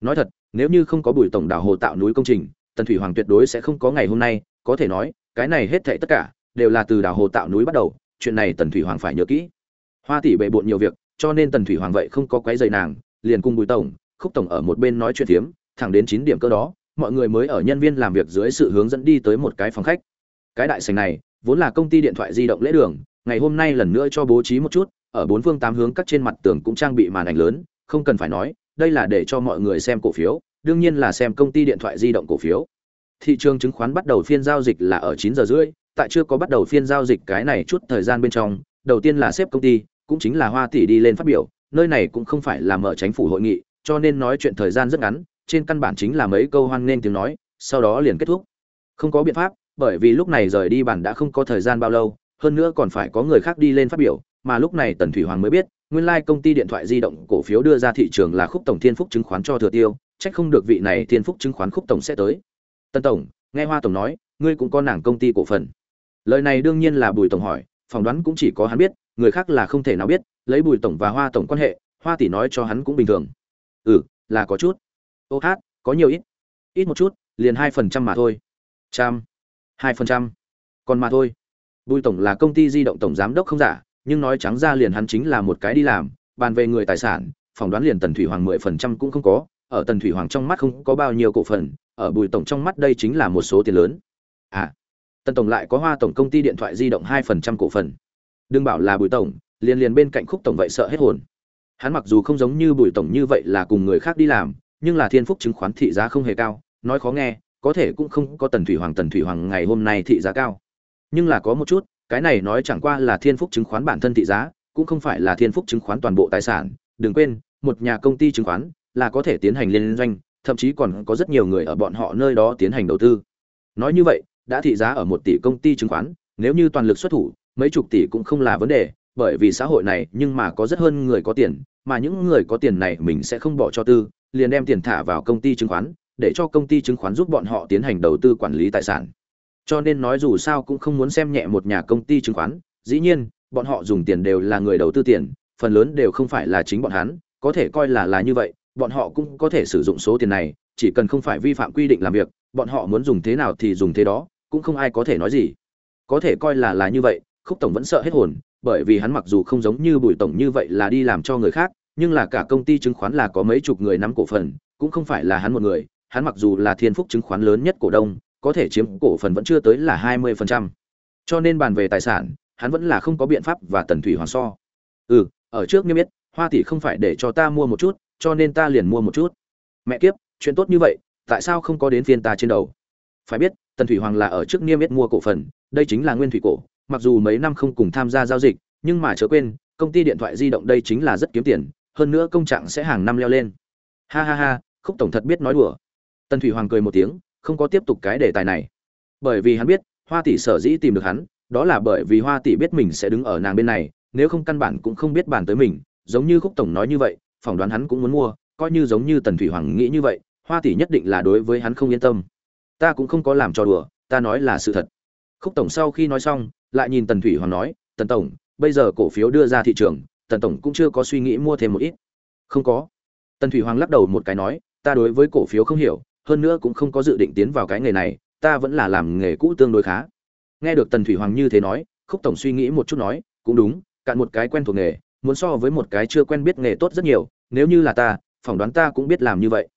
nói thật, nếu như không có bùi tổng đảo hồ tạo núi công trình, tần thủy hoàng tuyệt đối sẽ không có ngày hôm nay, có thể nói, cái này hết thảy tất cả, đều là từ đảo hồ tạo núi bắt đầu, chuyện này tần thủy hoàng phải nhớ kỹ. Hoa tỷ bệ bộn nhiều việc, cho nên tần thủy hoàng vậy không có quấy giày nàng, liền cùng bùi tổng, khúc tổng ở một bên nói chuyện thiếm thẳng đến chín điểm cơ đó, mọi người mới ở nhân viên làm việc dưới sự hướng dẫn đi tới một cái phòng khách. Cái đại sành này, vốn là công ty điện thoại di động lễ đường, ngày hôm nay lần nữa cho bố trí một chút, ở bốn phương tám hướng các trên mặt tường cũng trang bị màn ảnh lớn, không cần phải nói đây là để cho mọi người xem cổ phiếu, đương nhiên là xem công ty điện thoại di động cổ phiếu. Thị trường chứng khoán bắt đầu phiên giao dịch là ở chín giờ rưỡi, tại chưa có bắt đầu phiên giao dịch cái này chút thời gian bên trong, đầu tiên là xếp công ty, cũng chính là hoa tỷ đi lên phát biểu, nơi này cũng không phải là mở chính phủ hội nghị, cho nên nói chuyện thời gian rất ngắn, trên căn bản chính là mấy câu hoan nghênh tiếng nói, sau đó liền kết thúc. Không có biện pháp, bởi vì lúc này rời đi bản đã không có thời gian bao lâu, hơn nữa còn phải có người khác đi lên phát biểu, mà lúc này tần thủy hoàng mới biết nguyên lai like công ty điện thoại di động cổ phiếu đưa ra thị trường là khúc tổng thiên phúc chứng khoán cho thừa tiêu trách không được vị này thiên phúc chứng khoán khúc tổng sẽ tới. Tân tổng, nghe hoa tổng nói, ngươi cũng có nàng công ty cổ phần. Lời này đương nhiên là bùi tổng hỏi, phỏng đoán cũng chỉ có hắn biết, người khác là không thể nào biết, lấy bùi tổng và hoa tổng quan hệ, hoa tỷ nói cho hắn cũng bình thường. Ừ là có chút. Ô hát, có nhiều ít. Ít một chút, liền hai phần trăm mà thôi. Trăm. Hai phần trăm. Còn mà thôi. Bùi tổng là công ty di động tổng giám đốc không giả nhưng nói trắng ra liền hắn chính là một cái đi làm, bàn về người tài sản, phỏng đoán liền tần thủy hoàng mười phần trăm cũng không có, ở tần thủy hoàng trong mắt không có bao nhiêu cổ phần, ở bùi tổng trong mắt đây chính là một số tiền lớn. À tần tổng lại có hoa tổng công ty điện thoại di động hai phần trăm cổ phần. Đừng bảo là bùi tổng, liền liền bên cạnh khúc tổng vậy sợ hết hồn. Hắn mặc dù không giống như bùi tổng như vậy là cùng người khác đi làm, nhưng là thiên phúc chứng khoán thị giá không hề cao, nói khó nghe, có thể cũng không có tần thủy hoàng, tần thủy hoàng ngày hôm nay thị giá cao. Nhưng là có một chút cái này nói chẳng qua là thiên phúc chứng khoán bản thân thị giá, cũng không phải là thiên phúc chứng khoán toàn bộ tài sản. Đừng quên, một nhà công ty chứng khoán là có thể tiến hành liên doanh, thậm chí còn có rất nhiều người ở bọn họ nơi đó tiến hành đầu tư. Nói như vậy, đã thị giá ở một tỷ công ty chứng khoán, nếu như toàn lực xuất thủ, mấy chục tỷ cũng không là vấn đề, bởi vì xã hội này nhưng mà có rất hơn người có tiền, mà những người có tiền này mình sẽ không bỏ cho tư, liền đem tiền thả vào công ty chứng khoán, để cho công ty chứng khoán giúp bọn họ tiến hành đầu tư quản lý tài sản cho nên nói dù sao cũng không muốn xem nhẹ một nhà công ty chứng khoán, dĩ nhiên, bọn họ dùng tiền đều là người đầu tư tiền, phần lớn đều không phải là chính bọn hắn, có thể coi là là như vậy, bọn họ cũng có thể sử dụng số tiền này, chỉ cần không phải vi phạm quy định làm việc, bọn họ muốn dùng thế nào thì dùng thế đó, cũng không ai có thể nói gì. Có thể coi là là như vậy, khúc tổng vẫn sợ hết hồn, bởi vì hắn mặc dù không giống như bùi tổng như vậy là đi làm cho người khác, nhưng là cả công ty chứng khoán là có mấy chục người nắm cổ phần, cũng không phải là hắn một người, hắn mặc dù là thiên phúc chứng khoán lớn nhất cổ đông có thể chiếm cổ phần vẫn chưa tới là hai mươi phần trăm. Cho nên bàn về tài sản, hắn vẫn là không có biện pháp và tần thủy hoàng so. Ừ ở trước niêm yết, hoa tỷ không phải để cho ta mua một chút, cho nên ta liền mua một chút. Mẹ kiếp, chuyện tốt như vậy, tại sao không có đến phiên ta trên đầu? Phải biết, tần thủy hoàng là ở trước niêm yết mua cổ phần, đây chính là nguyên thủy cổ, mặc dù mấy năm không cùng tham gia giao dịch, nhưng mà chớ quên, công ty điện thoại di động đây chính là rất kiếm tiền, hơn nữa công trạng sẽ hàng năm leo lên. Ha ha ha, khúc tổng thật biết nói đùa. Tần thủy hoàng cười một tiếng không có tiếp tục cái đề tài này. Bởi vì hắn biết, hoa tỷ sở dĩ tìm được hắn, đó là bởi vì hoa tỷ biết mình sẽ đứng ở nàng bên này, nếu không căn bản cũng không biết bàn tới mình, giống như khúc tổng nói như vậy, phỏng đoán hắn cũng muốn mua, coi như giống như tần thủy hoàng nghĩ như vậy, hoa tỷ nhất định là đối với hắn không yên tâm. Ta cũng không có làm trò đùa, ta nói là sự thật. Khúc tổng sau khi nói xong, lại nhìn tần thủy hoàng nói, tần tổng, bây giờ cổ phiếu đưa ra thị trường, tần tổng cũng chưa có suy nghĩ mua thêm một ít. Không có. Tần thủy hoàng lắc đầu một cái nói, ta đối với cổ phiếu không hiểu hơn nữa cũng không có dự định tiến vào cái nghề này, ta vẫn là làm nghề cũ tương đối khá. Nghe được tần thủy hoàng như thế nói, khúc tổng suy nghĩ một chút nói, cũng đúng, cạn một cái quen thuộc nghề, muốn so với một cái chưa quen biết nghề tốt rất nhiều, nếu như là ta, phỏng đoán ta cũng biết làm như vậy.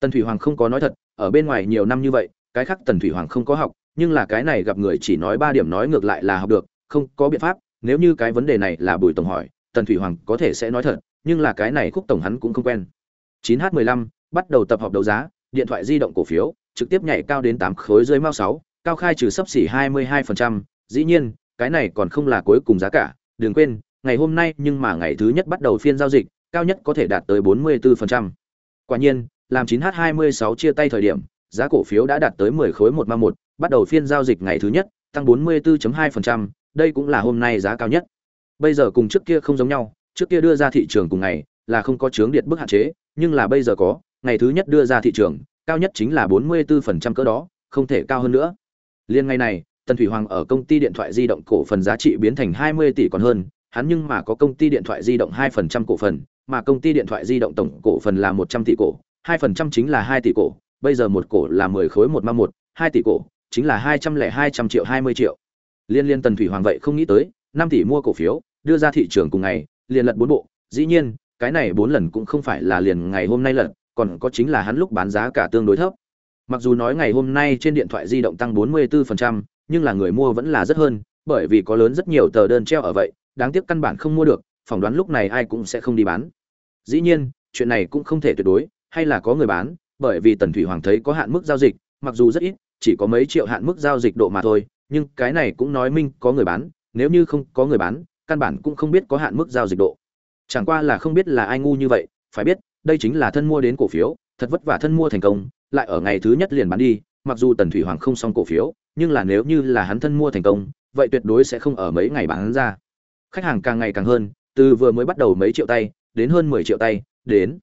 Tần thủy hoàng không có nói thật, ở bên ngoài nhiều năm như vậy, cái khác tần thủy hoàng không có học, nhưng là cái này gặp người chỉ nói ba điểm nói ngược lại là học được, không có biện pháp, nếu như cái vấn đề này là bùi tổng hỏi, tần thủy hoàng có thể sẽ nói thật, nhưng là cái này khúc tổng hắn cũng không quen. 9 h 15 bắt đầu tập hợp đấu giá điện thoại di động cổ phiếu trực tiếp nhảy cao đến 8 khối dưới mao 6, cao khai trừ sấp xỉ 22%, dĩ nhiên, cái này còn không là cuối cùng giá cả, đừng quên, ngày hôm nay nhưng mà ngày thứ nhất bắt đầu phiên giao dịch, cao nhất có thể đạt tới 44%. Quả nhiên, làm 9H26 chia tay thời điểm, giá cổ phiếu đã đạt tới 10 khối 1 ma 1, bắt đầu phiên giao dịch ngày thứ nhất, tăng 44.2%, đây cũng là hôm nay giá cao nhất. Bây giờ cùng trước kia không giống nhau, trước kia đưa ra thị trường cùng ngày là không có chướng điện bức hạn chế, nhưng là bây giờ có, ngày thứ nhất đưa ra thị trường, cao nhất chính là 44% cỡ đó, không thể cao hơn nữa. Liên ngày này, Tần Thủy Hoàng ở công ty điện thoại di động cổ phần giá trị biến thành 20 tỷ còn hơn, hắn nhưng mà có công ty điện thoại di động 2% cổ phần, mà công ty điện thoại di động tổng cổ phần là 100 tỷ cổ, hai phần trăm chính là hai tỷ cổ bây giờ một cổ là mười khối một ma một hai tỷ cổ chính là hai trăm lẻ hai trăm triệu hai mươi triệu liên liên tần thủy hoàng vậy không nghĩ tới năm tỷ mua cổ phiếu đưa ra thị trường cùng ngày liền lật bốn bộ dĩ nhiên cái này bốn lần cũng không phải là liền ngày hôm nay lật còn có chính là hắn lúc bán giá cả tương đối thấp. Mặc dù nói ngày hôm nay trên điện thoại di động tăng 44%, nhưng là người mua vẫn là rất hơn bởi vì có lớn rất nhiều tờ đơn treo ở vậy đáng tiếc căn bản không mua được phỏng đoán lúc này ai cũng sẽ không đi bán. Dĩ nhiên chuyện này cũng không thể tuyệt đối hay là có người bán bởi vì tần thủy hoàng thấy có hạn mức giao dịch mặc dù rất ít chỉ có mấy triệu hạn mức giao dịch độ mà thôi nhưng cái này cũng nói minh có người bán nếu như không có người bán căn bản cũng không biết có hạn mức giao dịch độ. Chẳng qua là không biết là ai ngu như vậy phải biết đây chính là thân mua đến cổ phiếu, thật vất vả thân mua thành công, lại ở ngày thứ nhất liền bán đi, mặc dù tần thủy hoàng không xong cổ phiếu, nhưng là nếu như là hắn thân mua thành công, vậy tuyệt đối sẽ không ở mấy ngày bán ra. Khách hàng càng ngày càng hơn, từ vừa mới bắt đầu mấy triệu tay, đến hơn mười triệu tay, đến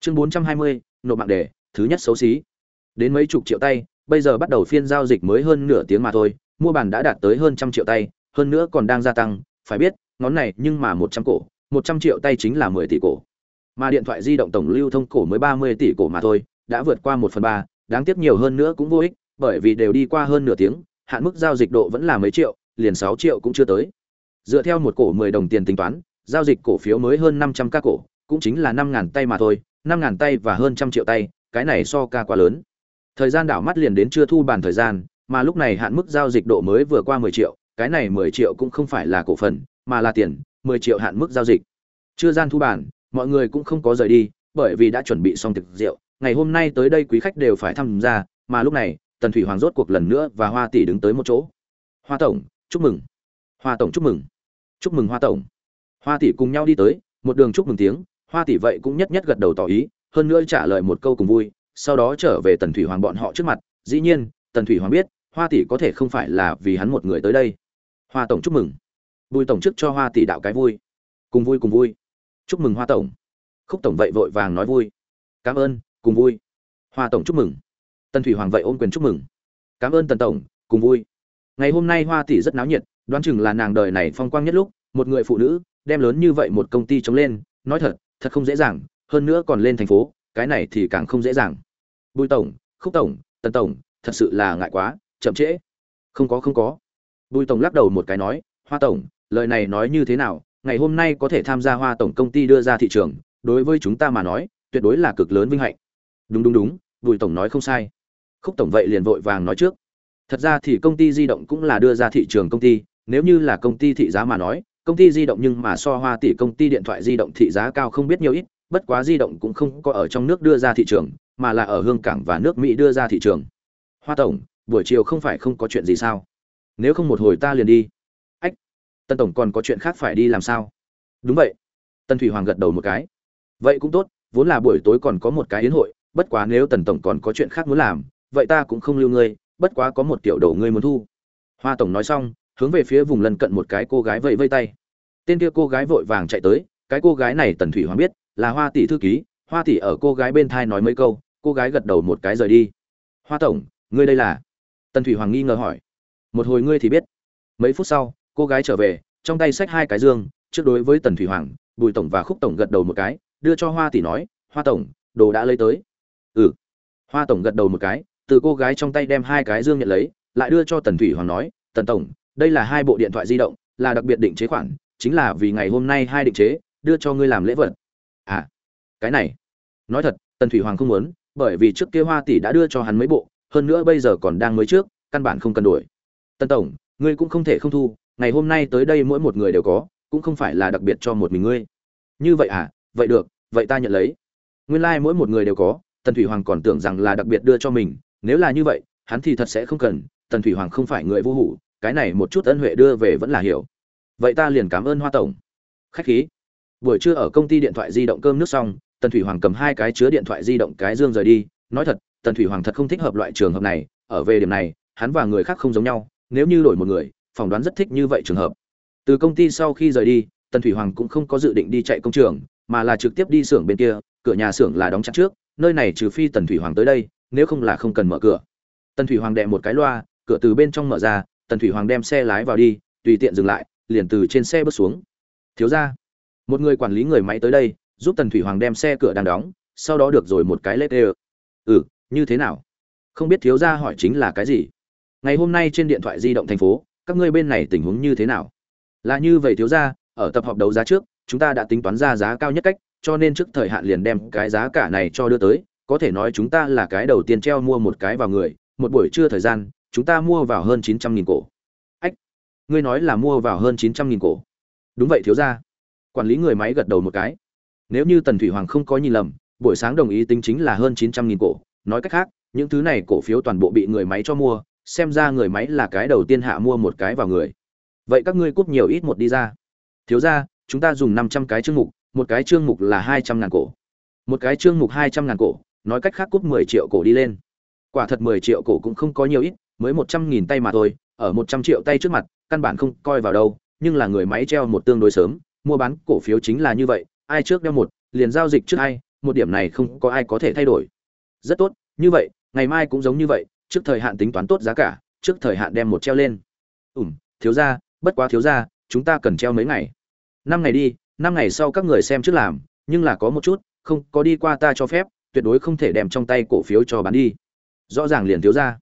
chương bốn trăm hai mươi, nộp mạng đề, thứ nhất xấu xí. Đến mấy chục triệu tay, bây giờ bắt đầu phiên giao dịch mới hơn nửa tiếng mà thôi, mua bàn đã đạt tới hơn trăm triệu tay, hơn nữa còn đang gia tăng, phải biết, ngón này nhưng mà một trăm cổ, một trăm triệu tay chính là mười tỷ cổ mà điện thoại di động tổng lưu thông cổ mới ba mươi tỷ cổ mà thôi, đã vượt qua một phần ba, đáng tiếc nhiều hơn nữa cũng vô ích, bởi vì đều đi qua hơn nửa tiếng, hạn mức giao dịch độ vẫn là mấy triệu, liền sáu triệu cũng chưa tới dựa theo một cổ mười đồng tiền tính toán, giao dịch cổ phiếu mới hơn năm trăm ca cổ, cũng chính là năm ngàn tay mà thôi, năm ngàn tay và hơn trăm triệu tay, cái này so ca quá lớn thời gian đảo mắt liền đến chưa thu bàn thời gian, mà lúc này hạn mức giao dịch độ mới vừa qua mười triệu, cái này mười triệu cũng không phải là cổ phần, mà là tiền, mười triệu hạn mức giao dịch chưa gian thu bản mọi người cũng không có rời đi, bởi vì đã chuẩn bị xong thực rượu. Ngày hôm nay tới đây quý khách đều phải tham gia, mà lúc này, tần thủy hoàng rốt cuộc lần nữa và hoa tỷ đứng tới một chỗ. Hoa tổng, chúc mừng. Hoa tổng, chúc mừng. Chúc mừng hoa tổng. Hoa tỷ cùng nhau đi tới, một đường chúc mừng tiếng. Hoa tỷ vậy cũng nhất nhất gật đầu tỏ ý, hơn nữa trả lời một câu cùng vui, sau đó trở về tần thủy hoàng bọn họ trước mặt. Dĩ nhiên, tần thủy hoàng biết, hoa tỷ có thể không phải là vì hắn một người tới đây. Hoa tổng, chúc mừng. Bùi tổng chức cho hoa tỷ đạo cái vui. Cùng vui cùng vui chúc mừng hoa tổng. Khúc tổng vậy vội vàng nói vui. Cảm ơn, cùng vui. Hoa tổng chúc mừng. Tần thủy hoàng vậy ôm quyền chúc mừng. Cảm ơn tần tổng, cùng vui. Ngày hôm nay hoa tỷ rất náo nhiệt, đoán chừng là nàng đời này phong quang nhất lúc, một người phụ nữ, đem lớn như vậy một công ty chống lên, nói thật thật không dễ dàng, hơn nữa còn lên thành phố, cái này thì càng không dễ dàng. Bùi tổng, khúc tổng, tần tổng, thật sự là ngại quá, chậm trễ. Không có không có. Bùi tổng lắc đầu một cái nói, hoa tổng, lời này nói như thế nào ngày hôm nay có thể tham gia hoa tổng công ty đưa ra thị trường, đối với chúng ta mà nói, tuyệt đối là cực lớn vinh hạnh. Đúng đúng đúng, bùi tổng nói không sai. Khúc tổng vậy liền vội vàng nói trước. Thật ra thì công ty di động cũng là đưa ra thị trường công ty, nếu như là công ty thị giá mà nói, công ty di động nhưng mà so hoa tỷ công ty điện thoại di động thị giá cao không biết nhiều ít, bất quá di động cũng không có ở trong nước đưa ra thị trường, mà là ở hương cảng và nước mỹ đưa ra thị trường. Hoa tổng, buổi chiều không phải không có chuyện gì sao? Nếu không một hồi ta liền đi tân tổng còn có chuyện khác phải đi làm sao? Đúng vậy. Tân thủy hoàng gật đầu một cái. Vậy cũng tốt, vốn là buổi tối còn có một cái yến hội, bất quá nếu tần tổng còn có chuyện khác muốn làm, vậy ta cũng không lưu ngươi, bất quá có một tiểu đầu ngươi muốn thu. Hoa tổng nói xong, hướng về phía vùng lân cận một cái cô gái vẫy vây tay. Tên kia cô gái vội vàng chạy tới, cái cô gái này tần thủy hoàng biết, là hoa tỷ thư ký, hoa tỷ ở cô gái bên thai nói mấy câu, cô gái gật đầu một cái rời đi. Hoa tổng, ngươi đây là? Tần thủy hoàng nghi ngờ hỏi. Một hồi ngươi thì biết. Mấy phút sau cô gái trở về, trong tay xách hai cái dương, trước đối với tần thủy hoàng, bùi tổng và khúc tổng gật đầu một cái, đưa cho hoa tỷ nói, hoa tổng, đồ đã lấy tới. Ừ. Hoa tổng gật đầu một cái, từ cô gái trong tay đem hai cái dương nhận lấy, lại đưa cho tần thủy hoàng nói, tần tổng, đây là hai bộ điện thoại di động, là đặc biệt định chế khoản, chính là vì ngày hôm nay hai định chế, đưa cho ngươi làm lễ vật. À cái này. Nói thật, tần thủy hoàng không muốn, bởi vì trước kia hoa tỷ đã đưa cho hắn mấy bộ, hơn nữa bây giờ còn đang mới trước, căn bản không cần đổi. Tần tổng, ngươi cũng không thể không thu ngày hôm nay tới đây mỗi một người đều có, cũng không phải là đặc biệt cho một mình ngươi. Như vậy à? Vậy được, vậy ta nhận lấy. Nguyên lai mỗi một người đều có, tần thủy hoàng còn tưởng rằng là đặc biệt đưa cho mình. Nếu là như vậy, hắn thì thật sẽ không cần. Tần thủy hoàng không phải người vô hủ, cái này một chút ân huệ đưa về vẫn là hiểu. Vậy ta liền cảm ơn hoa tổng. Khách khí. Buổi trưa ở công ty điện thoại di động cơm nước xong, tần thủy hoàng cầm hai cái chứa điện thoại di động cái dương rời đi. Nói thật, tần thủy hoàng thật không thích hợp loại trường hợp này. Ở về điểm này, hắn và người khác không giống nhau. Nếu như đổi một người phỏng đoán rất thích như vậy trường hợp. Từ công ty sau khi rời đi, tần thủy hoàng cũng không có dự định đi chạy công trường, mà là trực tiếp đi xưởng bên kia, cửa nhà xưởng là đóng chặt trước, nơi này trừ phi tần thủy hoàng tới đây, nếu không là không cần mở cửa. Tần thủy hoàng đè một cái loa, cửa từ bên trong mở ra, tần thủy hoàng đem xe lái vào đi, tùy tiện dừng lại, liền từ trên xe bước xuống. Thiếu ra một người quản lý người máy tới đây, giúp tần thủy hoàng đem xe cửa đang đóng, sau đó được rồi một cái lết ê ừ như thế nào? Không biết thiếu gia hỏi chính là cái gì. Ngày hôm nay trên điện thoại di động thành phố các ngươi bên này tình huống như thế nào? Là như vậy thiếu gia, ở tập họp đấu giá trước, chúng ta đã tính toán ra giá cao nhất cách, cho nên trước thời hạn liền đem cái giá cả này cho đưa tới. Có thể nói chúng ta là cái đầu tiên treo mua một cái vào người, một buổi trưa thời gian, chúng ta mua vào hơn chín trăm nghìn cổ. Ách, ngươi nói là mua vào hơn chín trăm nghìn cổ. Đúng vậy thiếu gia. Quản lý người máy gật đầu một cái. Nếu như tần thủy hoàng không có nhìn lầm, buổi sáng đồng ý tính chính là hơn chín trăm nghìn cổ. Nói cách khác, những thứ này cổ phiếu toàn bộ bị người máy cho mua xem ra người máy là cái đầu tiên hạ mua một cái vào người. Vậy các ngươi cúp nhiều ít một đi ra. Thiếu ra chúng ta dùng năm trăm cái chương mục, một cái chương mục là hai trăm ngàn cổ. Một cái chương mục hai trăm ngàn cổ, nói cách khác cúp mười triệu cổ đi lên. Quả thật mười triệu cổ cũng không có nhiều ít, mới một trăm nghìn tay mà thôi, ở một trăm triệu tay trước mặt, căn bản không coi vào đâu, nhưng là người máy treo một tương đối sớm, mua bán cổ phiếu chính là như vậy, ai trước đeo một, liền giao dịch trước ai, một điểm này không có ai có thể thay đổi. Rất tốt, như vậy, ngày mai cũng giống như vậy trước thời hạn tính toán tốt giá cả, trước thời hạn đem một treo lên. Ủm thiếu ra bất quá thiếu ra chúng ta cần treo mấy ngày? Năm ngày đi, năm ngày sau các người xem trước làm, nhưng là có một chút, không, có đi qua ta cho phép, tuyệt đối không thể đem trong tay cổ phiếu cho bán đi. Rõ ràng liền thiếu ra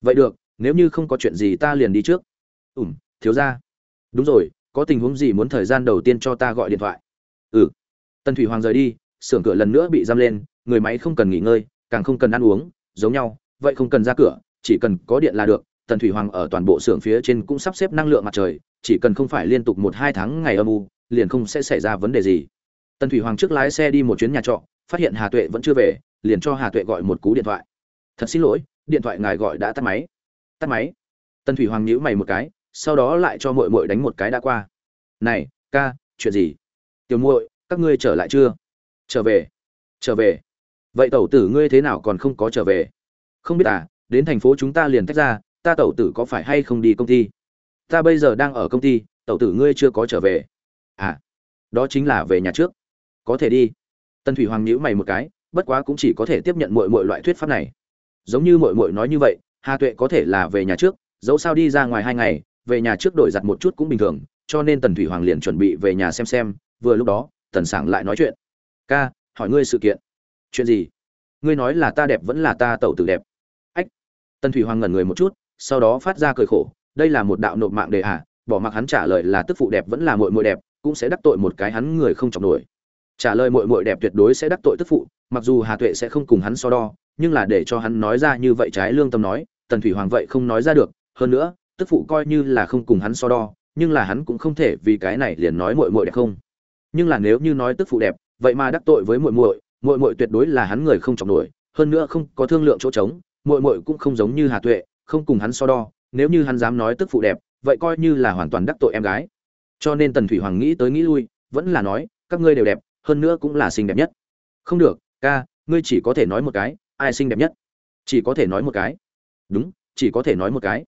vậy được, nếu như không có chuyện gì ta liền đi trước. Ủm thiếu ra đúng rồi, có tình huống gì muốn thời gian đầu tiên cho ta gọi điện thoại? Ừ. Tần thủy hoàng rời đi, xưởng cửa lần nữa bị giam lên, người máy không cần nghỉ ngơi, càng không cần ăn uống, giống nhau vậy không cần ra cửa, chỉ cần có điện là được, tần thủy hoàng ở toàn bộ xưởng phía trên cũng sắp xếp năng lượng mặt trời, chỉ cần không phải liên tục một hai tháng ngày âm u, liền không sẽ xảy ra vấn đề gì. Tần thủy hoàng trước lái xe đi một chuyến nhà trọ, phát hiện hà tuệ vẫn chưa về, liền cho hà tuệ gọi một cú điện thoại. Thật xin lỗi, điện thoại ngài gọi đã tắt máy. Tắt máy? Tần thủy hoàng nhíu mày một cái, sau đó lại cho muội muội đánh một cái đã qua. Này, ca, chuyện gì? Tiểu muội, các ngươi trở lại chưa? Trở về. Trở về. Vậy tẩu tử ngươi thế nào còn không có trở về? Không biết à đến thành phố chúng ta liền tách ra, ta tẩu tử có phải hay không đi công ty? Ta bây giờ đang ở công ty, tẩu tử ngươi chưa có trở về. À đó chính là về nhà trước. Có thể đi. Tân thủy hoàng nhíu mày một cái, bất quá cũng chỉ có thể tiếp nhận mọi mọi loại thuyết pháp này. Giống như mọi mọi nói như vậy, hà tuệ có thể là về nhà trước, dẫu sao đi ra ngoài hai ngày, về nhà trước đổi giặt một chút cũng bình thường, cho nên tần thủy hoàng liền chuẩn bị về nhà xem xem, vừa lúc đó, tần sảng lại nói chuyện. Ca, hỏi ngươi sự kiện. Chuyện gì? Ngươi nói là ta đẹp vẫn là ta tẩu tử đẹp tần thủy hoàng ngẩn người một chút, sau đó phát ra cười khổ, đây là một đạo nộp mạng đề à bỏ mặc hắn trả lời là tức phụ đẹp vẫn là muội muội đẹp, cũng sẽ đắc tội một cái hắn người không chọc nổi. Trả lời muội muội đẹp tuyệt đối sẽ đắc tội tức phụ, mặc dù hà tuệ sẽ không cùng hắn so đo, nhưng là để cho hắn nói ra như vậy trái lương tâm nói, tần thủy hoàng vậy không nói ra được, hơn nữa, tức phụ coi như là không cùng hắn so đo, nhưng là hắn cũng không thể vì cái này liền nói muội muội đẹp không. Nhưng là nếu như nói tức phụ đẹp, vậy mà đắc tội với muội muội muội muội tuyệt đối là hắn người không chọc nổi, hơn nữa không có thương lượng chỗ trống muội muội cũng không giống như hà tuệ, không cùng hắn so đo, nếu như hắn dám nói tức phụ đẹp, vậy coi như là hoàn toàn đắc tội em gái. Cho nên tần thủy hoàng nghĩ tới nghĩ lui, vẫn là nói, các ngươi đều đẹp, hơn nữa cũng là xinh đẹp nhất. Không được, ca, ngươi chỉ có thể nói một cái, ai xinh đẹp nhất? Chỉ có thể nói một cái. Đúng, chỉ có thể nói một cái.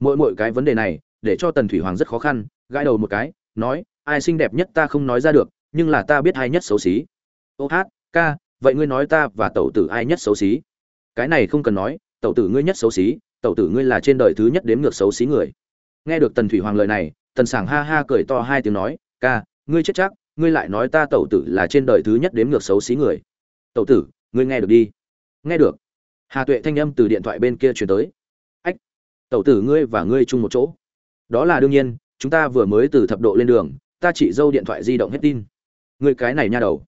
Mỗi mỗi cái vấn đề này, để cho tần thủy hoàng rất khó khăn, gãi đầu một cái, nói, ai xinh đẹp nhất ta không nói ra được, nhưng là ta biết ai nhất xấu xí. Ô hát, ca, vậy ngươi nói ta và tẩu tử ai nhất xấu xí? Cái này không cần nói, tẩu tử ngươi nhất xấu xí, tẩu tử ngươi là trên đời thứ nhất đếm ngược xấu xí người. Nghe được tần thủy hoàng lời này, tần sảng ha ha cười to hai tiếng nói, ca, ngươi chết chắc, ngươi lại nói ta tẩu tử là trên đời thứ nhất đếm ngược xấu xí người. Tẩu tử, ngươi nghe được đi. Nghe được. Hà tuệ thanh âm từ điện thoại bên kia chuyển tới. Ách, tẩu tử ngươi và ngươi chung một chỗ. Đó là đương nhiên, chúng ta vừa mới từ thập độ lên đường, ta chỉ dâu điện thoại di động hết tin. Ngươi cái này nha đầu.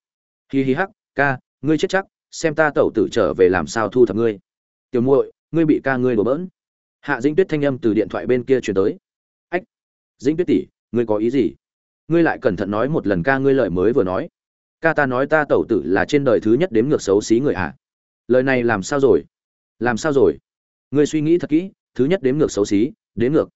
Hi hi hắc, ca, ngươi chết chắc xem ta tẩu tử trở về làm sao thu thập ngươi. Tiểu muội, ngươi bị ca ngươi đổ bỡn. Hạ dĩnh tuyết thanh âm từ điện thoại bên kia chuyển tới. Ách, dĩnh tuyết tỷ, ngươi có ý gì? Ngươi lại cẩn thận nói một lần ca ngươi lời mới vừa nói. Ca ta nói ta tẩu tử là trên đời thứ nhất đếm ngược xấu xí người ạ à. lời này làm sao rồi? Làm sao rồi? Ngươi suy nghĩ thật kỹ, thứ nhất đếm ngược xấu xí, đếm ngược.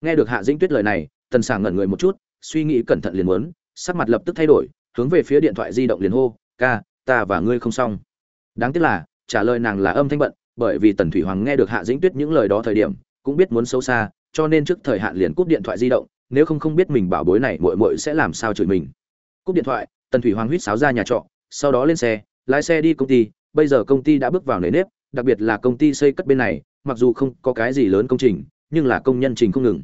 Nghe được hạ dĩnh tuyết lời này, tần sàng ngẩn người một chút, suy nghĩ cẩn thận liền muốn, sắc mặt lập tức thay đổi, hướng về phía điện thoại di động liền hô, ca, ta và ngươi không xong đáng tiếc là, trả lời nàng là âm thanh bận, bởi vì tần thủy hoàng nghe được hạ dĩnh tuyết những lời đó thời điểm, cũng biết muốn xấu xa, cho nên trước thời hạn liền cúp điện thoại di động, nếu không không biết mình bảo bối này muội muội sẽ làm sao chửi mình. Cúp điện thoại, tần thủy hoàng huýt sáo ra nhà trọ, sau đó lên xe, lái xe đi công ty, bây giờ công ty đã bước vào nề nếp, đặc biệt là công ty xây cất bên này, mặc dù không có cái gì lớn công trình, nhưng là công nhân trình không ngừng.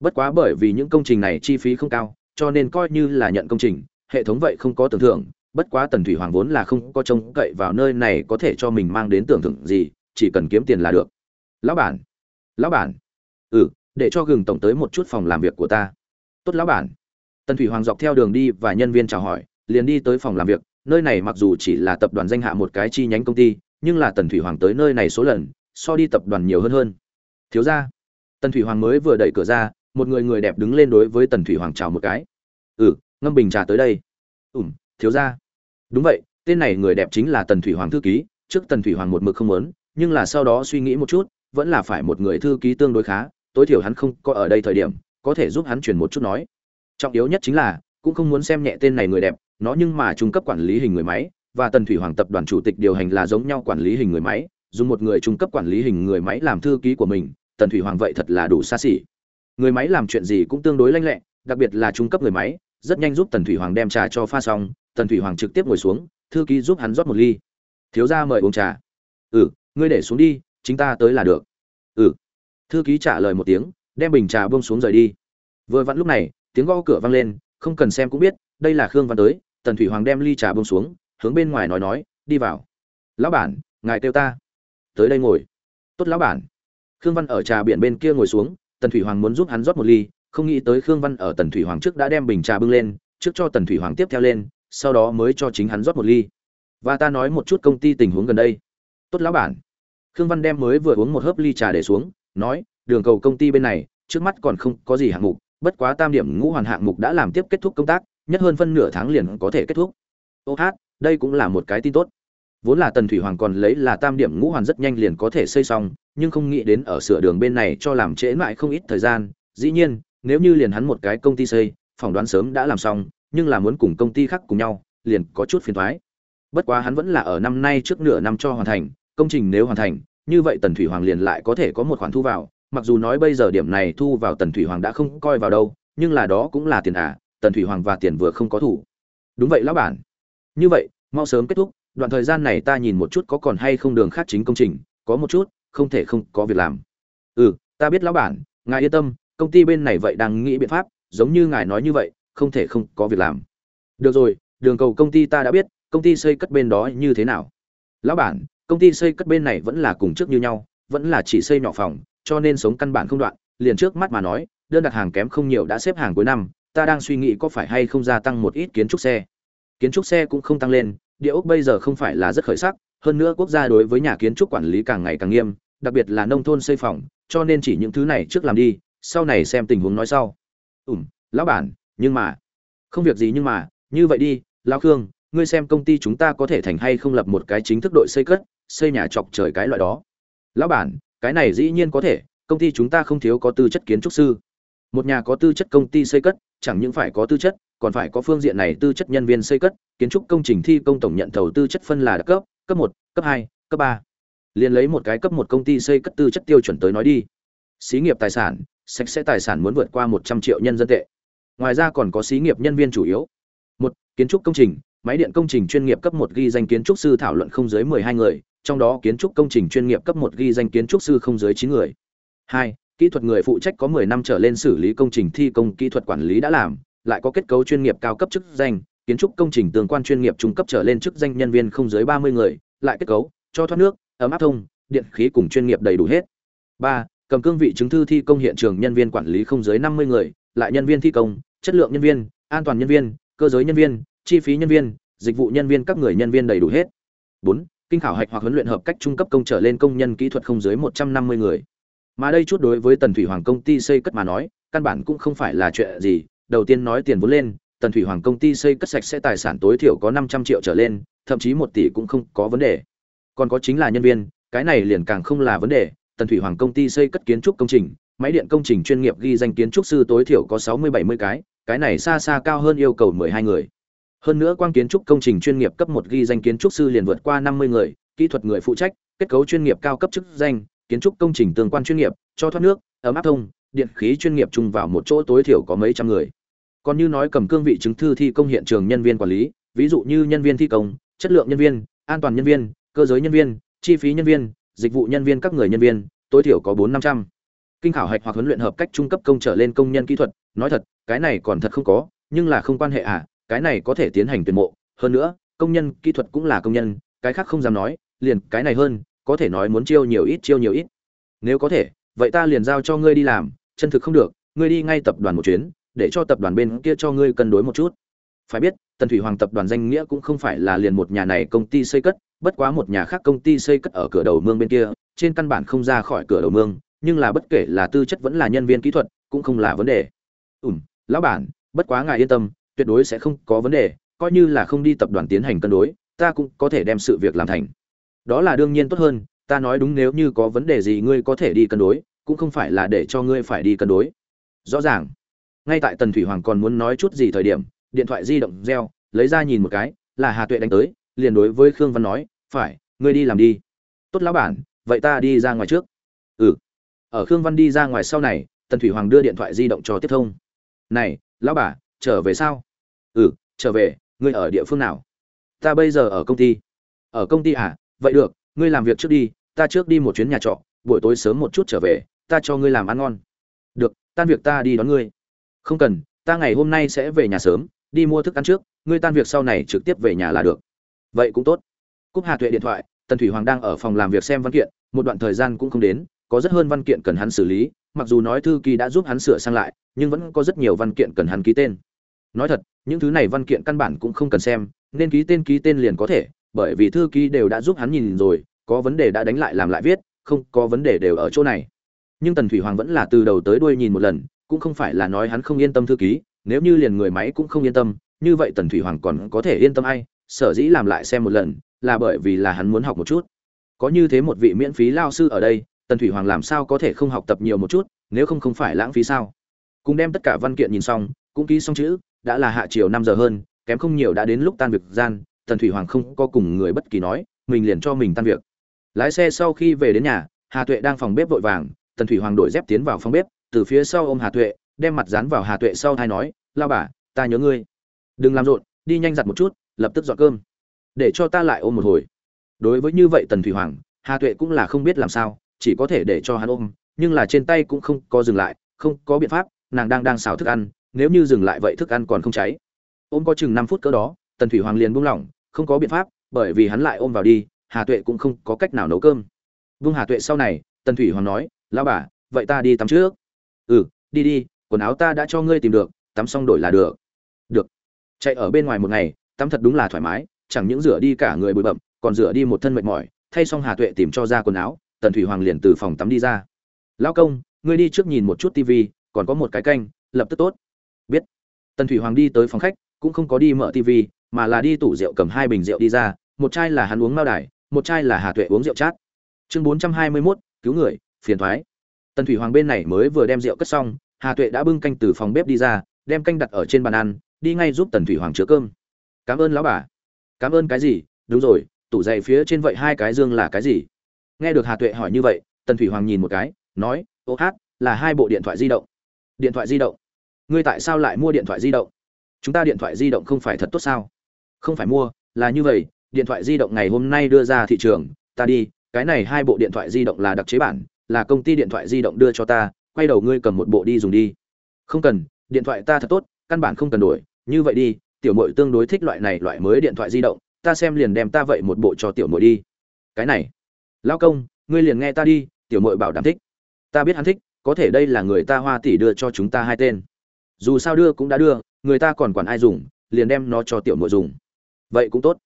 Bất quá bởi vì những công trình này chi phí không cao, cho nên coi như là nhận công trình, hệ thống vậy không có tưởng thưởng bất quá tần thủy hoàng vốn là không có trông cậy vào nơi này có thể cho mình mang đến tưởng tượng gì, chỉ cần kiếm tiền là được. Lão bản lão bản. Ừ để cho gừng tổng tới một chút phòng làm việc của ta. Tốt lão bản. Tần thủy hoàng dọc theo đường đi và nhân viên chào hỏi, liền đi tới phòng làm việc. Nơi này mặc dù chỉ là tập đoàn danh hạ một cái chi nhánh công ty, nhưng là tần thủy hoàng tới nơi này số lần, so đi tập đoàn nhiều hơn hơn. Thiếu ra tần thủy hoàng mới vừa đẩy cửa ra, một người người đẹp đứng lên đối với tần thủy hoàng chào một cái. Ừ ngâm bình trà tới đây. Ủm thiếu gia, đúng vậy tên này người đẹp chính là tần thủy hoàng thư ký trước tần thủy hoàng một mực không muốn nhưng là sau đó suy nghĩ một chút vẫn là phải một người thư ký tương đối khá tối thiểu hắn không có ở đây thời điểm có thể giúp hắn chuyển một chút nói. Trọng yếu nhất chính là cũng không muốn xem nhẹ tên này người đẹp nó nhưng mà trung cấp quản lý hình người máy và tần thủy hoàng tập đoàn chủ tịch điều hành là giống nhau quản lý hình người máy dùng một người trung cấp quản lý hình người máy làm thư ký của mình tần thủy hoàng vậy thật là đủ xa xỉ. Người máy làm chuyện gì cũng tương đối lanh lẹ đặc biệt là trung cấp người máy rất nhanh giúp tần thủy hoàng đem trà cho pha xong tần thủy hoàng trực tiếp ngồi xuống, thư ký giúp hắn rót một ly. Thiếu ra mời uống trà. Ừ ngươi để xuống đi, chính ta tới là được. Ừ. Thư ký trả lời một tiếng, đem bình trà bông xuống rời đi. Vừa vặn lúc này, tiếng gõ cửa vang lên, không cần xem cũng biết, đây là khương văn tới, tần thủy hoàng đem ly trà bông xuống, hướng bên ngoài nói nói, đi vào. Lão bản, ngài kêu ta. Tới đây ngồi. Tốt lão bản. Khương văn ở trà biển bên kia ngồi xuống, tần thủy hoàng muốn giúp hắn rót một ly, không nghĩ tới khương văn ở tần thủy hoàng trước đã đem bình trà bưng lên, trước cho tần thủy hoàng tiếp theo lên sau đó mới cho chính hắn rót một ly. Và ta nói một chút công ty tình huống gần đây. Tốt lão bản. Khương văn đem mới vừa uống một hớp ly trà để xuống, nói, đường cầu công ty bên này, trước mắt còn không có gì hạng mục, bất quá tam điểm ngũ hoàn hạng mục đã làm tiếp kết thúc công tác, nhất hơn phân nửa tháng liền có thể kết thúc. Ô hát, đây cũng là một cái tin tốt. Vốn là tần thủy hoàng còn lấy là tam điểm ngũ hoàn rất nhanh liền có thể xây xong, nhưng không nghĩ đến ở sửa đường bên này cho làm trễ mãi không ít thời gian. Dĩ nhiên, nếu như liền hắn một cái công ty xây, phỏng đoán sớm đã làm xong nhưng là muốn cùng công ty khác cùng nhau, liền có chút phiền toái. bất quá hắn vẫn là ở năm nay trước nửa năm cho hoàn thành, công trình nếu hoàn thành, như vậy tần thủy hoàng liền lại có thể có một khoản thu vào. Mặc dù nói bây giờ điểm này thu vào tần thủy hoàng đã không coi vào đâu, nhưng là đó cũng là tiền à tần thủy hoàng và tiền vừa không có thủ. Đúng vậy lão bản. Như vậy, mau sớm kết thúc, đoạn thời gian này ta nhìn một chút có còn hay không đường khác chính công trình, có một chút, không thể không có việc làm. Ừ ta biết lão bản, ngài yên tâm, công ty bên này vậy đang nghĩ biện pháp, giống như ngài nói như vậy không thể không có việc làm. Được rồi, đường cầu công ty ta đã biết, công ty xây cất bên đó như thế nào. Lão bản, công ty xây cất bên này vẫn là cùng trước như nhau, vẫn là chỉ xây nhỏ phòng, cho nên sống căn bản không đoạn. Liền trước mắt mà nói, đơn đặt hàng kém không nhiều đã xếp hàng cuối năm, ta đang suy nghĩ có phải hay không gia tăng một ít kiến trúc xe. Kiến trúc xe cũng không tăng lên, địa ốc bây giờ không phải là rất khởi sắc, hơn nữa quốc gia đối với nhà kiến trúc quản lý càng ngày càng nghiêm, đặc biệt là nông thôn xây phòng, cho nên chỉ những thứ này trước làm đi, sau này xem tình huống nói sau. Ủm lão bản nhưng mà, không việc gì nhưng mà, như vậy đi lão khương, ngươi xem công ty chúng ta có thể thành hay không lập một cái chính thức đội xây cất, xây nhà chọc trời cái loại đó. Lão bản, cái này dĩ nhiên có thể, công ty chúng ta không thiếu có tư chất kiến trúc sư. Một nhà có tư chất công ty xây cất, chẳng những phải có tư chất, còn phải có phương diện này tư chất nhân viên xây cất, kiến trúc công trình thi công tổng nhận thầu tư chất phân là đặc cấp cấp một, cấp hai, cấp ba. Liền lấy một cái cấp một công ty xây cất tư chất tiêu chuẩn tới nói đi. Xí nghiệp tài sản, sạch sẽ tài sản muốn vượt qua một trăm triệu nhân dân tệ ngoài ra còn có xí nghiệp nhân viên chủ yếu. Một, kiến trúc công trình, máy điện công trình chuyên nghiệp cấp một ghi danh kiến trúc sư thảo luận không dưới mười hai người, trong đó kiến trúc công trình chuyên nghiệp cấp một ghi danh kiến trúc sư không dưới chín người. Hai, kỹ thuật người phụ trách có mười năm trở lên xử lý công trình thi công kỹ thuật quản lý đã làm, lại có kết cấu chuyên nghiệp cao cấp chức danh, kiến trúc công trình tương quan chuyên nghiệp trung cấp trở lên chức danh nhân viên không dưới ba mươi người, lại kết cấu, cho thoát nước, ấm áp thông, điện khí cùng chuyên nghiệp đầy đủ hết. Ba, cầm cương vị chứng thư thi công hiện trường nhân viên quản lý không dưới năm mươi người, lại nhân viên thi công chất lượng nhân viên, an toàn nhân viên, cơ giới nhân viên, chi phí nhân viên, dịch vụ nhân viên các người nhân viên đầy đủ hết. Bốn, kinh khảo hạch hoặc huấn luyện hợp cách trung cấp công trở lên công nhân kỹ thuật không dưới một trăm năm mươi người. Mà đây chút đối với tần thủy hoàng công ty xây cất mà nói, căn bản cũng không phải là chuyện gì. Đầu tiên nói tiền vốn lên, tần thủy hoàng công ty xây cất sạch sẽ tài sản tối thiểu có năm trăm triệu trở lên, thậm chí một tỷ cũng không có vấn đề. Còn có chính là nhân viên, cái này liền càng không là vấn đề. Tần thủy hoàng công ty xây cất kiến trúc công trình máy điện công trình chuyên nghiệp ghi danh kiến trúc sư tối thiểu có sáu mươi bảy mươi cái cái này xa xa cao hơn yêu cầu mười hai người. Hơn nữa quang kiến trúc công trình chuyên nghiệp cấp một ghi danh kiến trúc sư liền vượt qua năm mươi người, kỹ thuật người phụ trách, kết cấu chuyên nghiệp cao cấp chức danh, kiến trúc công trình tương quan chuyên nghiệp, cho thoát nước, ấm áp thông, điện khí chuyên nghiệp chung vào một chỗ tối thiểu có mấy trăm người. Còn như nói cầm cương vị chứng thư thi công hiện trường nhân viên quản lý, ví dụ như nhân viên thi công, chất lượng nhân viên, an toàn nhân viên, cơ giới nhân viên, chi phí nhân viên, dịch vụ nhân viên các người nhân viên, tối thiểu có bốn năm trăm kinh khảo hạch hoặc huấn luyện hợp cách trung cấp công trở lên công nhân kỹ thuật, nói thật, cái này còn thật không có, nhưng là không quan hệ à cái này có thể tiến hành tuyển mộ. Hơn nữa, công nhân kỹ thuật cũng là công nhân, cái khác không dám nói, liền cái này hơn, có thể nói muốn chiêu nhiều ít, chiêu nhiều ít. Nếu có thể, vậy ta liền giao cho ngươi đi làm, chân thực không được, ngươi đi ngay tập đoàn một chuyến, để cho tập đoàn bên kia cho ngươi cân đối một chút. Phải biết, tần thủy hoàng tập đoàn danh nghĩa cũng không phải là liền một nhà này công ty xây cất, bất quá một nhà khác công ty xây cất ở cửa đầu mương bên kia, trên căn bản không ra khỏi cửa đầu mương nhưng là bất kể là tư chất vẫn là nhân viên kỹ thuật, cũng không là vấn đề. Ủm lão bản, bất quá ngài yên tâm, tuyệt đối sẽ không có vấn đề, coi như là không đi tập đoàn tiến hành cân đối, ta cũng có thể đem sự việc làm thành. Đó là đương nhiên tốt hơn, ta nói đúng nếu như có vấn đề gì ngươi có thể đi cân đối, cũng không phải là để cho ngươi phải đi cân đối. Rõ ràng. Ngay tại tần thủy hoàng còn muốn nói chút gì thời điểm, điện thoại di động reo, lấy ra nhìn một cái, là hà tuệ đánh tới, liền đối với khương văn nói, phải, ngươi đi làm đi. Tốt lão bản, vậy ta đi ra ngoài trước. Ừ ở khương văn đi ra ngoài sau này, tần thủy hoàng đưa điện thoại di động cho tiếp thông. Này, lão bà, trở về sao? Ừ trở về, ngươi ở địa phương nào? Ta bây giờ ở công ty. Ở công ty à? Vậy được, ngươi làm việc trước đi, ta trước đi một chuyến nhà trọ, buổi tối sớm một chút trở về, ta cho ngươi làm ăn ngon. Được, tan việc ta đi đón ngươi. Không cần, ta ngày hôm nay sẽ về nhà sớm, đi mua thức ăn trước, ngươi tan việc sau này trực tiếp về nhà là được. Vậy cũng tốt. Cúc hà tuệ điện thoại, tần thủy hoàng đang ở phòng làm việc xem văn kiện, một đoạn thời gian cũng không đến có rất hơn văn kiện cần hắn xử lý, mặc dù nói thư ký đã giúp hắn sửa sang lại, nhưng vẫn có rất nhiều văn kiện cần hắn ký tên. Nói thật, những thứ này văn kiện căn bản cũng không cần xem, nên ký tên ký tên liền có thể, bởi vì thư ký đều đã giúp hắn nhìn rồi, có vấn đề đã đánh lại làm lại viết, không có vấn đề đều ở chỗ này. Nhưng tần thủy hoàng vẫn là từ đầu tới đuôi nhìn một lần, cũng không phải là nói hắn không yên tâm thư ký, nếu như liền người máy cũng không yên tâm, như vậy tần thủy hoàng còn có thể yên tâm ai? Sở dĩ làm lại xem một lần, là bởi vì là hắn muốn học một chút. Có như thế một vị miễn phí lao sư ở đây tần thủy hoàng làm sao có thể không học tập nhiều một chút, nếu không không phải lãng phí sao? Cùng đem tất cả văn kiện nhìn xong, cũng ký xong chữ, đã là hạ chiều năm giờ hơn, kém không nhiều đã đến lúc tan việc gian, tần thủy hoàng không có cùng người bất kỳ nói, mình liền cho mình tan việc. Lái xe sau khi về đến nhà, hà tuệ đang phòng bếp vội vàng, tần thủy hoàng đổi dép tiến vào phòng bếp, từ phía sau ôm hà tuệ, đem mặt dán vào hà tuệ sau thai nói, lao bà, ta nhớ ngươi. Đừng làm rộn, đi nhanh giặt một chút, lập tức dọn cơm. Để cho ta lại ôm một hồi. Đối với như vậy tần thủy hoàng, hà tuệ cũng là không biết làm sao chỉ có thể để cho hắn ôm, nhưng là trên tay cũng không có dừng lại, không có biện pháp, nàng đang đang xào thức ăn, nếu như dừng lại vậy thức ăn còn không cháy. Ôm có chừng năm phút cỡ đó, tần thủy hoàng liền buông lỏng, không có biện pháp, bởi vì hắn lại ôm vào đi, hà tuệ cũng không có cách nào nấu cơm. Vương hà tuệ sau này, tần thủy hoàng nói lao bà, vậy ta đi tắm trước. Ừ đi đi, quần áo ta đã cho ngươi tìm được, tắm xong đổi là được. Được. Chạy ở bên ngoài một ngày, tắm thật đúng là thoải mái, chẳng những rửa đi cả người bụi bậm còn rửa đi một thân mệt mỏi, thay xong hà tuệ tìm cho ra quần áo tần thủy hoàng liền từ phòng tắm đi ra. Lão công ngươi đi trước nhìn một chút TV, còn có một cái canh lập tức tốt. Biết. Tần thủy hoàng đi tới phòng khách cũng không có đi mở TV, mà là đi tủ rượu cầm hai bình rượu đi ra một chai là hắn uống mao đài một chai là hà tuệ uống rượu chát. Chương bốn trăm hai mươi mốt cứu người phiền thoái. Tần thủy hoàng bên này mới vừa đem rượu cất xong hà tuệ đã bưng canh từ phòng bếp đi ra đem canh đặt ở trên bàn ăn đi ngay giúp tần thủy hoàng chứa cơm. Cảm ơn lão bà. Cảm ơn cái gì? Đúng rồi tủ dậy phía trên vậy hai cái dương là cái gì? Nghe được hà tuệ hỏi như vậy, tần thủy hoàng nhìn một cái, nói, ô hát, là hai bộ điện thoại di động. Điện thoại di động? Ngươi tại sao lại mua điện thoại di động? Chúng ta điện thoại di động không phải thật tốt sao? Không phải mua, là như vậy, điện thoại di động ngày hôm nay đưa ra thị trường, ta đi, cái này hai bộ điện thoại di động là đặc chế bản, là công ty điện thoại di động đưa cho ta, quay đầu ngươi cầm một bộ đi dùng đi. Không cần, điện thoại ta thật tốt, căn bản không cần đổi, như vậy đi, tiểu mội tương đối thích loại này, loại mới điện thoại di động, ta xem liền đem ta vậy một bộ cho tiểu mội đi. Cái này lao công, ngươi liền nghe ta đi, tiểu mội bảo đảm thích. Ta biết hắn thích, có thể đây là người ta hoa tỷ đưa cho chúng ta hai tên. Dù sao đưa cũng đã đưa, người ta còn quản ai dùng, liền đem nó cho tiểu mội dùng. Vậy cũng tốt.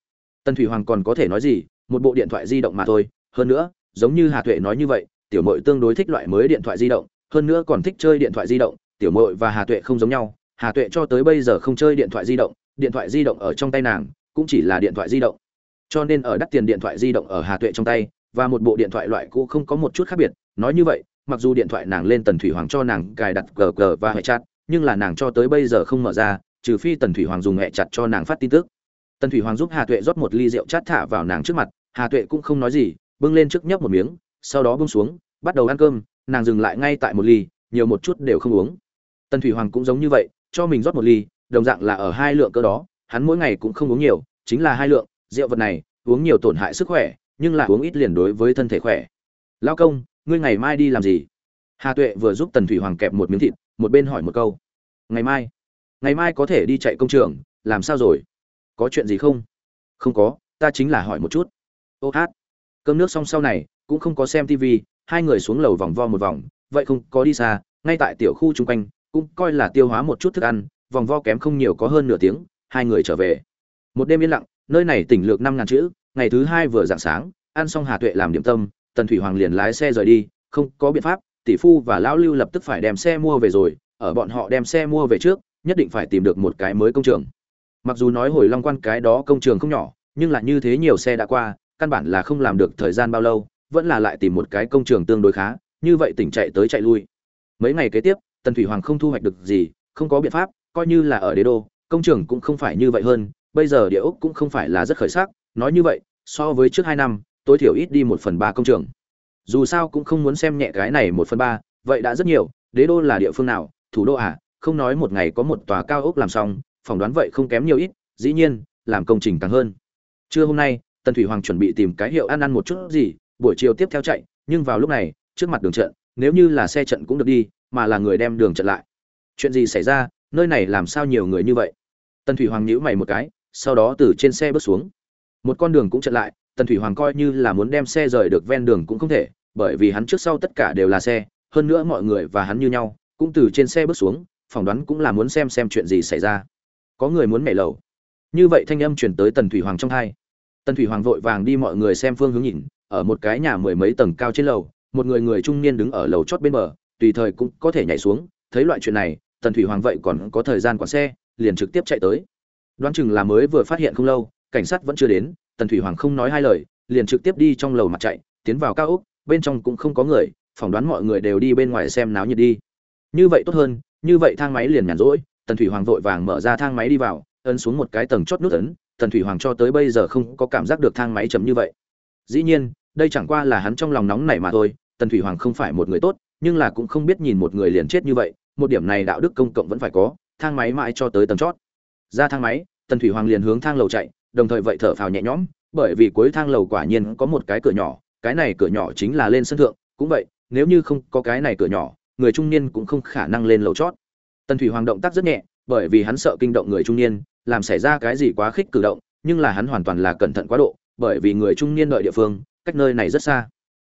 Tân thủy hoàng còn có thể nói gì, một bộ điện thoại di động mà thôi. Hơn nữa, giống như hà tuệ nói như vậy, tiểu mội tương đối thích loại mới điện thoại di động. Hơn nữa còn thích chơi điện thoại di động, tiểu mội và hà tuệ không giống nhau. Hà tuệ cho tới bây giờ không chơi điện thoại di động, điện thoại di động ở trong tay nàng, cũng chỉ là điện thoại di động. Cho nên ở đắt tiền điện thoại di động ở hà tuệ trong tay và một bộ điện thoại loại cũ không có một chút khác biệt. Nói như vậy, mặc dù điện thoại nàng lên tần thủy hoàng cho nàng cài đặt gờ gờ và hệ chặt nhưng là nàng cho tới bây giờ không mở ra, trừ phi tần thủy hoàng dùng hệ chặt cho nàng phát tin tức. Tần thủy hoàng giúp hà tuệ rót một ly rượu chát thả vào nàng trước mặt, hà tuệ cũng không nói gì, bưng lên trước nhấp một miếng, sau đó bưng xuống, bắt đầu ăn cơm, nàng dừng lại ngay tại một ly, nhiều một chút đều không uống. Tần thủy hoàng cũng giống như vậy, cho mình rót một ly, đồng dạng là ở hai lượng cơ đó, hắn mỗi ngày cũng không uống nhiều, chính là hai lượng, rượu vật này, uống nhiều tổn hại sức khỏe nhưng là uống ít liền đối với thân thể khỏe. Lao công, ngươi ngày mai đi làm gì? Hà tuệ vừa giúp tần thủy hoàng kẹp một miếng thịt, một bên hỏi một câu. Ngày mai? Ngày mai có thể đi chạy công trường, làm sao rồi? Có chuyện gì không? Không có, ta chính là hỏi một chút. Ô hát. Cơm nước xong sau này, cũng không có xem tv hai người xuống lầu vòng vo một vòng, vậy không có đi xa, ngay tại tiểu khu chung quanh, cũng coi là tiêu hóa một chút thức ăn, vòng vo kém không nhiều có hơn nửa tiếng, hai người trở về. Một đêm yên lặng, nơi này tỉnh lược năm ngàn chữ ngày thứ hai vừa dạng sáng, ăn xong hà tuệ làm điểm tâm, tần thủy hoàng liền lái xe rời đi, không có biện pháp, tỷ phu và lão lưu lập tức phải đem xe mua về rồi, ở bọn họ đem xe mua về trước, nhất định phải tìm được một cái mới công trường. Mặc dù nói hồi long quan cái đó công trường không nhỏ, nhưng là như thế nhiều xe đã qua, căn bản là không làm được thời gian bao lâu, vẫn là lại tìm một cái công trường tương đối khá, như vậy tỉnh chạy tới chạy lui. Mấy ngày kế tiếp, tần thủy hoàng không thu hoạch được gì, không có biện pháp, coi như là ở đế đô, công trường cũng không phải như vậy hơn, bây giờ địa ốc cũng không phải là rất khởi sắc nói như vậy, so với trước hai năm, tối thiểu ít đi một phần ba công trường. Dù sao cũng không muốn xem nhẹ cái này một phần ba, vậy đã rất nhiều, đế đô là địa phương nào, thủ đô à không nói một ngày có một tòa cao ốc làm xong, phỏng đoán vậy không kém nhiều ít, dĩ nhiên, làm công trình càng hơn. Trưa hôm nay, tần thủy hoàng chuẩn bị tìm cái hiệu ăn ăn một chút gì, buổi chiều tiếp theo chạy, nhưng vào lúc này, trước mặt đường trận, nếu như là xe trận cũng được đi, mà là người đem đường trận lại. Chuyện gì xảy ra, nơi này làm sao nhiều người như vậy? Tần thủy hoàng nhíu mày một cái, sau đó từ trên xe bước xuống một con đường cũng chặn lại, tần thủy hoàng coi như là muốn đem xe rời được ven đường cũng không thể, bởi vì hắn trước sau tất cả đều là xe, hơn nữa mọi người và hắn như nhau, cũng từ trên xe bước xuống, phỏng đoán cũng là muốn xem xem chuyện gì xảy ra. Có người muốn nhảy lầu. Như vậy thanh âm chuyển tới tần thủy hoàng trong hai. Tần thủy hoàng vội vàng đi mọi người xem phương hướng nhìn, ở một cái nhà mười mấy tầng cao trên lầu, một người người trung niên đứng ở lầu chót bên bờ, tùy thời cũng có thể nhảy xuống, thấy loại chuyện này, tần thủy hoàng vậy còn có thời gian quản xe, liền trực tiếp chạy tới. Đoán chừng là mới vừa phát hiện không lâu cảnh sát vẫn chưa đến, tần thủy hoàng không nói hai lời, liền trực tiếp đi trong lầu mặt chạy, tiến vào cao ốc, bên trong cũng không có người, phỏng đoán mọi người đều đi bên ngoài xem náo nhiệt đi. Như vậy tốt hơn, như vậy thang máy liền nhàn rỗi, tần thủy hoàng vội vàng mở ra thang máy đi vào, ấn xuống một cái tầng chót nút ấn, tần thủy hoàng cho tới bây giờ không có cảm giác được thang máy chấm như vậy. Dĩ nhiên, đây chẳng qua là hắn trong lòng nóng này mà thôi, tần thủy hoàng không phải một người tốt, nhưng là cũng không biết nhìn một người liền chết như vậy, một điểm này đạo đức công cộng vẫn phải có, thang máy mãi cho tới tầng chót. Ra thang máy, tần thủy hoàng liền hướng thang lầu chạy đồng thời vậy thở phào nhẹ nhõm, bởi vì cuối thang lầu quả nhiên có một cái cửa nhỏ, cái này cửa nhỏ chính là lên sân thượng, cũng vậy, nếu như không có cái này cửa nhỏ, người trung niên cũng không khả năng lên lầu chót. Tần thủy hoàng động tác rất nhẹ, bởi vì hắn sợ kinh động người trung niên, làm xảy ra cái gì quá khích cử động, nhưng là hắn hoàn toàn là cẩn thận quá độ, bởi vì người trung niên đợi địa phương, cách nơi này rất xa.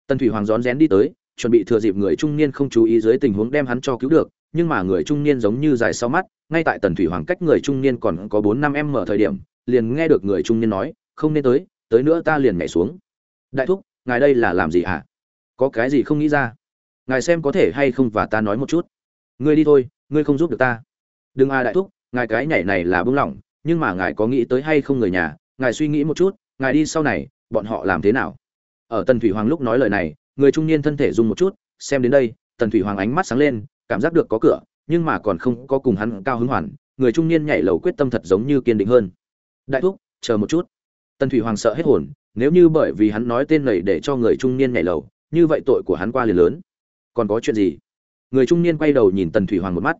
Tần thủy hoàng rón rén đi tới, chuẩn bị thừa dịp người trung niên không chú ý dưới tình huống đem hắn cho cứu được, nhưng mà người trung niên giống như dài sau mắt, ngay tại tần thủy hoàng cách người trung niên còn có bốn năm em mở thời điểm liền nghe được người trung niên nói, không nên tới tới nữa ta liền nhảy xuống. Đại thúc, ngài đây là làm gì hả? Có cái gì không nghĩ ra? Ngài xem có thể hay không và ta nói một chút. Ngươi đi thôi, ngươi không giúp được ta. Đừng à đại thúc, ngài cái nhảy này là bưng lỏng, nhưng mà ngài có nghĩ tới hay không người nhà? Ngài suy nghĩ một chút, ngài đi sau này, bọn họ làm thế nào? Ở tần thủy hoàng lúc nói lời này, người trung niên thân thể rung một chút, xem đến đây, tần thủy hoàng ánh mắt sáng lên, cảm giác được có cửa, nhưng mà còn không có cùng hắn cao hứng hoàn, người trung niên nhảy lầu quyết tâm thật giống như kiên định hơn đại thúc, chờ một chút. Tần thủy hoàng sợ hết hồn, nếu như bởi vì hắn nói tên này để cho người trung niên nhảy lầu, như vậy tội của hắn qua liền lớn. Còn có chuyện gì? Người trung niên quay đầu nhìn tần thủy hoàng một mắt.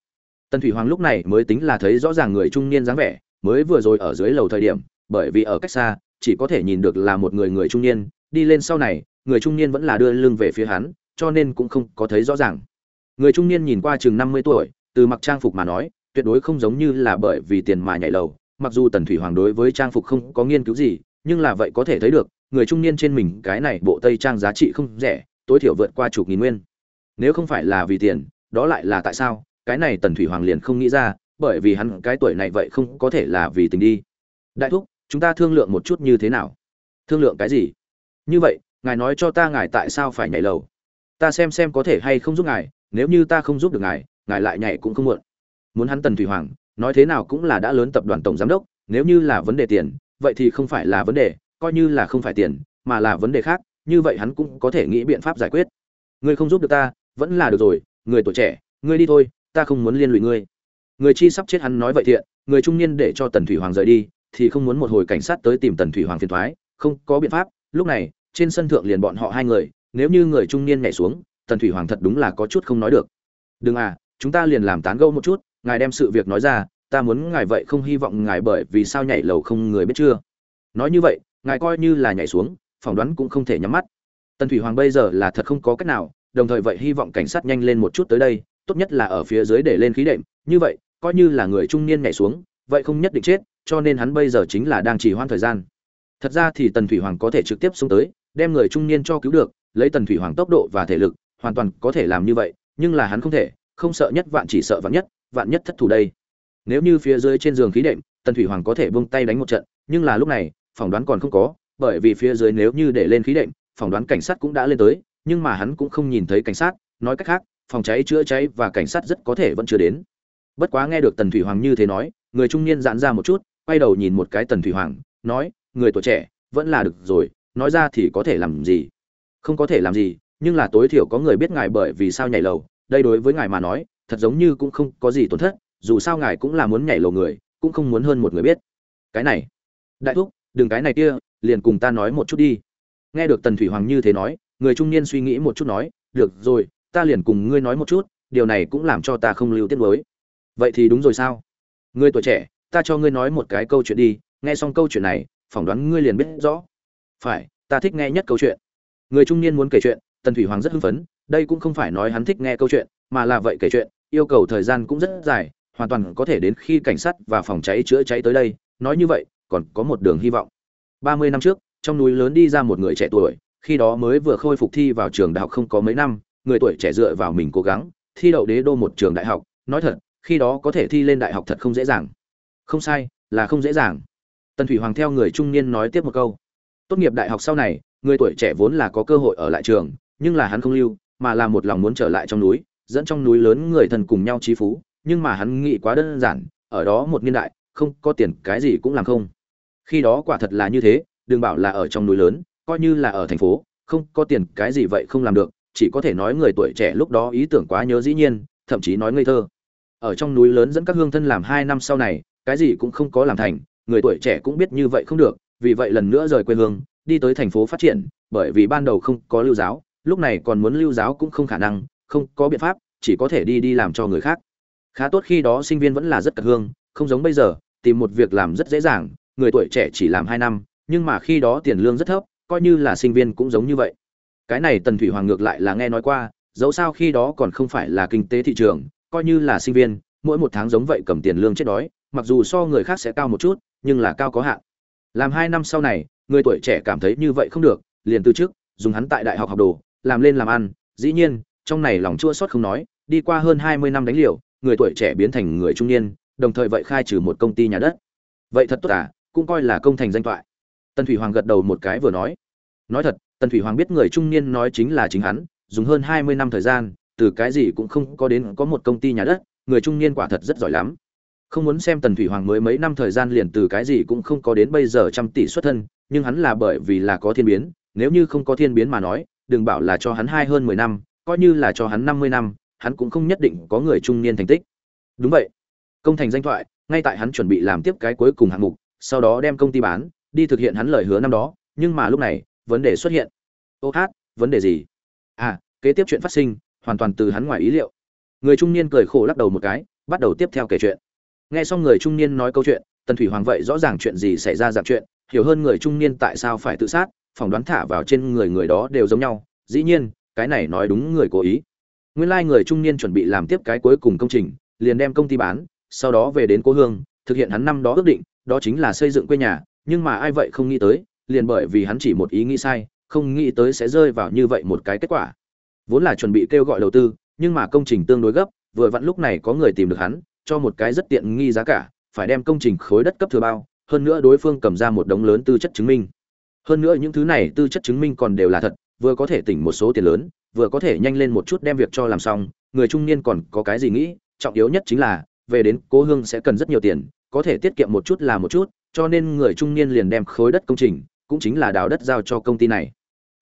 Tần thủy hoàng lúc này mới tính là thấy rõ ràng người trung niên dáng vẻ, mới vừa rồi ở dưới lầu thời điểm, bởi vì ở cách xa, chỉ có thể nhìn được là một người người trung niên, đi lên sau này, người trung niên vẫn là đưa lưng về phía hắn, cho nên cũng không có thấy rõ ràng. Người trung niên nhìn qua chừng năm mươi tuổi, từ mặc trang phục mà nói, tuyệt đối không giống như là bởi vì tiền mà nhảy lầu mặc dù tần thủy hoàng đối với trang phục không có nghiên cứu gì, nhưng là vậy có thể thấy được, người trung niên trên mình cái này bộ tây trang giá trị không rẻ, tối thiểu vượt qua chục nghìn nguyên. Nếu không phải là vì tiền, đó lại là tại sao? Cái này tần thủy hoàng liền không nghĩ ra, bởi vì hắn cái tuổi này vậy không có thể là vì tình đi. Đại thúc, chúng ta thương lượng một chút như thế nào? Thương lượng cái gì? Như vậy, ngài nói cho ta ngài tại sao phải nhảy lầu. Ta xem xem có thể hay không giúp ngài, nếu như ta không giúp được ngài ngài lại nhảy cũng không muộn. Muốn hắn tần thủy hoàng nói thế nào cũng là đã lớn tập đoàn tổng giám đốc, nếu như là vấn đề tiền, vậy thì không phải là vấn đề, coi như là không phải tiền, mà là vấn đề khác, như vậy hắn cũng có thể nghĩ biện pháp giải quyết. Ngươi không giúp được ta, vẫn là được rồi, người tuổi trẻ, ngươi đi thôi, ta không muốn liên lụy ngươi. Người chi sắp chết hắn nói vậy thiện, người trung niên để cho tần thủy hoàng rời đi, thì không muốn một hồi cảnh sát tới tìm tần thủy hoàng phiền thoái không có biện pháp, lúc này, trên sân thượng liền bọn họ hai người, nếu như người trung niên nhảy xuống, tần thủy hoàng thật đúng là có chút không nói được. Đừng à chúng ta liền làm tán gẫu một chút ngài đem sự việc nói ra, ta muốn ngài vậy không hy vọng ngài bởi vì sao nhảy lầu không người biết chưa? Nói như vậy, ngài coi như là nhảy xuống, phỏng đoán cũng không thể nhắm mắt. Tần thủy hoàng bây giờ là thật không có cách nào, đồng thời vậy hy vọng cảnh sát nhanh lên một chút tới đây, tốt nhất là ở phía dưới để lên khí đệm. Như vậy, coi như là người trung niên nhảy xuống, vậy không nhất định chết, cho nên hắn bây giờ chính là đang trì hoãn thời gian. Thật ra thì tần thủy hoàng có thể trực tiếp xuống tới, đem người trung niên cho cứu được, lấy tần thủy hoàng tốc độ và thể lực, hoàn toàn có thể làm như vậy, nhưng là hắn không thể, không sợ nhất vạn chỉ sợ vạn nhất vạn nhất thất thủ đây. Nếu như phía dưới trên giường khí đệm, tần thủy hoàng có thể buông tay đánh một trận, nhưng là lúc này, phỏng đoán còn không có, bởi vì phía dưới nếu như để lên khí đệm, phỏng đoán cảnh sát cũng đã lên tới, nhưng mà hắn cũng không nhìn thấy cảnh sát, nói cách khác, phòng cháy, chữa cháy và cảnh sát rất có thể vẫn chưa đến. Bất quá nghe được tần thủy hoàng như thế nói, người trung niên giãn ra một chút, quay đầu nhìn một cái tần thủy hoàng, nói, người tuổi trẻ, vẫn là được rồi, nói ra thì có thể làm gì? Không có thể làm gì, nhưng là tối thiểu có người biết ngài bởi vì sao nhảy lầu, đây đối với ngài mà nói thật giống như cũng không có gì tổn thất, dù sao ngài cũng là muốn nhảy lầu người, cũng không muốn hơn một người biết. Cái này, đại thúc, đừng cái này kia, liền cùng ta nói một chút đi. Nghe được tần thủy hoàng như thế nói, người trung niên suy nghĩ một chút nói, được rồi, ta liền cùng ngươi nói một chút, điều này cũng làm cho ta không lưu tiết mới. Vậy thì đúng rồi sao? Ngươi tuổi trẻ, ta cho ngươi nói một cái câu chuyện đi. Nghe xong câu chuyện này, phỏng đoán ngươi liền biết rõ. Phải, ta thích nghe nhất câu chuyện. Người trung niên muốn kể chuyện, tần thủy hoàng rất hưng phấn, đây cũng không phải nói hắn thích nghe câu chuyện, mà là vậy kể chuyện yêu cầu thời gian cũng rất dài, hoàn toàn có thể đến khi cảnh sát và phòng cháy chữa cháy tới đây. Nói như vậy, còn có một đường hy vọng. Ba mươi năm trước, trong núi lớn đi ra một người trẻ tuổi, khi đó mới vừa khôi phục thi vào trường đại học không có mấy năm, người tuổi trẻ dựa vào mình cố gắng, thi đậu đế đô một trường đại học. Nói thật, khi đó có thể thi lên đại học thật không dễ dàng. Không sai, là không dễ dàng. Tần thủy hoàng theo người trung niên nói tiếp một câu. Tốt nghiệp đại học sau này, người tuổi trẻ vốn là có cơ hội ở lại trường, nhưng là hắn không lưu, mà là một lòng muốn trở lại trong núi dẫn trong núi lớn người thần cùng nhau trí phú, nhưng mà hắn nghĩ quá đơn giản, ở đó một niên đại, không có tiền cái gì cũng làm không. Khi đó quả thật là như thế, đừng bảo là ở trong núi lớn, coi như là ở thành phố, không có tiền cái gì vậy không làm được, chỉ có thể nói người tuổi trẻ lúc đó ý tưởng quá nhớ dĩ nhiên, thậm chí nói ngây thơ. Ở trong núi lớn dẫn các hương thân làm hai năm sau này, cái gì cũng không có làm thành, người tuổi trẻ cũng biết như vậy không được, vì vậy lần nữa rời quê hương, đi tới thành phố phát triển, bởi vì ban đầu không có lưu giáo, lúc này còn muốn lưu giáo cũng không khả năng không có biện pháp, chỉ có thể đi đi làm cho người khác. Khá tốt khi đó sinh viên vẫn là rất cật hương, không giống bây giờ, tìm một việc làm rất dễ dàng, người tuổi trẻ chỉ làm hai năm, nhưng mà khi đó tiền lương rất thấp, coi như là sinh viên cũng giống như vậy. Cái này tần thủy hoàng ngược lại là nghe nói qua, dẫu sao khi đó còn không phải là kinh tế thị trường, coi như là sinh viên, mỗi một tháng giống vậy cầm tiền lương chết đói, mặc dù so người khác sẽ cao một chút, nhưng là cao có hạn. Làm hai năm sau này, người tuổi trẻ cảm thấy như vậy không được, liền từ trước dùng hắn tại đại học học đồ, làm lên làm ăn, dĩ nhiên trong này lòng chua xót không nói, đi qua hơn hai mươi năm đánh liều, người tuổi trẻ biến thành người trung niên, đồng thời vậy khai trừ một công ty nhà đất. Vậy thật tốt à cũng coi là công thành danh thoại. Tần thủy hoàng gật đầu một cái vừa nói. Nói thật, tần thủy hoàng biết người trung niên nói chính là chính hắn, dùng hơn hai mươi năm thời gian, từ cái gì cũng không có đến có một công ty nhà đất, người trung niên quả thật rất giỏi lắm. Không muốn xem tần thủy hoàng mới mấy năm thời gian liền từ cái gì cũng không có đến bây giờ trăm tỷ xuất thân, nhưng hắn là bởi vì là có thiên biến, nếu như không có thiên biến mà nói, đừng bảo là cho hắn hai hơn mười năm coi như là cho hắn năm mươi năm, hắn cũng không nhất định có người trung niên thành tích. Đúng vậy. Công thành danh thoại, ngay tại hắn chuẩn bị làm tiếp cái cuối cùng hạng mục, sau đó đem công ty bán, đi thực hiện hắn lời hứa năm đó, nhưng mà lúc này, vấn đề xuất hiện. Ô hát, vấn đề gì? À kế tiếp chuyện phát sinh, hoàn toàn từ hắn ngoài ý liệu. Người trung niên cười khổ lắc đầu một cái, bắt đầu tiếp theo kể chuyện. Nghe xong người trung niên nói câu chuyện, tần thủy hoàng vậy rõ ràng chuyện gì xảy ra dạng chuyện, hiểu hơn người trung niên tại sao phải tự sát, phỏng đoán thả vào trên người người đó đều giống nhau. Dĩ nhiên cái này nói đúng người cố ý. Nguyên lai người trung niên chuẩn bị làm tiếp cái cuối cùng công trình, liền đem công ty bán, sau đó về đến cố hương, thực hiện hắn năm đó ước định, đó chính là xây dựng quê nhà, nhưng mà ai vậy không nghĩ tới, liền bởi vì hắn chỉ một ý nghĩ sai, không nghĩ tới sẽ rơi vào như vậy một cái kết quả. Vốn là chuẩn bị kêu gọi đầu tư, nhưng mà công trình tương đối gấp, vừa vặn lúc này có người tìm được hắn, cho một cái rất tiện nghi giá cả, phải đem công trình khối đất cấp thừa bao, hơn nữa đối phương cầm ra một đống lớn tư chất chứng minh. Hơn nữa những thứ này tư chất chứng minh còn đều là thật vừa có thể tỉnh một số tiền lớn, vừa có thể nhanh lên một chút đem việc cho làm xong, người trung niên còn có cái gì nghĩ, trọng yếu nhất chính là, về đến cố hương sẽ cần rất nhiều tiền, có thể tiết kiệm một chút là một chút, cho nên người trung niên liền đem khối đất công trình, cũng chính là đào đất giao cho công ty này.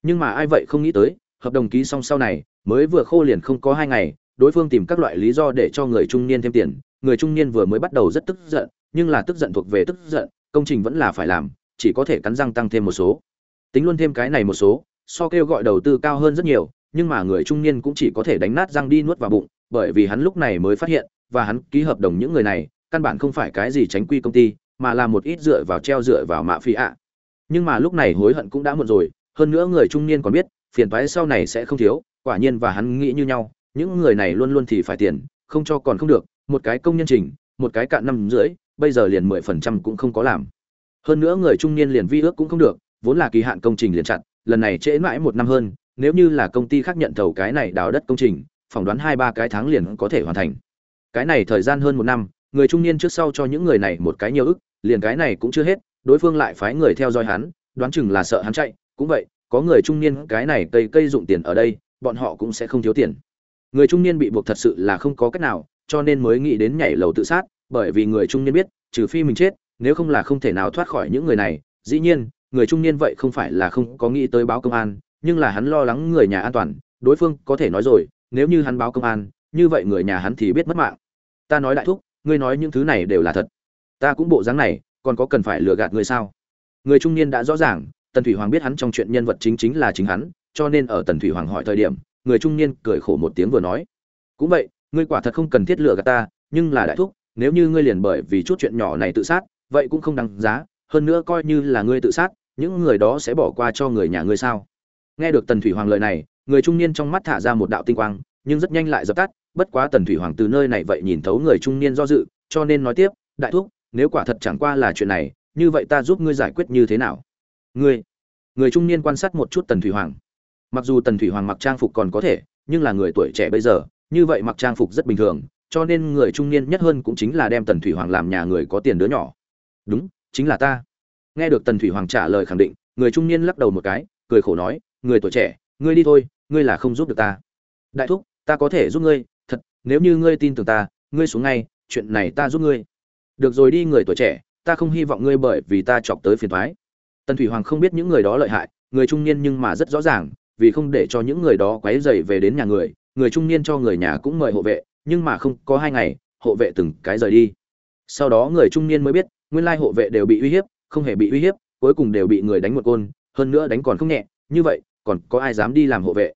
Nhưng mà ai vậy không nghĩ tới, hợp đồng ký xong sau này, mới vừa khô liền không có hai ngày, đối phương tìm các loại lý do để cho người trung niên thêm tiền, người trung niên vừa mới bắt đầu rất tức giận, nhưng là tức giận thuộc về tức giận, công trình vẫn là phải làm, chỉ có thể cắn răng tăng thêm một số. Tính luôn thêm cái này một số so kêu gọi đầu tư cao hơn rất nhiều, nhưng mà người trung niên cũng chỉ có thể đánh nát răng đi nuốt vào bụng, bởi vì hắn lúc này mới phát hiện, và hắn ký hợp đồng những người này, căn bản không phải cái gì tránh quy công ty, mà là một ít dựa vào treo dựa vào mạ phi ạ. Nhưng mà lúc này hối hận cũng đã muộn rồi, hơn nữa người trung niên còn biết, phiền toái sau này sẽ không thiếu, quả nhiên và hắn nghĩ như nhau, những người này luôn luôn thì phải tiền, không cho còn không được, một cái công nhân trình, một cái cạn năm rưỡi, bây giờ liền mười phần trăm cũng không có làm. Hơn nữa người trung niên liền vi ước cũng không được, vốn là kỳ hạn công trình liền chặn lần này trễ mãi một năm hơn, nếu như là công ty khác nhận thầu cái này đào đất công trình, phỏng đoán hai ba cái tháng liền có thể hoàn thành. Cái này thời gian hơn một năm, người trung niên trước sau cho những người này một cái nhiều ức, liền cái này cũng chưa hết, đối phương lại phái người theo dõi hắn, đoán chừng là sợ hắn chạy, cũng vậy, có người trung niên cái này cây cây dụng tiền ở đây, bọn họ cũng sẽ không thiếu tiền. Người trung niên bị buộc thật sự là không có cách nào, cho nên mới nghĩ đến nhảy lầu tự sát, bởi vì người trung niên biết, trừ phi mình chết, nếu không là không thể nào thoát khỏi những người này. Dĩ nhiên người trung niên vậy không phải là không có nghĩ tới báo công an, nhưng là hắn lo lắng người nhà an toàn, đối phương có thể nói rồi, nếu như hắn báo công an, như vậy người nhà hắn thì biết mất mạng. Ta nói đại thúc, ngươi nói những thứ này đều là thật. Ta cũng bộ dáng này, còn có cần phải lừa gạt người sao? Người trung niên đã rõ ràng, tần thủy hoàng biết hắn trong chuyện nhân vật chính chính là chính hắn, cho nên ở tần thủy hoàng hỏi thời điểm, người trung niên cười khổ một tiếng vừa nói. Cũng vậy, ngươi quả thật không cần thiết lừa gạt ta, nhưng là đại thúc, nếu như ngươi liền bởi vì chút chuyện nhỏ này tự sát, vậy cũng không đáng giá, hơn nữa coi như là ngươi tự sát những người đó sẽ bỏ qua cho người nhà ngươi sao? Nghe được tần thủy hoàng lời này, người trung niên trong mắt thả ra một đạo tinh quang, nhưng rất nhanh lại dập tắt, bất quá tần thủy hoàng từ nơi này vậy nhìn thấu người trung niên do dự, cho nên nói tiếp, đại thúc, nếu quả thật chẳng qua là chuyện này, như vậy ta giúp ngươi giải quyết như thế nào? Ngươi? Người trung niên quan sát một chút tần thủy hoàng. Mặc dù tần thủy hoàng mặc trang phục còn có thể, nhưng là người tuổi trẻ bây giờ, như vậy mặc trang phục rất bình thường, cho nên người trung niên nhất hơn cũng chính là đem tần thủy hoàng làm nhà người có tiền đứa nhỏ. Đúng, chính là ta nghe được tần thủy hoàng trả lời khẳng định, người trung niên lắc đầu một cái, cười khổ nói, người tuổi trẻ, ngươi đi thôi, ngươi là không giúp được ta. Đại thúc, ta có thể giúp ngươi, thật, nếu như ngươi tin tưởng ta, ngươi xuống ngay, chuyện này ta giúp ngươi. Được rồi đi, người tuổi trẻ, ta không hy vọng ngươi bởi vì ta chọc tới phiền thoái tần thủy hoàng không biết những người đó lợi hại, người trung niên nhưng mà rất rõ ràng, vì không để cho những người đó quấy dày về đến nhà người người trung niên cho người nhà cũng mời hộ vệ, nhưng mà không, có hai ngày, hộ vệ từng cái rời đi. Sau đó người trung niên mới biết, nguyên lai hộ vệ đều bị uy hiếp không hề bị uy hiếp, cuối cùng đều bị người đánh một côn, hơn nữa đánh còn không nhẹ, như vậy, còn có ai dám đi làm hộ vệ?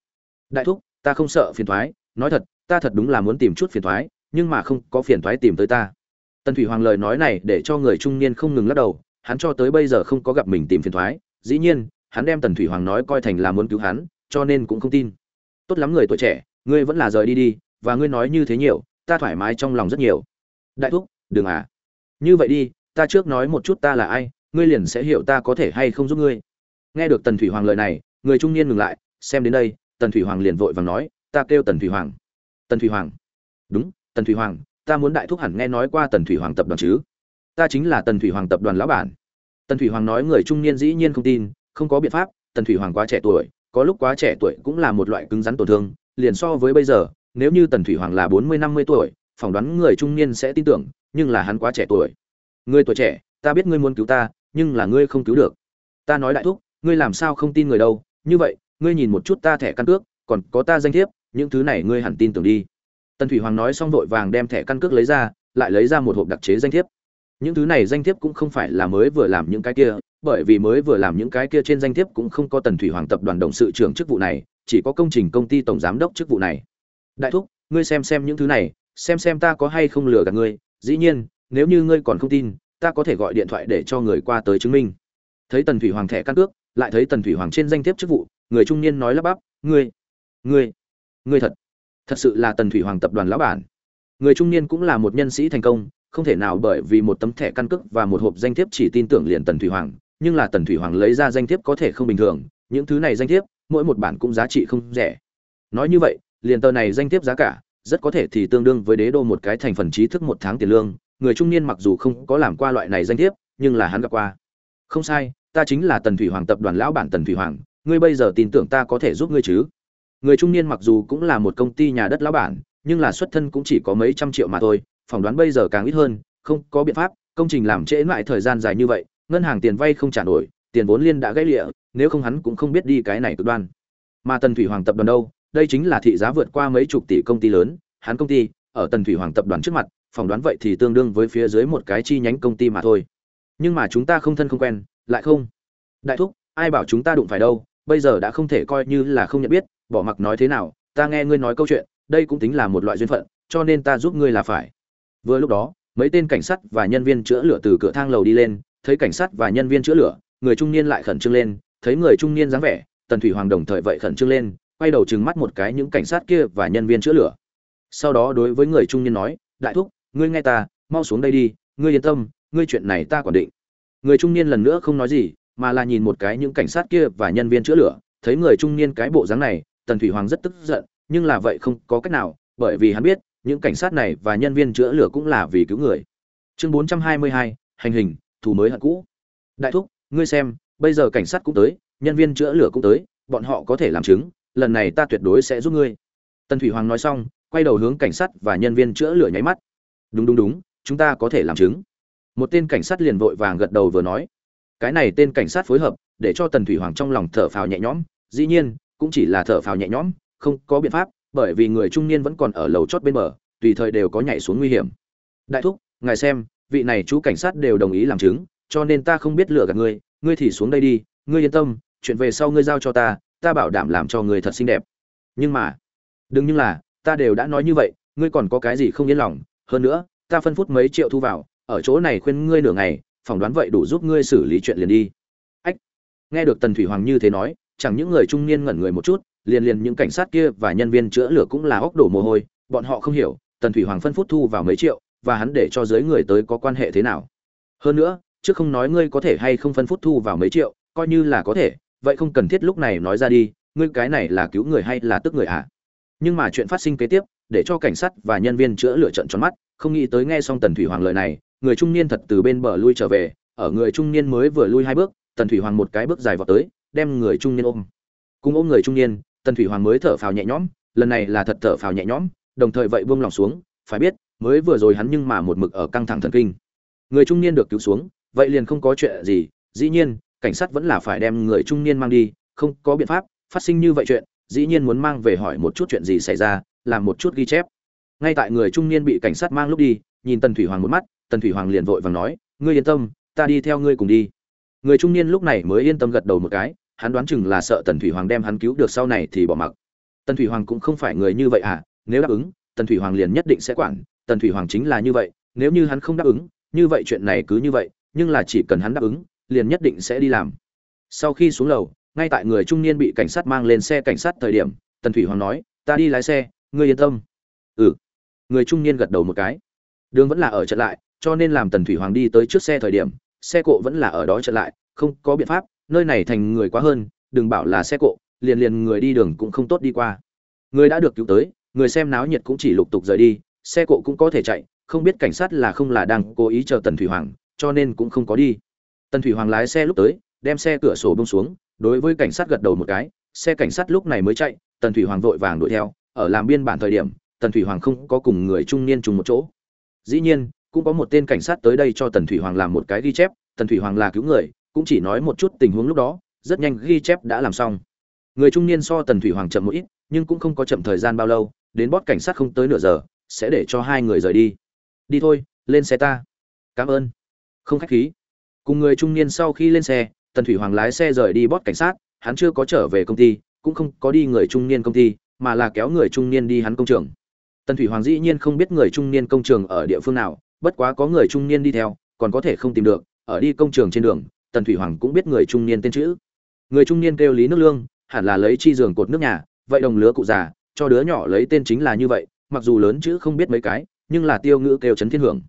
Đại thúc, ta không sợ phiền thoái, nói thật, ta thật đúng là muốn tìm chút phiền thoái, nhưng mà không có phiền thoái tìm tới ta. Tần thủy hoàng lời nói này để cho người trung niên không ngừng lắc đầu, hắn cho tới bây giờ không có gặp mình tìm phiền thoái, dĩ nhiên, hắn đem tần thủy hoàng nói coi thành là muốn cứu hắn, cho nên cũng không tin. Tốt lắm người tuổi trẻ, ngươi vẫn là rời đi đi, và ngươi nói như thế nhiều, ta thoải mái trong lòng rất nhiều. Đại thúc, đừng à. Như vậy đi, ta trước nói một chút ta là ai ngươi liền sẽ hiểu ta có thể hay không giúp ngươi. Nghe được tần thủy hoàng lời này, người trung niên ngừng lại, xem đến đây, tần thủy hoàng liền vội vàng nói, ta kêu tần thủy hoàng. Tần thủy hoàng? Đúng, tần thủy hoàng, ta muốn đại thúc hẳn nghe nói qua tần thủy hoàng tập đoàn chứ? Ta chính là tần thủy hoàng tập đoàn lão bản. Tần thủy hoàng nói người trung niên dĩ nhiên không tin, không có biện pháp, tần thủy hoàng quá trẻ tuổi, có lúc quá trẻ tuổi cũng là một loại cứng rắn tổn thương, liền so với bây giờ, nếu như tần thủy hoàng là bốn mươi, năm mươi tuổi, phỏng đoán người trung niên sẽ tin tưởng, nhưng là hắn quá trẻ tuổi. Người tuổi trẻ, ta biết ngươi muốn cứu ta nhưng là ngươi không cứu được. Ta nói đại thúc, ngươi làm sao không tin người đâu? Như vậy, ngươi nhìn một chút ta thẻ căn cước, còn có ta danh thiếp, những thứ này ngươi hẳn tin tưởng đi. Tần thủy hoàng nói xong vội vàng đem thẻ căn cước lấy ra, lại lấy ra một hộp đặc chế danh thiếp. Những thứ này danh thiếp cũng không phải là mới vừa làm những cái kia, bởi vì mới vừa làm những cái kia trên danh thiếp cũng không có tần thủy hoàng tập đoàn đồng sự trưởng chức vụ này, chỉ có công trình công ty tổng giám đốc chức vụ này. Đại thúc, ngươi xem xem những thứ này, xem xem ta có hay không lừa gạt ngươi. Dĩ nhiên, nếu như ngươi còn không tin ta có thể gọi điện thoại để cho người qua tới chứng minh. Thấy tần thủy hoàng thẻ căn cước, lại thấy tần thủy hoàng trên danh thiếp chức vụ, người trung niên nói lắp bắp, ngươi ngươi ngươi thật thật sự là tần thủy hoàng tập đoàn lão bản. Người trung niên cũng là một nhân sĩ thành công, không thể nào bởi vì một tấm thẻ căn cước và một hộp danh thiếp chỉ tin tưởng liền tần thủy hoàng, nhưng là tần thủy hoàng lấy ra danh thiếp có thể không bình thường, những thứ này danh thiếp, mỗi một bản cũng giá trị không rẻ. Nói như vậy, liền tờ này danh thiếp giá cả, rất có thể thì tương đương với đế đô một cái thành phần trí thức một tháng tiền lương người trung niên mặc dù không có làm qua loại này danh thiếp, nhưng là hắn gặp qua. Không sai, ta chính là tần thủy hoàng tập đoàn lão bản tần thủy hoàng, ngươi bây giờ tin tưởng ta có thể giúp ngươi chứ? Người trung niên mặc dù cũng là một công ty nhà đất lão bản, nhưng là xuất thân cũng chỉ có mấy trăm triệu mà thôi, phỏng đoán bây giờ càng ít hơn, không có biện pháp, công trình làm trễ lại thời gian dài như vậy, ngân hàng tiền vay không trả nổi, tiền vốn liên đã gãy lịa, nếu không hắn cũng không biết đi cái này cực đoan. Mà tần thủy hoàng tập đoàn đâu? Đây chính là thị giá vượt qua mấy chục tỷ công ty lớn, hắn công ty, ở tần thủy hoàng tập đoàn trước mặt phỏng đoán vậy thì tương đương với phía dưới một cái chi nhánh công ty mà thôi. Nhưng mà chúng ta không thân không quen, lại không. Đại thúc, ai bảo chúng ta đụng phải đâu, bây giờ đã không thể coi như là không nhận biết, bỏ mặc nói thế nào, ta nghe ngươi nói câu chuyện, đây cũng tính là một loại duyên phận, cho nên ta giúp ngươi là phải. Vừa lúc đó, mấy tên cảnh sát và nhân viên chữa lửa từ cửa thang lầu đi lên, thấy cảnh sát và nhân viên chữa lửa, người trung niên lại khẩn trương lên, thấy người trung niên dáng vẻ, tần thủy hoàng đồng thời vậy khẩn trương lên, quay đầu trừng mắt một cái những cảnh sát kia và nhân viên chữa lửa. Sau đó đối với người trung niên nói, đại thúc ngươi nghe ta mau xuống đây đi ngươi yên tâm ngươi chuyện này ta quản định. Người trung niên lần nữa không nói gì mà là nhìn một cái những cảnh sát kia và nhân viên chữa lửa thấy người trung niên cái bộ dáng này tần thủy hoàng rất tức giận nhưng là vậy không có cách nào bởi vì hắn biết những cảnh sát này và nhân viên chữa lửa cũng là vì cứu người. Chương 422, hành hình thù mới hận cũ. Đại thúc ngươi xem bây giờ cảnh sát cũng tới nhân viên chữa lửa cũng tới bọn họ có thể làm chứng lần này ta tuyệt đối sẽ giúp ngươi. Tần thủy hoàng nói xong quay đầu hướng cảnh sát và nhân viên chữa lửa nháy mắt đúng đúng đúng, chúng ta có thể làm chứng. Một tên cảnh sát liền vội vàng gật đầu vừa nói. Cái này tên cảnh sát phối hợp, để cho tần thủy hoàng trong lòng thở phào nhẹ nhõm. Dĩ nhiên, cũng chỉ là thở phào nhẹ nhõm, không có biện pháp, bởi vì người trung niên vẫn còn ở lầu chót bên bờ, tùy thời đều có nhảy xuống nguy hiểm. Đại thúc, ngài xem, vị này chú cảnh sát đều đồng ý làm chứng, cho nên ta không biết lựa gạt ngươi. Ngươi thì xuống đây đi, ngươi yên tâm, chuyện về sau ngươi giao cho ta ta bảo đảm làm cho ngươi thật xinh đẹp. Nhưng mà, đừng nhưng là, ta đều đã nói như vậy, ngươi còn có cái gì không yên lòng hơn nữa, ta phân phút mấy triệu thu vào, ở chỗ này khuyên ngươi nửa ngày, phỏng đoán vậy đủ giúp ngươi xử lý chuyện liền đi. Ách. Nghe được tần thủy hoàng như thế nói, chẳng những người trung niên ngẩn người một chút, liền liền những cảnh sát kia và nhân viên chữa lửa cũng là óc đổ mồ hôi, bọn họ không hiểu, tần thủy hoàng phân phút thu vào mấy triệu, và hắn để cho dưới người tới có quan hệ thế nào. Hơn nữa, chứ không nói ngươi có thể hay không phân phút thu vào mấy triệu, coi như là có thể, vậy không cần thiết lúc này nói ra đi, ngươi cái này là cứu người hay là tức người ạ à? nhưng mà chuyện phát sinh kế tiếp để cho cảnh sát và nhân viên chữa lửa trận tròn mắt, không nghĩ tới nghe xong tần thủy hoàng lời này, người trung niên thật từ bên bờ lui trở về, ở người trung niên mới vừa lui hai bước, tần thủy hoàng một cái bước dài vào tới, đem người trung niên ôm. Cùng ôm người trung niên, tần thủy hoàng mới thở phào nhẹ nhõm, lần này là thật thở phào nhẹ nhõm, đồng thời vậy buông lòng xuống, phải biết, mới vừa rồi hắn nhưng mà một mực ở căng thẳng thần kinh. Người trung niên được cứu xuống, vậy liền không có chuyện gì, dĩ nhiên, cảnh sát vẫn là phải đem người trung niên mang đi, không có biện pháp, phát sinh như vậy chuyện, dĩ nhiên muốn mang về hỏi một chút chuyện gì xảy ra làm một chút ghi chép. Ngay tại người trung niên bị cảnh sát mang lúc đi, nhìn tần thủy hoàng một mắt, tần thủy hoàng liền vội vàng nói, ngươi yên tâm, ta đi theo ngươi cùng đi. Người trung niên lúc này mới yên tâm gật đầu một cái, hắn đoán chừng là sợ tần thủy hoàng đem hắn cứu được sau này thì bỏ mặc. Tần thủy hoàng cũng không phải người như vậy à nếu đáp ứng, tần thủy hoàng liền nhất định sẽ quản, tần thủy hoàng chính là như vậy, nếu như hắn không đáp ứng, như vậy chuyện này cứ như vậy, nhưng là chỉ cần hắn đáp ứng, liền nhất định sẽ đi làm. Sau khi xuống lầu, ngay tại người trung niên bị cảnh sát mang lên xe cảnh sát thời điểm, tần thủy hoàng nói, ta đi lái xe ngươi yên tâm. Ừ. Người trung niên gật đầu một cái. Đường vẫn là ở trận lại, cho nên làm tần thủy hoàng đi tới trước xe thời điểm, xe cộ vẫn là ở đó trận lại, không có biện pháp, nơi này thành người quá hơn, đừng bảo là xe cộ, liền liền người đi đường cũng không tốt đi qua. Người đã được cứu tới, người xem náo nhiệt cũng chỉ lục tục rời đi, xe cộ cũng có thể chạy, không biết cảnh sát là không là đang cố ý chờ tần thủy hoàng, cho nên cũng không có đi. Tần thủy hoàng lái xe lúc tới, đem xe cửa sổ bông xuống, đối với cảnh sát gật đầu một cái, xe cảnh sát lúc này mới chạy, tần thủy hoàng vội vàng đuổi theo ở làm biên bản thời điểm, tần thủy hoàng không có cùng người trung niên trùng một chỗ. Dĩ nhiên, cũng có một tên cảnh sát tới đây cho tần thủy hoàng làm một cái ghi chép, tần thủy hoàng là cứu người, cũng chỉ nói một chút tình huống lúc đó, rất nhanh ghi chép đã làm xong. Người trung niên so tần thủy hoàng chậm một ít, nhưng cũng không có chậm thời gian bao lâu, đến bót cảnh sát không tới nửa giờ, sẽ để cho hai người rời đi. Đi thôi, lên xe ta. Cảm ơn. Không khách khí. Cùng người trung niên sau khi lên xe, tần thủy hoàng lái xe rời đi bót cảnh sát, hắn chưa có trở về công ty, cũng không có đi người trung niên công ty mà là kéo người trung niên đi hắn công trường. Tần thủy hoàng dĩ nhiên không biết người trung niên công trường ở địa phương nào, bất quá có người trung niên đi theo, còn có thể không tìm được, ở đi công trường trên đường, tần thủy hoàng cũng biết người trung niên tên chữ. Người trung niên kêu lý nước lương, hẳn là lấy chi giường cột nước nhà, vậy đồng lứa cụ già, cho đứa nhỏ lấy tên chính là như vậy, mặc dù lớn chữ không biết mấy cái, nhưng là tiêu ngữ kêu trấn thiên hưởng.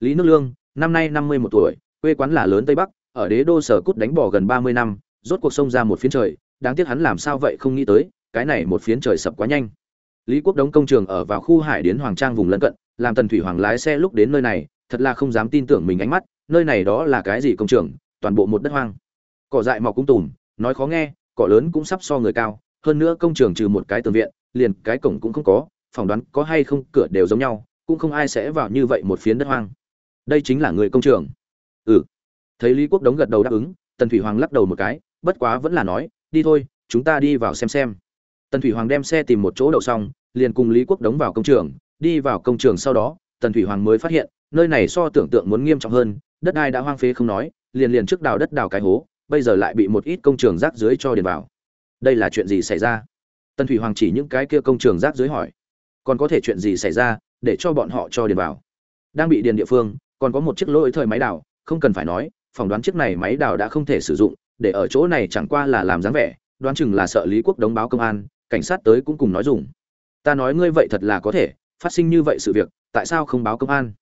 Lý nước lương, năm nay năm mươi một tuổi, quê quán là lớn tây bắc, ở đế đô sở cút đánh bỏ gần ba mươi năm, rốt cuộc sông ra một phiên trời, đáng tiếc hắn làm sao vậy không nghĩ tới cái này một phiến trời sập quá nhanh. Lý quốc đống công trường ở vào khu hải điến hoàng trang vùng lân cận, làm tần thủy hoàng lái xe lúc đến nơi này, thật là không dám tin tưởng mình ánh mắt, nơi này đó là cái gì công trường, toàn bộ một đất hoang. Cỏ dại mọc cũng tùm, nói khó nghe, cỏ lớn cũng sắp so người cao, hơn nữa công trường trừ một cái tường viện, liền cái cổng cũng không có, phỏng đoán có hay không cửa đều giống nhau, cũng không ai sẽ vào như vậy một phiến đất hoang. Đây chính là người công trường. Ừ. Thấy lý quốc đống gật đầu đáp ứng, tần thủy hoàng lắc đầu một cái, bất quá vẫn là nói, đi thôi, chúng ta đi vào xem xem tần thủy hoàng đem xe tìm một chỗ đậu xong, liền cùng lý quốc đống vào công trường. Đi vào công trường sau đó, tần thủy hoàng mới phát hiện, nơi này so tưởng tượng muốn nghiêm trọng hơn, đất đai đã hoang phế không nói, liền liền trước đào đất đào cái hố, bây giờ lại bị một ít công trường rác dưới cho điền vào. Đây là chuyện gì xảy ra? Tần thủy hoàng chỉ những cái kia công trường rác dưới hỏi. Còn có thể chuyện gì xảy ra để cho bọn họ cho điền vào? Đang bị điền địa phương, còn có một chiếc lỗi thời máy đào, không cần phải nói, phỏng đoán chiếc này máy đào đã không thể sử dụng, để ở chỗ này chẳng qua là làm dáng vẻ, đoán chừng là sợ lý quốc đóng báo công an cảnh sát tới cũng cùng nói dùng. Ta nói ngươi vậy thật là có thể, phát sinh như vậy sự việc, tại sao không báo công an?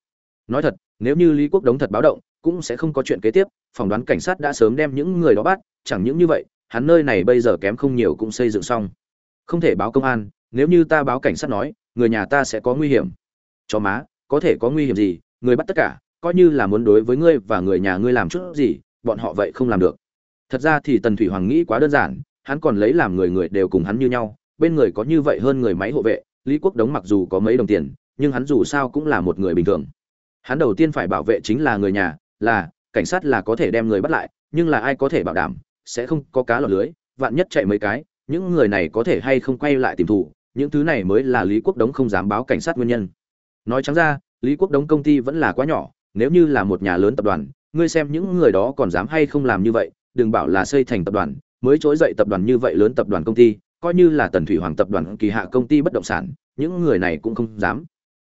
Nói thật, nếu như lý quốc đống thật báo động, cũng sẽ không có chuyện kế tiếp, phỏng đoán cảnh sát đã sớm đem những người đó bắt, chẳng những như vậy, hắn nơi này bây giờ kém không nhiều cũng xây dựng xong. Không thể báo công an, nếu như ta báo cảnh sát nói, người nhà ta sẽ có nguy hiểm. Cho má, có thể có nguy hiểm gì, người bắt tất cả, coi như là muốn đối với ngươi và người nhà ngươi làm chút gì, bọn họ vậy không làm được. Thật ra thì tần thủy hoàng nghĩ quá đơn giản hắn còn lấy làm người người đều cùng hắn như nhau, bên người có như vậy hơn người máy hộ vệ, lý quốc đống mặc dù có mấy đồng tiền, nhưng hắn dù sao cũng là một người bình thường. Hắn đầu tiên phải bảo vệ chính là người nhà, là, cảnh sát là có thể đem người bắt lại, nhưng là ai có thể bảo đảm, sẽ không có cá lọt lưới, vạn nhất chạy mấy cái, những người này có thể hay không quay lại tìm thủ, những thứ này mới là lý quốc đống không dám báo cảnh sát nguyên nhân. Nói trắng ra, lý quốc đống công ty vẫn là quá nhỏ, nếu như là một nhà lớn tập đoàn, ngươi xem những người đó còn dám hay không làm như vậy, đừng bảo là xây thành tập đoàn mới trỗi dậy tập đoàn như vậy lớn tập đoàn công ty, coi như là tần thủy hoàng tập đoàn kỳ hạ công ty bất động sản, những người này cũng không dám.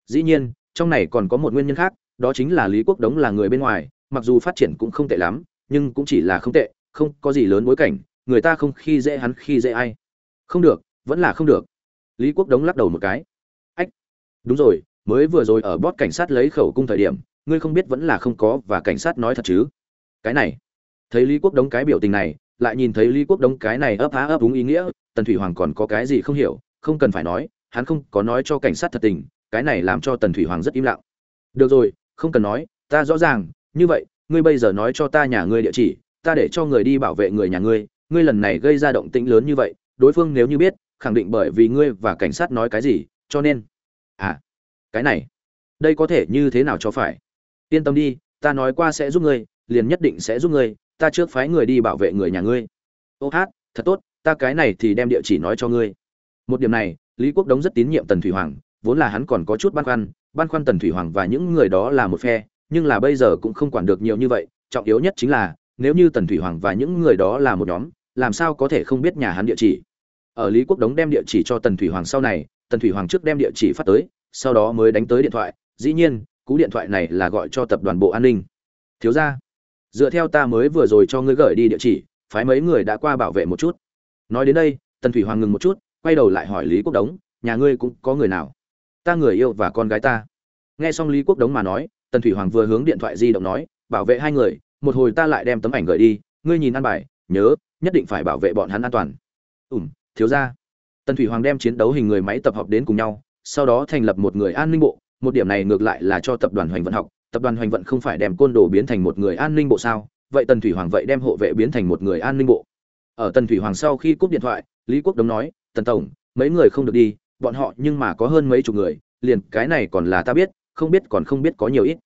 Dĩ nhiên, trong này còn có một nguyên nhân khác, đó chính là lý quốc đống là người bên ngoài, mặc dù phát triển cũng không tệ lắm, nhưng cũng chỉ là không tệ, không có gì lớn bối cảnh, người ta không khi dễ hắn khi dễ ai. Không được, vẫn là không được. Lý quốc đống lắc đầu một cái. Ách, đúng rồi, mới vừa rồi ở bót cảnh sát lấy khẩu cung thời điểm, ngươi không biết vẫn là không có và cảnh sát nói thật chứ? Cái này, thấy lý quốc đống cái biểu tình này lại nhìn thấy lý quốc đống cái này ấp há ấp đúng ý nghĩa, tần thủy hoàng còn có cái gì không hiểu, không cần phải nói, hắn không có nói cho cảnh sát thật tình, cái này làm cho tần thủy hoàng rất im lặng. Được rồi, không cần nói, ta rõ ràng, như vậy, ngươi bây giờ nói cho ta nhà ngươi địa chỉ, ta để cho người đi bảo vệ người nhà ngươi ngươi lần này gây ra động tĩnh lớn như vậy, đối phương nếu như biết, khẳng định bởi vì ngươi và cảnh sát nói cái gì, cho nên à cái này, đây có thể như thế nào cho phải? Yên tâm đi, ta nói qua sẽ giúp ngươi, liền nhất định sẽ giúp ngươi ta trước phái người đi bảo vệ người nhà ngươi. Ô hát, thật tốt, ta cái này thì đem địa chỉ nói cho ngươi. Một điểm này, lý quốc đống rất tín nhiệm tần thủy hoàng, vốn là hắn còn có chút băn khoăn băn khoăn tần thủy hoàng và những người đó là một phe, nhưng là bây giờ cũng không quản được nhiều như vậy, trọng yếu nhất chính là, nếu như tần thủy hoàng và những người đó là một nhóm, làm sao có thể không biết nhà hắn địa chỉ? Ở lý quốc đống đem địa chỉ cho tần thủy hoàng sau này, tần thủy hoàng trước đem địa chỉ phát tới, sau đó mới đánh tới điện thoại, dĩ nhiên, cú điện thoại này là gọi cho tập đoàn bộ an ninh. Thiếu ra dựa theo ta mới vừa rồi cho ngươi gửi đi địa chỉ, phái mấy người đã qua bảo vệ một chút. Nói đến đây, tần thủy hoàng ngừng một chút, quay đầu lại hỏi lý quốc đống, nhà ngươi cũng có người nào? Ta người yêu và con gái ta. Nghe xong lý quốc đống mà nói, tần thủy hoàng vừa hướng điện thoại di động nói, bảo vệ hai người, một hồi ta lại đem tấm ảnh gửi đi, ngươi nhìn ăn bài, nhớ, nhất định phải bảo vệ bọn hắn an toàn. Ủm thiếu ra tần thủy hoàng đem chiến đấu hình người máy tập hợp đến cùng nhau, sau đó thành lập một người an ninh bộ, một điểm này ngược lại là cho tập đoàn hoành vận học tập đoàn hoành vận không phải đem côn đồ biến thành một người an ninh bộ sao? Vậy tần thủy hoàng vậy đem hộ vệ biến thành một người an ninh bộ. Ở tần thủy hoàng sau khi cúp điện thoại, lý quốc đống nói, tần tổng, mấy người không được đi, bọn họ nhưng mà có hơn mấy chục người, liền cái này còn là ta biết, không biết còn không biết có nhiều ít.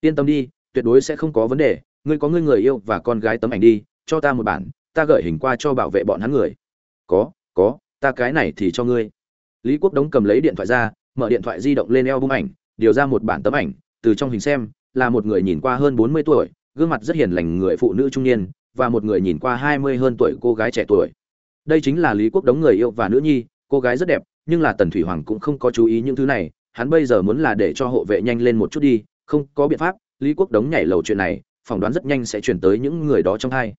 Yên tâm đi, tuyệt đối sẽ không có vấn đề, ngươi có ngươi người yêu và con gái tấm ảnh đi, cho ta một bản, ta gửi hình qua cho bảo vệ bọn hắn người. Có có, ta cái này thì cho ngươi. Lý quốc đống cầm lấy điện thoại ra, mở điện thoại di động lên eo bung ảnh, điều ra một bản tấm ảnh từ trong hình xem, là một người nhìn qua hơn bốn mươi tuổi, gương mặt rất hiền lành người phụ nữ trung niên, và một người nhìn qua hai mươi hơn tuổi cô gái trẻ tuổi. Đây chính là lý quốc đống người yêu và nữ nhi, cô gái rất đẹp, nhưng là tần thủy hoàng cũng không có chú ý những thứ này, hắn bây giờ muốn là để cho hộ vệ nhanh lên một chút đi, không có biện pháp, lý quốc đống nhảy lầu chuyện này, phỏng đoán rất nhanh sẽ chuyển tới những người đó trong hai.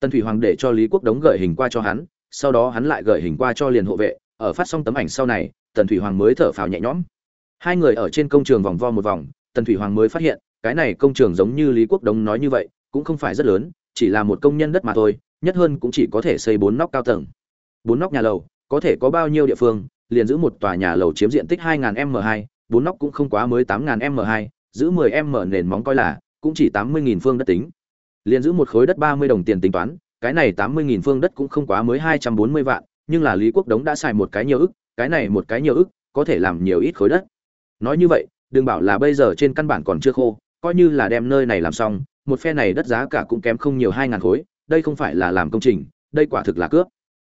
Tần thủy hoàng để cho lý quốc đống gửi hình qua cho hắn, sau đó hắn lại gửi hình qua cho liền hộ vệ, ở phát xong tấm ảnh sau này, tần thủy hoàng mới thở phào nhẹ nhõm. Hai người ở trên công trường vòng vo một vòng tần thủy hoàng mới phát hiện, cái này công trường giống như lý quốc đống nói như vậy, cũng không phải rất lớn, chỉ là một công nhân đất mà thôi, nhất hơn cũng chỉ có thể xây bốn nóc cao tầng. Bốn nóc nhà lầu, có thể có bao nhiêu địa phương, liền giữ một tòa nhà lầu chiếm diện tích 2000 m 2 bốn nóc cũng không quá mới 8000 m 2 giữ 10 m nền móng coi là, cũng chỉ 80000 phương đất tính. Liền giữ một khối đất 30 đồng tiền tính toán, cái này 80000 phương đất cũng không quá mới 240 vạn, nhưng là lý quốc đống đã xài một cái nhiều ức, cái này một cái nhiều ức, có thể làm nhiều ít khối đất. Nói như vậy đừng bảo là bây giờ trên căn bản còn chưa khô, coi như là đem nơi này làm xong, một phe này đất giá cả cũng kém không nhiều hai ngàn khối, đây không phải là làm công trình, đây quả thực là cướp.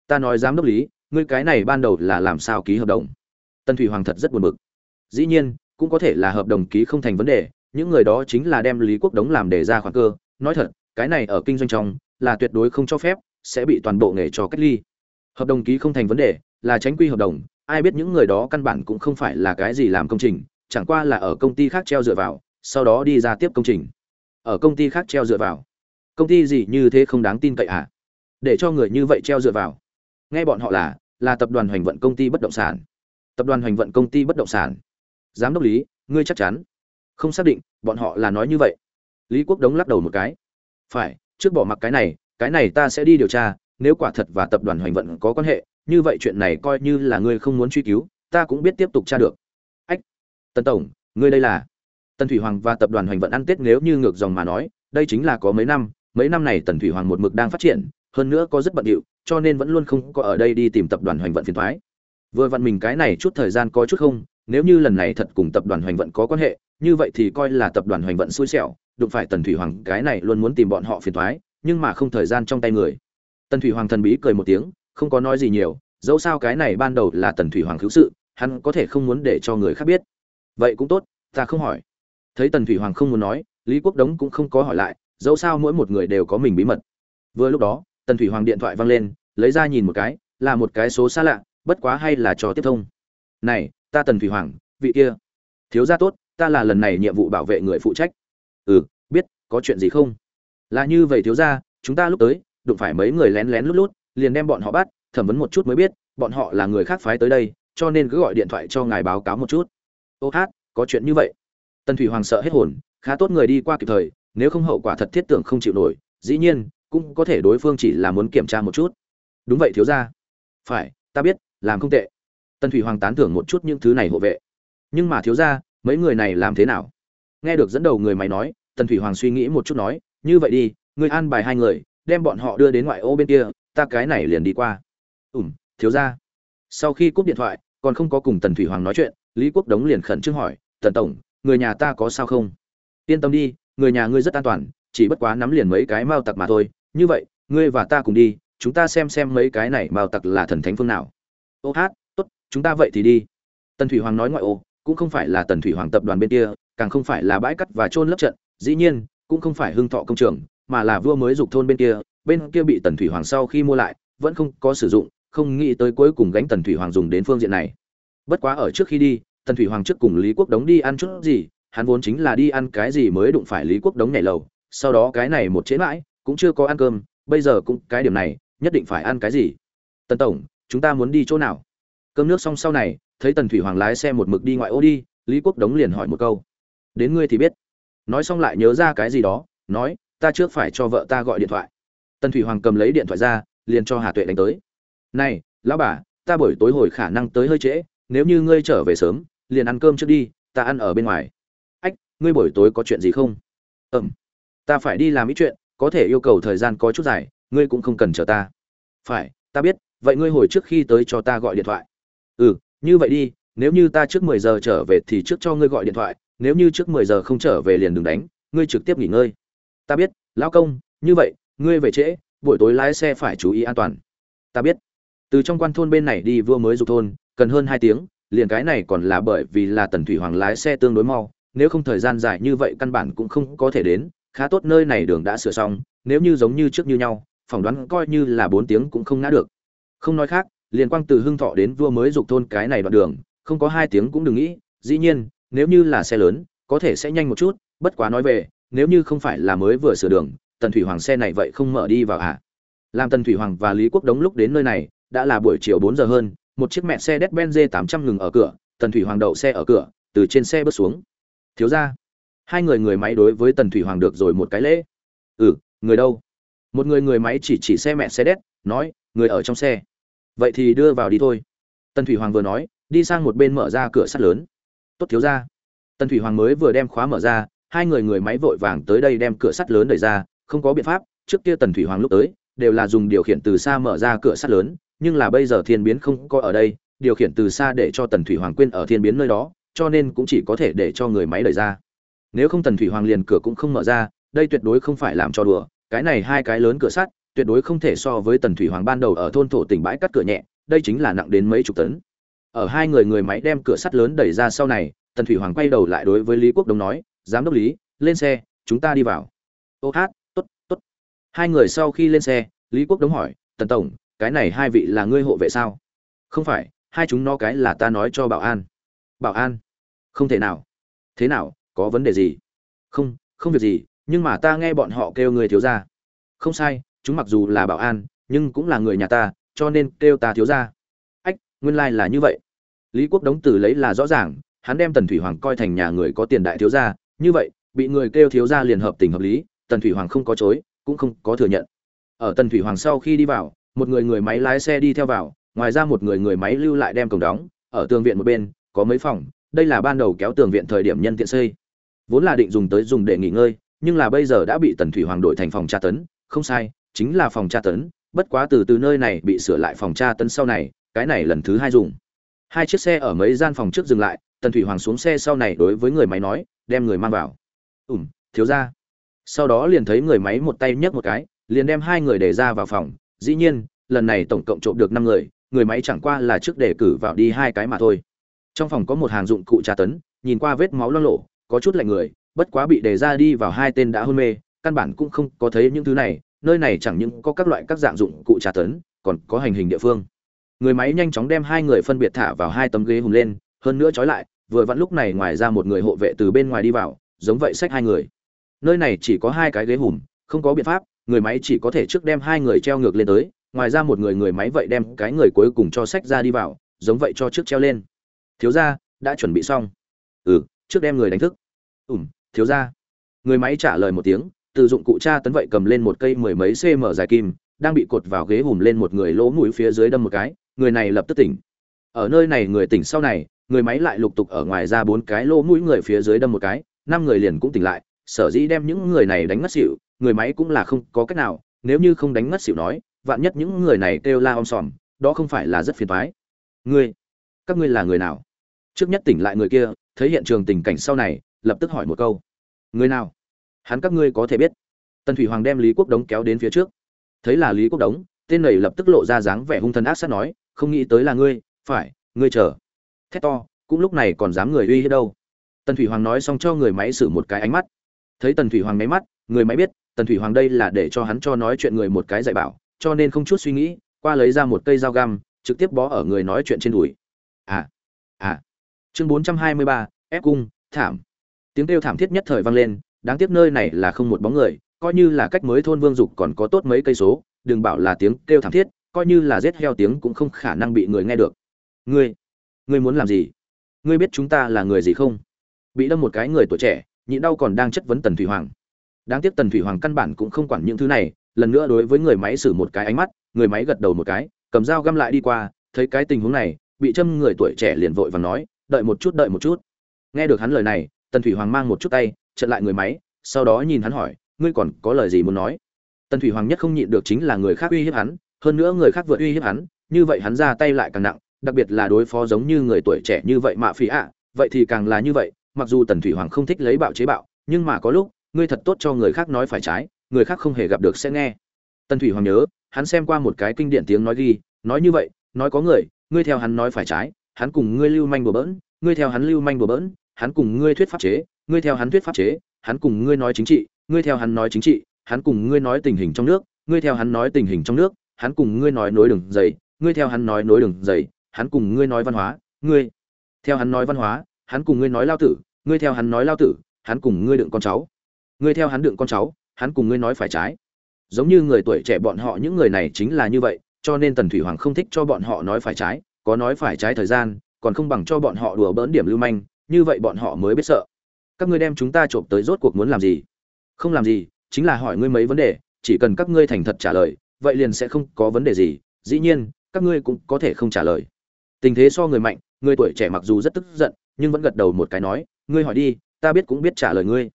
Ta nói giám đốc lý, ngươi cái này ban đầu là làm sao ký hợp đồng? Tân thủy hoàng thật rất buồn bực. Dĩ nhiên, cũng có thể là hợp đồng ký không thành vấn đề, những người đó chính là đem lý quốc đống làm để ra khoản cơ. Nói thật, cái này ở kinh doanh trong, là tuyệt đối không cho phép, sẽ bị toàn bộ nghề cho cách ly. Hợp đồng ký không thành vấn đề, là tránh quy hợp đồng, ai biết những người đó căn bản cũng không phải là cái gì làm công trình chẳng qua là ở công ty khác treo dựa vào, sau đó đi ra tiếp công trình. Ở công ty khác treo dựa vào. Công ty gì như thế không đáng tin cậy à? Để cho người như vậy treo dựa vào. Nghe bọn họ là là tập đoàn hoành vận công ty bất động sản. Tập đoàn hoành vận công ty bất động sản. Giám đốc lý, ngươi chắc chắn. Không xác định, bọn họ là nói như vậy. Lý quốc đống lắc đầu một cái. Phải, trước bỏ mặc cái này cái này ta sẽ đi điều tra, nếu quả thật và tập đoàn hoành vận có quan hệ, như vậy chuyện này coi như là ngươi không muốn truy cứu, ta cũng biết tiếp tục tra được tân tổng, ngươi đây là? Tần thủy hoàng và tập đoàn hoành vận ăn tết nếu như ngược dòng mà nói, đây chính là có mấy năm mấy năm này tần thủy hoàng một mực đang phát triển, hơn nữa có rất bận rộn cho nên vẫn luôn không có ở đây đi tìm tập đoàn hoành vận phiền thoái. Vừa vặn mình cái này chút thời gian có chút không, nếu như lần này thật cùng tập đoàn hoành vận có quan hệ, như vậy thì coi là tập đoàn hoành vận xui xẻo, đụng phải tần thủy hoàng cái này luôn muốn tìm bọn họ phiền thoái, nhưng mà không thời gian trong tay người. Tần thủy hoàng thần bí cười một tiếng, không có nói gì nhiều, dẫu sao cái này ban đầu là tần thủy hoàng cứu sự, hắn có thể không muốn để cho người khác biết vậy cũng tốt, ta không hỏi. Thấy tần thủy hoàng không muốn nói, lý quốc đống cũng không có hỏi lại, dẫu sao mỗi một người đều có mình bí mật. Vừa lúc đó, tần thủy hoàng điện thoại văng lên, lấy ra nhìn một cái, là một cái số xa lạ, bất quá hay là trò tiếp thông. Này, ta tần thủy hoàng, vị kia. Thiếu gia tốt, ta là lần này nhiệm vụ bảo vệ người phụ trách. Ừ biết, có chuyện gì không? Là như vậy thiếu gia, chúng ta lúc tới, đụng phải mấy người lén lén lút lút, liền đem bọn họ bắt, thẩm vấn một chút mới biết, bọn họ là người khác phái tới đây, cho nên cứ gọi điện thoại cho ngài báo cáo một chút ô hát, có chuyện như vậy. Tần thủy hoàng sợ hết hồn, khá tốt người đi qua kịp thời, nếu không hậu quả thật thiết tưởng không chịu nổi, dĩ nhiên, cũng có thể đối phương chỉ là muốn kiểm tra một chút. Đúng vậy thiếu gia. Phải, ta biết, làm không tệ. Tần thủy hoàng tán thưởng một chút những thứ này hộ vệ. Nhưng mà thiếu gia, mấy người này làm thế nào? Nghe được dẫn đầu người mày nói, tần thủy hoàng suy nghĩ một chút nói, như vậy đi, ngươi an bài hai người, đem bọn họ đưa đến ngoại ô bên kia, ta cái này liền đi qua. Ủm thiếu gia. Sau khi cúp điện thoại, còn không có cùng tần thủy hoàng nói chuyện lý quốc đống liền khẩn trương hỏi, tần tổng, người nhà ta có sao không? Yên tâm đi, người nhà ngươi rất an toàn, chỉ bất quá nắm liền mấy cái mao tặc mà thôi. Như vậy, ngươi và ta cùng đi, chúng ta xem xem mấy cái này mao tặc là thần thánh phương nào. Ô hát, tốt, chúng ta vậy thì đi. Tần thủy hoàng nói ngoại ô, cũng không phải là tần thủy hoàng tập đoàn bên kia, càng không phải là bãi cắt và trôn lấp trận, dĩ nhiên, cũng không phải hưng thọ công trường, mà là vua mới dục thôn bên kia bên kia bị tần thủy hoàng sau khi mua lại, vẫn không có sử dụng, không nghĩ tới cuối cùng gánh tần thủy hoàng dùng đến phương diện này bất quá ở trước khi đi, tần thủy hoàng trước cùng lý quốc đống đi ăn chút gì, hắn vốn chính là đi ăn cái gì mới đụng phải lý quốc đống nhảy lầu, sau đó cái này một chế mãi, cũng chưa có ăn cơm, bây giờ cũng cái điểm này, nhất định phải ăn cái gì. Tần tổng, chúng ta muốn đi chỗ nào? Cơm nước xong sau này, thấy tần thủy hoàng lái xe một mực đi ngoại ô đi, lý quốc đống liền hỏi một câu. Đến ngươi thì biết. Nói xong lại nhớ ra cái gì đó, nói, ta trước phải cho vợ ta gọi điện thoại. Tần thủy hoàng cầm lấy điện thoại ra, liền cho hà tuệ đánh tới. Này, lão bà, ta buổi tối hồi khả năng tới hơi trễ nếu như ngươi trở về sớm, liền ăn cơm trước đi, ta ăn ở bên ngoài. Ách, ngươi buổi tối có chuyện gì không? Ừm, ta phải đi làm ít chuyện, có thể yêu cầu thời gian có chút dài, ngươi cũng không cần chờ ta. Phải, ta biết, vậy ngươi hồi trước khi tới cho ta gọi điện thoại. Ừ như vậy đi, nếu như ta trước mười giờ trở về thì trước cho ngươi gọi điện thoại, nếu như trước mười giờ không trở về liền đừng đánh, ngươi trực tiếp nghỉ ngơi. Ta biết, lão công, như vậy, ngươi về trễ, buổi tối lái xe phải chú ý an toàn. Ta biết. Từ trong quan thôn bên này đi vừa mới dục thôn cần hơn hai tiếng, liền cái này còn là bởi vì là tần thủy hoàng lái xe tương đối mau, nếu không thời gian dài như vậy căn bản cũng không có thể đến, khá tốt nơi này đường đã sửa xong, nếu như giống như trước như nhau, phỏng đoán coi như là bốn tiếng cũng không ngã được. Không nói khác, liền quang từ hưng thọ đến vua mới dục thôn cái này đoạn đường, không có hai tiếng cũng đừng nghĩ, dĩ nhiên, nếu như là xe lớn, có thể sẽ nhanh một chút, bất quá nói về, nếu như không phải là mới vừa sửa đường, tần thủy hoàng xe này vậy không mở đi vào à? Làm tần thủy hoàng và lý quốc đống lúc đến nơi này, đã là buổi chiều bốn giờ hơn một chiếc mẹ xe Mercedes-Benz 800 ngừng ở cửa, Tần Thủy Hoàng đậu xe ở cửa, từ trên xe bước xuống. Thiếu gia. Hai người người máy đối với Tần Thủy Hoàng được rồi một cái lễ. "Ừ, người đâu?" Một người người máy chỉ chỉ xe mẹ xe đét, nói, "Người ở trong xe." "Vậy thì đưa vào đi thôi." Tần Thủy Hoàng vừa nói, đi sang một bên mở ra cửa sắt lớn. "Tốt thiếu gia." Tần Thủy Hoàng mới vừa đem khóa mở ra, hai người người máy vội vàng tới đây đem cửa sắt lớn đẩy ra, không có biện pháp, trước kia Tần Thủy Hoàng lúc tới, đều là dùng điều khiển từ xa mở ra cửa sắt lớn, nhưng là bây giờ thiên biến không có ở đây, điều khiển từ xa để cho tần thủy hoàng quên ở thiên biến nơi đó, cho nên cũng chỉ có thể để cho người máy đẩy ra. Nếu không tần thủy hoàng liền cửa cũng không mở ra, đây tuyệt đối không phải làm cho đùa, cái này hai cái lớn cửa sắt, tuyệt đối không thể so với tần thủy hoàng ban đầu ở thôn thổ tỉnh bãi cắt cửa nhẹ, đây chính là nặng đến mấy chục tấn. Ở hai người người máy đem cửa sắt lớn đẩy ra sau này, tần thủy hoàng quay đầu lại đối với lý quốc đông nói, giám đốc lý, lên xe, chúng ta đi vào. Ô hát t ố t t ố t hai người sau khi lên xe, lý quốc đống hỏi, tần tổng cái này hai vị là ngươi hộ vệ sao? Không phải, hai chúng nó cái là ta nói cho bảo an. Bảo an, không thể nào. Thế nào, có vấn đề gì? Không không việc gì, nhưng mà ta nghe bọn họ kêu người thiếu gia. Không sai, chúng mặc dù là bảo an, nhưng cũng là người nhà ta, cho nên kêu ta thiếu gia. Ách, nguyên lai là như vậy. Lý quốc đống tử lấy là rõ ràng, hắn đem tần thủy hoàng coi thành nhà người có tiền đại thiếu gia. Như vậy, bị người kêu thiếu gia liền hợp tình hợp lý, tần thủy hoàng không có chối, cũng không có thừa nhận. Ở tần thủy hoàng sau khi đi vào một người người máy lái xe đi theo vào, ngoài ra một người người máy lưu lại đem cổng đóng, ở tường viện một bên, có mấy phòng, đây là ban đầu kéo tường viện thời điểm nhân tiện xây. Vốn là định dùng tới dùng để nghỉ ngơi, nhưng là bây giờ đã bị tần thủy hoàng đổi thành phòng tra tấn. Không sai, chính là phòng tra tấn, bất quá từ từ nơi này bị sửa lại phòng tra tấn sau này, cái này lần thứ hai dùng. Hai chiếc xe ở mấy gian phòng trước dừng lại, tần thủy hoàng xuống xe sau này đối với người máy nói, đem người mang vào. Ủm thiếu ra sau đó liền thấy người máy một tay nhấc một cái, liền đem hai người để ra vào phòng dĩ nhiên, lần này tổng cộng trộm được năm người người máy chẳng qua là trước để cử vào đi hai cái mà thôi. Trong phòng có một hàng dụng cụ tra tấn, nhìn qua vết máu lo lộ, có chút lạnh người, bất quá bị để ra đi vào hai tên đã hôn mê, căn bản cũng không có thấy những thứ này, nơi này chẳng những có các loại các dạng dụng cụ tra tấn, còn có hành hình địa phương. Người máy nhanh chóng đem hai người phân biệt thả vào hai tấm ghế hùng lên, hơn nữa trói lại, vừa vặn lúc này ngoài ra một người hộ vệ từ bên ngoài đi vào, giống vậy xách hai người. Nơi này chỉ có hai cái ghế hùm, không có biện pháp người máy chỉ có thể trước đem hai người treo ngược lên tới, ngoài ra một người người máy vậy đem cái người cuối cùng cho sách ra đi vào, giống vậy cho trước treo lên. Thiếu gia, đã chuẩn bị xong. Ừ trước đem người đánh thức. Ủm thiếu gia. Người máy trả lời một tiếng, từ dụng cụ cha tấn vậy cầm lên một cây mười mấy cm dài kim, đang bị cột vào ghế hùm lên một người lỗ mũi phía dưới đâm một cái, người này lập tức tỉnh. Ở nơi này người tỉnh sau này, người máy lại lục tục ở ngoài ra bốn cái lỗ mũi người phía dưới đâm một cái, năm người liền cũng tỉnh lại, sở dĩ đem những người này đánh ngất xỉu người máy cũng là không có cách nào, nếu như không đánh ngất xỉu nói, vạn nhất những người này kêu la om sòm, đó không phải là rất phiền toái. Ngươi, các ngươi là người nào? Trước nhất tỉnh lại người kia, thấy hiện trường tình cảnh sau này, lập tức hỏi một câu. Người nào? Hắn các ngươi có thể biết. Tần thủy hoàng đem lý quốc đống kéo đến phía trước. Thấy là lý quốc đống, tên này lập tức lộ ra dáng vẻ hung thần ác sát nói, không nghĩ tới là ngươi, phải, ngươi chờ. Thét to, cũng lúc này còn dám người uy hiếp đâu. Tần thủy hoàng nói xong cho người máy xử một cái ánh mắt. Thấy tần thủy hoàng máy mắt, người máy biết tần thủy hoàng đây là để cho hắn cho nói chuyện người một cái dạy bảo, cho nên không chút suy nghĩ, qua lấy ra một cây dao găm, trực tiếp bó ở người nói chuyện trên đùi. À à. Chương bốn trăm hai mươi ba, ép cung, thảm. Tiếng kêu thảm thiết nhất thời vang lên, đáng tiếc nơi này là không một bóng người, coi như là cách mới thôn vương dục còn có tốt mấy cây số, đừng bảo là tiếng kêu thảm thiết, coi như là giết heo tiếng cũng không khả năng bị người nghe được. Ngươi ngươi muốn làm gì? Ngươi biết chúng ta là người gì không? Bị đâm một cái người tuổi trẻ, nhịn đau còn đang chất vấn tần thủy hoàng đáng tiếc tần thủy hoàng căn bản cũng không quản những thứ này, lần nữa đối với người máy xử một cái ánh mắt, người máy gật đầu một cái, cầm dao găm lại đi qua, thấy cái tình huống này, bị châm người tuổi trẻ liền vội và nói, đợi một chút, đợi một chút. Nghe được hắn lời này, tần thủy hoàng mang một chút tay, chặn lại người máy, sau đó nhìn hắn hỏi, ngươi còn có lời gì muốn nói? Tần thủy hoàng nhất không nhịn được chính là người khác uy hiếp hắn, hơn nữa người khác vượt uy hiếp hắn, như vậy hắn ra tay lại càng nặng, đặc biệt là đối phó giống như người tuổi trẻ như vậy mạ phí ạ, vậy thì càng là như vậy, mặc dù tần thủy hoàng không thích lấy bạo chế bạo, nhưng mà có lúc ngươi thật tốt cho người khác nói phải trái, người khác không hề gặp được sẽ nghe. Tần thủy hoàng nhớ, hắn xem qua một cái kinh điển tiếng nói ghi, nói như vậy, nói có người, ngươi theo hắn nói phải trái, hắn cùng ngươi lưu manh bừa bỡn, ngươi theo hắn lưu manh bừa bỡn, hắn cùng ngươi thuyết pháp chế, ngươi theo hắn thuyết pháp chế, hắn cùng ngươi nói chính trị, ngươi theo hắn nói chính trị, hắn cùng ngươi nói tình hình trong nước, ngươi theo hắn nói tình hình trong nước, hắn cùng ngươi nói nối đường dày, ngươi theo hắn nói nối đường dày, hắn cùng ngươi nói văn hóa, ngươi theo hắn nói văn hóa, hắn cùng ngươi nói lao tử, ngươi theo hắn nói lao tử, hắn cùng ngươi đựng con cháu ngươi theo hắn đựng con cháu, hắn cùng ngươi nói phải trái. Giống như người tuổi trẻ bọn họ, những người này chính là như vậy, cho nên tần thủy hoàng không thích cho bọn họ nói phải trái, có nói phải trái thời gian, còn không bằng cho bọn họ đùa bỡn điểm lưu manh, như vậy bọn họ mới biết sợ. Các ngươi đem chúng ta trộm tới rốt cuộc muốn làm gì? Không làm gì, chính là hỏi ngươi mấy vấn đề, chỉ cần các ngươi thành thật trả lời, vậy liền sẽ không có vấn đề gì, dĩ nhiên, các ngươi cũng có thể không trả lời. Tình thế so người mạnh, người tuổi trẻ mặc dù rất tức giận, nhưng vẫn gật đầu một cái nói, ngươi hỏi đi, ta biết cũng biết trả lời ngươi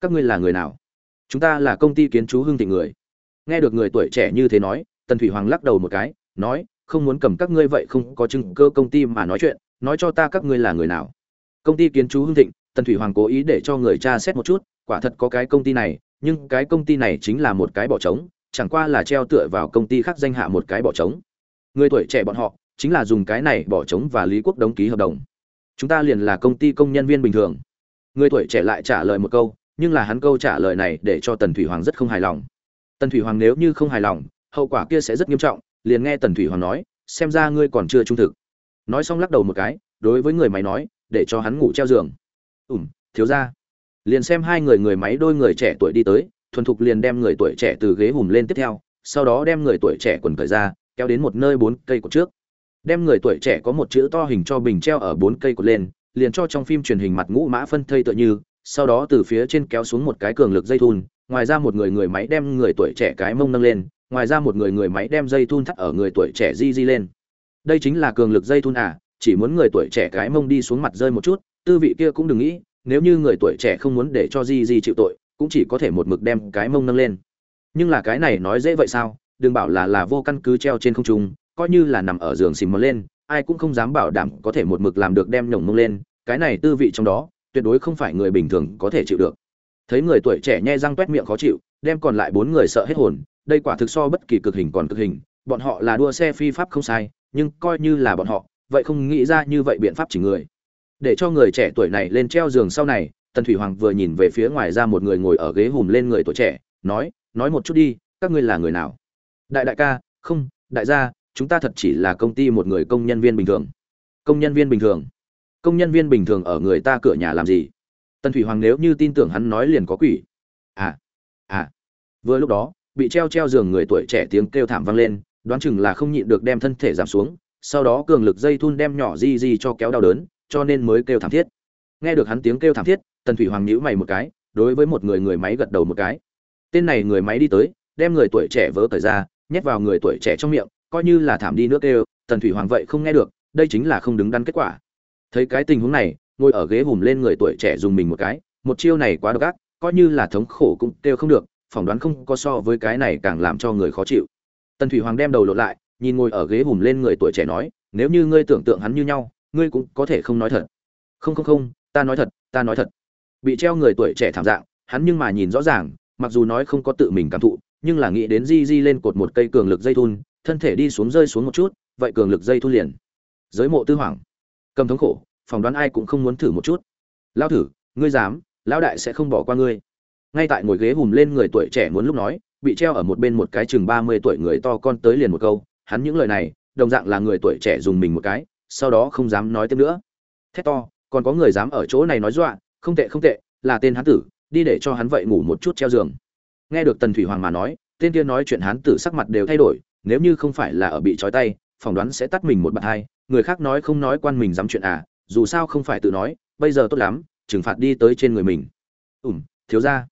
các ngươi là người nào? Chúng ta là công ty kiến trú hưng thịnh người. Nghe được người tuổi trẻ như thế nói, tần thủy hoàng lắc đầu một cái, nói, không muốn cầm các ngươi vậy không có chứng cơ công ty mà nói chuyện, nói cho ta các ngươi là người nào. Công ty kiến trú hưng thịnh, tần thủy hoàng cố ý để cho người cha xét một chút, quả thật có cái công ty này, nhưng cái công ty này chính là một cái bỏ trống, chẳng qua là treo tựa vào công ty khác danh hạ một cái bỏ trống. Người tuổi trẻ bọn họ, chính là dùng cái này bỏ trống và lý quốc đóng ký hợp đồng. Chúng ta liền là công ty công nhân viên bình thường. Người tuổi trẻ lại trả lời một câu nhưng là hắn câu trả lời này để cho tần thủy hoàng rất không hài lòng. Tần thủy hoàng nếu như không hài lòng, hậu quả kia sẽ rất nghiêm trọng, liền nghe tần thủy hoàng nói, xem ra ngươi còn chưa trung thực. Nói xong lắc đầu một cái, đối với người máy nói, để cho hắn ngủ treo giường. Ủm thiếu ra liền xem hai người người máy đôi người trẻ tuổi đi tới, thuần thục liền đem người tuổi trẻ từ ghế hùm lên tiếp theo, sau đó đem người tuổi trẻ quần cởi ra, kéo đến một nơi bốn cây cột trước. Đem người tuổi trẻ có một chữ to hình cho bình treo ở bốn cây cột lên, liền cho trong phim truyền hình mặt ngũ mã phân thây tựa như sau đó từ phía trên kéo xuống một cái cường lực dây thun, ngoài ra một người người máy đem người tuổi trẻ cái mông nâng lên, ngoài ra một người người máy đem dây thun thắt ở người tuổi trẻ di di lên. Đây chính là cường lực dây thun à chỉ muốn người tuổi trẻ cái mông đi xuống mặt rơi một chút, tư vị kia cũng đừng nghĩ, nếu như người tuổi trẻ không muốn để cho di di chịu tội, cũng chỉ có thể một mực đem cái mông nâng lên. Nhưng là cái này nói dễ vậy sao? Đừng bảo là là vô căn cứ treo trên không trung, coi như là nằm ở giường xìm mờ lên, ai cũng không dám bảo đảm có thể một mực làm được đem nhổng mông lên, cái này tư vị trong đó tuyệt đối không phải người bình thường có thể chịu được. Thấy người tuổi trẻ nhe răng toét miệng khó chịu, đem còn lại bốn người sợ hết hồn, đây quả thực so bất kỳ cực hình còn cực hình, bọn họ là đua xe phi pháp không sai, nhưng coi như là bọn họ, vậy không nghĩ ra như vậy biện pháp chỉ người. Để cho người trẻ tuổi này lên treo giường sau này, tần thủy hoàng vừa nhìn về phía ngoài ra một người ngồi ở ghế hùm lên người tuổi trẻ, nói nói một chút đi, các ngươi là người nào? Đại đại ca, không, đại gia, chúng ta thật chỉ là công ty một người công nhân viên bình thường. Công nhân viên bình thường? Công nhân viên bình thường ở người ta cửa nhà làm gì? Tần thủy hoàng nếu như tin tưởng hắn nói liền có quỷ. À à. Vừa lúc đó, bị treo treo giường người tuổi trẻ tiếng kêu thảm vang lên, đoán chừng là không nhịn được đem thân thể giảm xuống, sau đó cường lực dây thun đem nhỏ di di cho kéo đau đớn, cho nên mới kêu thảm thiết. Nghe được hắn tiếng kêu thảm thiết, tần thủy hoàng nhíu mày một cái, đối với một người người máy gật đầu một cái. Tên này người máy đi tới, đem người tuổi trẻ vớ cởi ra, nhét vào người tuổi trẻ trong miệng, coi như là thảm đi nước kêu, tần thủy hoàng vậy không nghe được, đây chính là không đứng đắn kết quả thấy cái tình huống này, ngồi ở ghế hùm lên người tuổi trẻ dùng mình một cái, một chiêu này quá độc ác, coi như là thống khổ cũng kêu không được, phỏng đoán không có so với cái này càng làm cho người khó chịu. Tần thủy hoàng đem đầu lột lại, nhìn ngồi ở ghế hùm lên người tuổi trẻ nói, nếu như ngươi tưởng tượng hắn như nhau, ngươi cũng có thể không nói thật. Không không không, ta nói thật, ta nói thật. Bị treo người tuổi trẻ thảm dạng, hắn nhưng mà nhìn rõ ràng, mặc dù nói không có tự mình cảm thụ, nhưng là nghĩ đến di di lên cột một cây cường lực dây thun, thân thể đi xuống rơi xuống một chút, vậy cường lực dây thun liền. Giới mộ tư hoàng cầm thống khổ, phỏng đoán ai cũng không muốn thử một chút. Lao thử, ngươi dám, lão đại sẽ không bỏ qua ngươi. Ngay tại ngồi ghế hùm lên người tuổi trẻ muốn lúc nói, bị treo ở một bên một cái chừng ba mươi tuổi người to con tới liền một câu, hắn những lời này, đồng dạng là người tuổi trẻ dùng mình một cái, sau đó không dám nói tiếp nữa. Thét to, còn có người dám ở chỗ này nói dọa, không tệ không tệ, là tên hán tử, đi để cho hắn vậy ngủ một chút treo giường. Nghe được tần thủy hoàng mà nói, tên kia nói chuyện hán tử sắc mặt đều thay đổi, nếu như không phải là ở bị trói tay, phỏng đoán sẽ tắt mình một bạn hai người khác nói không nói quan mình dám chuyện à dù sao không phải tự nói, bây giờ tốt lắm, trừng phạt đi tới trên người mình. Ủm thiếu ra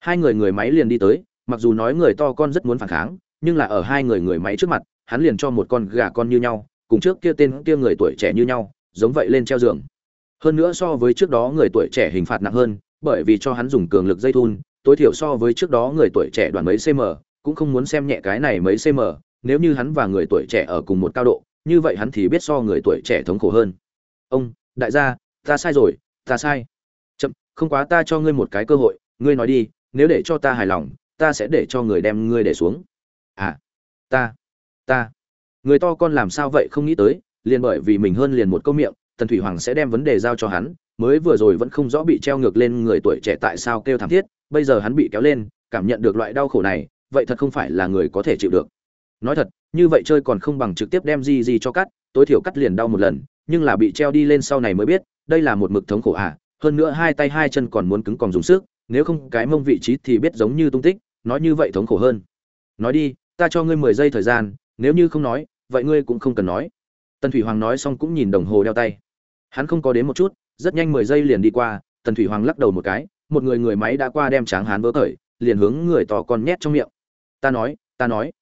hai người người máy liền đi tới, mặc dù nói người to con rất muốn phản kháng, nhưng là ở hai người người máy trước mặt, hắn liền cho một con gà con như nhau, cùng trước kia tên kia người tuổi trẻ như nhau, giống vậy lên treo giường. Hơn nữa so với trước đó người tuổi trẻ hình phạt nặng hơn, bởi vì cho hắn dùng cường lực dây thun, tối thiểu so với trước đó người tuổi trẻ đoàn mấy cm cũng không muốn xem nhẹ cái này mấy cm nếu như hắn và người tuổi trẻ ở cùng một cao độ như vậy hắn thì biết so người tuổi trẻ thống khổ hơn. Ông, đại gia, ta sai rồi, ta sai. Chậm, không quá ta cho ngươi một cái cơ hội, ngươi nói đi, nếu để cho ta hài lòng, ta sẽ để cho người đem ngươi để xuống. À ta ta. Người to con làm sao vậy không nghĩ tới, liền bởi vì mình hơn liền một câu miệng, tần thủy hoàng sẽ đem vấn đề giao cho hắn, mới vừa rồi vẫn không rõ bị treo ngược lên người tuổi trẻ tại sao kêu thảm thiết, bây giờ hắn bị kéo lên, cảm nhận được loại đau khổ này, vậy thật không phải là người có thể chịu được nói thật, như vậy chơi còn không bằng trực tiếp đem gì gì cho cắt, tối thiểu cắt liền đau một lần, nhưng là bị treo đi lên sau này mới biết, đây là một mực thống khổ à hơn nữa hai tay hai chân còn muốn cứng còn dùng sức, nếu không cái mông vị trí thì biết giống như tung tích, nói như vậy thống khổ hơn. Nói đi, ta cho ngươi mười giây thời gian, nếu như không nói, vậy ngươi cũng không cần nói. Tần thủy hoàng nói xong cũng nhìn đồng hồ đeo tay. Hắn không có đến một chút, rất nhanh mười giây liền đi qua, tần thủy hoàng lắc đầu một cái, một người người máy đã qua đem tráng hán vỡ khởi liền hướng người to con nhét trong miệng. Ta nói ta nói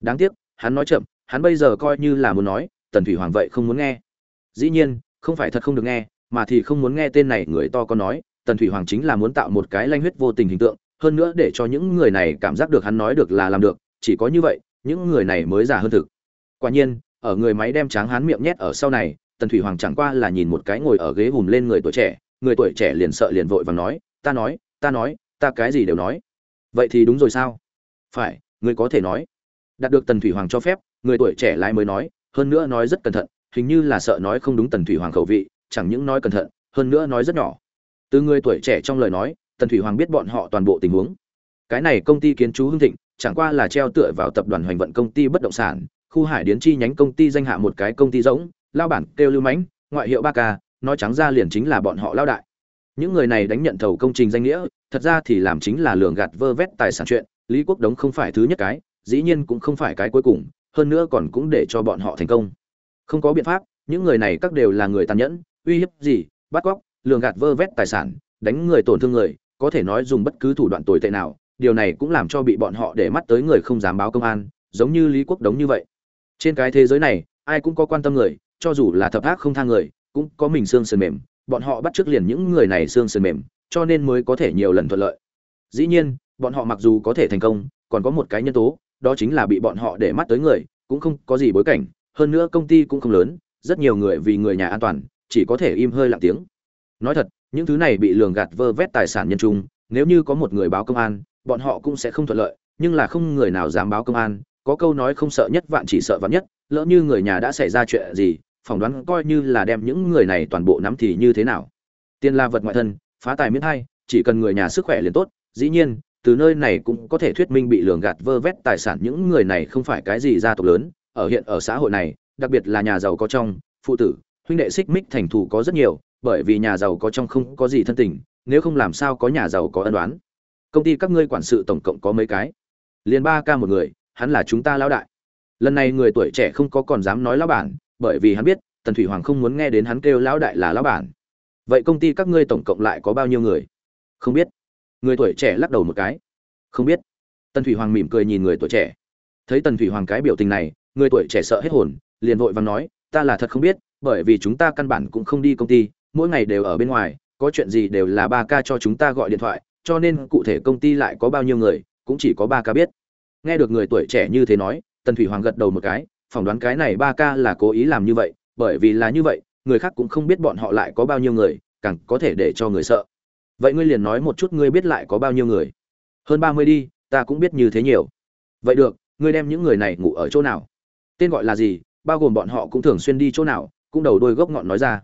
đáng tiếc, hắn nói chậm, hắn bây giờ coi như là muốn nói, tần thủy hoàng vậy không muốn nghe. Dĩ nhiên, không phải thật không được nghe, mà thì không muốn nghe tên này người to con nói, tần thủy hoàng chính là muốn tạo một cái lanh huyết vô tình hình tượng, hơn nữa để cho những người này cảm giác được hắn nói được là làm được, chỉ có như vậy, những người này mới giả hơn thực. Quả nhiên, ở người máy đem tráng hán miệng nhét ở sau này, tần thủy hoàng chẳng qua là nhìn một cái ngồi ở ghế hùm lên người tuổi trẻ, người tuổi trẻ liền sợ liền vội và nói, ta nói ta nói, ta cái gì đều nói. Vậy thì đúng rồi sao? Phải, ngươi có thể nói đạt được tần thủy hoàng cho phép, người tuổi trẻ lại mới nói, hơn nữa nói rất cẩn thận, hình như là sợ nói không đúng tần thủy hoàng khẩu vị, chẳng những nói cẩn thận, hơn nữa nói rất nhỏ. Từ người tuổi trẻ trong lời nói, tần thủy hoàng biết bọn họ toàn bộ tình huống. Cái này công ty kiến trú hưng thịnh, chẳng qua là treo tựa vào tập đoàn hoành vận công ty bất động sản, khu hải điến chi nhánh công ty danh hạ một cái công ty rỗng, lao bản kêu lưu mãnh, ngoại hiệu ba ca, nói trắng ra liền chính là bọn họ lao đại. Những người này đánh nhận thầu công trình danh nghĩa, thật ra thì làm chính là lường gạt vơ vét tài sản chuyện, lý quốc đống không phải thứ nhất cái dĩ nhiên cũng không phải cái cuối cùng, hơn nữa còn cũng để cho bọn họ thành công. Không có biện pháp, những người này các đều là người tàn nhẫn, uy hiếp gì, bắt cóc, lường gạt vơ vét tài sản, đánh người tổn thương người, có thể nói dùng bất cứ thủ đoạn tồi tệ nào, điều này cũng làm cho bị bọn họ để mắt tới người không dám báo công an, giống như lý quốc đống như vậy. Trên cái thế giới này, ai cũng có quan tâm người, cho dù là thập ác không thang người, cũng có mình xương sườn mềm, bọn họ bắt trước liền những người này xương sườn mềm, cho nên mới có thể nhiều lần thuận lợi. Dĩ nhiên, bọn họ mặc dù có thể thành công, còn có một cái nhân tố đó chính là bị bọn họ để mắt tới người, cũng không có gì bối cảnh, hơn nữa công ty cũng không lớn, rất nhiều người vì người nhà an toàn, chỉ có thể im hơi lặng tiếng. Nói thật, những thứ này bị lường gạt vơ vét tài sản nhân trung, nếu như có một người báo công an, bọn họ cũng sẽ không thuận lợi, nhưng là không người nào dám báo công an, có câu nói không sợ nhất vạn chỉ sợ vạn nhất, lỡ như người nhà đã xảy ra chuyện gì, phỏng đoán coi như là đem những người này toàn bộ nắm thì như thế nào. Tiền là vật ngoại thân, phá tài miễn hay chỉ cần người nhà sức khỏe liền tốt, dĩ nhiên từ nơi này cũng có thể thuyết minh bị lường gạt vơ vét tài sản những người này không phải cái gì gia tộc lớn, ở hiện ở xã hội này, đặc biệt là nhà giàu có trong, phụ tử, huynh đệ xích mích thành thù có rất nhiều, bởi vì nhà giàu có trong không có gì thân tình, nếu không làm sao có nhà giàu có ân đoán công ty các ngươi quản sự tổng cộng có mấy cái? Liền ba ca một người, hắn là chúng ta lão đại. Lần này người tuổi trẻ không có còn dám nói lão bản, bởi vì hắn biết, tần thủy hoàng không muốn nghe đến hắn kêu lão đại là lão bản. Vậy công ty các ngươi tổng cộng lại có bao nhiêu người? Không biết người tuổi trẻ lắc đầu một cái. Không biết. Tần thủy hoàng mỉm cười nhìn người tuổi trẻ. Thấy tần thủy hoàng cái biểu tình này, người tuổi trẻ sợ hết hồn, liền vội vàng nói, ta là thật không biết, bởi vì chúng ta căn bản cũng không đi công ty, mỗi ngày đều ở bên ngoài, có chuyện gì đều là ba ca cho chúng ta gọi điện thoại, cho nên cụ thể công ty lại có bao nhiêu người, cũng chỉ có ba ca biết. Nghe được người tuổi trẻ như thế nói, tần thủy hoàng gật đầu một cái, phỏng đoán cái này ba ca là cố ý làm như vậy, bởi vì là như vậy, người khác cũng không biết bọn họ lại có bao nhiêu người, càng có thể để cho người sợ vậy ngươi liền nói một chút ngươi biết lại có bao nhiêu người? Hơn ba mươi đi, ta cũng biết như thế nhiều. Vậy được, ngươi đem những người này ngủ ở chỗ nào? Tên gọi là gì, bao gồm bọn họ cũng thường xuyên đi chỗ nào, cũng đầu đôi gốc ngọn nói ra.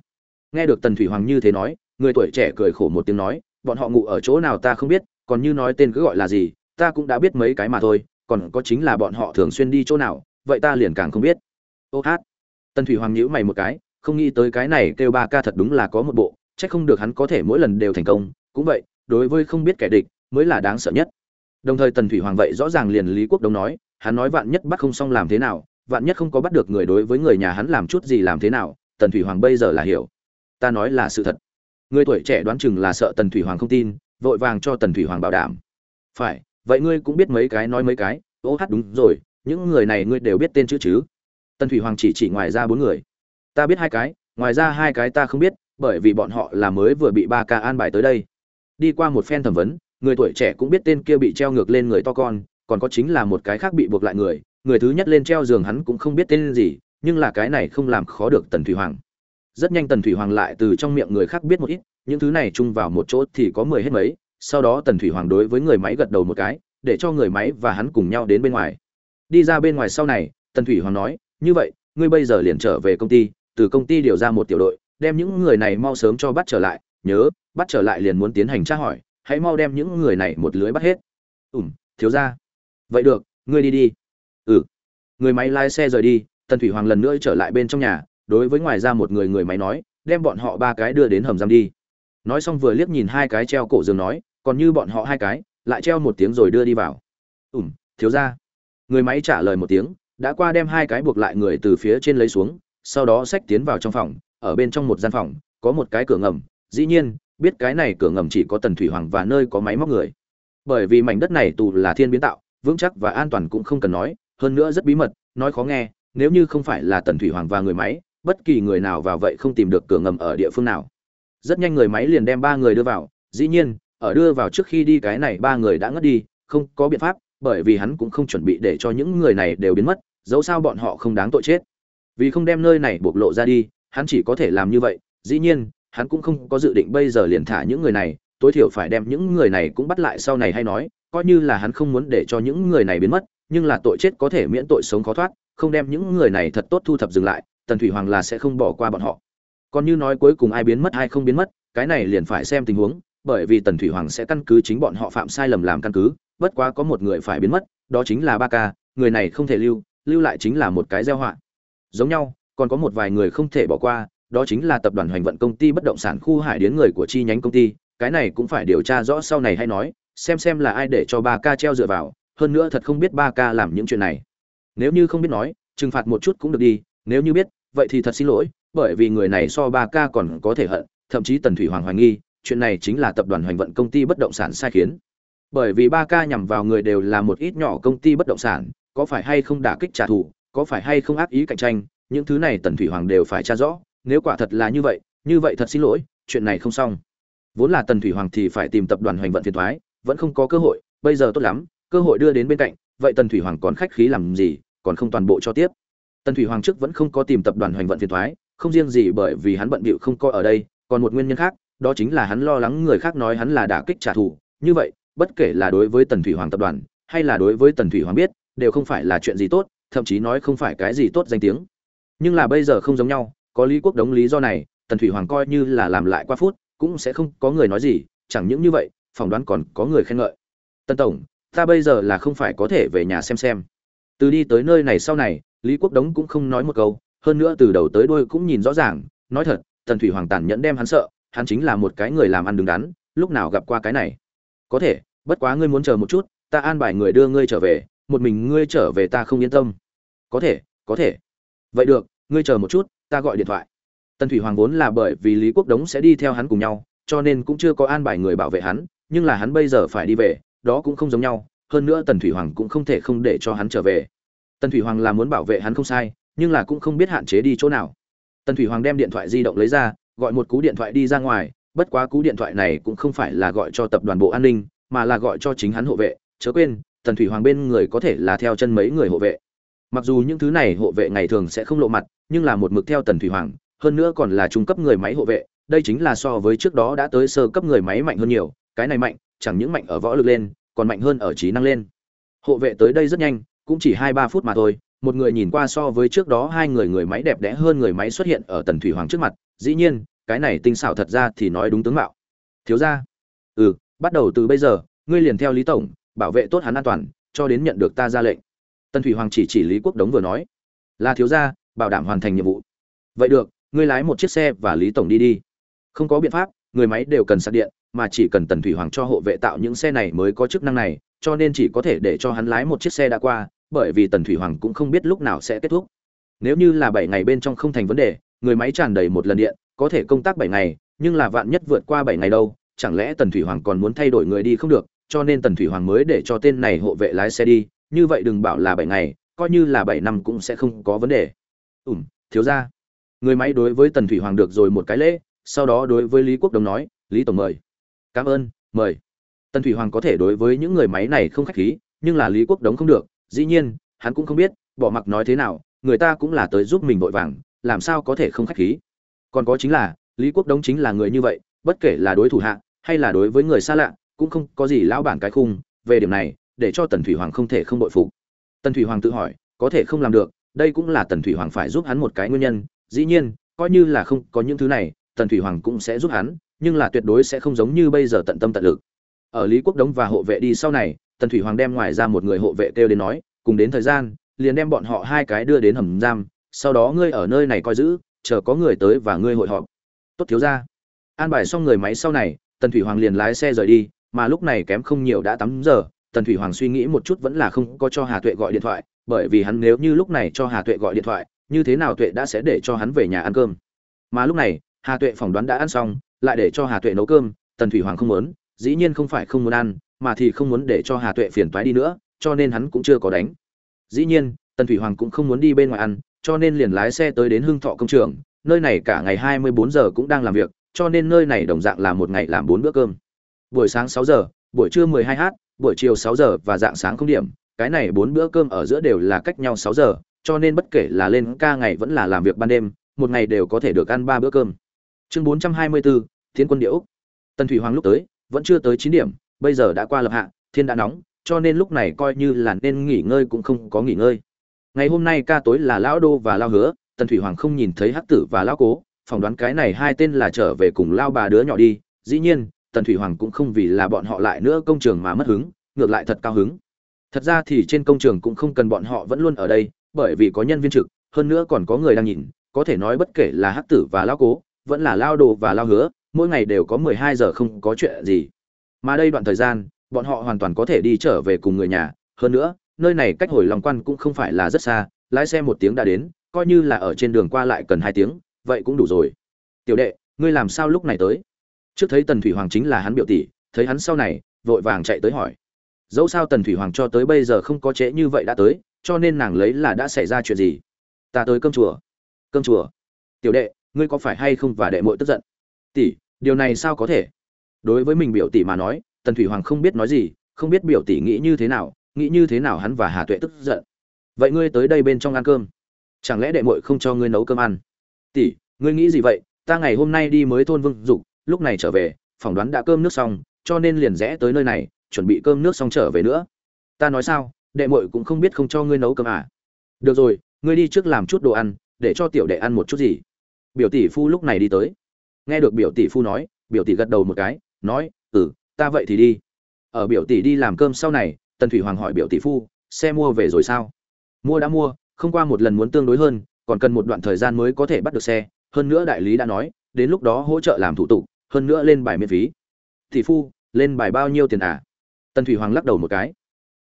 Nghe được tần thủy hoàng như thế nói, người tuổi trẻ cười khổ một tiếng nói, bọn họ ngủ ở chỗ nào ta không biết, còn như nói tên cứ gọi là gì, ta cũng đã biết mấy cái mà thôi, còn có chính là bọn họ thường xuyên đi chỗ nào, vậy ta liền càng không biết. Ô hát. Tần thủy hoàng nhíu mày một cái, không nghĩ tới cái này kêu ba ca thật đúng là có một bộ, chắc không được hắn có thể mỗi lần đều thành công cũng vậy, đối với không biết kẻ địch, mới là đáng sợ nhất. Đồng thời tần thủy hoàng vậy rõ ràng liền lý quốc đông nói, hắn nói vạn nhất bắt không xong làm thế nào, vạn nhất không có bắt được người đối với người nhà hắn làm chút gì làm thế nào, tần thủy hoàng bây giờ là hiểu. Ta nói là sự thật. Người tuổi trẻ đoán chừng là sợ tần thủy hoàng không tin, vội vàng cho tần thủy hoàng bảo đảm. Phải, vậy ngươi cũng biết mấy cái nói mấy cái, ô hát đúng rồi, những người này ngươi đều biết tên chữ chứ? Tần thủy hoàng chỉ chỉ ngoài ra bốn người. Ta biết hai cái, ngoài ra hai cái ta không biết, bởi vì bọn họ là mới vừa bị ba ca an bài tới đây đi qua một phen thẩm vấn, người tuổi trẻ cũng biết tên kia bị treo ngược lên người to con, còn có chính là một cái khác bị buộc lại người người thứ nhất lên treo giường hắn cũng không biết tên gì, nhưng là cái này không làm khó được tần thủy hoàng. Rất nhanh tần thủy hoàng lại từ trong miệng người khác biết một ít, những thứ này chung vào một chỗ thì có mười hết mấy, sau đó tần thủy hoàng đối với người máy gật đầu một cái, để cho người máy và hắn cùng nhau đến bên ngoài. Đi ra bên ngoài sau này, tần thủy hoàng nói, như vậy, ngươi bây giờ liền trở về công ty, từ công ty điều ra một tiểu đội, đem những người này mau sớm cho bắt trở lại nhớ, bắt trở lại liền muốn tiến hành tra hỏi, hãy mau đem những người này một lưới bắt hết. Ủm thiếu ra vậy được, ngươi đi đi. Ừ. Người máy lái xe rời đi, tần thủy hoàng lần nữa trở lại bên trong nhà, đối với ngoài ra một người người máy nói, đem bọn họ ba cái đưa đến hầm giam đi. Nói xong vừa liếc nhìn hai cái treo cổ giường nói, còn như bọn họ hai cái, lại treo một tiếng rồi đưa đi vào. Ủm thiếu ra người máy trả lời một tiếng, đã qua đem hai cái buộc lại người từ phía trên lấy xuống, sau đó xách tiến vào trong phòng, ở bên trong một gian phòng, có một cái cửa ngầm dĩ nhiên, biết cái này cửa ngầm chỉ có tần thủy hoàng và nơi có máy móc người. Bởi vì mảnh đất này tù là thiên biến tạo, vững chắc và an toàn cũng không cần nói, hơn nữa rất bí mật, nói khó nghe, nếu như không phải là tần thủy hoàng và người máy, bất kỳ người nào vào vậy không tìm được cửa ngầm ở địa phương nào. Rất nhanh người máy liền đem ba người đưa vào, dĩ nhiên, ở đưa vào trước khi đi cái này ba người đã ngất đi, không có biện pháp, bởi vì hắn cũng không chuẩn bị để cho những người này đều biến mất, dẫu sao bọn họ không đáng tội chết. Vì không đem nơi này bộc lộ ra đi, hắn chỉ có thể làm như vậy, dĩ nhiên hắn cũng không có dự định bây giờ liền thả những người này, tối thiểu phải đem những người này cũng bắt lại sau này hay nói, coi như là hắn không muốn để cho những người này biến mất, nhưng là tội chết có thể miễn tội sống khó thoát, không đem những người này thật tốt thu thập dừng lại, tần thủy hoàng là sẽ không bỏ qua bọn họ. Còn như nói cuối cùng ai biến mất ai không biến mất, cái này liền phải xem tình huống, bởi vì tần thủy hoàng sẽ căn cứ chính bọn họ phạm sai lầm làm căn cứ, bất quá có một người phải biến mất, đó chính là ba ca, người này không thể lưu lưu lại chính là một cái gieo họa. Giống nhau, còn có một vài người không thể bỏ qua đó chính là tập đoàn hoành vận công ty bất động sản khu hải điến người của chi nhánh công ty, cái này cũng phải điều tra rõ sau này hay nói, xem xem là ai để cho ba ca treo dựa vào, hơn nữa thật không biết ba ca làm những chuyện này. Nếu như không biết nói, trừng phạt một chút cũng được đi, nếu như biết, vậy thì thật xin lỗi, bởi vì người này so ba ca còn có thể hận, thậm chí tần thủy hoàng hoài nghi, chuyện này chính là tập đoàn hoành vận công ty bất động sản sai khiến. Bởi vì ba ca nhằm vào người đều là một ít nhỏ công ty bất động sản, có phải hay không đả kích trả thù, có phải hay không ác ý cạnh tranh, những thứ này tần thủy hoàng đều phải tra rõ nếu quả thật là như vậy như vậy thật xin lỗi, chuyện này không xong. Vốn là tần thủy hoàng thì phải tìm tập đoàn hoành vận phiền thoái vẫn không có cơ hội, bây giờ tốt lắm, cơ hội đưa đến bên cạnh, vậy tần thủy hoàng còn khách khí làm gì, còn không toàn bộ cho tiếp. Tần thủy hoàng trước vẫn không có tìm tập đoàn hoành vận phiền thoái không riêng gì bởi vì hắn bận bịu không coi ở đây, còn một nguyên nhân khác, đó chính là hắn lo lắng người khác nói hắn là đả kích trả thù. Như vậy, bất kể là đối với tần thủy hoàng tập đoàn, hay là đối với tần thủy hoàng biết, đều không phải là chuyện gì tốt, thậm chí nói không phải cái gì tốt danh tiếng. Nhưng là bây giờ không giống nhau có lý quốc đống lý do này, tần thủy hoàng coi như là làm lại qua phút, cũng sẽ không có người nói gì, chẳng những như vậy, phỏng đoán còn có người khen ngợi. Tân tổng, ta bây giờ là không phải có thể về nhà xem xem. Từ đi tới nơi này sau này, lý quốc đống cũng không nói một câu, hơn nữa từ đầu tới đuôi cũng nhìn rõ ràng, nói thật, tần thủy hoàng tàn nhẫn đem hắn sợ, hắn chính là một cái người làm ăn đứng đắn, lúc nào gặp qua cái này. Có thể, bất quá ngươi muốn chờ một chút, ta an bài người đưa ngươi trở về, một mình ngươi trở về ta không yên tâm. Có thể có thể. Vậy được, ngươi chờ một chút ta gọi điện thoại. Tần thủy hoàng vốn là bởi vì lý quốc đống sẽ đi theo hắn cùng nhau, cho nên cũng chưa có an bài người bảo vệ hắn, nhưng là hắn bây giờ phải đi về, đó cũng không giống nhau, hơn nữa tần thủy hoàng cũng không thể không để cho hắn trở về. Tần thủy hoàng là muốn bảo vệ hắn không sai, nhưng là cũng không biết hạn chế đi chỗ nào. Tần thủy hoàng đem điện thoại di động lấy ra, gọi một cú điện thoại đi ra ngoài, bất quá cú điện thoại này cũng không phải là gọi cho tập đoàn bộ an ninh, mà là gọi cho chính hắn hộ vệ. Chớ quên, tần thủy hoàng bên người có thể là theo chân mấy người hộ vệ. Mặc dù những thứ này hộ vệ ngày thường sẽ không lộ mặt nhưng là một mực theo tần thủy hoàng, hơn nữa còn là trung cấp người máy hộ vệ, đây chính là so với trước đó đã tới sơ cấp người máy mạnh hơn nhiều, cái này mạnh, chẳng những mạnh ở võ lực lên, còn mạnh hơn ở trí năng lên. Hộ vệ tới đây rất nhanh, cũng chỉ hai ba phút mà thôi, một người nhìn qua so với trước đó hai người người máy đẹp đẽ hơn người máy xuất hiện ở tần thủy hoàng trước mặt, dĩ nhiên, cái này tinh xảo thật ra thì nói đúng tướng mạo. Thiếu ra ừ bắt đầu từ bây giờ, ngươi liền theo lý tổng, bảo vệ tốt hắn an toàn, cho đến nhận được ta ra lệnh. Tần thủy hoàng chỉ chỉ lý quốc đống vừa nói. Là thiếu gia bảo đảm hoàn thành nhiệm vụ. Vậy được, ngươi lái một chiếc xe và lý tổng đi đi. Không có biện pháp, người máy đều cần sạc điện, mà chỉ cần tần thủy hoàng cho hộ vệ tạo những xe này mới có chức năng này, cho nên chỉ có thể để cho hắn lái một chiếc xe đã qua, bởi vì tần thủy hoàng cũng không biết lúc nào sẽ kết thúc. Nếu như là bảy ngày bên trong không thành vấn đề, người máy tràn đầy một lần điện, có thể công tác bảy ngày, nhưng là vạn nhất vượt qua bảy ngày đâu, chẳng lẽ tần thủy hoàng còn muốn thay đổi người đi không được, cho nên tần thủy hoàng mới để cho tên này hộ vệ lái xe đi, như vậy đừng bảo là bảy ngày, coi như là bảy năm cũng sẽ không có vấn đề ủm, thiếu ra người máy đối với tần thủy hoàng được rồi một cái lễ, sau đó đối với lý quốc đồng nói, lý tổng mời. Cảm ơn, mời. Tần thủy hoàng có thể đối với những người máy này không khách khí, nhưng là lý quốc đống không được. Dĩ nhiên, hắn cũng không biết, bỏ mặc nói thế nào, người ta cũng là tới giúp mình vội vàng, làm sao có thể không khách khí? Còn có chính là, lý quốc đống chính là người như vậy, bất kể là đối thủ hạ, hay là đối với người xa lạ, cũng không có gì lão bản cái khung. Về điểm này, để cho tần thủy hoàng không thể không bội phục. Tần thủy hoàng tự hỏi, có thể không làm được đây cũng là tần thủy hoàng phải giúp hắn một cái nguyên nhân, dĩ nhiên, coi như là không có những thứ này, tần thủy hoàng cũng sẽ giúp hắn, nhưng là tuyệt đối sẽ không giống như bây giờ tận tâm tận lực. Ở lý quốc đống và hộ vệ đi sau này, tần thủy hoàng đem ngoài ra một người hộ vệ kêu đến nói, cùng đến thời gian, liền đem bọn họ hai cái đưa đến hầm giam, sau đó ngươi ở nơi này coi giữ, chờ có người tới và ngươi hội họp. Tốt thiếu ra an bài xong người máy sau này, tần thủy hoàng liền lái xe rời đi, mà lúc này kém không nhiều đã tám giờ tần thủy hoàng suy nghĩ một chút vẫn là không có cho hà tuệ gọi điện thoại, bởi vì hắn nếu như lúc này cho hà tuệ gọi điện thoại, như thế nào tuệ đã sẽ để cho hắn về nhà ăn cơm. Mà lúc này, hà tuệ phỏng đoán đã ăn xong, lại để cho hà tuệ nấu cơm, tần thủy hoàng không muốn, dĩ nhiên không phải không muốn ăn, mà thì không muốn để cho hà tuệ phiền toái đi nữa, cho nên hắn cũng chưa có đánh. Dĩ nhiên, tần thủy hoàng cũng không muốn đi bên ngoài ăn, cho nên liền lái xe tới đến hưng thọ công trường, nơi này cả ngày hai mươi bốn giờ cũng đang làm việc, cho nên nơi này đồng dạng là một ngày làm bốn bữa cơm. Buổi sáng sáu giờ, buổi trưa mười hai h buổi chiều sáu giờ và dạng sáng không điểm, cái này bốn bữa cơm ở giữa đều là cách nhau sáu giờ, cho nên bất kể là lên ca ngày vẫn là làm việc ban đêm, một ngày đều có thể được ăn ba bữa cơm. Chương bốn trăm hai mươi bốn thiên quân điệu tần thủy hoàng lúc tới, vẫn chưa tới chín điểm, bây giờ đã qua lập hạ, thiên đã nóng, cho nên lúc này coi như là nên nghỉ ngơi cũng không có nghỉ ngơi. Ngày hôm nay ca tối là lão đô và lão hứa, tần thủy hoàng không nhìn thấy hắc tử và lão cố, phỏng đoán cái này hai tên là trở về cùng lao bà đứa nhỏ đi, dĩ nhiên tần thủy hoàng cũng không vì là bọn họ lại nữa công trường mà mất hứng, ngược lại thật cao hứng. Thật ra thì trên công trường cũng không cần bọn họ vẫn luôn ở đây, bởi vì có nhân viên trực, hơn nữa còn có người đang nhìn, có thể nói bất kể là hắc tử và lao cố, vẫn là lao đồ và lao hứa, mỗi ngày đều có mười hai giờ không có chuyện gì. Mà đây đoạn thời gian, bọn họ hoàn toàn có thể đi trở về cùng người nhà, hơn nữa, nơi này cách hồi lòng quan cũng không phải là rất xa, lái xe một tiếng đã đến, coi như là ở trên đường qua lại cần hai tiếng, vậy cũng đủ rồi. Tiểu đệ, ngươi làm sao lúc này tới? Trước thấy tần thủy hoàng chính là hắn biểu tỷ, thấy hắn sau này, vội vàng chạy tới hỏi. Dẫu sao tần thủy hoàng cho tới bây giờ không có trễ như vậy đã tới, cho nên nàng lấy là đã xảy ra chuyện gì? Ta tới cơm chùa. Cơm chùa. Tiểu đệ, ngươi có phải hay không và đệ muội tức giận? Tỷ, điều này sao có thể? Đối với mình biểu tỷ mà nói, tần thủy hoàng không biết nói gì, không biết biểu tỷ nghĩ như thế nào, nghĩ như thế nào hắn và hà tuệ tức giận. Vậy ngươi tới đây bên trong ăn cơm. Chẳng lẽ đệ muội không cho ngươi nấu cơm ăn? Tỷ, ngươi nghĩ gì vậy? Ta ngày hôm nay đi mới thôn vương dục lúc này trở về, phỏng đoán đã cơm nước xong, cho nên liền rẽ tới nơi này, chuẩn bị cơm nước xong trở về nữa. Ta nói sao, đệ muội cũng không biết không cho ngươi nấu cơm à? Được rồi, ngươi đi trước làm chút đồ ăn, để cho tiểu đệ ăn một chút gì. Biểu tỷ phu lúc này đi tới. Nghe được biểu tỷ phu nói, biểu tỷ gật đầu một cái, nói ừ ta vậy thì đi. Ở biểu tỷ đi làm cơm sau này, tần thủy hoàng hỏi biểu tỷ phu, xe mua về rồi sao? Mua đã mua, không qua một lần muốn tương đối hơn, còn cần một đoạn thời gian mới có thể bắt được xe. Hơn nữa đại lý đã nói, đến lúc đó hỗ trợ làm thủ tục hơn nữa lên bài miễn phí. Tỷ phu, lên bài bao nhiêu tiền à? Tần thủy hoàng lắc đầu một cái.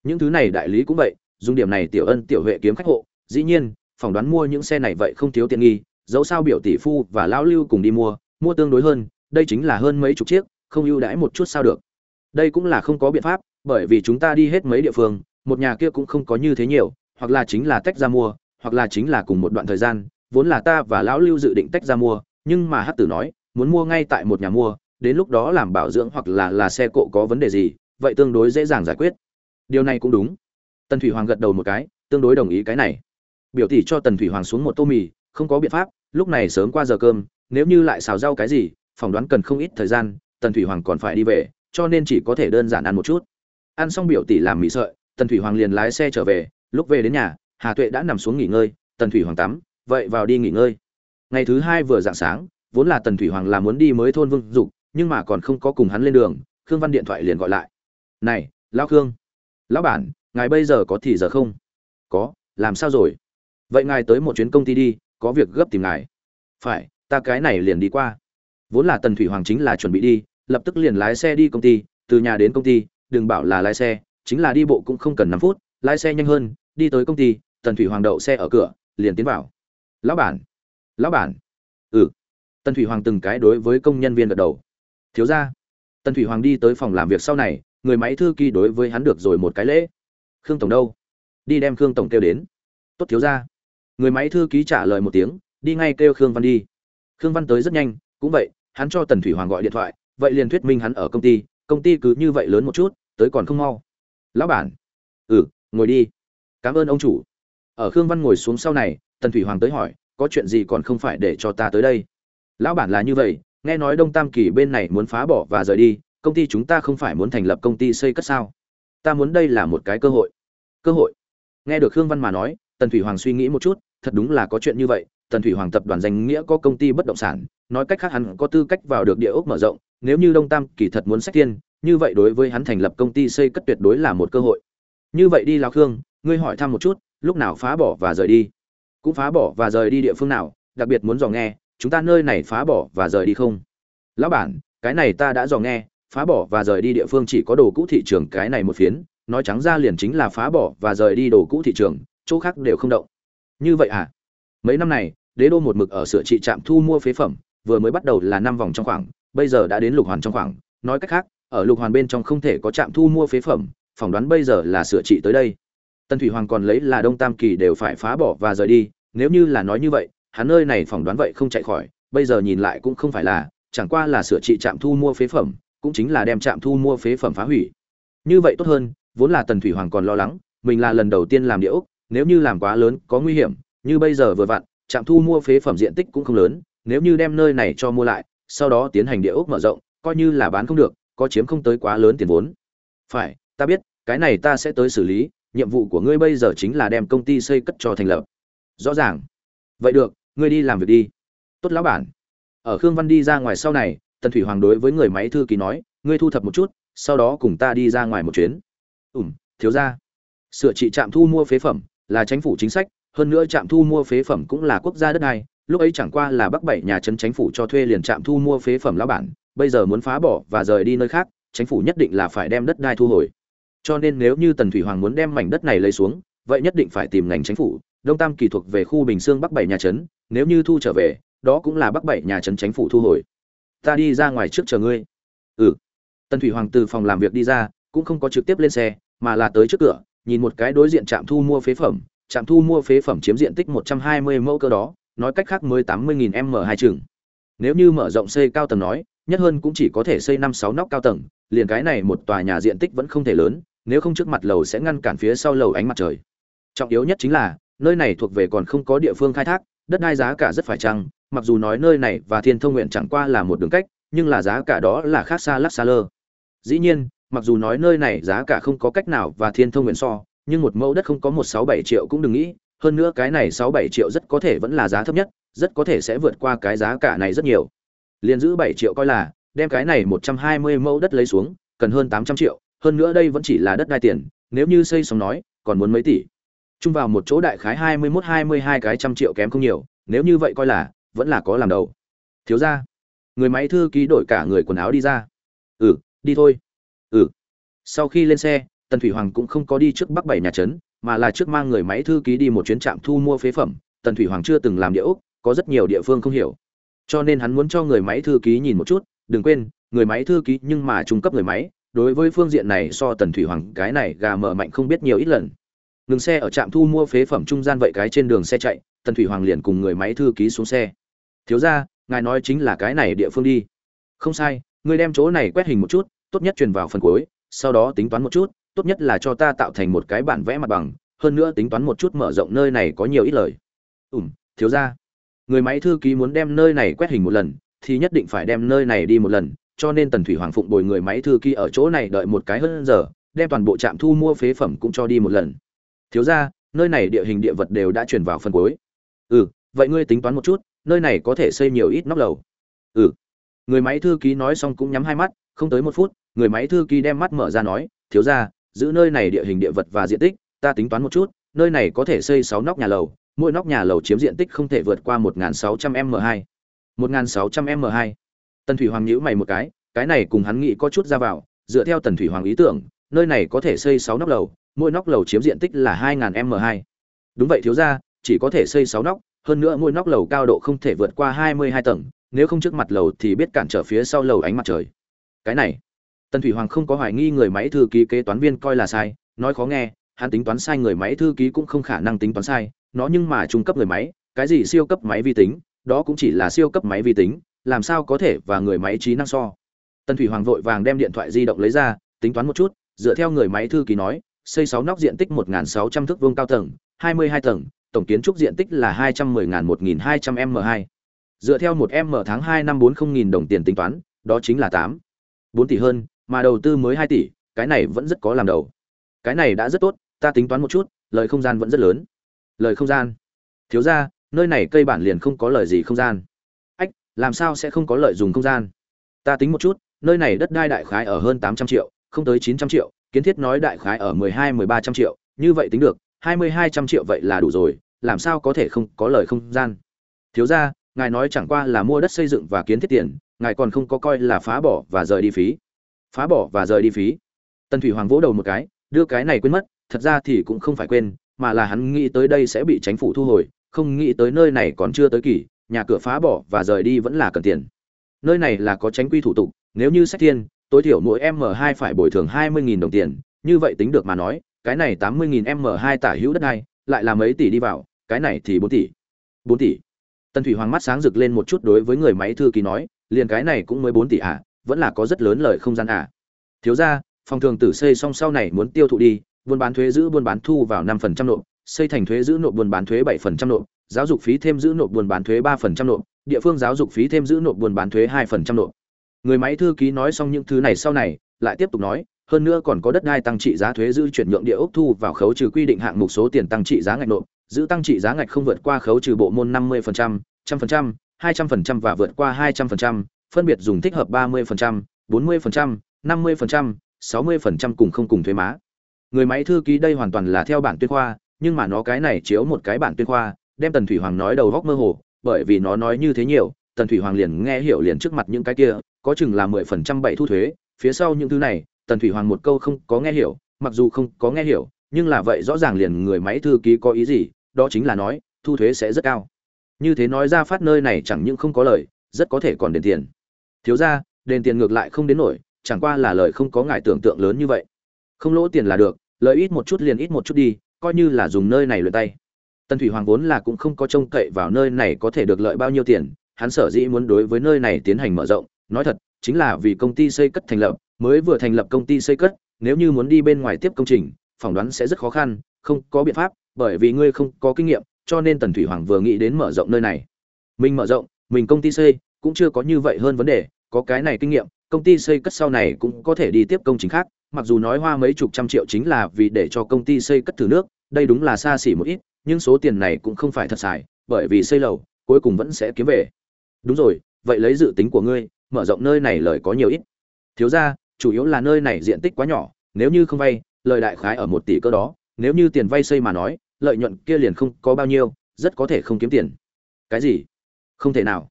Những thứ này đại lý cũng vậy, dùng điểm này tiểu ân, tiểu huệ kiếm khách hộ. Dĩ nhiên, phỏng đoán mua những xe này vậy không thiếu tiện nghi, dẫu sao biểu tỷ phu và lão lưu cùng đi mua mua tương đối hơn, đây chính là hơn mấy chục chiếc, không ưu đãi một chút sao được. Đây cũng là không có biện pháp, bởi vì chúng ta đi hết mấy địa phương, một nhà kia cũng không có như thế nhiều, hoặc là chính là tách ra mua, hoặc là chính là cùng một đoạn thời gian, vốn là ta và lão lưu dự định tách ra mua, nhưng mà hát tử nói muốn mua ngay tại một nhà mua, đến lúc đó làm bảo dưỡng hoặc là là xe cộ có vấn đề gì, vậy tương đối dễ dàng giải quyết. Điều này cũng đúng. Tần thủy hoàng gật đầu một cái, tương đối đồng ý cái này. Biểu tỷ cho tần thủy hoàng xuống một tô mì, không có biện pháp, lúc này sớm qua giờ cơm, nếu như lại xào rau cái gì, phỏng đoán cần không ít thời gian, tần thủy hoàng còn phải đi về, cho nên chỉ có thể đơn giản ăn một chút. Ăn xong biểu tỷ làm mì sợi, tần thủy hoàng liền lái xe trở về, lúc về đến nhà, hà tuệ đã nằm xuống nghỉ ngơi, tần thủy hoàng tắm, vậy vào đi nghỉ ngơi. Ngày thứ hai vừa dạng sáng vốn là tần thủy hoàng là muốn đi mới thôn vương dục, nhưng mà còn không có cùng hắn lên đường, khương văn điện thoại liền gọi lại. Này, lão khương, lão bản, ngài bây giờ có thì giờ không? Có, làm sao rồi? Vậy ngài tới một chuyến công ty đi, có việc gấp tìm ngài. Phải, ta cái này liền đi qua. Vốn là tần thủy hoàng chính là chuẩn bị đi, lập tức liền lái xe đi công ty, từ nhà đến công ty, đừng bảo là lái xe, chính là đi bộ cũng không cần năm phút, lái xe nhanh hơn, đi tới công ty, tần thủy hoàng đậu xe ở cửa, liền tiến vào. Lão bản lão bản tần thủy hoàng từng cái đối với công nhân viên gật đầu. Thiếu ra tần thủy hoàng đi tới phòng làm việc sau này, người máy thư ký đối với hắn được rồi một cái lễ. Khương tổng đâu? Đi đem khương tổng kêu đến. Tốt, thiếu ra người máy thư ký trả lời một tiếng, đi ngay kêu khương văn đi. Khương văn tới rất nhanh, cũng vậy, hắn cho tần thủy hoàng gọi điện thoại, vậy liền thuyết minh hắn ở công ty công ty cứ như vậy lớn một chút, tới còn không mau. Lão bản. Ừ ngồi đi. Cảm ơn ông chủ. Ở khương văn ngồi xuống sau này, tần thủy hoàng tới hỏi, có chuyện gì còn không phải để cho ta tới đây? Lão bản là như vậy, nghe nói đông tam kỳ bên này muốn phá bỏ và rời đi, công ty chúng ta không phải muốn thành lập công ty xây cất sao? Ta muốn đây là một cái cơ hội. Cơ hội. Nghe được khương văn mà nói, tần thủy hoàng suy nghĩ một chút, thật đúng là có chuyện như vậy. Tần thủy hoàng tập đoàn danh nghĩa có công ty bất động sản, nói cách khác hắn có tư cách vào được địa ốc mở rộng, nếu như đông tam kỳ thật muốn sách tiên như vậy đối với hắn thành lập công ty xây cất tuyệt đối là một cơ hội. Như vậy đi lao khương, ngươi hỏi thăm một chút, lúc nào phá bỏ và rời đi? Cũng phá bỏ và rời đi địa phương nào, đặc biệt muốn dò nghe chúng ta nơi này phá bỏ và rời đi không? Lão bản, cái này ta đã dò nghe, phá bỏ và rời đi địa phương chỉ có đồ cũ thị trường, cái này một phiến, nói trắng ra liền chính là phá bỏ và rời đi đồ cũ thị trường, chỗ khác đều không động. Như vậy à? Mấy năm này, đế đô một mực ở sửa trị trạm thu mua phế phẩm, vừa mới bắt đầu là năm vòng trong khoảng, bây giờ đã đến lục hoàn trong khoảng. Nói cách khác, ở lục hoàn bên trong không thể có trạm thu mua phế phẩm, phỏng đoán bây giờ là sửa trị tới đây. Tân thủy hoàng còn lấy là đông tam kỳ đều phải phá bỏ và rời đi, nếu như là nói như vậy hắn nơi này phỏng đoán vậy không chạy khỏi, bây giờ nhìn lại cũng không phải là, chẳng qua là sửa trị trạm thu mua phế phẩm, cũng chính là đem trạm thu mua phế phẩm phá hủy. Như vậy tốt hơn, vốn là tần thủy hoàng còn lo lắng, mình là lần đầu tiên làm địa ốc, nếu như làm quá lớn, có nguy hiểm, như bây giờ vừa vặn, trạm thu mua phế phẩm diện tích cũng không lớn, nếu như đem nơi này cho mua lại, sau đó tiến hành địa ốc mở rộng, coi như là bán không được, có chiếm không tới quá lớn tiền vốn. Phải, ta biết, cái này ta sẽ tới xử lý, nhiệm vụ của ngươi bây giờ chính là đem công ty xây cất cho thành lập. Rõ ràng. Vậy được ngươi đi làm việc đi. Tốt lão bản. Ở khương văn đi ra ngoài sau này, tần thủy hoàng đối với người máy thư ký nói, ngươi thu thập một chút, sau đó cùng ta đi ra ngoài một chuyến. Ủm thiếu ra sửa trị trạm thu mua phế phẩm, là chính phủ chính sách, hơn nữa trạm thu mua phế phẩm cũng là quốc gia đất này, lúc ấy chẳng qua là bắc bảy nhà trấn chính phủ cho thuê liền trạm thu mua phế phẩm lão bản, bây giờ muốn phá bỏ và rời đi nơi khác chính phủ nhất định là phải đem đất đai thu hồi. Cho nên nếu như tần thủy hoàng muốn đem mảnh đất này lấy xuống, vậy nhất định phải tìm ngành chính phủ, đông tam kỳ thuộc về khu bình Sương bắc bảy nhà trấn nếu như thu trở về, đó cũng là bắc bảy nhà trấn chính phủ thu hồi. Ta đi ra ngoài trước chờ ngươi. Ừ. Tần thủy hoàng từ phòng làm việc đi ra, cũng không có trực tiếp lên xe, mà là tới trước cửa, nhìn một cái đối diện trạm thu mua phế phẩm. Trạm thu mua phế phẩm chiếm diện tích 120 mẫu cơ đó, nói cách khác mới 80.000 m hai chừng nếu như mở rộng xây cao tầng nói, nhất hơn cũng chỉ có thể xây năm sáu nóc cao tầng, liền cái này một tòa nhà diện tích vẫn không thể lớn, nếu không trước mặt lầu sẽ ngăn cản phía sau lầu ánh mặt trời. Trọng yếu nhất chính là, nơi này thuộc về còn không có địa phương khai thác đất đai giá cả rất phải chăng, mặc dù nói nơi này và thiên thông nguyện chẳng qua là một đường cách, nhưng là giá cả đó là khác xa lắc xa lơ. Dĩ nhiên, mặc dù nói nơi này giá cả không có cách nào và thiên thông nguyện so, nhưng một mẫu đất không có một sáu bảy triệu cũng đừng nghĩ, hơn nữa cái này sáu bảy triệu rất có thể vẫn là giá thấp nhất, rất có thể sẽ vượt qua cái giá cả này rất nhiều. Liền giữ bảy triệu coi là, đem cái này một trăm hai mươi mẫu đất lấy xuống, cần hơn tám trăm triệu, hơn nữa đây vẫn chỉ là đất đai tiền, nếu như xây xong nói, còn muốn mấy tỷ chung vào một chỗ đại khái hai mươi mốt hai mươi hai cái trăm triệu kém không nhiều, nếu như vậy coi là, vẫn là có làm đầu. Thiếu ra người máy thư ký đổi cả người quần áo đi ra. Ừ đi thôi. Ừ. Sau khi lên xe, tần thủy hoàng cũng không có đi trước bắc bảy nhà trấn, mà là trước mang người máy thư ký đi một chuyến trạm thu mua phế phẩm. Tần thủy hoàng chưa từng làm địa ốc, có rất nhiều địa phương không hiểu. Cho nên hắn muốn cho người máy thư ký nhìn một chút, đừng quên, người máy thư ký nhưng mà trung cấp người máy, đối với phương diện này so tần thủy hoàng cái này gà mở mạnh không biết nhiều ít lần ngừng xe ở trạm thu mua phế phẩm trung gian vậy cái trên đường xe chạy, tần thủy hoàng liền cùng người máy thư ký xuống xe. Thiếu ra ngài nói chính là cái này địa phương đi. Không sai, ngươi đem chỗ này quét hình một chút, tốt nhất truyền vào phần cuối, sau đó tính toán một chút, tốt nhất là cho ta tạo thành một cái bản vẽ mặt bằng, hơn nữa tính toán một chút mở rộng nơi này có nhiều ít lời. Ủm thiếu ra người máy thư ký muốn đem nơi này quét hình một lần, thì nhất định phải đem nơi này đi một lần, cho nên tần thủy hoàng phụng bồi người máy thư ký ở chỗ này đợi một cái hơn giờ, đem toàn bộ trạm thu mua phế phẩm cũng cho đi một lần thiếu ra, nơi này địa hình địa vật đều đã chuyển vào phần cuối. Ừ vậy ngươi tính toán một chút, nơi này có thể xây nhiều ít nóc lầu? Ừ. Người máy thư ký nói xong cũng nhắm hai mắt, không tới một phút, người máy thư ký đem mắt mở ra nói, thiếu ra, giữ nơi này địa hình địa vật và diện tích, ta tính toán một chút, nơi này có thể xây sáu nóc nhà lầu, mỗi nóc nhà lầu chiếm diện tích không thể vượt qua một sáu trăm m hai. một sáu trăm m hai. Tần thủy hoàng nhíu mày một cái cái này cùng hắn nghĩ có chút ra vào, dựa theo tần thủy hoàng ý tưởng nơi này có thể xây sáu nóc lầu mỗi nóc lầu chiếm diện tích là hai m hai. Đúng vậy thiếu gia, chỉ có thể xây sáu nóc hơn nữa mỗi nóc lầu cao độ không thể vượt qua hai mươi hai tầng nếu không trước mặt lầu thì biết cản trở phía sau lầu ánh mặt trời. Cái này tần thủy hoàng không có hoài nghi người máy thư ký kế toán viên coi là sai nói khó nghe hắn tính toán sai người máy thư ký cũng không khả năng tính toán sai nó nhưng mà trung cấp người máy cái gì siêu cấp máy vi tính đó cũng chỉ là siêu cấp máy vi tính làm sao có thể và người máy trí năng so. Tần thủy hoàng vội vàng đem điện thoại di động lấy ra tính toán một chút dựa theo người máy thư ký nói, xây sáu nóc diện tích một sáu trăm thước vuông cao tầng, hai mươi hai tầng, tổng kiến trúc diện tích là 210.1200m2. dựa theo một m tháng hai năm bốn không nghìn đồng tiền tính toán, đó chính là tám, bốn tỷ hơn, mà đầu tư mới hai tỷ, cái này vẫn rất có làm đầu. Cái này đã rất tốt, ta tính toán một chút, lời không gian vẫn rất lớn. Lời không gian. Thiếu ra, nơi này cây bản liền không có lời gì không gian. Ách, làm sao sẽ không có lợi dùng không gian? Ta tính một chút, nơi này đất đai đại khái ở hơn tám trăm triệu không tới chín trăm triệu, kiến thiết nói đại khái ở mười hai, mười ba trăm triệu, như vậy tính được, hai mươi hai trăm triệu vậy là đủ rồi, làm sao có thể không có lời không gian? Thiếu ra ngài nói chẳng qua là mua đất xây dựng và kiến thiết tiền, ngài còn không có coi là phá bỏ và rời đi phí. Phá bỏ và rời đi phí. Tần thủy hoàng vỗ đầu một cái, đưa cái này quên mất, thật ra thì cũng không phải quên, mà là hắn nghĩ tới đây sẽ bị chính phủ thu hồi, không nghĩ tới nơi này còn chưa tới kỳ, nhà cửa phá bỏ và rời đi vẫn là cần tiền. Nơi này là có tránh quy thủ tục, nếu như sách thiên tối thiểu mỗi m 2 phải bồi thường hai mươi đồng tiền. Như vậy tính được mà nói, cái này tám mươi m 2 tả hữu đất này lại là mấy tỷ đi vào, cái này thì bốn tỷ. Bốn tỷ. Tần thủy hoàng mắt sáng rực lên một chút đối với người máy thư ký nói, liền cái này cũng mới bốn tỷ à vẫn là có rất lớn lời không gian à. Thiếu ra phòng thường tử xây xong sau này muốn tiêu thụ đi, buôn bán thuế giữ buôn bán thu vào năm phần trăm nộp, xây thành thuế giữ nộp buôn bán thuế bảy phần trăm nộp, giáo dục phí thêm giữ nộp buôn bán thuế ba phần trăm nộp, địa phương giáo dục phí thêm giữ nộp buôn bán thuế hai phần trăm nộp người máy thư ký nói xong những thứ này sau này, lại tiếp tục nói, hơn nữa còn có đất đai tăng trị giá thuế giữ chuyển nhượng địa ốc thu vào khấu trừ quy định hạng mục số tiền tăng trị giá ngạch nộp, giữ tăng trị giá ngạch không vượt qua khấu trừ bộ môn năm mươi phần trăm trăm phần trăm, hai trăm phần trăm và vượt qua hai trăm phần trăm, phân biệt dùng thích hợp ba mươi phần trăm, bốn mươi phần trăm, năm mươi phần trăm, sáu mươi phần trăm cùng không cùng thuế má. Người máy thư ký đây hoàn toàn là theo bản tuyên khoa, nhưng mà nó cái này chiếu một cái bản tuyên khoa, đem tần thủy hoàng nói đầu góc mơ hồ, bởi vì nó nói như thế nhiều tần thủy hoàng liền nghe hiểu liền trước mặt những cái kia, có chừng là mười phần trăm bảy thu thuế, phía sau những thứ này, tần thủy hoàng một câu không có nghe hiểu, mặc dù không có nghe hiểu, nhưng là vậy rõ ràng liền người máy thư ký có ý gì, đó chính là nói, thu thuế sẽ rất cao. Như thế nói ra phát nơi này chẳng những không có lời, rất có thể còn đền tiền. Thiếu ra đền tiền ngược lại không đến nổi, chẳng qua là lời không có ngài tưởng tượng lớn như vậy. Không lỗ tiền là được lợi ít một chút liền ít một chút đi, coi như là dùng nơi này luyện tay. Tần thủy hoàng vốn là cũng không có trông cậy vào nơi này có thể được lợi bao nhiêu tiền hắn sở dĩ muốn đối với nơi này tiến hành mở rộng, nói thật, chính là vì công ty xây cất thành lập, mới vừa thành lập công ty xây cất, nếu như muốn đi bên ngoài tiếp công trình, phỏng đoán sẽ rất khó khăn, không có biện pháp, bởi vì ngươi không có kinh nghiệm, cho nên tần thủy hoàng vừa nghĩ đến mở rộng nơi này. Mình mở rộng, mình công ty xây, cũng chưa có như vậy hơn vấn đề, có cái này kinh nghiệm, công ty xây cất sau này cũng có thể đi tiếp công trình khác, mặc dù nói hoa mấy chục trăm triệu chính là vì để cho công ty xây cất thử nước, đây đúng là xa xỉ một ít, nhưng số tiền này cũng không phải thật xài, bởi vì xây lầu, cuối cùng vẫn sẽ kiếm về đúng rồi, vậy lấy dự tính của ngươi, mở rộng nơi này lời có nhiều ít. Thiếu ra chủ yếu là nơi này diện tích quá nhỏ, nếu như không vay, lợi đại khái ở một tỷ cơ đó, nếu như tiền vay xây mà nói, lợi nhuận kia liền không có bao nhiêu, rất có thể không kiếm tiền. Cái gì? Không thể nào.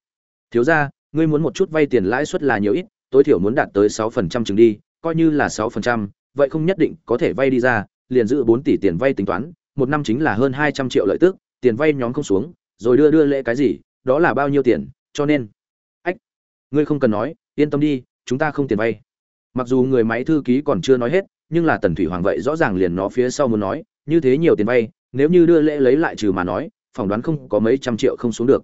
Thiếu ra ngươi muốn một chút vay tiền lãi suất là nhiều ít, tối thiểu muốn đạt tới sáu phần trăm chừng đi, coi như là sáu phần trăm, vậy không nhất định có thể vay đi ra, liền giữ bốn tỷ tiền vay tính toán, một năm chính là hơn hai trăm triệu lợi tức, tiền vay nhóm không xuống, rồi đưa đưa lễ cái gì, đó là bao nhiêu tiền? Cho nên. Ách, ngươi không cần nói, yên tâm đi, chúng ta không tiền vay. Mặc dù người máy thư ký còn chưa nói hết, nhưng là tần thủy hoàng vậy rõ ràng liền nó phía sau muốn nói, như thế nhiều tiền vay, nếu như đưa lễ lấy lại trừ mà nói, phỏng đoán không có mấy trăm triệu không xuống được.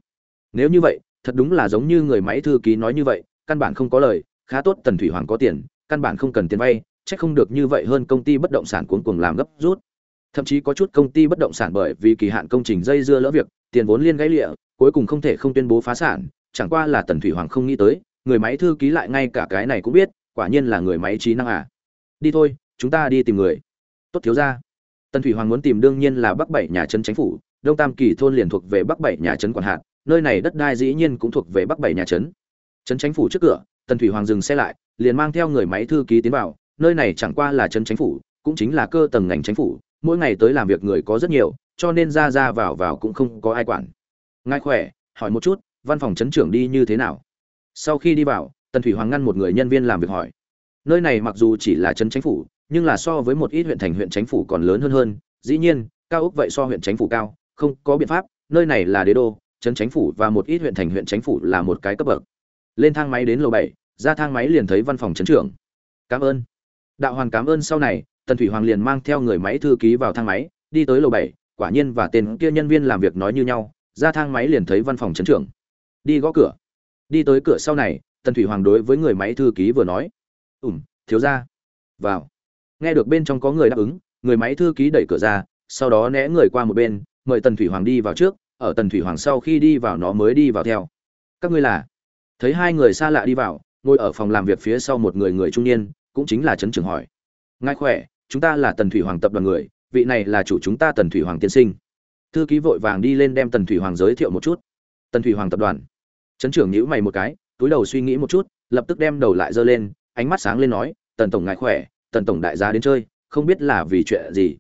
Nếu như vậy, thật đúng là giống như người máy thư ký nói như vậy, căn bản không có lời, khá tốt tần thủy hoàng có tiền, căn bản không cần tiền vay, chắc không được như vậy hơn công ty bất động sản cuốn cuồng làm gấp rút. Thậm chí có chút công ty bất động sản bởi vì kỳ hạn công trình dây dưa lỡ việc, tiền vốn liên gãy lịa, cuối cùng không thể không tuyên bố phá sản chẳng qua là tần thủy hoàng không nghĩ tới, người máy thư ký lại ngay cả cái này cũng biết, quả nhiên là người máy trí năng à. Đi thôi, chúng ta đi tìm người. Tốt thiếu ra tần thủy hoàng muốn tìm đương nhiên là bắc bảy nhà trấn chính phủ, đông tam kỳ thôn liền thuộc về bắc bảy nhà trấn quản hạt, nơi này đất đai dĩ nhiên cũng thuộc về bắc bảy nhà trấn. Trấn chính phủ trước cửa, tần thủy hoàng dừng xe lại, liền mang theo người máy thư ký tiến vào, nơi này chẳng qua là trấn chính phủ, cũng chính là cơ tầng ngành chính phủ, mỗi ngày tới làm việc người có rất nhiều, cho nên ra ra vào vào cũng không có ai quản. Ngài khỏe? Hỏi một chút văn phòng chấn trưởng đi như thế nào? Sau khi đi vào, tần thủy hoàng ngăn một người nhân viên làm việc hỏi. Nơi này mặc dù chỉ là trấn chính phủ, nhưng là so với một ít huyện thành huyện chính phủ còn lớn hơn hơn. Dĩ nhiên, cao ốc vậy so huyện chính phủ cao, không có biện pháp. Nơi này là đế đô, trấn chính phủ và một ít huyện thành huyện chính phủ là một cái cấp bậc. Lên thang máy đến lầu bảy, ra thang máy liền thấy văn phòng trấn trưởng. Cảm ơn. Đạo hoàng cảm ơn sau này, tần thủy hoàng liền mang theo người máy thư ký vào thang máy, đi tới lầu bảy, quả nhiên và tên kia nhân viên làm việc nói như nhau, ra thang máy liền thấy văn phòng trấn trưởng đi gõ cửa. Đi tới cửa sau này, tần thủy hoàng đối với người máy thư ký vừa nói. Ủm thiếu ra vào. Nghe được bên trong có người đáp ứng, người máy thư ký đẩy cửa ra, sau đó né người qua một bên, mời tần thủy hoàng đi vào trước, ở tần thủy hoàng sau khi đi vào nó mới đi vào theo. Các ngươi là? Thấy hai người xa lạ đi vào, ngồi ở phòng làm việc phía sau một người người trung niên, cũng chính là trấn trưởng hỏi. Ngài khỏe? Chúng ta là tần thủy hoàng tập đoàn người, vị này là chủ chúng ta tần thủy hoàng tiên sinh. Thư ký vội vàng đi lên đem tần thủy hoàng giới thiệu một chút. Tần thủy hoàng tập đoàn trấn trưởng nhíu mày một cái, túi đầu suy nghĩ một chút, lập tức đem đầu lại giơ lên, ánh mắt sáng lên nói, tần tổng ngài khỏe, tần tổng đại gia đến chơi, không biết là vì chuyện gì?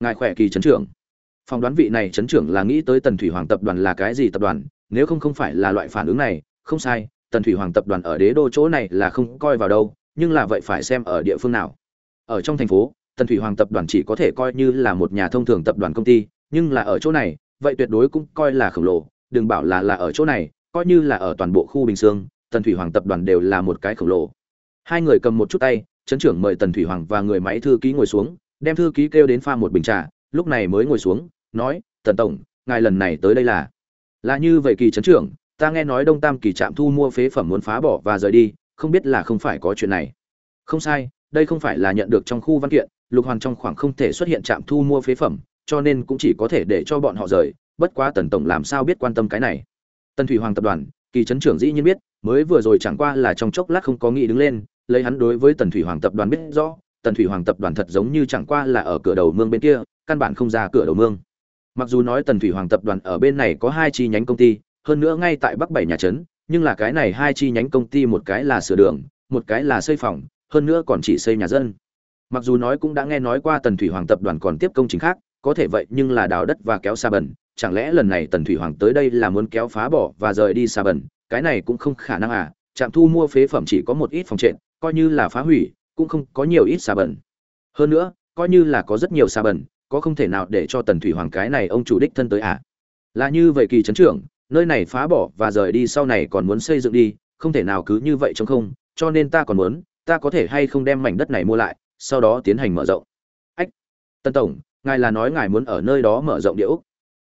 Ngài khỏe kỳ trấn trưởng. Phỏng đoán vị này trấn trưởng là nghĩ tới tần thủy hoàng tập đoàn là cái gì tập đoàn, nếu không không phải là loại phản ứng này, không sai, tần thủy hoàng tập đoàn ở đế đô chỗ này là không coi vào đâu, nhưng là vậy phải xem ở địa phương nào. Ở trong thành phố, tần thủy hoàng tập đoàn chỉ có thể coi như là một nhà thông thường tập đoàn công ty, nhưng là ở chỗ này, vậy tuyệt đối cũng coi là khổng lồ, đừng bảo là là ở chỗ này coi như là ở toàn bộ khu bình dương tần thủy hoàng tập đoàn đều là một cái khổng lồ. Hai người cầm một chút tay trấn trưởng mời tần thủy hoàng và người máy thư ký ngồi xuống, đem thư ký kêu đến pha một bình trà, lúc này mới ngồi xuống, nói, tần tổng, ngài lần này tới đây là? Là như vậy kỳ trấn trưởng, ta nghe nói đông tam kỳ trạm thu mua phế phẩm muốn phá bỏ và rời đi, không biết là không phải có chuyện này. Không sai, đây không phải là nhận được trong khu văn kiện, lục hoàn trong khoảng không thể xuất hiện trạm thu mua phế phẩm, cho nên cũng chỉ có thể để cho bọn họ rời, bất quá tần tổng làm sao biết quan tâm cái này? Tần thủy hoàng tập đoàn, kỳ trấn trưởng dĩ nhiên biết, mới vừa rồi chẳng qua là trong chốc lát không có nghĩ đứng lên, lấy hắn đối với tần thủy hoàng tập đoàn biết rõ, tần thủy hoàng tập đoàn thật giống như chẳng qua là ở cửa đầu mương bên kia, căn bản không ra cửa đầu mương. Mặc dù nói tần thủy hoàng tập đoàn ở bên này có hai chi nhánh công ty, hơn nữa ngay tại bắc bảy nhà trấn, nhưng là cái này hai chi nhánh công ty một cái là sửa đường, một cái là xây phòng, hơn nữa còn chỉ xây nhà dân. Mặc dù nói cũng đã nghe nói qua tần thủy hoàng tập đoàn còn tiếp công trình khác có thể vậy nhưng là đào đất và kéo xa bẩn, chẳng lẽ lần này tần thủy hoàng tới đây là muốn kéo phá bỏ và rời đi xa bẩn? Cái này cũng không khả năng à trạm thu mua phế phẩm chỉ có một ít phòng trện coi như là phá hủy, cũng không có nhiều ít xa bẩn. Hơn nữa, coi như là có rất nhiều xa bẩn, có không thể nào để cho tần thủy hoàng cái này ông chủ đích thân tới à? Là như vậy kỳ trấn trưởng, nơi này phá bỏ và rời đi sau này còn muốn xây dựng đi, không thể nào cứ như vậy trong không, cho nên ta còn muốn, ta có thể hay không đem mảnh đất này mua lại, sau đó tiến hành mở rộng. Ách, tân tổng ngài là nói ngài muốn ở nơi đó mở rộng địa ốc.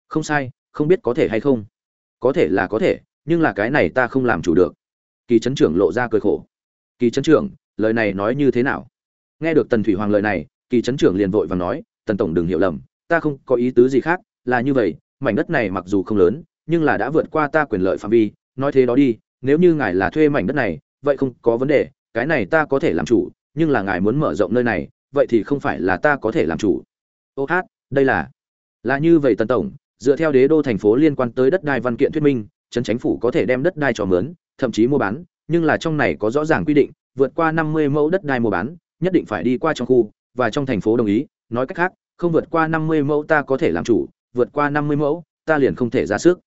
Không sai, không biết có thể hay không. Có thể là có thể, nhưng là cái này ta không làm chủ được. Kỳ trấn trưởng lộ ra cười khổ. Kỳ trấn trưởng, lời này nói như thế nào? Nghe được tần thủy hoàng lời này, kỳ trấn trưởng liền vội và nói, tần tổng đừng hiểu lầm, ta không có ý tứ gì khác, là như vậy, mảnh đất này mặc dù không lớn, nhưng là đã vượt qua ta quyền lợi phạm vi, nói thế đó đi, nếu như ngài là thuê mảnh đất này, vậy không có vấn đề, cái này ta có thể làm chủ, nhưng là ngài muốn mở rộng nơi này, vậy thì không phải là ta có thể làm chủ ô hát, đây là là như vậy tần tổng, dựa theo đế đô thành phố liên quan tới đất đai văn kiện thuyết minh, trấn chính phủ có thể đem đất đai cho mướn, thậm chí mua bán, nhưng là trong này có rõ ràng quy định, vượt qua năm mươi mẫu đất đai mua bán, nhất định phải đi qua trong khu, và trong thành phố đồng ý, nói cách khác, không vượt qua năm mươi mẫu ta có thể làm chủ, vượt qua năm mươi mẫu, ta liền không thể ra sức.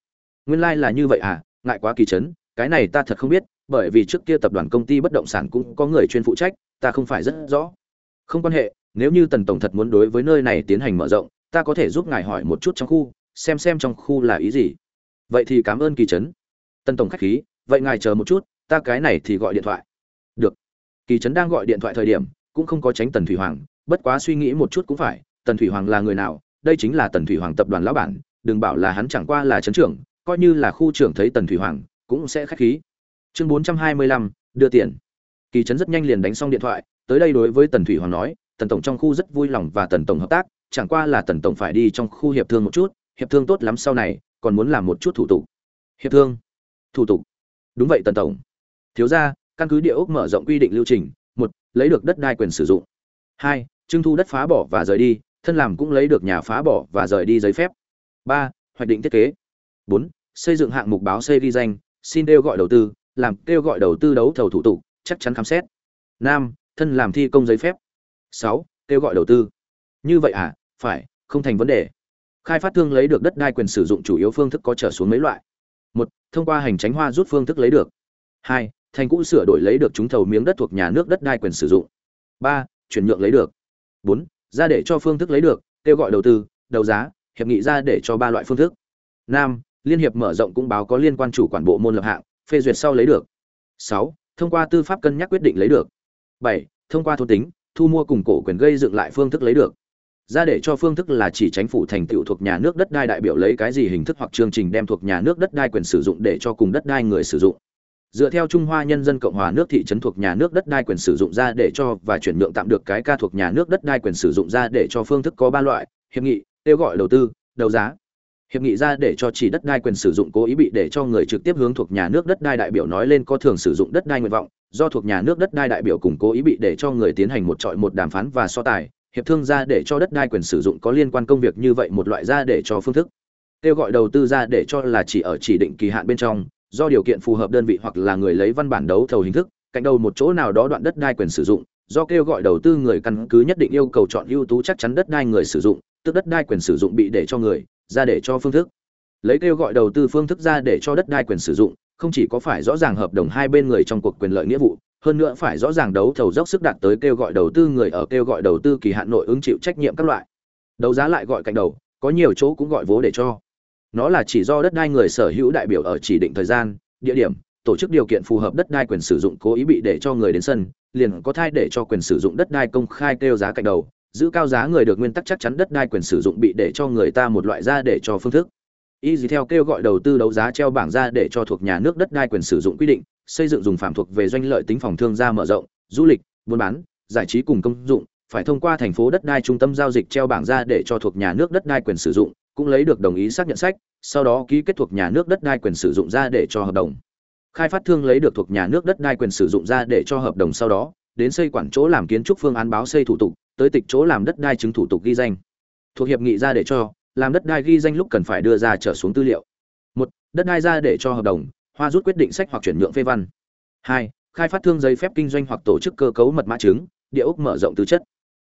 Nguyên lai là như vậy à ngại quá kỳ trấn, cái này ta thật không biết, bởi vì trước kia tập đoàn công ty bất động sản cũng có người chuyên phụ trách, ta không phải rất rõ. Không quan hệ nếu như tần tổng thật muốn đối với nơi này tiến hành mở rộng, ta có thể giúp ngài hỏi một chút trong khu, xem xem trong khu là ý gì. Vậy thì cảm ơn kỳ trấn. Tần tổng khách khí, vậy ngài chờ một chút, ta cái này thì gọi điện thoại. Được. Kỳ trấn đang gọi điện thoại thời điểm, cũng không có tránh tần thủy hoàng, bất quá suy nghĩ một chút cũng phải, tần thủy hoàng là người nào? Đây chính là tần thủy hoàng tập đoàn lão bản, đừng bảo là hắn chẳng qua là trấn trưởng, coi như là khu trưởng thấy tần thủy hoàng, cũng sẽ khách khí. Chương bốn trăm hai mươi lăm, đưa tiền. Kỳ trấn rất nhanh liền đánh xong điện thoại, tới đây đối với tần thủy hoàng nói tần tổng trong khu rất vui lòng và tần tổng hợp tác, chẳng qua là tần tổng phải đi trong khu hiệp thương một chút, hiệp thương tốt lắm sau này, còn muốn làm một chút thủ tục. Hiệp thương? Thủ tục. Đúng vậy tần tổng. Thiếu ra căn cứ địa ốc mở rộng quy định lưu trình, một, lấy được đất đai quyền sử dụng. Hai, trưng thu đất phá bỏ và rời đi, thân làm cũng lấy được nhà phá bỏ và rời đi giấy phép. Ba, hoạch định thiết kế. Bốn, xây dựng hạng mục báo xây ghi danh, xin kêu gọi đầu tư, làm kêu gọi đầu tư đấu thầu thủ tục, chắc chắn khám xét. Năm, thân làm thi công giấy phép sáu, kêu gọi đầu tư. Như vậy à? Phải, không thành vấn đề. Khai phát thương lấy được đất đai quyền sử dụng chủ yếu phương thức có trở xuống mấy loại. Một, thông qua hành tránh hoa rút phương thức lấy được. Hai, thành cũ sửa đổi lấy được trúng thầu miếng đất thuộc nhà nước đất đai quyền sử dụng. Ba, chuyển nhượng lấy được. Bốn, ra để cho phương thức lấy được, kêu gọi đầu tư, đấu giá, hiệp nghị ra để cho ba loại phương thức. Năm, liên hiệp mở rộng cũng báo có liên quan chủ quản bộ môn lập hạng, phê duyệt sau lấy được. Sáu, thông qua tư pháp cân nhắc quyết định lấy được. Bảy, thông qua thôn tính thu mua cùng cổ quyền gây dựng lại phương thức lấy được. Ra để cho phương thức là chỉ chính phủ thành tựu thuộc nhà nước đất đai đại biểu lấy cái gì hình thức hoặc chương trình đem thuộc nhà nước đất đai quyền sử dụng để cho cùng đất đai người sử dụng. Dựa theo trung hoa nhân dân cộng hòa nước thị trấn thuộc nhà nước đất đai quyền sử dụng ra để cho và chuyển nhượng tạm được cái ca thuộc nhà nước đất đai quyền sử dụng ra để cho phương thức có ba loại, hiệp nghị, kêu gọi đầu tư, đấu giá hiệp nghị ra để cho chỉ đất đai quyền sử dụng cố ý bị để cho người trực tiếp hướng thuộc nhà nước đất đai đại biểu nói lên có thường sử dụng đất đai nguyện vọng, do thuộc nhà nước đất đai đại biểu cùng cố ý bị để cho người tiến hành một trọi một đàm phán và so tài, hiệp thương ra để cho đất đai quyền sử dụng có liên quan công việc như vậy một loại ra để cho phương thức. Kêu gọi đầu tư ra để cho là chỉ ở chỉ định kỳ hạn bên trong, do điều kiện phù hợp đơn vị hoặc là người lấy văn bản đấu thầu hình thức, cạnh đầu một chỗ nào đó đoạn đất đai quyền sử dụng, do kêu gọi đầu tư người căn cứ nhất định yêu cầu chọn ưu tú chắc chắn đất đai người sử dụng, tức đất đai quyền sử dụng bị để cho người ra để cho phương thức. Lấy kêu gọi đầu tư phương thức ra để cho đất đai quyền sử dụng, không chỉ có phải rõ ràng hợp đồng hai bên người trong cuộc quyền lợi nghĩa vụ, hơn nữa phải rõ ràng đấu thầu dốc sức đạt tới kêu gọi đầu tư người ở kêu gọi đầu tư kỳ hạn nội ứng chịu trách nhiệm các loại. Đấu giá lại gọi cạnh đầu, có nhiều chỗ cũng gọi vố để cho. Nó là chỉ do đất đai người sở hữu đại biểu ở chỉ định thời gian, địa điểm, tổ chức điều kiện phù hợp đất đai quyền sử dụng cố ý bị để cho người đến sân, liền có thai để cho quyền sử dụng đất đai công khai kêu giá cạnh đầu giữ cao giá người được nguyên tắc chắc chắn đất đai quyền sử dụng bị để cho người ta một loại ra để cho phương thức. Y gì theo kêu gọi đầu tư đấu giá treo bảng ra để cho thuộc nhà nước đất đai quyền sử dụng quy định, xây dựng dùng phạm thuộc về doanh lợi tính phòng thương gia mở rộng, du lịch, buôn bán, giải trí cùng công dụng, phải thông qua thành phố đất đai trung tâm giao dịch treo bảng ra để cho thuộc nhà nước đất đai quyền sử dụng, cũng lấy được đồng ý xác nhận sách, sau đó ký kết thuộc nhà nước đất đai quyền sử dụng ra để cho hợp đồng. Khai phát thương lấy được thuộc nhà nước đất đai quyền sử dụng ra để cho hợp đồng sau đó, đến xây quản chỗ làm kiến trúc phương án báo xây thủ tục tới tịch chỗ làm đất đai chứng thủ tục ghi danh. Thuộc hiệp nghị ra để cho, làm đất đai ghi danh lúc cần phải đưa ra trở xuống tư liệu. Một, đất đai ra để cho hợp đồng, hoa rút quyết định sách hoặc chuyển nhượng phê văn. Hai, khai phát thương giấy phép kinh doanh hoặc tổ chức cơ cấu mật mã chứng, địa ốc mở rộng tư chất.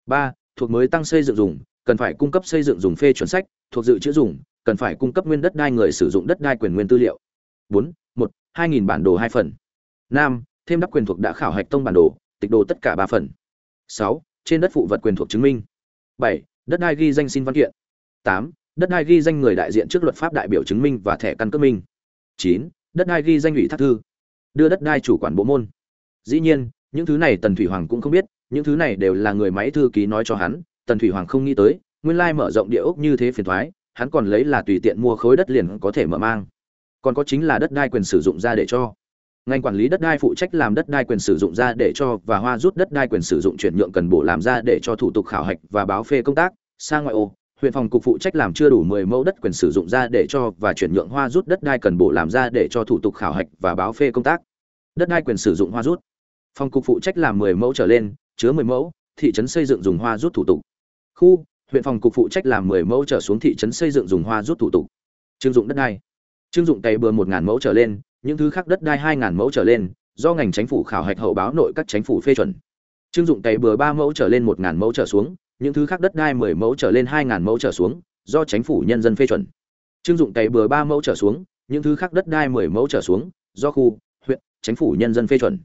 Ba, thuộc mới tăng xây dựng dùng, cần phải cung cấp xây dựng dùng phê chuẩn sách, thuộc dự trữ dùng, cần phải cung cấp nguyên đất đai người sử dụng đất đai quyền nguyên tư liệu. Bốn, một, hai nghìn bản đồ hai phần. Năm, thêm đắp quyền thuộc đã khảo hạch tông bản đồ, tịch đồ tất cả ba phần. Sáu trên đất phụ vật quyền thuộc chứng minh. Bảy đất đai ghi danh xin văn kiện. Tám đất đai ghi danh người đại diện trước luật pháp đại biểu chứng minh và thẻ căn cước minh. Chín đất đai ghi danh ủy thác thư. Đưa đất đai chủ quản bộ môn. Dĩ nhiên những thứ này tần thủy hoàng cũng không biết những thứ này đều là người máy thư ký nói cho hắn tần thủy hoàng không nghĩ tới nguyên lai mở rộng địa ốc như thế phiền toái, hắn còn lấy là tùy tiện mua khối đất liền có thể mở mang. Còn có chính là đất đai quyền sử dụng ra để cho ngành quản lý đất đai phụ trách làm đất đai quyền sử dụng ra để cho và hoa rút đất đai quyền sử dụng chuyển nhượng cần bổ làm ra để cho thủ tục khảo hạch và báo phê công tác. Sang ngoại ô, huyện phòng cục phụ trách làm chưa đủ 10 mẫu đất quyền sử dụng ra để cho và chuyển nhượng hoa rút đất đai cần bổ làm ra để cho thủ tục khảo hạch và báo phê công tác. Đất đai quyền sử dụng hoa rút. Phòng cục phụ trách làm 10 mẫu trở lên, chứa 10 mẫu, thị trấn xây dựng dùng hoa rút thủ tục. Khu, huyện phòng cục phụ trách làm 10 mẫu trở xuống thị trấn xây dựng dùng hoa rút thủ tục. Trưng dụng đất đai. Trưng dụng tay bừa 1.000 mẫu trở lên những thứ khác đất đai 2.000 mẫu trở lên, do ngành chính phủ khảo hạch hậu báo nội các chính phủ phê chuẩn. Trưng dụng cày bừa 3 mẫu trở lên 1.000 mẫu trở xuống, những thứ khác đất đai 10 mẫu trở lên 2.000 mẫu trở xuống, do chính phủ nhân dân phê chuẩn. Trưng dụng cày bừa 3 mẫu trở xuống, những thứ khác đất đai 10 mẫu trở xuống, do khu, huyện, chính phủ nhân dân phê chuẩn.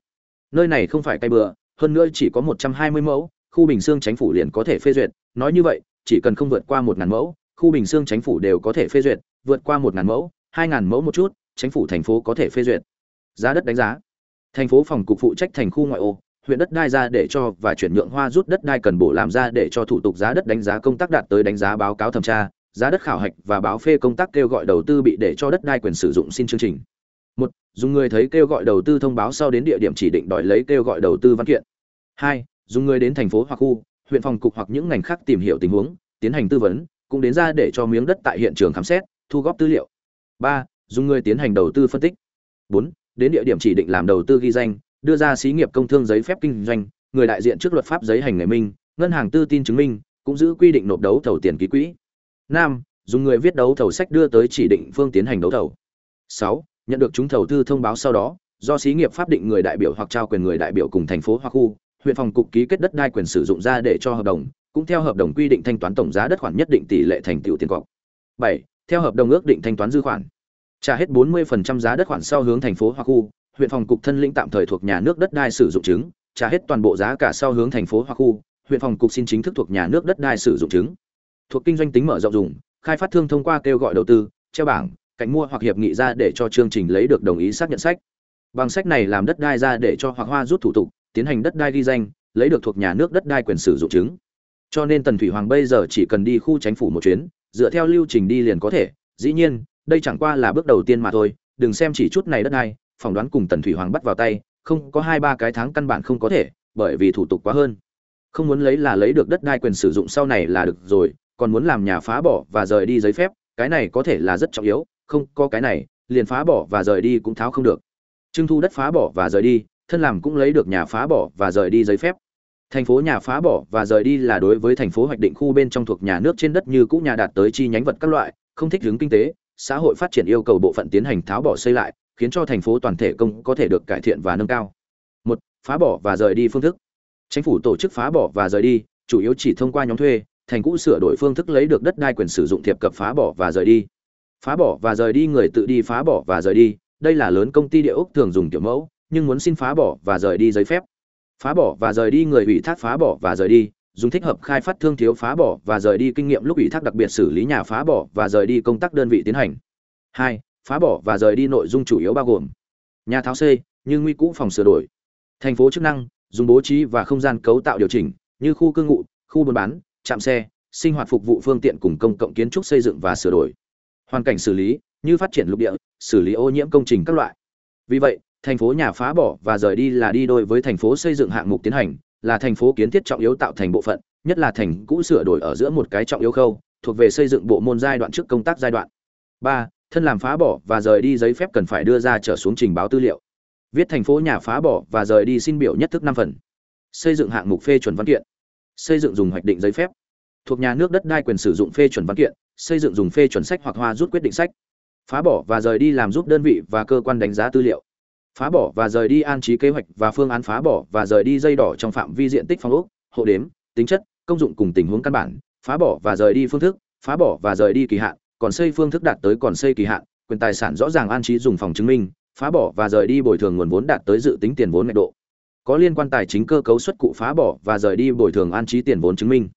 Nơi này không phải cày bừa, hơn nữa chỉ có 120 mẫu, khu bình xương chính phủ liền có thể phê duyệt. Nói như vậy, chỉ cần không vượt qua 1.000 mẫu, khu bình xương chính phủ đều có thể phê duyệt, vượt qua 1.000 mẫu 2.000 mẫu một chút chính phủ thành phố có thể phê duyệt. Giá đất đánh giá. Thành phố phòng cục phụ trách thành khu ngoại ô, huyện đất đai ra để cho và chuyển nhượng hoa rút đất đai cần bổ làm ra để cho thủ tục giá đất đánh giá công tác đạt tới đánh giá báo cáo thẩm tra, giá đất khảo hạch và báo phê công tác kêu gọi đầu tư bị để cho đất đai quyền sử dụng xin chương trình. Một, dùng người thấy kêu gọi đầu tư thông báo sau đến địa điểm chỉ định đòi lấy kêu gọi đầu tư văn kiện. Hai, dùng người đến thành phố hoặc khu, huyện phòng cục hoặc những ngành khác tìm hiểu tình huống, tiến hành tư vấn, cũng đến ra để cho miếng đất tại hiện trường khám xét, thu góp tư liệu. Ba dùng người tiến hành đầu tư phân tích. Bốn, đến địa điểm chỉ định làm đầu tư ghi danh, đưa ra xí nghiệp công thương giấy phép kinh doanh, người đại diện trước luật pháp giấy hành nghề minh, ngân hàng tư tin chứng minh, cũng giữ quy định nộp đấu thầu tiền ký quỹ. Năm, dùng người viết đấu thầu sách đưa tới chỉ định phương tiến hành đấu thầu. Sáu, nhận được chúng thầu tư thông báo sau đó, do xí nghiệp pháp định người đại biểu hoặc trao quyền người đại biểu cùng thành phố hoặc khu, huyện phòng cục ký kết đất đai quyền sử dụng ra để cho hợp đồng, cũng theo hợp đồng quy định thanh toán tổng giá đất khoản nhất định tỷ lệ thành tựu tiền cọc. Bảy, theo hợp đồng ước định thanh toán dư khoản trả hết 40% giá đất khoản sau hướng thành phố hoặc khu, huyện phòng cục thân lĩnh tạm thời thuộc nhà nước đất đai sử dụng chứng. Trả hết toàn bộ giá cả sau hướng thành phố hoặc khu, huyện phòng cục xin chính thức thuộc nhà nước đất đai sử dụng chứng. Thuộc kinh doanh tính mở rộng dùng, khai phát thương thông qua kêu gọi đầu tư, treo bảng, cạnh mua hoặc hiệp nghị ra để cho chương trình lấy được đồng ý xác nhận sách. Bằng sách này làm đất đai ra để cho hoặc hoa rút thủ tục, tiến hành đất đai ghi danh, lấy được thuộc nhà nước đất đai quyền sử dụng chứng. Cho nên tần thủy hoàng bây giờ chỉ cần đi khu chính phủ một chuyến, dựa theo lưu trình đi liền có thể. Dĩ nhiên đây chẳng qua là bước đầu tiên mà thôi, đừng xem chỉ chút này đất đai phỏng đoán cùng tần thủy hoàng bắt vào tay, không, có hai ba cái tháng căn bản không có thể, bởi vì thủ tục quá hơn. Không muốn lấy là lấy được đất đai quyền sử dụng sau này là được rồi, còn muốn làm nhà phá bỏ và rời đi giấy phép, cái này có thể là rất trọng yếu, không, có cái này, liền phá bỏ và rời đi cũng tháo không được. Trưng thu đất phá bỏ và rời đi, thân làm cũng lấy được nhà phá bỏ và rời đi giấy phép. Thành phố nhà phá bỏ và rời đi là đối với thành phố hoạch định khu bên trong thuộc nhà nước trên đất như cũ nhà đạt tới chi nhánh vật các loại, không thích hướng kinh tế xã hội phát triển yêu cầu bộ phận tiến hành tháo bỏ xây lại, khiến cho thành phố toàn thể công có thể được cải thiện và nâng cao. Một, phá bỏ và rời đi phương thức. Chính phủ tổ chức phá bỏ và rời đi, chủ yếu chỉ thông qua nhóm thuê, thành cũ sửa đổi phương thức lấy được đất đai quyền sử dụng thiệp cập phá bỏ và rời đi. Phá bỏ và rời đi người tự đi phá bỏ và rời đi, đây là lớn công ty địa ốc thường dùng kiểu mẫu, nhưng muốn xin phá bỏ và rời đi giấy phép. Phá bỏ và rời đi người ủy thác phá bỏ và rời đi dùng thích hợp khai phát thương thiếu phá bỏ và rời đi kinh nghiệm lúc ủy thác đặc biệt xử lý nhà phá bỏ và rời đi công tác đơn vị tiến hành. Hai, phá bỏ và rời đi nội dung chủ yếu bao gồm nhà tháo xây như nguy cũ phòng sửa đổi. Thành phố chức năng, dùng bố trí và không gian cấu tạo điều chỉnh, như khu cư ngụ, khu buôn bán, trạm xe, sinh hoạt phục vụ phương tiện cùng công cộng kiến trúc xây dựng và sửa đổi. Hoàn cảnh xử lý, như phát triển lục địa, xử lý ô nhiễm công trình các loại. Vì vậy, thành phố nhà phá bỏ và rời đi là đi đôi với thành phố xây dựng hạng mục tiến hành là thành phố kiến thiết trọng yếu tạo thành bộ phận, nhất là thành cũ sửa đổi ở giữa một cái trọng yếu khâu, thuộc về xây dựng bộ môn giai đoạn trước công tác giai đoạn. Ba, thân làm phá bỏ và rời đi giấy phép cần phải đưa ra trở xuống trình báo tư liệu. Viết thành phố nhà phá bỏ và rời đi xin biểu nhất thức năm phần. Xây dựng hạng mục phê chuẩn văn kiện. Xây dựng dùng hoạch định giấy phép. Thuộc nhà nước đất đai quyền sử dụng phê chuẩn văn kiện, xây dựng dùng phê chuẩn sách hoặc hoa rút quyết định sách. Phá bỏ và rời đi làm giúp đơn vị và cơ quan đánh giá tư liệu phá bỏ và rời đi an trí kế hoạch và phương án phá bỏ và rời đi dây đỏ trong phạm vi diện tích phòng ốc, hộ đếm, tính chất, công dụng cùng tình huống căn bản, phá bỏ và rời đi phương thức, phá bỏ và rời đi kỳ hạn, còn xây phương thức đạt tới còn xây kỳ hạn, quyền tài sản rõ ràng an trí dùng phòng chứng minh, phá bỏ và rời đi bồi thường nguồn vốn đạt tới dự tính tiền vốn ngạch độ. Có liên quan tài chính cơ cấu xuất cụ phá bỏ và rời đi bồi thường an trí tiền vốn chứng minh.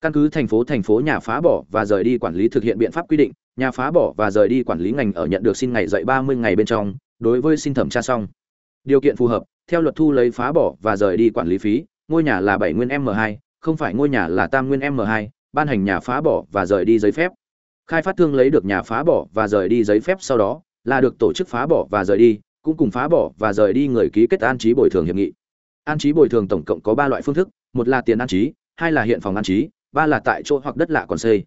Căn cứ thành phố thành phố nhà phá bỏ và rời đi quản lý thực hiện biện pháp quy định, nhà phá bỏ và rời đi quản lý ngành ở nhận được xin ngày dạy 30 ngày bên trong đối với xin thẩm tra xong. Điều kiện phù hợp, theo luật thu lấy phá bỏ và rời đi quản lý phí, ngôi nhà là bảy nguyên m 2 không phải ngôi nhà là tam nguyên m 2 ban hành nhà phá bỏ và rời đi giấy phép. Khai phát thương lấy được nhà phá bỏ và rời đi giấy phép sau đó, là được tổ chức phá bỏ và rời đi, cũng cùng phá bỏ và rời đi người ký kết an trí bồi thường hiệp nghị. An trí bồi thường tổng cộng có ba loại phương thức, một là tiền an trí, hai là hiện phòng an trí, ba là tại chỗ hoặc đất lạ còn xây.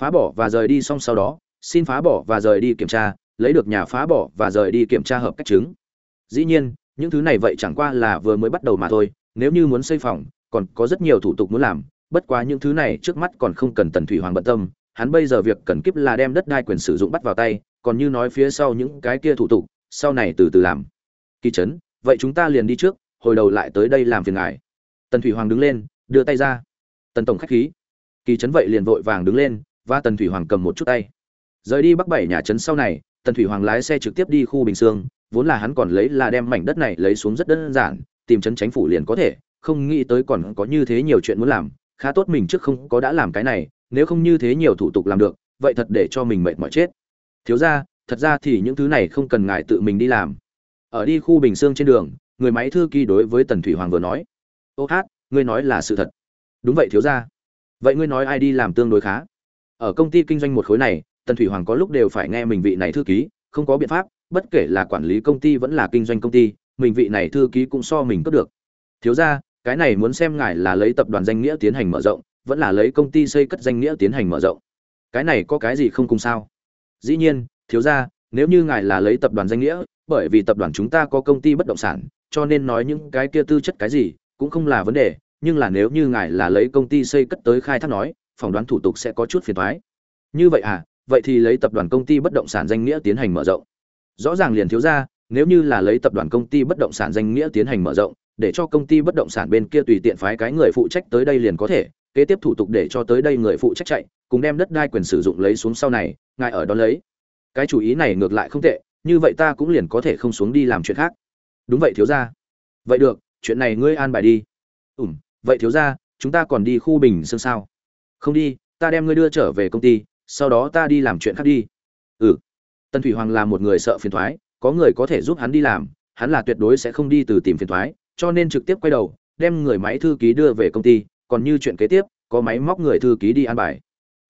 Phá bỏ và rời đi xong sau đó, xin phá bỏ và rời đi kiểm tra lấy được nhà phá bỏ và rời đi kiểm tra hợp cách chứng. Dĩ nhiên, những thứ này vậy chẳng qua là vừa mới bắt đầu mà thôi, nếu như muốn xây phòng, còn có rất nhiều thủ tục muốn làm, bất quá những thứ này trước mắt còn không cần tần thủy hoàng bận tâm, hắn bây giờ việc cần kiếp là đem đất đai quyền sử dụng bắt vào tay, còn như nói phía sau những cái kia thủ tục, sau này từ từ làm. Kỳ trấn vậy chúng ta liền đi trước, hồi đầu lại tới đây làm phiền ngài. Tần thủy hoàng đứng lên, đưa tay ra. Tần tổng khách khí. Kỳ trấn vậy liền vội vàng đứng lên, và tần thủy hoàng cầm một chút tay. Rời đi bắc bảy nhà trấn sau này tần thủy hoàng lái xe trực tiếp đi khu bình sương, vốn là hắn còn lấy là đem mảnh đất này lấy xuống rất đơn giản, tìm chấn chánh phủ liền có thể, không nghĩ tới còn có như thế nhiều chuyện muốn làm, khá tốt mình trước không có đã làm cái này, nếu không như thế nhiều thủ tục làm được, vậy thật để cho mình mệt mỏi chết. Thiếu ra thật ra thì những thứ này không cần ngài tự mình đi làm. Ở đi khu bình sương trên đường, người máy thư ký đối với tần thủy hoàng vừa nói, ô hát, ngươi nói là sự thật. Đúng vậy, thiếu ra vậy ngươi nói ai đi làm tương đối khá? Ở công ty kinh doanh một khối này tần thủy hoàng có lúc đều phải nghe mình vị này thư ký, không có biện pháp, bất kể là quản lý công ty vẫn là kinh doanh công ty, mình vị này thư ký cũng so mình cướp được. Thiếu ra cái này muốn xem ngài là lấy tập đoàn danh nghĩa tiến hành mở rộng, vẫn là lấy công ty xây cất danh nghĩa tiến hành mở rộng. Cái này có cái gì không cùng sao? Dĩ nhiên, thiếu ra nếu như ngài là lấy tập đoàn danh nghĩa, bởi vì tập đoàn chúng ta có công ty bất động sản, cho nên nói những cái kia tư chất cái gì cũng không là vấn đề, nhưng là nếu như ngài là lấy công ty xây cất tới khai thác nói, phỏng đoán thủ tục sẽ có chút phiền thoái như vậy à vậy thì lấy tập đoàn công ty bất động sản danh nghĩa tiến hành mở rộng. Rõ ràng liền thiếu ra, nếu như là lấy tập đoàn công ty bất động sản danh nghĩa tiến hành mở rộng, để cho công ty bất động sản bên kia tùy tiện phái cái người phụ trách tới đây liền có thể, kế tiếp thủ tục để cho tới đây người phụ trách chạy, cùng đem đất đai quyền sử dụng lấy xuống sau này, ngài ở đó lấy. Cái chủ ý này ngược lại không tệ, như vậy ta cũng liền có thể không xuống đi làm chuyện khác. Đúng vậy thiếu ra. Vậy được, chuyện này ngươi an bài đi. Ủm vậy thiếu ra, chúng ta còn đi khu bình xương sao? Không đi, ta đem ngươi đưa trở về công ty sau đó ta đi làm chuyện khác đi. Ừ. Tần thủy hoàng là một người sợ phiền thoái, có người có thể giúp hắn đi làm, hắn là tuyệt đối sẽ không đi từ tìm phiền thoái, cho nên trực tiếp quay đầu, đem người máy thư ký đưa về công ty, còn như chuyện kế tiếp, có máy móc người thư ký đi an bài.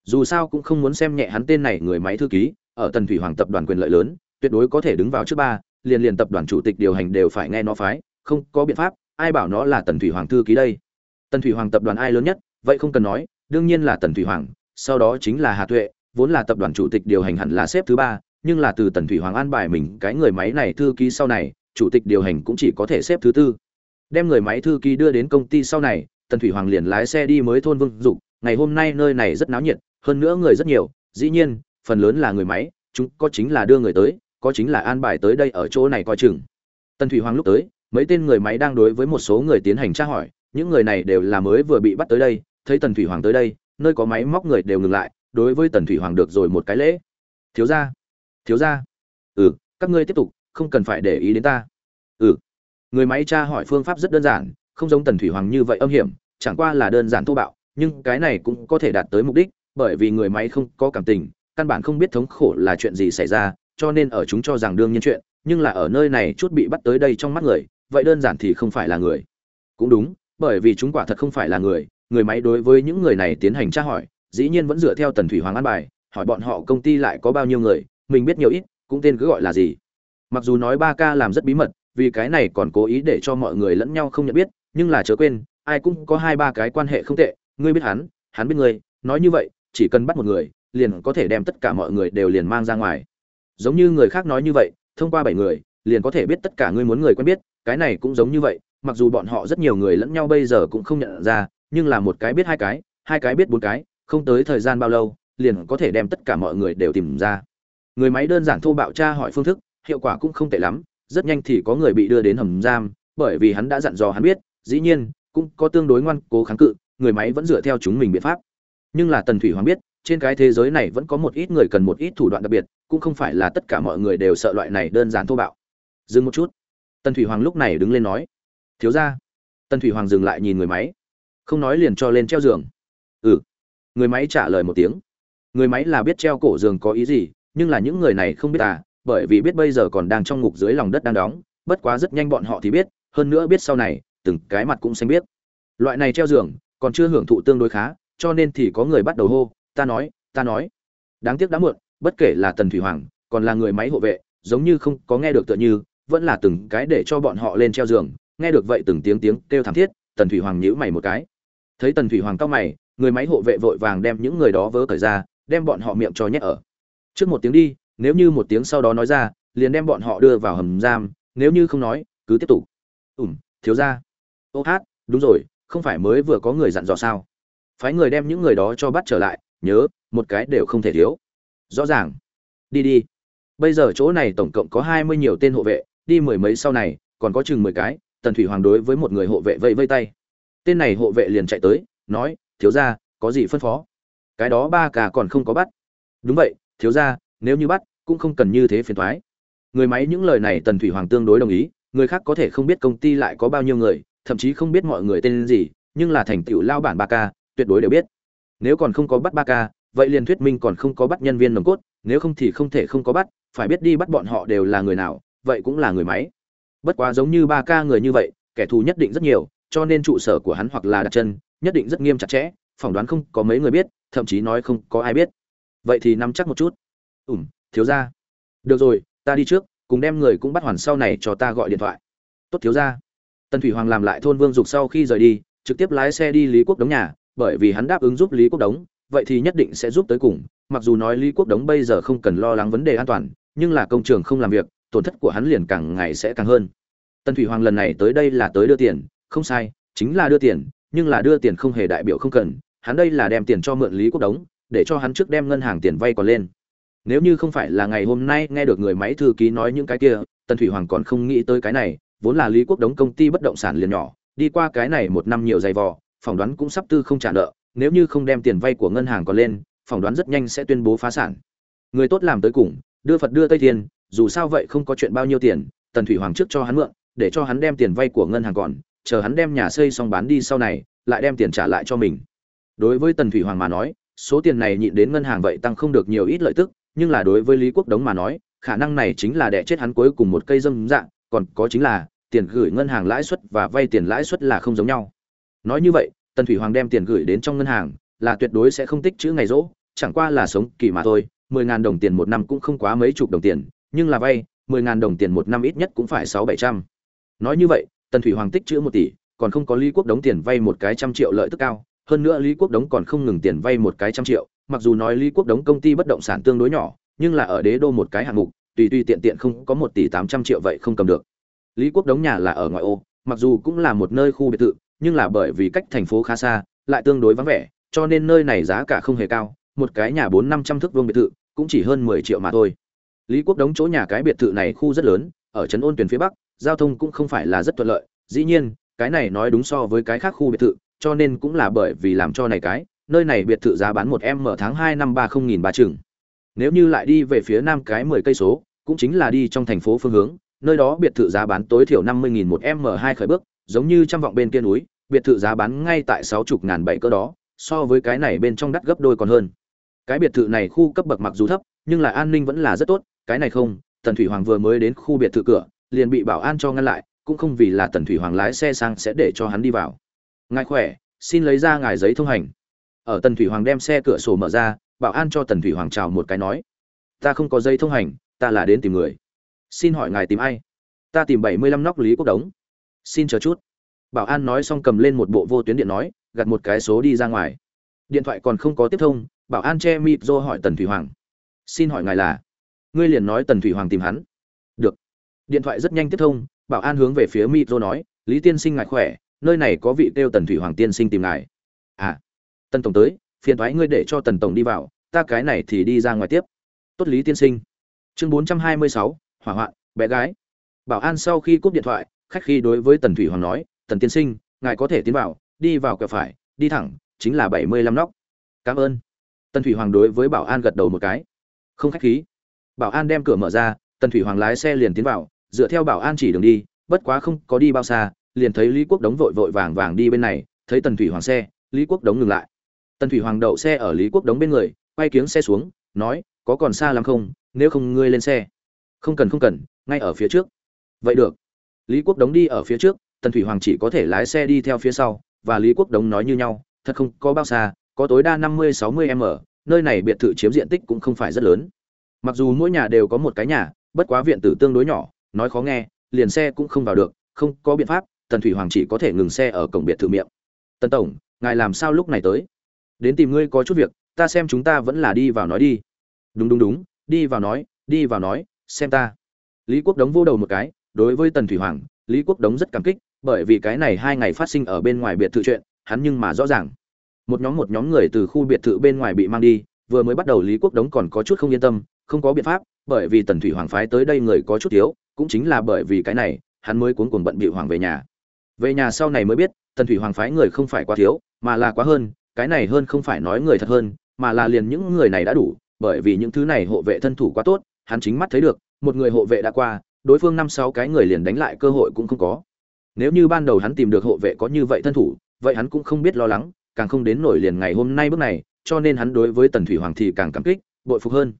Dù sao cũng không muốn xem nhẹ hắn tên này người máy thư ký, ở tần thủy hoàng tập đoàn quyền lợi lớn, tuyệt đối có thể đứng vào trước ba, liền liền tập đoàn chủ tịch điều hành đều phải nghe nó phái, không có biện pháp, ai bảo nó là tần thủy hoàng thư ký đây? Tần thủy hoàng tập đoàn ai lớn nhất? Vậy không cần nói, đương nhiên là tần thủy hoàng sau đó chính là hà tuệ, vốn là tập đoàn chủ tịch điều hành hẳn là xếp thứ ba, nhưng là từ tần thủy hoàng an bài mình, cái người máy này thư ký sau này, chủ tịch điều hành cũng chỉ có thể xếp thứ tư. Đem người máy thư ký đưa đến công ty sau này, tần thủy hoàng liền lái xe đi mới thôn vương dục, ngày hôm nay nơi này rất náo nhiệt, hơn nữa người rất nhiều, dĩ nhiên, phần lớn là người máy, chúng có chính là đưa người tới, có chính là an bài tới đây ở chỗ này coi chừng. Tần thủy hoàng lúc tới, mấy tên người máy đang đối với một số người tiến hành tra hỏi, những người này đều là mới vừa bị bắt tới đây, thấy tần thủy hoàng tới đây nơi có máy móc người đều ngừng lại, đối với tần thủy hoàng được rồi một cái lễ. Thiếu gia thiếu gia. Ừ các ngươi tiếp tục, không cần phải để ý đến ta. Ừ. Người máy tra hỏi phương pháp rất đơn giản, không giống tần thủy hoàng như vậy âm hiểm, chẳng qua là đơn giản thô bạo, nhưng cái này cũng có thể đạt tới mục đích, bởi vì người máy không có cảm tình, căn bản không biết thống khổ là chuyện gì xảy ra, cho nên ở chúng cho rằng đương nhiên chuyện, nhưng là ở nơi này chút bị bắt tới đây trong mắt người, vậy đơn giản thì không phải là người. Cũng đúng, bởi vì chúng quả thật không phải là người người máy đối với những người này tiến hành tra hỏi, dĩ nhiên vẫn dựa theo tần thủy hoàng an bài, hỏi bọn họ công ty lại có bao nhiêu người, mình biết nhiều ít, cũng tên cứ gọi là gì. Mặc dù nói ba ca làm rất bí mật, vì cái này còn cố ý để cho mọi người lẫn nhau không nhận biết, nhưng là chớ quên, ai cũng có hai ba cái quan hệ không tệ, ngươi biết hắn hắn biết ngươi, nói như vậy, chỉ cần bắt một người, liền có thể đem tất cả mọi người đều liền mang ra ngoài. Giống như người khác nói như vậy, thông qua bảy người, liền có thể biết tất cả ngươi muốn người quen biết, cái này cũng giống như vậy, mặc dù bọn họ rất nhiều người lẫn nhau bây giờ cũng không nhận ra nhưng là một cái biết hai cái hai cái biết bốn cái, không tới thời gian bao lâu, liền có thể đem tất cả mọi người đều tìm ra. Người máy đơn giản thô bạo tra hỏi phương thức, hiệu quả cũng không tệ lắm, rất nhanh thì có người bị đưa đến hầm giam, bởi vì hắn đã dặn dò hắn biết, dĩ nhiên, cũng có tương đối ngoan, cố kháng cự, người máy vẫn dựa theo chúng mình biện pháp. Nhưng là tần thủy hoàng biết, trên cái thế giới này vẫn có một ít người cần một ít thủ đoạn đặc biệt, cũng không phải là tất cả mọi người đều sợ loại này đơn giản thô bạo. Dừng một chút. Tần thủy hoàng lúc này đứng lên nói, thiếu ra tần thủy hoàng dừng lại nhìn người máy không nói liền cho lên treo giường. Ừ. Người máy trả lời một tiếng. Người máy là biết treo cổ giường có ý gì, nhưng là những người này không biết à bởi vì biết bây giờ còn đang trong ngục dưới lòng đất đang đóng, bất quá rất nhanh bọn họ thì biết, hơn nữa biết sau này, từng cái mặt cũng xanh biết loại này treo giường, còn chưa hưởng thụ tương đối khá, cho nên thì có người bắt đầu hô, ta nói ta nói. Đáng tiếc đã muộn, bất kể là tần thủy hoàng, còn là người máy hộ vệ, giống như không có nghe được tựa như, vẫn là từng cái để cho bọn họ lên treo giường, nghe được vậy từng tiếng tiếng kêu thảm thiết, tần thủy hoàng nhíu mày một cái thấy tần thủy hoàng cao mày, người máy hộ vệ vội vàng đem những người đó vớ cởi ra, đem bọn họ miệng cho nhét ở. Trước một tiếng đi, nếu như một tiếng sau đó nói ra, liền đem bọn họ đưa vào hầm giam, nếu như không nói, cứ tiếp tục. Ủm thiếu ra ô hát, đúng rồi, không phải mới vừa có người dặn dò sao? Phái người đem những người đó cho bắt trở lại, nhớ, một cái đều không thể thiếu. Rõ ràng. Đi đi. Bây giờ chỗ này tổng cộng có hai mươi nhiều tên hộ vệ, đi mười mấy sau này, còn có chừng mười cái, tần thủy hoàng đối với một người hộ vệ vây vây tay tên này hộ vệ liền chạy tới, nói, thiếu ra có gì phân phó? Cái đó ba cả còn không có bắt. Đúng vậy, thiếu ra nếu như bắt, cũng không cần như thế phiền thoái người máy những lời này tần thủy hoàng tương đối đồng ý, người khác có thể không biết công ty lại có bao nhiêu người, thậm chí không biết mọi người tên gì, nhưng là thành tựu lao bản ba ca, tuyệt đối đều biết. Nếu còn không có bắt ba ca, vậy liền thuyết minh còn không có bắt nhân viên nồng cốt, nếu không thì không thể không có bắt, phải biết đi bắt bọn họ đều là người nào, vậy cũng là người máy. Bất quá giống như ba ca người như vậy, kẻ thù nhất định rất nhiều cho nên trụ sở của hắn hoặc là đặt chân, nhất định rất nghiêm chặt chẽ, phỏng đoán không có mấy người biết, thậm chí nói không có ai biết. Vậy thì nắm chắc một chút. Ủm thiếu ra được rồi, ta đi trước, cùng đem người cũng bắt hoàn sau này cho ta gọi điện thoại. Tốt, thiếu ra tần thủy hoàng làm lại thôn vương dục sau khi rời đi, trực tiếp lái xe đi lý quốc đống nhà, bởi vì hắn đáp ứng giúp lý quốc đống, vậy thì nhất định sẽ giúp tới cùng. Mặc dù nói lý quốc đống bây giờ không cần lo lắng vấn đề an toàn, nhưng là công trường không làm việc, tổn thất của hắn liền càng ngày sẽ càng hơn. Tần thủy hoàng lần này tới đây là tới đưa tiền không sai, chính là đưa tiền, nhưng là đưa tiền không hề đại biểu không cần, hắn đây là đem tiền cho mượn lý quốc đống, để cho hắn trước đem ngân hàng tiền vay còn lên. Nếu như không phải là ngày hôm nay nghe được người máy thư ký nói những cái kia, tần thủy hoàng còn không nghĩ tới cái này, vốn là lý quốc đống công ty bất động sản liền nhỏ, đi qua cái này một năm nhiều dày vò, phỏng đoán cũng sắp tư không trả nợ, nếu như không đem tiền vay của ngân hàng còn lên, phỏng đoán rất nhanh sẽ tuyên bố phá sản. Người tốt làm tới cùng, đưa phật đưa tây thiên, dù sao vậy không có chuyện bao nhiêu tiền, tần thủy hoàng trước cho hắn mượn, để cho hắn đem tiền vay của ngân hàng còn chờ hắn đem nhà xây xong bán đi sau này, lại đem tiền trả lại cho mình. Đối với tần thủy hoàng mà nói, số tiền này nhịn đến ngân hàng vậy tăng không được nhiều ít lợi tức, nhưng là đối với lý quốc đống mà nói, khả năng này chính là đẻ chết hắn cuối cùng một cây dâm dạng, còn có chính là, tiền gửi ngân hàng lãi suất và vay tiền lãi suất là không giống nhau. Nói như vậy, tần thủy hoàng đem tiền gửi đến trong ngân hàng, là tuyệt đối sẽ không tích chữ ngày rỗ, chẳng qua là sống kỳ mà thôi, mười ngàn đồng tiền một năm cũng không quá mấy chục đồng tiền, nhưng là vay, mười ngàn đồng tiền một năm ít nhất cũng phải sáu bảy trăm. Nói như vậy tần thủy hoàng tích chữ một tỷ, còn không có lý quốc đống tiền vay một cái trăm triệu lợi tức cao, hơn nữa lý quốc đống còn không ngừng tiền vay một cái trăm triệu, mặc dù nói lý quốc đống công ty bất động sản tương đối nhỏ, nhưng là ở đế đô một cái hạng mục, tùy tùy tiện tiện không có một tỷ tám trăm triệu vậy không cầm được. Lý quốc đống nhà là ở ngoại ô, mặc dù cũng là một nơi khu biệt thự, nhưng là bởi vì cách thành phố khá xa, lại tương đối vắng vẻ, cho nên nơi này giá cả không hề cao, một cái nhà bốn năm trăm thước vuông biệt thự, cũng chỉ hơn mười triệu mà thôi. Lý quốc đống chỗ nhà cái biệt thự này khu rất lớn, ở trấn ôn tuyển phía bắc giao thông cũng không phải là rất thuận lợi. Dĩ nhiên, cái này nói đúng so với cái khác khu biệt thự, cho nên cũng là bởi vì làm cho này cái, nơi này biệt thự giá bán một em mở tháng hai năm ba không nghìn ba chừng. Nếu như lại đi về phía nam cái mười cây số, cũng chính là đi trong thành phố phương hướng, nơi đó biệt thự giá bán tối thiểu năm mươi nghìn một m hai khởi bước, giống như trăm vọng bên kia núi, biệt thự giá bán ngay tại sáu chục ngàn bảy cơ đó, so với cái này bên trong đắt gấp đôi còn hơn. Cái biệt thự này khu cấp bậc mặc dù thấp, nhưng là an ninh vẫn là rất tốt, cái này không, tần thủy hoàng vừa mới đến khu biệt thự cửa liền bị bảo an cho ngăn lại, cũng không vì là tần thủy hoàng lái xe sang sẽ để cho hắn đi vào. Ngài khỏe, xin lấy ra ngài giấy thông hành. Ở tần thủy hoàng đem xe cửa sổ mở ra, bảo an cho tần thủy hoàng chào một cái nói, ta không có giấy thông hành, ta là đến tìm người. Xin hỏi ngài tìm ai? Ta tìm bảy mươi lăm nóc lý quốc đống. Xin chờ chút. Bảo an nói xong cầm lên một bộ vô tuyến điện nói gặt một cái số đi ra ngoài. Điện thoại còn không có tiếp thông, bảo an che mịp dô hỏi tần thủy hoàng. Xin hỏi ngài là? Ngươi liền nói tần thủy hoàng tìm hắn điện thoại rất nhanh tiếp thông, bảo an hướng về phía mịt rô nói, lý tiên sinh ngài khỏe, nơi này có vị kêu tần thủy hoàng tiên sinh tìm ngài. À tần tổng tới, phiền thoái ngươi để cho tần tổng đi vào, ta cái này thì đi ra ngoài tiếp. Tốt lý tiên sinh. Chương bốn trăm hai mươi sáu, hỏa hoạn, bé gái. Bảo an sau khi cúp điện thoại, khách khi đối với tần thủy hoàng nói, tần tiên sinh, ngài có thể tiến vào, đi vào kẹo phải, đi thẳng, chính là bảy mươi lăm nóc. Cảm ơn. Tần thủy hoàng đối với bảo an gật đầu một cái. Không khách khí. Bảo an đem cửa mở ra, tần thủy hoàng lái xe liền tiến vào dựa theo bảo an chỉ đường đi, bất quá không có đi bao xa, liền thấy lý quốc đống vội vội vàng vàng đi bên này, thấy tần thủy hoàng xe, lý quốc đống ngừng lại. Tần thủy hoàng đậu xe ở lý quốc đống bên người, quay kiếng xe xuống, nói, có còn xa lắm không? Nếu không ngươi lên xe. Không cần không cần, ngay ở phía trước. Vậy được. Lý quốc đống đi ở phía trước, tần thủy hoàng chỉ có thể lái xe đi theo phía sau, và lý quốc đống nói như nhau, thật không, có bao xa, có tối đa năm mươi, sáu mươi m, nơi này biệt thự chiếm diện tích cũng không phải rất lớn. Mặc dù mỗi nhà đều có một cái nhà, bất quá viện tử tương đối nhỏ nói khó nghe, liền xe cũng không vào được, không có biện pháp, tần thủy hoàng chỉ có thể ngừng xe ở cổng biệt thự miệng. Tần tổng, ngài làm sao lúc này tới? Đến tìm ngươi có chút việc, ta xem chúng ta vẫn là đi vào nói đi. Đúng đúng đúng, đi vào nói, đi vào nói, xem ta. Lý quốc đống vô đầu một cái, đối với tần thủy hoàng, lý quốc đống rất cảm kích, bởi vì cái này hai ngày phát sinh ở bên ngoài biệt thự chuyện, hắn nhưng mà rõ ràng. Một nhóm một nhóm người từ khu biệt thự bên ngoài bị mang đi, vừa mới bắt đầu lý quốc đống còn có chút không yên tâm không có biện pháp, bởi vì tần thủy hoàng phái tới đây người có chút thiếu, cũng chính là bởi vì cái này, hắn mới cuốn cuồng bận bịu hoàng về nhà. Về nhà sau này mới biết, tần thủy hoàng phái người không phải quá thiếu, mà là quá hơn, cái này hơn không phải nói người thật hơn, mà là liền những người này đã đủ, bởi vì những thứ này hộ vệ thân thủ quá tốt, hắn chính mắt thấy được, một người hộ vệ đã qua, đối phương năm sáu cái người liền đánh lại cơ hội cũng không có. Nếu như ban đầu hắn tìm được hộ vệ có như vậy thân thủ, vậy hắn cũng không biết lo lắng, càng không đến nổi liền ngày hôm nay bước này, cho nên hắn đối với tần thủy hoàng thì càng cảm kích, bội phục hơn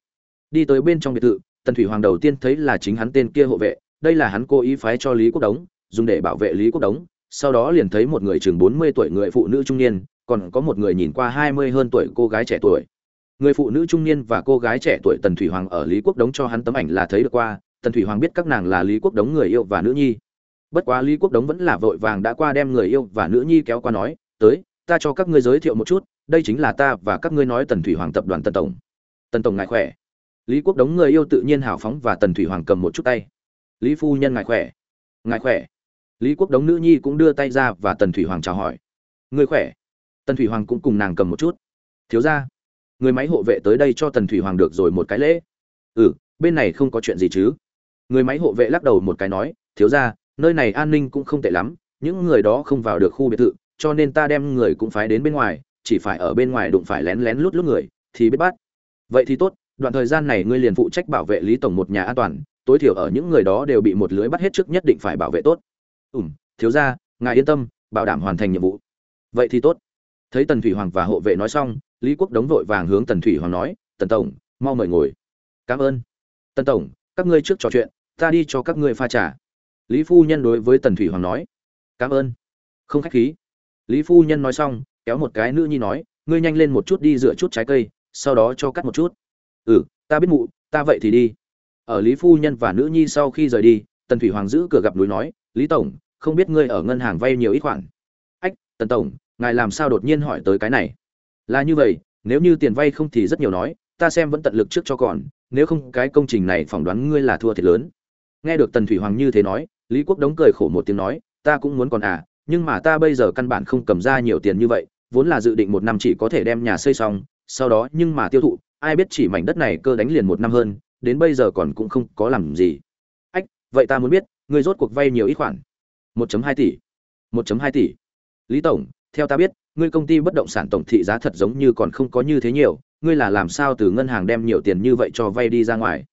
đi tới bên trong biệt thự, tần thủy hoàng đầu tiên thấy là chính hắn tên kia hộ vệ, đây là hắn cố ý phái cho lý quốc đống, dùng để bảo vệ lý quốc đống, sau đó liền thấy một người chừng bốn mươi tuổi người phụ nữ trung niên, còn có một người nhìn qua hai mươi hơn tuổi cô gái trẻ tuổi. Người phụ nữ trung niên và cô gái trẻ tuổi tần thủy hoàng ở lý quốc đống cho hắn tấm ảnh là thấy được qua, tần thủy hoàng biết các nàng là lý quốc đống người yêu và nữ nhi. Bất quá lý quốc đống vẫn là vội vàng đã qua đem người yêu và nữ nhi kéo qua nói, tới, ta cho các ngươi giới thiệu một chút, đây chính là ta và các ngươi nói tần thủy hoàng tập đoàn tần tổng. Tần tổng ngại khỏe? Lý quốc đống người yêu tự nhiên hào phóng và tần thủy hoàng cầm một chút tay. Lý phu nhân ngài khỏe? Ngài khỏe? Lý quốc đống nữ nhi cũng đưa tay ra và tần thủy hoàng chào hỏi. Người khỏe? Tần thủy hoàng cũng cùng nàng cầm một chút. Thiếu ra người máy hộ vệ tới đây cho tần thủy hoàng được rồi một cái lễ. Ừ bên này không có chuyện gì chứ? Người máy hộ vệ lắc đầu một cái nói, thiếu ra nơi này an ninh cũng không tệ lắm, những người đó không vào được khu biệt thự, cho nên ta đem người cũng phái đến bên ngoài, chỉ phải ở bên ngoài đụng phải lén lén lút lút người, thì biết bắt. Vậy thì tốt đoạn thời gian này ngươi liền phụ trách bảo vệ lý tổng một nhà an toàn, tối thiểu ở những người đó đều bị một lưới bắt hết trước nhất định phải bảo vệ tốt. Ủm thiếu ra ngài yên tâm, bảo đảm hoàn thành nhiệm vụ. Vậy thì tốt. Thấy tần thủy hoàng và hộ vệ nói xong, lý quốc đống vội vàng hướng tần thủy hoàng nói, tần tổng, mau mời ngồi. Cảm ơn. Tần tổng, các ngươi trước trò chuyện, ta đi cho các ngươi pha trà. Lý phu nhân đối với tần thủy hoàng nói, cảm ơn. Không khách khí. Lý phu nhân nói xong, kéo một cái nữ nhi nói, ngươi nhanh lên một chút đi rửa chút trái cây, sau đó cho cắt một chút ừ ta biết mụ, ta vậy thì đi. Ở lý phu nhân và nữ nhi sau khi rời đi, tần thủy hoàng giữ cửa gặp núi nói, lý tổng, không biết ngươi ở ngân hàng vay nhiều ít khoản? Ách, tần tổng, ngài làm sao đột nhiên hỏi tới cái này? Là như vậy, nếu như tiền vay không thì rất nhiều nói, ta xem vẫn tận lực trước cho còn, nếu không cái công trình này phỏng đoán ngươi là thua thiệt lớn. Nghe được tần thủy hoàng như thế nói, lý quốc đống cười khổ một tiếng nói, ta cũng muốn còn à nhưng mà ta bây giờ căn bản không cầm ra nhiều tiền như vậy, vốn là dự định một năm chỉ có thể đem nhà xây xong, sau đó nhưng mà tiêu thụ ai biết chỉ mảnh đất này cơ đánh liền một năm hơn, đến bây giờ còn cũng không có làm gì. Ách, vậy ta muốn biết, ngươi rốt cuộc vay nhiều ít khoản? 1.2 tỷ. 1.2 tỷ. Lý tổng, theo ta biết, ngươi công ty bất động sản tổng thị giá thật giống như còn không có như thế nhiều, ngươi là làm sao từ ngân hàng đem nhiều tiền như vậy cho vay đi ra ngoài?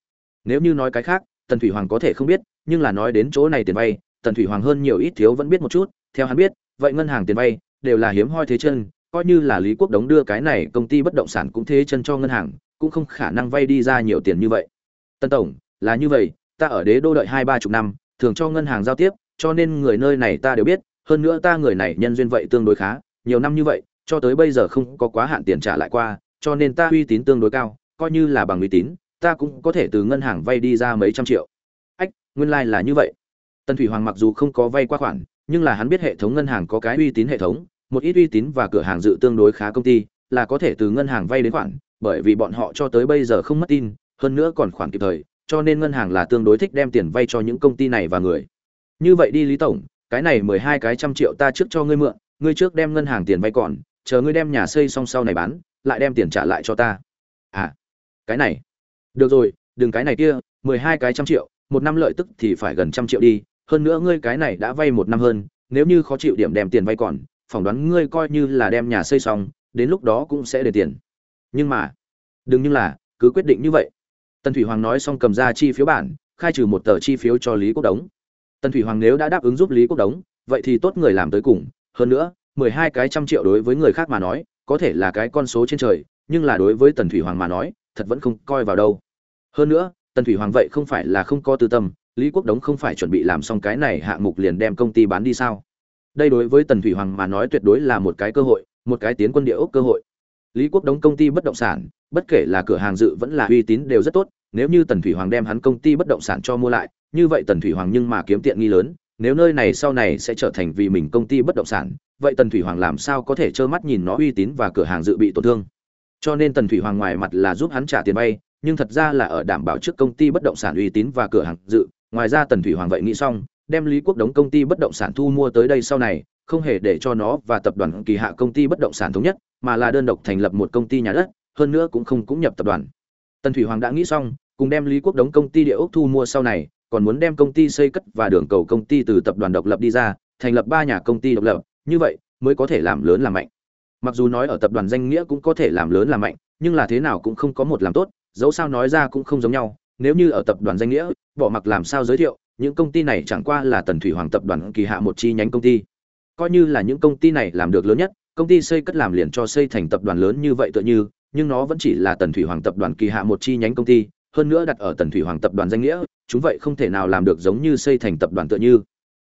Nếu như nói cái khác, tần thủy hoàng có thể không biết, nhưng là nói đến chỗ này tiền vay, tần thủy hoàng hơn nhiều ít thiếu vẫn biết một chút, theo hắn biết, vậy ngân hàng tiền vay đều là hiếm hoi thế chân coi như là lý quốc đống đưa cái này công ty bất động sản cũng thế chân cho ngân hàng, cũng không khả năng vay đi ra nhiều tiền như vậy. Tân tổng, là như vậy, ta ở đế đô đợi hai ba chục năm, thường cho ngân hàng giao tiếp, cho nên người nơi này ta đều biết, hơn nữa ta người này nhân duyên vậy tương đối khá, nhiều năm như vậy, cho tới bây giờ không có quá hạn tiền trả lại qua, cho nên ta uy tín tương đối cao, coi như là bằng uy tín, ta cũng có thể từ ngân hàng vay đi ra mấy trăm triệu. Ách, nguyên lai là như vậy. Tần thủy hoàng mặc dù không có vay qua khoản, nhưng là hắn biết hệ thống ngân hàng có cái uy tín hệ thống một ít uy tín và cửa hàng dự tương đối khá công ty, là có thể từ ngân hàng vay đến khoản, bởi vì bọn họ cho tới bây giờ không mất tin, hơn nữa còn khoản kịp thời, cho nên ngân hàng là tương đối thích đem tiền vay cho những công ty này và người. Như vậy đi lý tổng, cái này mười hai cái trăm triệu ta trước cho ngươi mượn, ngươi trước đem ngân hàng tiền vay còn, chờ ngươi đem nhà xây xong sau này bán, lại đem tiền trả lại cho ta. À cái này. Được rồi, đừng cái này kia, mười hai cái trăm triệu, một năm lợi tức thì phải gần trăm triệu đi, hơn nữa ngươi cái này đã vay một năm hơn, nếu như khó chịu điểm đem tiền vay còn phỏng đoán ngươi coi như là đem nhà xây xong, đến lúc đó cũng sẽ để tiền. Nhưng mà, đừng như là, cứ quyết định như vậy. Tần thủy hoàng nói xong cầm ra chi phiếu bản, khai trừ một tờ chi phiếu cho lý quốc đống. Tần thủy hoàng nếu đã đáp ứng giúp lý quốc đống, vậy thì tốt người làm tới cùng. Hơn nữa, mười hai cái trăm triệu đối với người khác mà nói, có thể là cái con số trên trời, nhưng là đối với tần thủy hoàng mà nói, thật vẫn không coi vào đâu. Hơn nữa, tần thủy hoàng vậy không phải là không có tư tâm, lý quốc đống không phải chuẩn bị làm xong cái này hạng mục liền đem công ty bán đi sao? Đây đối với tần thủy hoàng mà nói tuyệt đối là một cái cơ hội, một cái tiến quân địa ốc cơ hội. Lý quốc đóng công ty bất động sản, bất kể là cửa hàng dự vẫn là uy tín đều rất tốt, nếu như tần thủy hoàng đem hắn công ty bất động sản cho mua lại, như vậy tần thủy hoàng nhưng mà kiếm tiện nghi lớn, nếu nơi này sau này sẽ trở thành vì mình công ty bất động sản, vậy tần thủy hoàng làm sao có thể trơ mắt nhìn nó uy tín và cửa hàng dự bị tổn thương? Cho nên tần thủy hoàng ngoài mặt là giúp hắn trả tiền vay, nhưng thật ra là ở đảm bảo trước công ty bất động sản uy tín và cửa hàng dự. Ngoài ra tần thủy hoàng vậy nghĩ xong đem lý quốc đống công ty bất động sản thu mua tới đây sau này, không hề để cho nó và tập đoàn kỳ hạ công ty bất động sản thống nhất, mà là đơn độc thành lập một công ty nhà đất, hơn nữa cũng không cũng nhập tập đoàn. Tần thủy hoàng đã nghĩ xong, cùng đem lý quốc đống công ty địa ốc thu mua sau này, còn muốn đem công ty xây cất và đường cầu công ty từ tập đoàn độc lập đi ra, thành lập ba nhà công ty độc lập, như vậy mới có thể làm lớn làm mạnh. Mặc dù nói ở tập đoàn danh nghĩa cũng có thể làm lớn làm mạnh, nhưng là thế nào cũng không có một làm tốt, dẫu sao nói ra cũng không giống nhau, nếu như ở tập đoàn danh nghĩa, bỏ mặc làm sao giới thiệu những công ty này chẳng qua là tần thủy hoàng tập đoàn kỳ hạ một chi nhánh công ty. Coi như là những công ty này làm được lớn nhất, công ty xây cất làm liền cho xây thành tập đoàn lớn như vậy tựa như, nhưng nó vẫn chỉ là tần thủy hoàng tập đoàn kỳ hạ một chi nhánh công ty, hơn nữa đặt ở tần thủy hoàng tập đoàn danh nghĩa, chúng vậy không thể nào làm được giống như xây thành tập đoàn tựa như.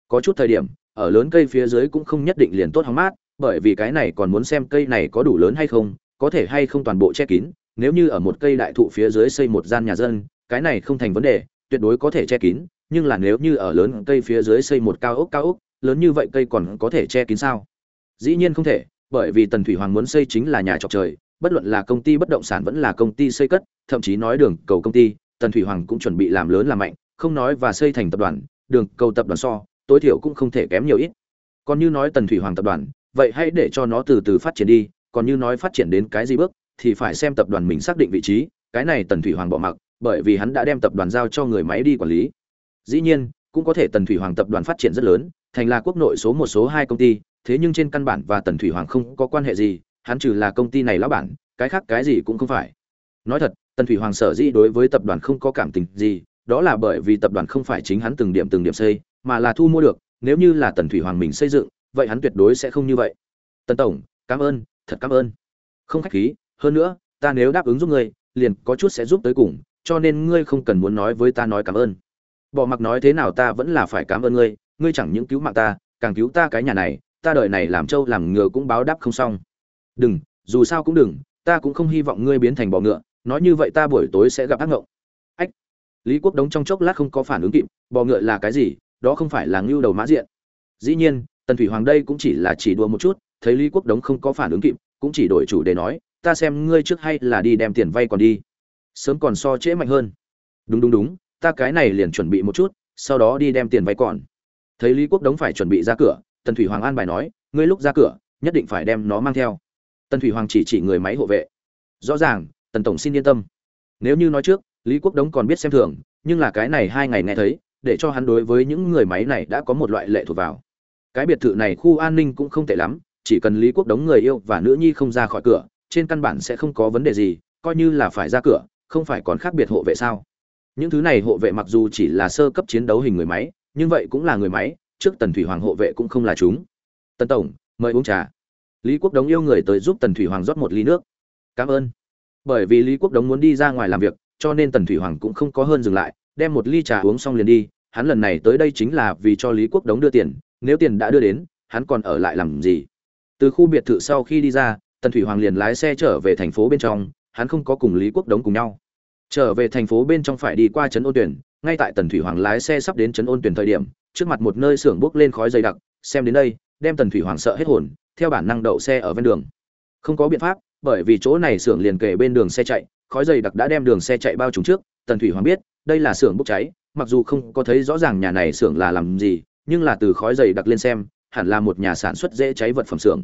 Có chút thời điểm, ở lớn cây phía dưới cũng không nhất định liền tốt hóng mát, bởi vì cái này còn muốn xem cây này có đủ lớn hay không, có thể hay không toàn bộ che kín, nếu như ở một cây đại thụ phía dưới xây một gian nhà dân, cái này không thành vấn đề, tuyệt đối có thể che kín nhưng là nếu như ở lớn cây phía dưới xây một cao ốc cao ốc, lớn như vậy cây còn có thể che kín sao? Dĩ nhiên không thể, bởi vì tần thủy hoàng muốn xây chính là nhà trọc trời, bất luận là công ty bất động sản vẫn là công ty xây cất, thậm chí nói đường cầu công ty, tần thủy hoàng cũng chuẩn bị làm lớn làm mạnh, không nói và xây thành tập đoàn, đường cầu tập đoàn so, tối thiểu cũng không thể kém nhiều ít. Còn như nói tần thủy hoàng tập đoàn, vậy hãy để cho nó từ từ phát triển đi, còn như nói phát triển đến cái gì bước, thì phải xem tập đoàn mình xác định vị trí, cái này tần thủy hoàng bỏ mặc, bởi vì hắn đã đem tập đoàn giao cho người máy đi quản lý dĩ nhiên, cũng có thể tần thủy hoàng tập đoàn phát triển rất lớn, thành là quốc nội số một số hai công ty, thế nhưng trên căn bản và tần thủy hoàng không có quan hệ gì, hắn trừ là công ty này lão bản, cái khác cái gì cũng không phải. Nói thật, tần thủy hoàng sở dĩ đối với tập đoàn không có cảm tình gì, đó là bởi vì tập đoàn không phải chính hắn từng điểm từng điểm xây, mà là thu mua được, nếu như là tần thủy hoàng mình xây dựng, vậy hắn tuyệt đối sẽ không như vậy. Tần tổng, cảm ơn, thật cảm ơn. Không khách khí, hơn nữa, ta nếu đáp ứng giúp ngươi, liền có chút sẽ giúp tới cùng, cho nên ngươi không cần muốn nói với ta nói cảm ơn bỏ mặc nói thế nào ta vẫn là phải cảm ơn ngươi ngươi chẳng những cứu mạng ta, càng cứu ta cái nhà này, ta đợi này làm trâu làm ngựa cũng báo đáp không xong. Đừng, dù sao cũng đừng, ta cũng không hy vọng ngươi biến thành bọ ngựa, nói như vậy ta buổi tối sẽ gặp ác ngộng. Ách. Lý quốc đống trong chốc lát không có phản ứng kịp bọ ngựa là cái gì, đó không phải là ngưu đầu mã diện. Dĩ nhiên, tần thủy hoàng đây cũng chỉ là chỉ đùa một chút, thấy lý quốc đống không có phản ứng kịp, cũng chỉ đổi chủ để nói, ta xem ngươi trước hay là đi đem tiền vay còn đi. Sớm còn so trễ mạnh hơn. Đúng đúng đúng ta cái này liền chuẩn bị một chút, sau đó đi đem tiền vay còn. Thấy lý quốc đống phải chuẩn bị ra cửa, tần thủy hoàng an bài nói, ngươi lúc ra cửa, nhất định phải đem nó mang theo. Tần thủy hoàng chỉ chỉ người máy hộ vệ. Rõ ràng, tần tổng xin yên tâm. Nếu như nói trước, lý quốc đống còn biết xem thường, nhưng là cái này hai ngày nghe thấy, để cho hắn đối với những người máy này đã có một loại lệ thuộc vào. Cái biệt thự này khu an ninh cũng không tệ lắm, chỉ cần lý quốc đống người yêu và nữ nhi không ra khỏi cửa, trên căn bản sẽ không có vấn đề gì, coi như là phải ra cửa, không phải còn khác biệt hộ vệ sao? Những thứ này hộ vệ mặc dù chỉ là sơ cấp chiến đấu hình người máy, nhưng vậy cũng là người máy, trước tần thủy hoàng hộ vệ cũng không là chúng. Tần tổng, mời uống trà. Lý quốc đống yêu người tới giúp tần thủy hoàng rót một ly nước. Cảm ơn. Bởi vì lý quốc đống muốn đi ra ngoài làm việc, cho nên tần thủy hoàng cũng không có hơn dừng lại, đem một ly trà uống xong liền đi. Hắn lần này tới đây chính là vì cho lý quốc đống đưa tiền, nếu tiền đã đưa đến, hắn còn ở lại làm gì? Từ khu biệt thự sau khi đi ra, tần thủy hoàng liền lái xe trở về thành phố bên trong, hắn không có cùng lý quốc đống cùng nhau trở về thành phố bên trong phải đi qua trấn ôn tuyển, ngay tại tần thủy hoàng lái xe sắp đến trấn ôn tuyển thời điểm, trước mặt một nơi xưởng bốc lên khói dày đặc, xem đến đây, đem tần thủy hoàng sợ hết hồn, theo bản năng đậu xe ở ven đường. Không có biện pháp, bởi vì chỗ này xưởng liền kề bên đường xe chạy, khói dày đặc đã đem đường xe chạy bao trùm trước, tần thủy hoàng biết, đây là xưởng bốc cháy, mặc dù không có thấy rõ ràng nhà này xưởng là làm gì, nhưng là từ khói dày đặc lên xem, hẳn là một nhà sản xuất dễ cháy vật phẩm xưởng.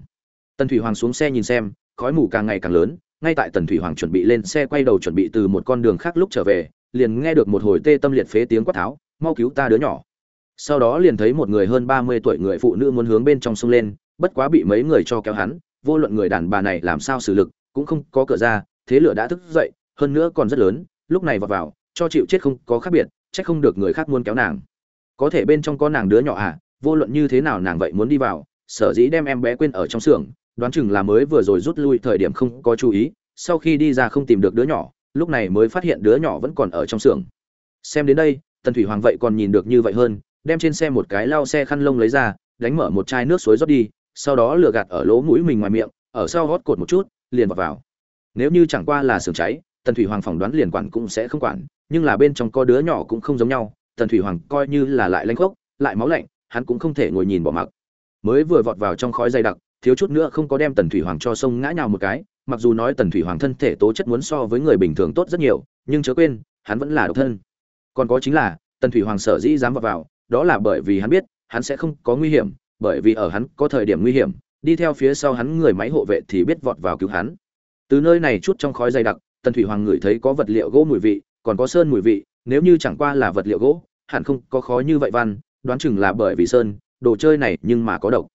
Tần thủy hoàng xuống xe nhìn xem, khói mù càng ngày càng lớn ngay tại tần thủy hoàng chuẩn bị lên xe quay đầu chuẩn bị từ một con đường khác lúc trở về, liền nghe được một hồi tê tâm liệt phế tiếng quát tháo, mau cứu ta đứa nhỏ. Sau đó liền thấy một người hơn ba mươi tuổi người phụ nữ muốn hướng bên trong sông lên, bất quá bị mấy người cho kéo hắn, vô luận người đàn bà này làm sao xử lực, cũng không có cửa ra, thế lửa đã thức dậy, hơn nữa còn rất lớn, lúc này vào vào, cho chịu chết không có khác biệt, chắc không được người khác muốn kéo nàng. Có thể bên trong có nàng đứa nhỏ à vô luận như thế nào nàng vậy muốn đi vào, sở dĩ đem em bé quên ở trong xưởng đoán chừng là mới vừa rồi rút lui thời điểm không có chú ý, sau khi đi ra không tìm được đứa nhỏ, lúc này mới phát hiện đứa nhỏ vẫn còn ở trong xưởng. Xem đến đây, tần thủy hoàng vậy còn nhìn được như vậy hơn, đem trên xe một cái lau xe khăn lông lấy ra, đánh mở một chai nước suối rót đi, sau đó lừa gạt ở lỗ mũi mình ngoài miệng, ở sau gót cột một chút, liền vào vào. Nếu như chẳng qua là sưởng cháy, tần thủy hoàng phỏng đoán liền quản cũng sẽ không quản, nhưng là bên trong có đứa nhỏ cũng không giống nhau, tần thủy hoàng coi như là lại lanh khốc, lại máu lạnh, hắn cũng không thể ngồi nhìn bỏ mặc. Mới vừa vọt vào trong khói dày đặc thiếu chút nữa không có đem tần thủy hoàng cho sông ngã nhào một cái, mặc dù nói tần thủy hoàng thân thể tố chất muốn so với người bình thường tốt rất nhiều, nhưng chớ quên, hắn vẫn là độc thân. Còn có chính là, tần thủy hoàng sở dĩ dám vào vào, đó là bởi vì hắn biết, hắn sẽ không có nguy hiểm, bởi vì ở hắn có thời điểm nguy hiểm, đi theo phía sau hắn người máy hộ vệ thì biết vọt vào cứu hắn. Từ nơi này chút trong khói dày đặc, tần thủy hoàng ngửi thấy có vật liệu gỗ mùi vị, còn có sơn mùi vị, nếu như chẳng qua là vật liệu gỗ, hẳn không có khó như vậy văn, đoán chừng là bởi vì sơn, đồ chơi này nhưng mà có độc.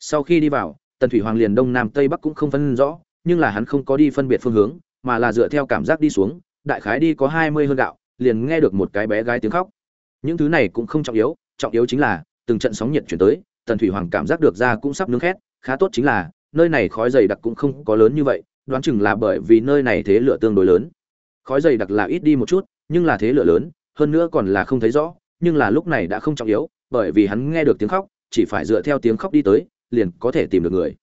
Sau khi đi vào tần thủy hoàng liền đông nam tây bắc cũng không phân rõ, nhưng là hắn không có đi phân biệt phương hướng, mà là dựa theo cảm giác đi xuống, đại khái đi có hai mươi hơn gạo, liền nghe được một cái bé gái tiếng khóc. Những thứ này cũng không trọng yếu trọng yếu chính là, từng trận sóng nhiệt chuyển tới, tần thủy hoàng cảm giác được ra cũng sắp nướng khét, khá tốt chính là, nơi này khói dày đặc cũng không có lớn như vậy, đoán chừng là bởi vì nơi này thế lửa tương đối lớn. Khói dày đặc là ít đi một chút, nhưng là thế lửa lớn, hơn nữa còn là không thấy rõ, nhưng là lúc này đã không trọng yếu, bởi vì hắn nghe được tiếng khóc, chỉ phải dựa theo tiếng khóc đi tới liền có thể tìm được người.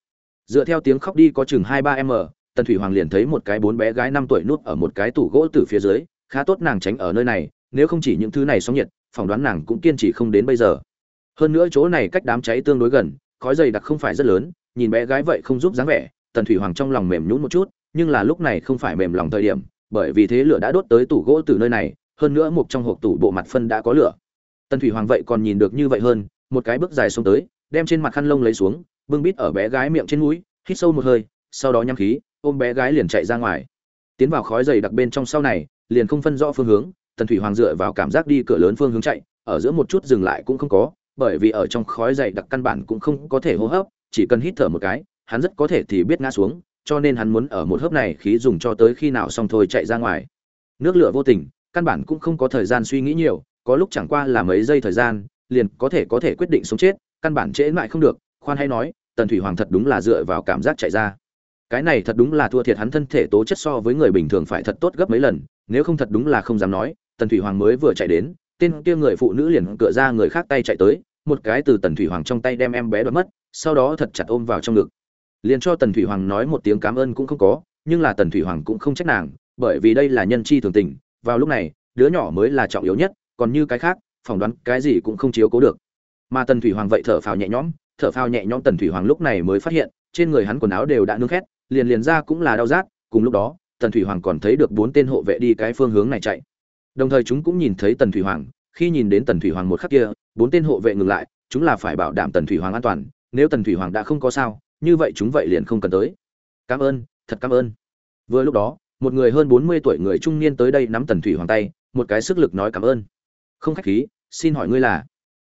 Dựa theo tiếng khóc đi có chừng hai ba m tần thủy hoàng liền thấy một cái bốn bé gái năm tuổi núp ở một cái tủ gỗ từ phía dưới, khá tốt nàng tránh ở nơi này, nếu không chỉ những thứ này sóng nhiệt, phỏng đoán nàng cũng kiên trì không đến bây giờ. Hơn nữa chỗ này cách đám cháy tương đối gần, khói dày đặc không phải rất lớn, nhìn bé gái vậy không giúp dáng vẻ, tần thủy hoàng trong lòng mềm nhũn một chút, nhưng là lúc này không phải mềm lòng thời điểm, bởi vì thế lửa đã đốt tới tủ gỗ từ nơi này, hơn nữa một trong hộp tủ bộ mặt phân đã có lửa. Tần thủy hoàng vậy còn nhìn được như vậy hơn, một cái bước dài xuống tới đem trên mặt khăn lông lấy xuống, bưng bít ở bé gái miệng trên mũi, hít sâu một hơi, sau đó nhắm khí, ôm bé gái liền chạy ra ngoài. Tiến vào khói dày đặc bên trong sau này, liền không phân rõ phương hướng, tần thủy hoàng dựa vào cảm giác đi cửa lớn phương hướng chạy, ở giữa một chút dừng lại cũng không có, bởi vì ở trong khói dày đặc căn bản cũng không có thể hô hấp, chỉ cần hít thở một cái, hắn rất có thể thì biết ngã xuống, cho nên hắn muốn ở một hớp này khí dùng cho tới khi nào xong thôi chạy ra ngoài. Nước lửa vô tình, căn bản cũng không có thời gian suy nghĩ nhiều, có lúc chẳng qua là mấy giây thời gian, liền có thể có thể quyết định sống chết căn bản trễ mãi không được, khoan hay nói, tần thủy hoàng thật đúng là dựa vào cảm giác chạy ra. Cái này thật đúng là thua thiệt hắn thân thể tố chất so với người bình thường phải thật tốt gấp mấy lần, nếu không thật đúng là không dám nói, tần thủy hoàng mới vừa chạy đến, tên kia người phụ nữ liền cựa ra người khác tay chạy tới, một cái từ tần thủy hoàng trong tay đem em bé đoạt mất, sau đó thật chặt ôm vào trong ngực. Liền cho tần thủy hoàng nói một tiếng cảm ơn cũng không có, nhưng là tần thủy hoàng cũng không trách nàng, bởi vì đây là nhân chi thường tình, vào lúc này, đứa nhỏ mới là trọng yếu nhất, còn như cái khác, phỏng đoán cái gì cũng không chiếu cố được mà tần thủy hoàng vậy thở phào nhẹ nhõm, thở phào nhẹ nhõm tần thủy hoàng lúc này mới phát hiện, trên người hắn quần áo đều đã nướng khét, liền liền ra cũng là đau rát, cùng lúc đó, tần thủy hoàng còn thấy được bốn tên hộ vệ đi cái phương hướng này chạy. Đồng thời chúng cũng nhìn thấy tần thủy hoàng, khi nhìn đến tần thủy hoàng một khắc kia, bốn tên hộ vệ ngừng lại, chúng là phải bảo đảm tần thủy hoàng an toàn, nếu tần thủy hoàng đã không có sao, như vậy chúng vậy liền không cần tới. Cảm ơn, thật cảm ơn. Vừa lúc đó, một người hơn bốn mươi tuổi người trung niên tới đây nắm tần thủy hoàng tay, một cái sức lực nói cảm ơn. Không khách khí, xin hỏi ngươi là?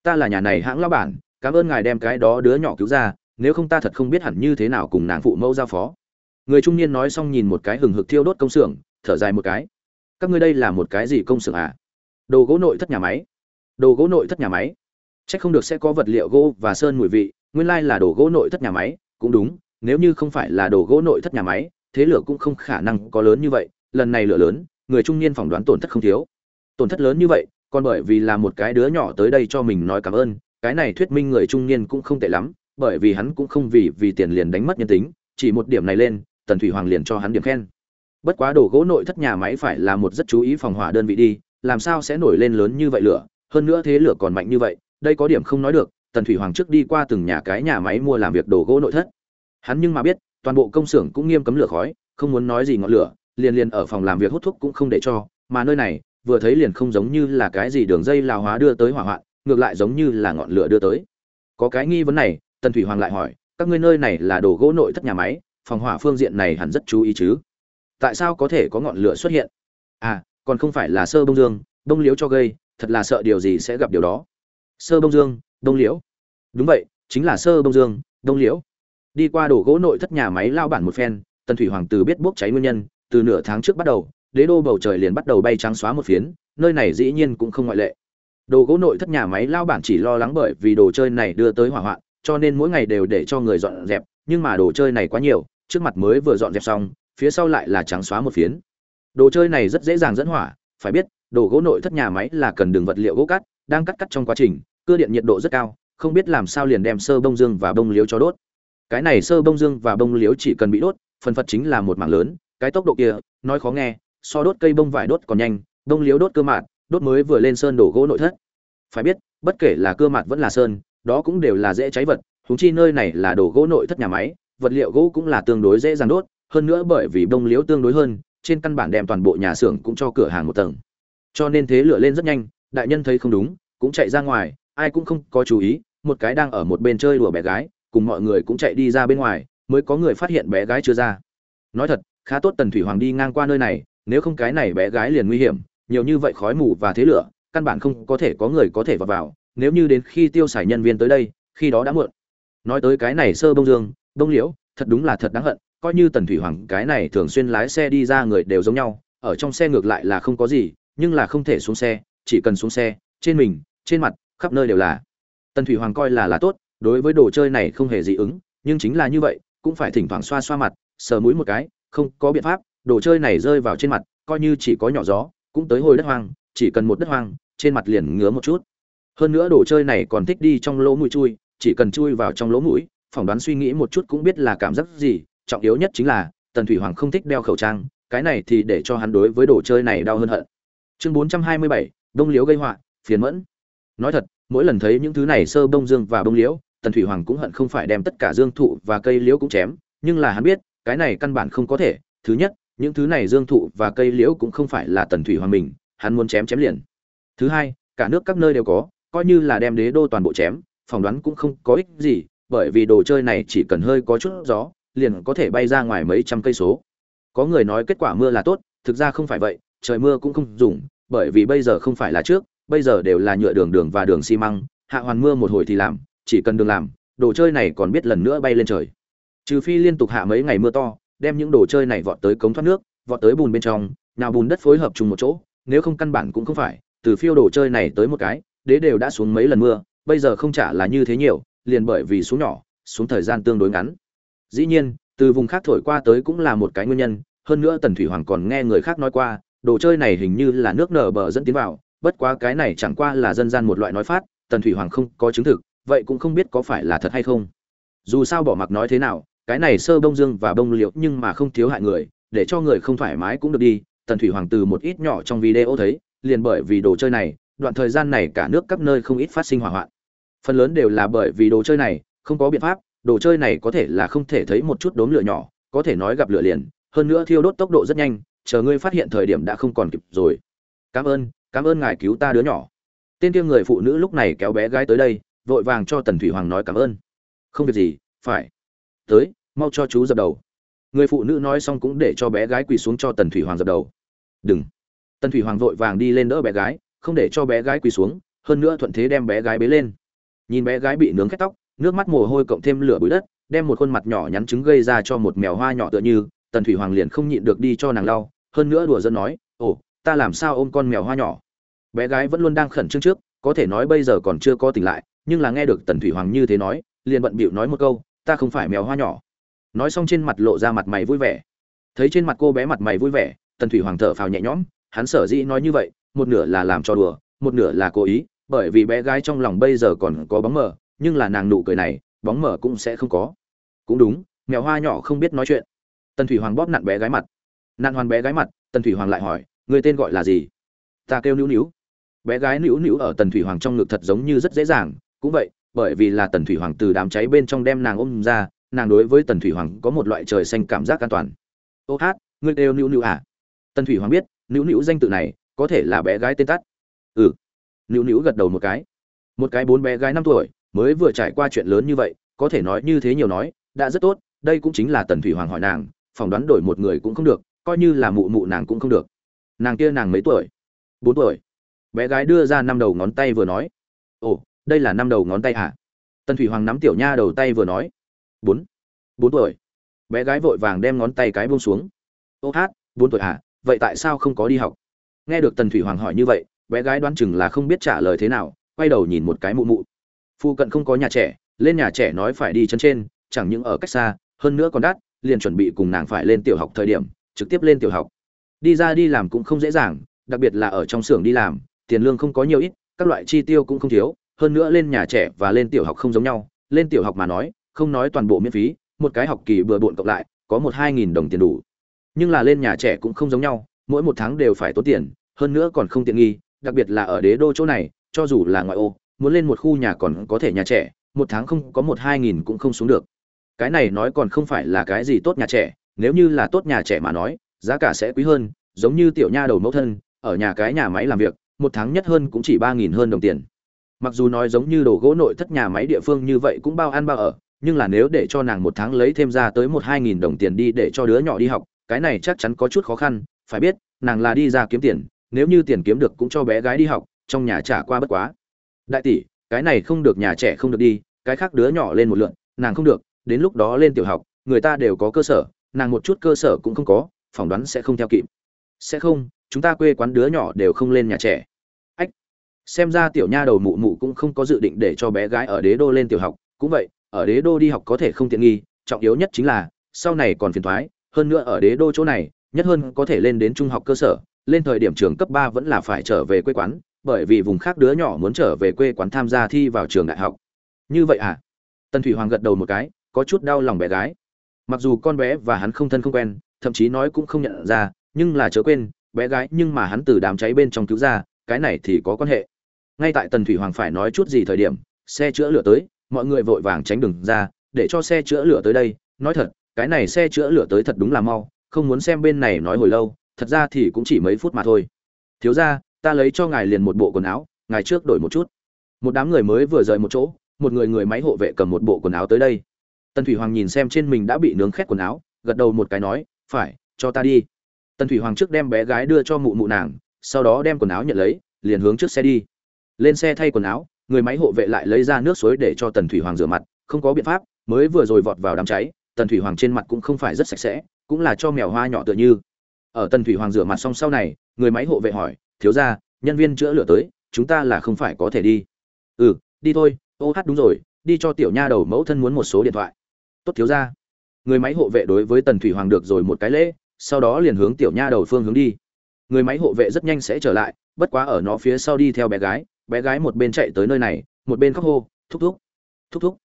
Ta là nhà này hãng lão bản, cảm ơn ngài đem cái đó đứa nhỏ cứu ra, nếu không ta thật không biết hẳn như thế nào cùng nàng phụ mẫu giao phó. Người trung niên nói xong nhìn một cái hừng hực thiêu đốt công xưởng, thở dài một cái. Các ngươi đây là một cái gì công xưởng à? Đồ gỗ nội thất nhà máy. Đồ gỗ nội thất nhà máy. C h ắ c không được sẽ có vật liệu gỗ và sơn mùi vị, nguyên lai là đồ gỗ nội thất nhà máy, cũng đúng, nếu như không phải là đồ gỗ nội thất nhà máy, thế lửa cũng không khả năng có lớn như vậy, lần này lửa lớn, người trung niên phỏng đoán tổn thất không thiếu. Tổn thất lớn như vậy còn bởi vì là một cái đứa nhỏ tới đây cho mình nói cảm ơn, cái này thuyết minh người trung niên cũng không tệ lắm, bởi vì hắn cũng không vì vì tiền liền đánh mất nhân tính, chỉ một điểm này lên, tần thủy hoàng liền cho hắn điểm khen. Bất quá đồ gỗ nội thất nhà máy phải là một rất chú ý phòng hỏa đơn vị đi, làm sao sẽ nổi lên lớn như vậy lửa, hơn nữa thế lửa còn mạnh như vậy, đây có điểm không nói được, tần thủy hoàng trước đi qua từng nhà cái nhà máy mua làm việc đồ gỗ nội thất. Hắn nhưng mà biết, toàn bộ công xưởng cũng nghiêm cấm lửa khói, không muốn nói gì ngọn lửa, liền liền ở phòng làm việc hút thuốc cũng không để cho, mà nơi này vừa thấy liền không giống như là cái gì đường dây lao hóa đưa tới hỏa hoạn, ngược lại giống như là ngọn lửa đưa tới. Có cái nghi vấn này, tần thủy hoàng lại hỏi, các ngươi nơi này là đồ gỗ nội thất nhà máy, phòng hỏa phương diện này hẳn rất chú ý chứ? Tại sao có thể có ngọn lửa xuất hiện? À còn không phải là sơ bông dương, bông liếu cho gây, thật là sợ điều gì sẽ gặp điều đó. Sơ bông dương đông liễu. Đúng vậy, chính là sơ bông dương đông liễu. Đi qua đồ gỗ nội thất nhà máy lao bản một phen, tần thủy hoàng từ biết bốc cháy nguyên nhân, từ nửa tháng trước bắt đầu đế đô bầu trời liền bắt đầu bay trắng xóa một phiến, nơi này dĩ nhiên cũng không ngoại lệ. Đồ gỗ nội thất nhà máy lao bản chỉ lo lắng bởi vì đồ chơi này đưa tới hỏa hoạn, cho nên mỗi ngày đều để cho người dọn dẹp, nhưng mà đồ chơi này quá nhiều, trước mặt mới vừa dọn dẹp xong, phía sau lại là trắng xóa một phiến. Đồ chơi này rất dễ dàng dẫn hỏa, phải biết, đồ gỗ nội thất nhà máy là cần đường vật liệu gỗ cắt, đang cắt cắt trong quá trình, cưa điện nhiệt độ rất cao, không biết làm sao liền đem sơ bông dương và bông liếu cho đốt. Cái này sơ bông dương và bông liếu chỉ cần bị đốt, phần phật chính là một mảng lớn, cái tốc độ kia, nói khó nghe so đốt cây bông vải đốt còn nhanh, bông liếu đốt cơ mạt, đốt mới vừa lên sơn đổ gỗ nội thất. Phải biết, bất kể là cơ mạt vẫn là sơn, đó cũng đều là dễ cháy vật húng chi nơi này là đồ gỗ nội thất nhà máy, vật liệu gỗ cũng là tương đối dễ dàng đốt, hơn nữa bởi vì bông liếu tương đối hơn, trên căn bản đem toàn bộ nhà xưởng cũng cho cửa hàng một tầng. Cho nên thế lửa lên rất nhanh, đại nhân thấy không đúng, cũng chạy ra ngoài, ai cũng không có chú ý, một cái đang ở một bên chơi đùa bé gái, cùng mọi người cũng chạy đi ra bên ngoài, mới có người phát hiện bé gái chưa ra. Nói thật, khá tốt tần thủy hoàng đi ngang qua nơi này nếu không cái này bé gái liền nguy hiểm, nhiều như vậy khói mù và thế lửa, căn bản không có thể có người có thể vào vào, nếu như đến khi tiêu xài nhân viên tới đây, khi đó đã muộn. Nói tới cái này sơ bông dương, bông liễu, thật đúng là thật đáng hận, coi như tần thủy hoàng cái này thường xuyên lái xe đi ra người đều giống nhau, ở trong xe ngược lại là không có gì, nhưng là không thể xuống xe, chỉ cần xuống xe, trên mình, trên mặt, khắp nơi đều là. Tần thủy hoàng coi là là tốt, đối với đồ chơi này không hề dị ứng, nhưng chính là như vậy, cũng phải thỉnh thoảng xoa xoa mặt, sờ mũi một cái, không có biện pháp đồ chơi này rơi vào trên mặt, coi như chỉ có nhỏ gió, cũng tới hồi đất hoang, chỉ cần một đất hoang, trên mặt liền ngứa một chút. Hơn nữa đồ chơi này còn thích đi trong lỗ mũi chui, chỉ cần chui vào trong lỗ mũi, phỏng đoán suy nghĩ một chút cũng biết là cảm giác gì, trọng yếu nhất chính là, tần thủy hoàng không thích đeo khẩu trang, cái này thì để cho hắn đối với đồ chơi này đau hơn hận. Chương bốn trăm hai mươi bảy, đông liếu gây họa, phiền mẫn nói thật, mỗi lần thấy những thứ này sơ bông dương và bông liễu, tần thủy hoàng cũng hận không phải đem tất cả dương thụ và cây liễu cũng chém, nhưng là hắn biết, cái này căn bản không có thể. Thứ nhất những thứ này dương thụ và cây liễu cũng không phải là tần thủy hoàng mình, hắn muốn chém chém liền. Thứ hai, cả nước các nơi đều có, coi như là đem đế đô toàn bộ chém, phỏng đoán cũng không có ích gì, bởi vì đồ chơi này chỉ cần hơi có chút gió, liền có thể bay ra ngoài mấy trăm cây số. Có người nói kết quả mưa là tốt, thực ra không phải vậy, trời mưa cũng không dùng, bởi vì bây giờ không phải là trước, bây giờ đều là nhựa đường đường và đường xi măng, hạ hoàn mưa một hồi thì làm, chỉ cần đường làm, đồ chơi này còn biết lần nữa bay lên trời. Trừ phi liên tục hạ mấy ngày mưa to đem những đồ chơi này vọt tới cống thoát nước, vọt tới bùn bên trong, nào bùn đất phối hợp chung một chỗ, nếu không căn bản cũng không phải, từ phiêu đồ chơi này tới một cái, đế đều đã xuống mấy lần mưa, bây giờ không trả là như thế nhiều, liền bởi vì xuống nhỏ, xuống thời gian tương đối ngắn. Dĩ nhiên, từ vùng khác thổi qua tới cũng là một cái nguyên nhân, hơn nữa tần thủy hoàng còn nghe người khác nói qua, đồ chơi này hình như là nước nở bờ dẫn tiến vào, bất quá cái này chẳng qua là dân gian một loại nói phát, tần thủy hoàng không có chứng thực, vậy cũng không biết có phải là thật hay không. Dù sao bỏ mặc nói thế nào cái này sơ bông dương và bông liệu nhưng mà không thiếu hại người, để cho người không thoải mái cũng được đi, tần thủy hoàng từ một ít nhỏ trong video thấy, liền bởi vì đồ chơi này, đoạn thời gian này cả nước các nơi không ít phát sinh hỏa hoạn. Phần lớn đều là bởi vì đồ chơi này, không có biện pháp, đồ chơi này có thể là không thể thấy một chút đốm lửa nhỏ, có thể nói gặp lửa liền, hơn nữa thiêu đốt tốc độ rất nhanh, chờ ngươi phát hiện thời điểm đã không còn kịp rồi. Cảm ơn cảm ơn ngài cứu ta đứa nhỏ. Tên kia người phụ nữ lúc này kéo bé gái tới đây, vội vàng cho tần thủy hoàng nói cảm ơn. Không việc gì, phải tới, mau cho chú dập đầu. Người phụ nữ nói xong cũng để cho bé gái quỳ xuống cho tần thủy hoàng dập đầu. Đừng. Tần thủy hoàng vội vàng đi lên đỡ bé gái, không để cho bé gái quỳ xuống, hơn nữa thuận thế đem bé gái bế lên. Nhìn bé gái bị nướng khét tóc, nước mắt mồ hôi cộng thêm lửa bụi đất, đem một khuôn mặt nhỏ nhắn trứng gây ra cho một mèo hoa nhỏ tựa như, tần thủy hoàng liền không nhịn được đi cho nàng lau, hơn nữa đùa dân nói, ồ, ta làm sao ôm con mèo hoa nhỏ? Bé gái vẫn luôn đang khẩn trương trước, có thể nói bây giờ còn chưa có tỉnh lại, nhưng là nghe được tần thủy hoàng như thế nói, liền bận bịu nói một câu ta không phải mèo hoa nhỏ. Nói xong trên mặt lộ ra mặt mày vui vẻ. Thấy trên mặt cô bé mặt mày vui vẻ, tần thủy hoàng thở phào nhẹ nhõm, hắn sở dĩ nói như vậy, một nửa là làm cho đùa, một nửa là cố ý, bởi vì bé gái trong lòng bây giờ còn có bóng mờ, nhưng là nàng nụ cười này, bóng mờ cũng sẽ không có. Cũng đúng, mèo hoa nhỏ không biết nói chuyện. Tần thủy hoàng bóp nặn bé gái mặt. Nặn hoàn bé gái mặt, tần thủy hoàng lại hỏi, người tên gọi là gì? Ta kêu nữu nữu. Bé gái nữu nữu ở tần thủy hoàng trong ngực thật giống như rất dễ dàng. Cũng vậy bởi vì là tần thủy hoàng từ đám cháy bên trong đem nàng ôm ra, nàng đối với tần thủy hoàng có một loại trời xanh cảm giác an toàn. Ô hát, ngươi đều nữu nữu à? Tần thủy hoàng biết, nữu nữu danh tự này có thể là bé gái tên tắt. Ừ. Nữu nữu gật đầu một cái. Một cái bốn bé gái năm tuổi, mới vừa trải qua chuyện lớn như vậy, có thể nói như thế nhiều nói, đã rất tốt, đây cũng chính là tần thủy hoàng hỏi nàng, phỏng đoán đổi một người cũng không được, coi như là mụ mụ nàng cũng không được. Nàng kia nàng mấy tuổi? Bốn tuổi. Bé gái đưa ra năm đầu ngón tay vừa nói. Ồ đây là năm đầu ngón tay hả tần thủy hoàng nắm tiểu nha đầu tay vừa nói. Bốn. Bốn tuổi. Bé gái vội vàng đem ngón tay cái buông xuống. Ô hát, bốn tuổi hả vậy tại sao không có đi học? Nghe được tần thủy hoàng hỏi như vậy, bé gái đoán chừng là không biết trả lời thế nào, quay đầu nhìn một cái mụ mụ. Phu cận không có nhà trẻ, lên nhà trẻ nói phải đi chân trên, chẳng những ở cách xa, hơn nữa còn đắt, liền chuẩn bị cùng nàng phải lên tiểu học thời điểm, trực tiếp lên tiểu học. Đi ra đi làm cũng không dễ dàng, đặc biệt là ở trong xưởng đi làm, tiền lương không có nhiều ít, các loại chi tiêu cũng không thiếu hơn nữa lên nhà trẻ và lên tiểu học không giống nhau. Lên tiểu học mà nói, không nói toàn bộ miễn phí, một cái học kỳ bừa bộn cộng lại, có một hai nghìn đồng tiền đủ. Nhưng là lên nhà trẻ cũng không giống nhau, mỗi một tháng đều phải tốn tiền, hơn nữa còn không tiện nghi, đặc biệt là ở đế đô chỗ này, cho dù là ngoại ô, muốn lên một khu nhà còn có thể nhà trẻ, một tháng không có một hai nghìn cũng không xuống được. Cái này nói còn không phải là cái gì tốt nhà trẻ, nếu như là tốt nhà trẻ mà nói, giá cả sẽ quý hơn, giống như tiểu nha đầu mẫu thân, ở nhà cái nhà máy làm việc, một tháng nhất hơn cũng chỉ ba nghìn hơn đồng tiền mặc dù nói giống như đồ gỗ nội thất nhà máy địa phương như vậy cũng bao ăn bao ở, nhưng là nếu để cho nàng một tháng lấy thêm ra tới một hai nghìn đồng tiền đi để cho đứa nhỏ đi học, cái này chắc chắn có chút khó khăn, phải biết, nàng là đi ra kiếm tiền, nếu như tiền kiếm được cũng cho bé gái đi học, trong nhà trả qua bất quá. Đại tỷ, cái này không được, nhà trẻ không được đi, cái khác đứa nhỏ lên một lượn, nàng không được, đến lúc đó lên tiểu học, người ta đều có cơ sở, nàng một chút cơ sở cũng không có, phỏng đoán sẽ không theo kịp. Sẽ không, chúng ta quê quán đứa nhỏ đều không lên nhà trẻ xem ra tiểu nha đầu mụ mụ cũng không có dự định để cho bé gái ở đế đô lên tiểu học. Cũng vậy, ở đế đô đi học có thể không tiện nghi, trọng yếu nhất chính là, sau này còn phiền thoái, hơn nữa ở đế đô chỗ này, nhất hơn có thể lên đến trung học cơ sở, lên thời điểm trường cấp ba vẫn là phải trở về quê quán, bởi vì vùng khác đứa nhỏ muốn trở về quê quán tham gia thi vào trường đại học. Như vậy à? Tần thủy hoàng gật đầu một cái, có chút đau lòng bé gái. Mặc dù con bé và hắn không thân không quen, thậm chí nói cũng không nhận ra, nhưng là chớ quên, bé gái nhưng mà hắn từ đám cháy bên trong cứu ra, cái này thì có quan hệ ngay tại tần thủy hoàng phải nói chút gì thời điểm, xe chữa lửa tới, mọi người vội vàng tránh đường ra, để cho xe chữa lửa tới đây. Nói thật, cái này xe chữa lửa tới thật đúng là mau, không muốn xem bên này nói hồi lâu, thật ra thì cũng chỉ mấy phút mà thôi. Thiếu ra ta lấy cho ngài liền một bộ quần áo, ngài trước đổi một chút. Một đám người mới vừa rời một chỗ, một người người máy hộ vệ cầm một bộ quần áo tới đây. Tần thủy hoàng nhìn xem trên mình đã bị nướng khét quần áo, gật đầu một cái nói, phải, cho ta đi. Tần thủy hoàng trước đem bé gái đưa cho mụ mụ nàng, sau đó đem quần áo nhận lấy, liền hướng trước xe đi lên xe thay quần áo, người máy hộ vệ lại lấy ra nước suối để cho tần thủy hoàng rửa mặt, không có biện pháp, mới vừa rồi vọt vào đám cháy, tần thủy hoàng trên mặt cũng không phải rất sạch sẽ, cũng là cho mèo hoa nhỏ tựa như. Ở tần thủy hoàng rửa mặt xong sau này, người máy hộ vệ hỏi, thiếu ra nhân viên chữa lửa tới, chúng ta là không phải có thể đi. Ừ đi thôi, ô hát đúng rồi, đi cho tiểu nha đầu mẫu thân muốn một số điện thoại. Tốt thiếu ra người máy hộ vệ đối với tần thủy hoàng được rồi một cái lễ, sau đó liền hướng tiểu nha đầu phương hướng đi. Người máy hộ vệ rất nhanh sẽ trở lại, bất quá ở nó phía sau đi theo bé gái bé gái một bên chạy tới nơi này, một bên khóc hô, thúc thúc thúc thúc.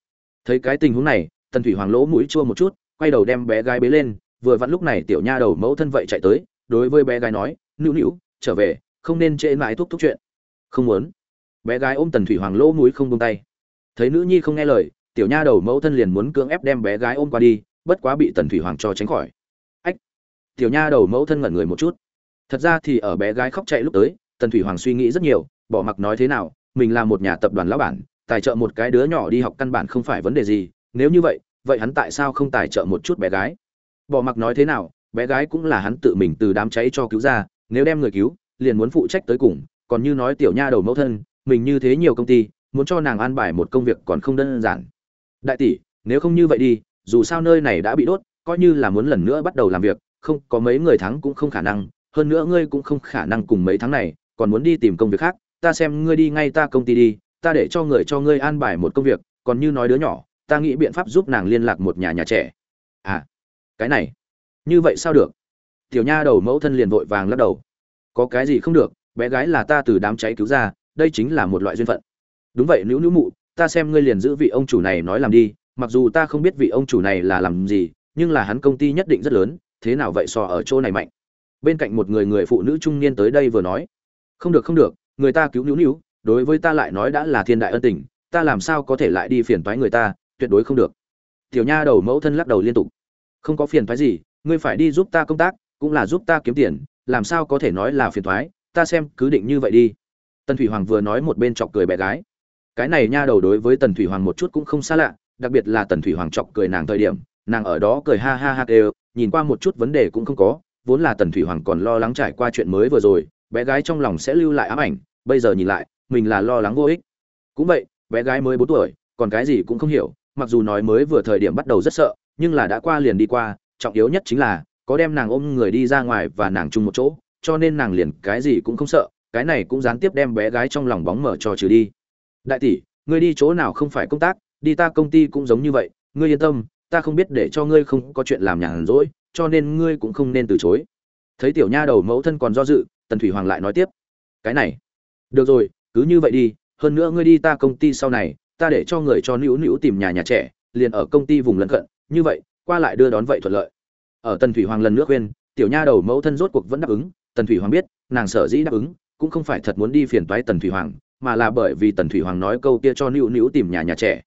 Thấy cái tình huống này, tần thủy hoàng lỗ mũi chua một chút, quay đầu đem bé gái bế lên, vừa vặn lúc này tiểu nha đầu mẫu thân vậy chạy tới, đối với bé gái nói, nữu nữu, trở về, không nên trễ mãi thúc thúc chuyện. Không muốn. Bé gái ôm tần thủy hoàng lỗ mũi không buông tay. Thấy nữ nhi không nghe lời, tiểu nha đầu mẫu thân liền muốn cưỡng ép đem bé gái ôm qua đi, bất quá bị tần thủy hoàng cho tránh khỏi. Ách. Tiểu nha đầu mẫu thân ngẩn người một chút. Thật ra thì ở bé gái khóc chạy lúc tới, tần thủy hoàng suy nghĩ rất nhiều bỏ mặc nói thế nào, mình là một nhà tập đoàn lão bản, tài trợ một cái đứa nhỏ đi học căn bản không phải vấn đề gì, nếu như vậy vậy hắn tại sao không tài trợ một chút bé gái? Bỏ mặc nói thế nào, bé gái cũng là hắn tự mình từ đám cháy cho cứu ra, nếu đem người cứu, liền muốn phụ trách tới cùng, còn như nói tiểu nha đầu mẫu thân, mình như thế nhiều công ty, muốn cho nàng an bài một công việc còn không đơn giản. Đại tỷ, nếu không như vậy đi, dù sao nơi này đã bị đốt, coi như là muốn lần nữa bắt đầu làm việc, không, có mấy người thắng cũng không khả năng, hơn nữa ngươi cũng không khả năng cùng mấy tháng này, còn muốn đi tìm công việc khác ta xem ngươi đi ngay ta công ty đi, ta để cho người cho ngươi an bài một công việc, còn như nói đứa nhỏ, ta nghĩ biện pháp giúp nàng liên lạc một nhà nhà trẻ. À cái này, như vậy sao được? Tiểu nha đầu mẫu thân liền vội vàng lắc đầu. Có cái gì không được, bé gái là ta từ đám cháy cứu ra, đây chính là một loại duyên phận. Đúng vậy, nữ nữ mụ, ta xem ngươi liền giữ vị ông chủ này nói làm đi, mặc dù ta không biết vị ông chủ này là làm gì, nhưng là hắn công ty nhất định rất lớn, thế nào vậy so ở chỗ này mạnh? Bên cạnh một người người phụ nữ trung niên tới đây vừa nói. Không được không được người ta cứu nữu nữu, đối với ta lại nói đã là thiên đại ân tình, ta làm sao có thể lại đi phiền toái người ta, tuyệt đối không được. Tiểu nha đầu mẫu thân lắc đầu liên tục. Không có phiền toái gì, ngươi phải đi giúp ta công tác, cũng là giúp ta kiếm tiền, làm sao có thể nói là phiền toái, ta xem cứ định như vậy đi. Tần thủy hoàng vừa nói một bên chọc cười bé gái. Cái này nha đầu đối với tần thủy hoàng một chút cũng không xa lạ, đặc biệt là tần thủy hoàng chọc cười nàng thời điểm, nàng ở đó cười ha ha ha kêu, nhìn qua một chút vấn đề cũng không có, vốn là tần thủy hoàng còn lo lắng trải qua chuyện mới vừa rồi bé gái trong lòng sẽ lưu lại ám ảnh, bây giờ nhìn lại, mình là lo lắng vô ích. Cũng vậy, bé gái mới bốn tuổi, còn cái gì cũng không hiểu, mặc dù nói mới vừa thời điểm bắt đầu rất sợ, nhưng là đã qua liền đi qua, trọng yếu nhất chính là, có đem nàng ôm người đi ra ngoài và nàng chung một chỗ, cho nên nàng liền cái gì cũng không sợ, cái này cũng gián tiếp đem bé gái trong lòng bóng mở cho trừ đi. Đại tỷ, ngươi đi chỗ nào không phải công tác, đi ta công ty cũng giống như vậy, ngươi yên tâm, ta không biết để cho ngươi không có chuyện làm nhàn rỗi, cho nên ngươi cũng không nên từ chối. Thấy tiểu nha đầu mẫu thân còn do dự tần thủy hoàng lại nói tiếp, cái này, được rồi, cứ như vậy đi, hơn nữa ngươi đi ta công ty sau này, ta để cho người cho nữu nữu tìm nhà nhà trẻ, liền ở công ty vùng lân cận, như vậy, qua lại đưa đón vậy thuận lợi. Ở tần thủy hoàng lần nữa khuyên, tiểu nha đầu mẫu thân rốt cuộc vẫn đáp ứng, tần thủy hoàng biết, nàng sở dĩ đáp ứng, cũng không phải thật muốn đi phiền toái tần thủy hoàng, mà là bởi vì tần thủy hoàng nói câu kia cho nữu nữu tìm nhà nhà trẻ.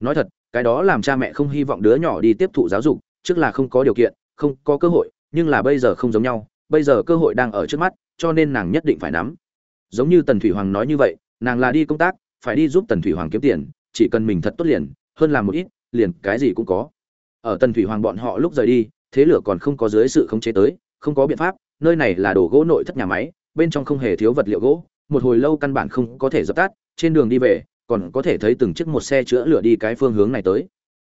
Nói thật, cái đó làm cha mẹ không hy vọng đứa nhỏ đi tiếp thụ giáo dục, trước là không có điều kiện, không có cơ hội, nhưng là bây giờ không giống nhau bây giờ cơ hội đang ở trước mắt, cho nên nàng nhất định phải nắm. Giống như tần thủy hoàng nói như vậy, nàng là đi công tác, phải đi giúp tần thủy hoàng kiếm tiền, chỉ cần mình thật tốt liền, hơn làm một ít, liền cái gì cũng có. Ở tần thủy hoàng bọn họ lúc rời đi, thế lửa còn không có dưới sự khống chế tới, không có biện pháp, nơi này là đồ gỗ nội thất nhà máy, bên trong không hề thiếu vật liệu gỗ, một hồi lâu căn bản không có thể dập tắt, trên đường đi về, còn có thể thấy từng chiếc một xe chữa lửa đi cái phương hướng này tới.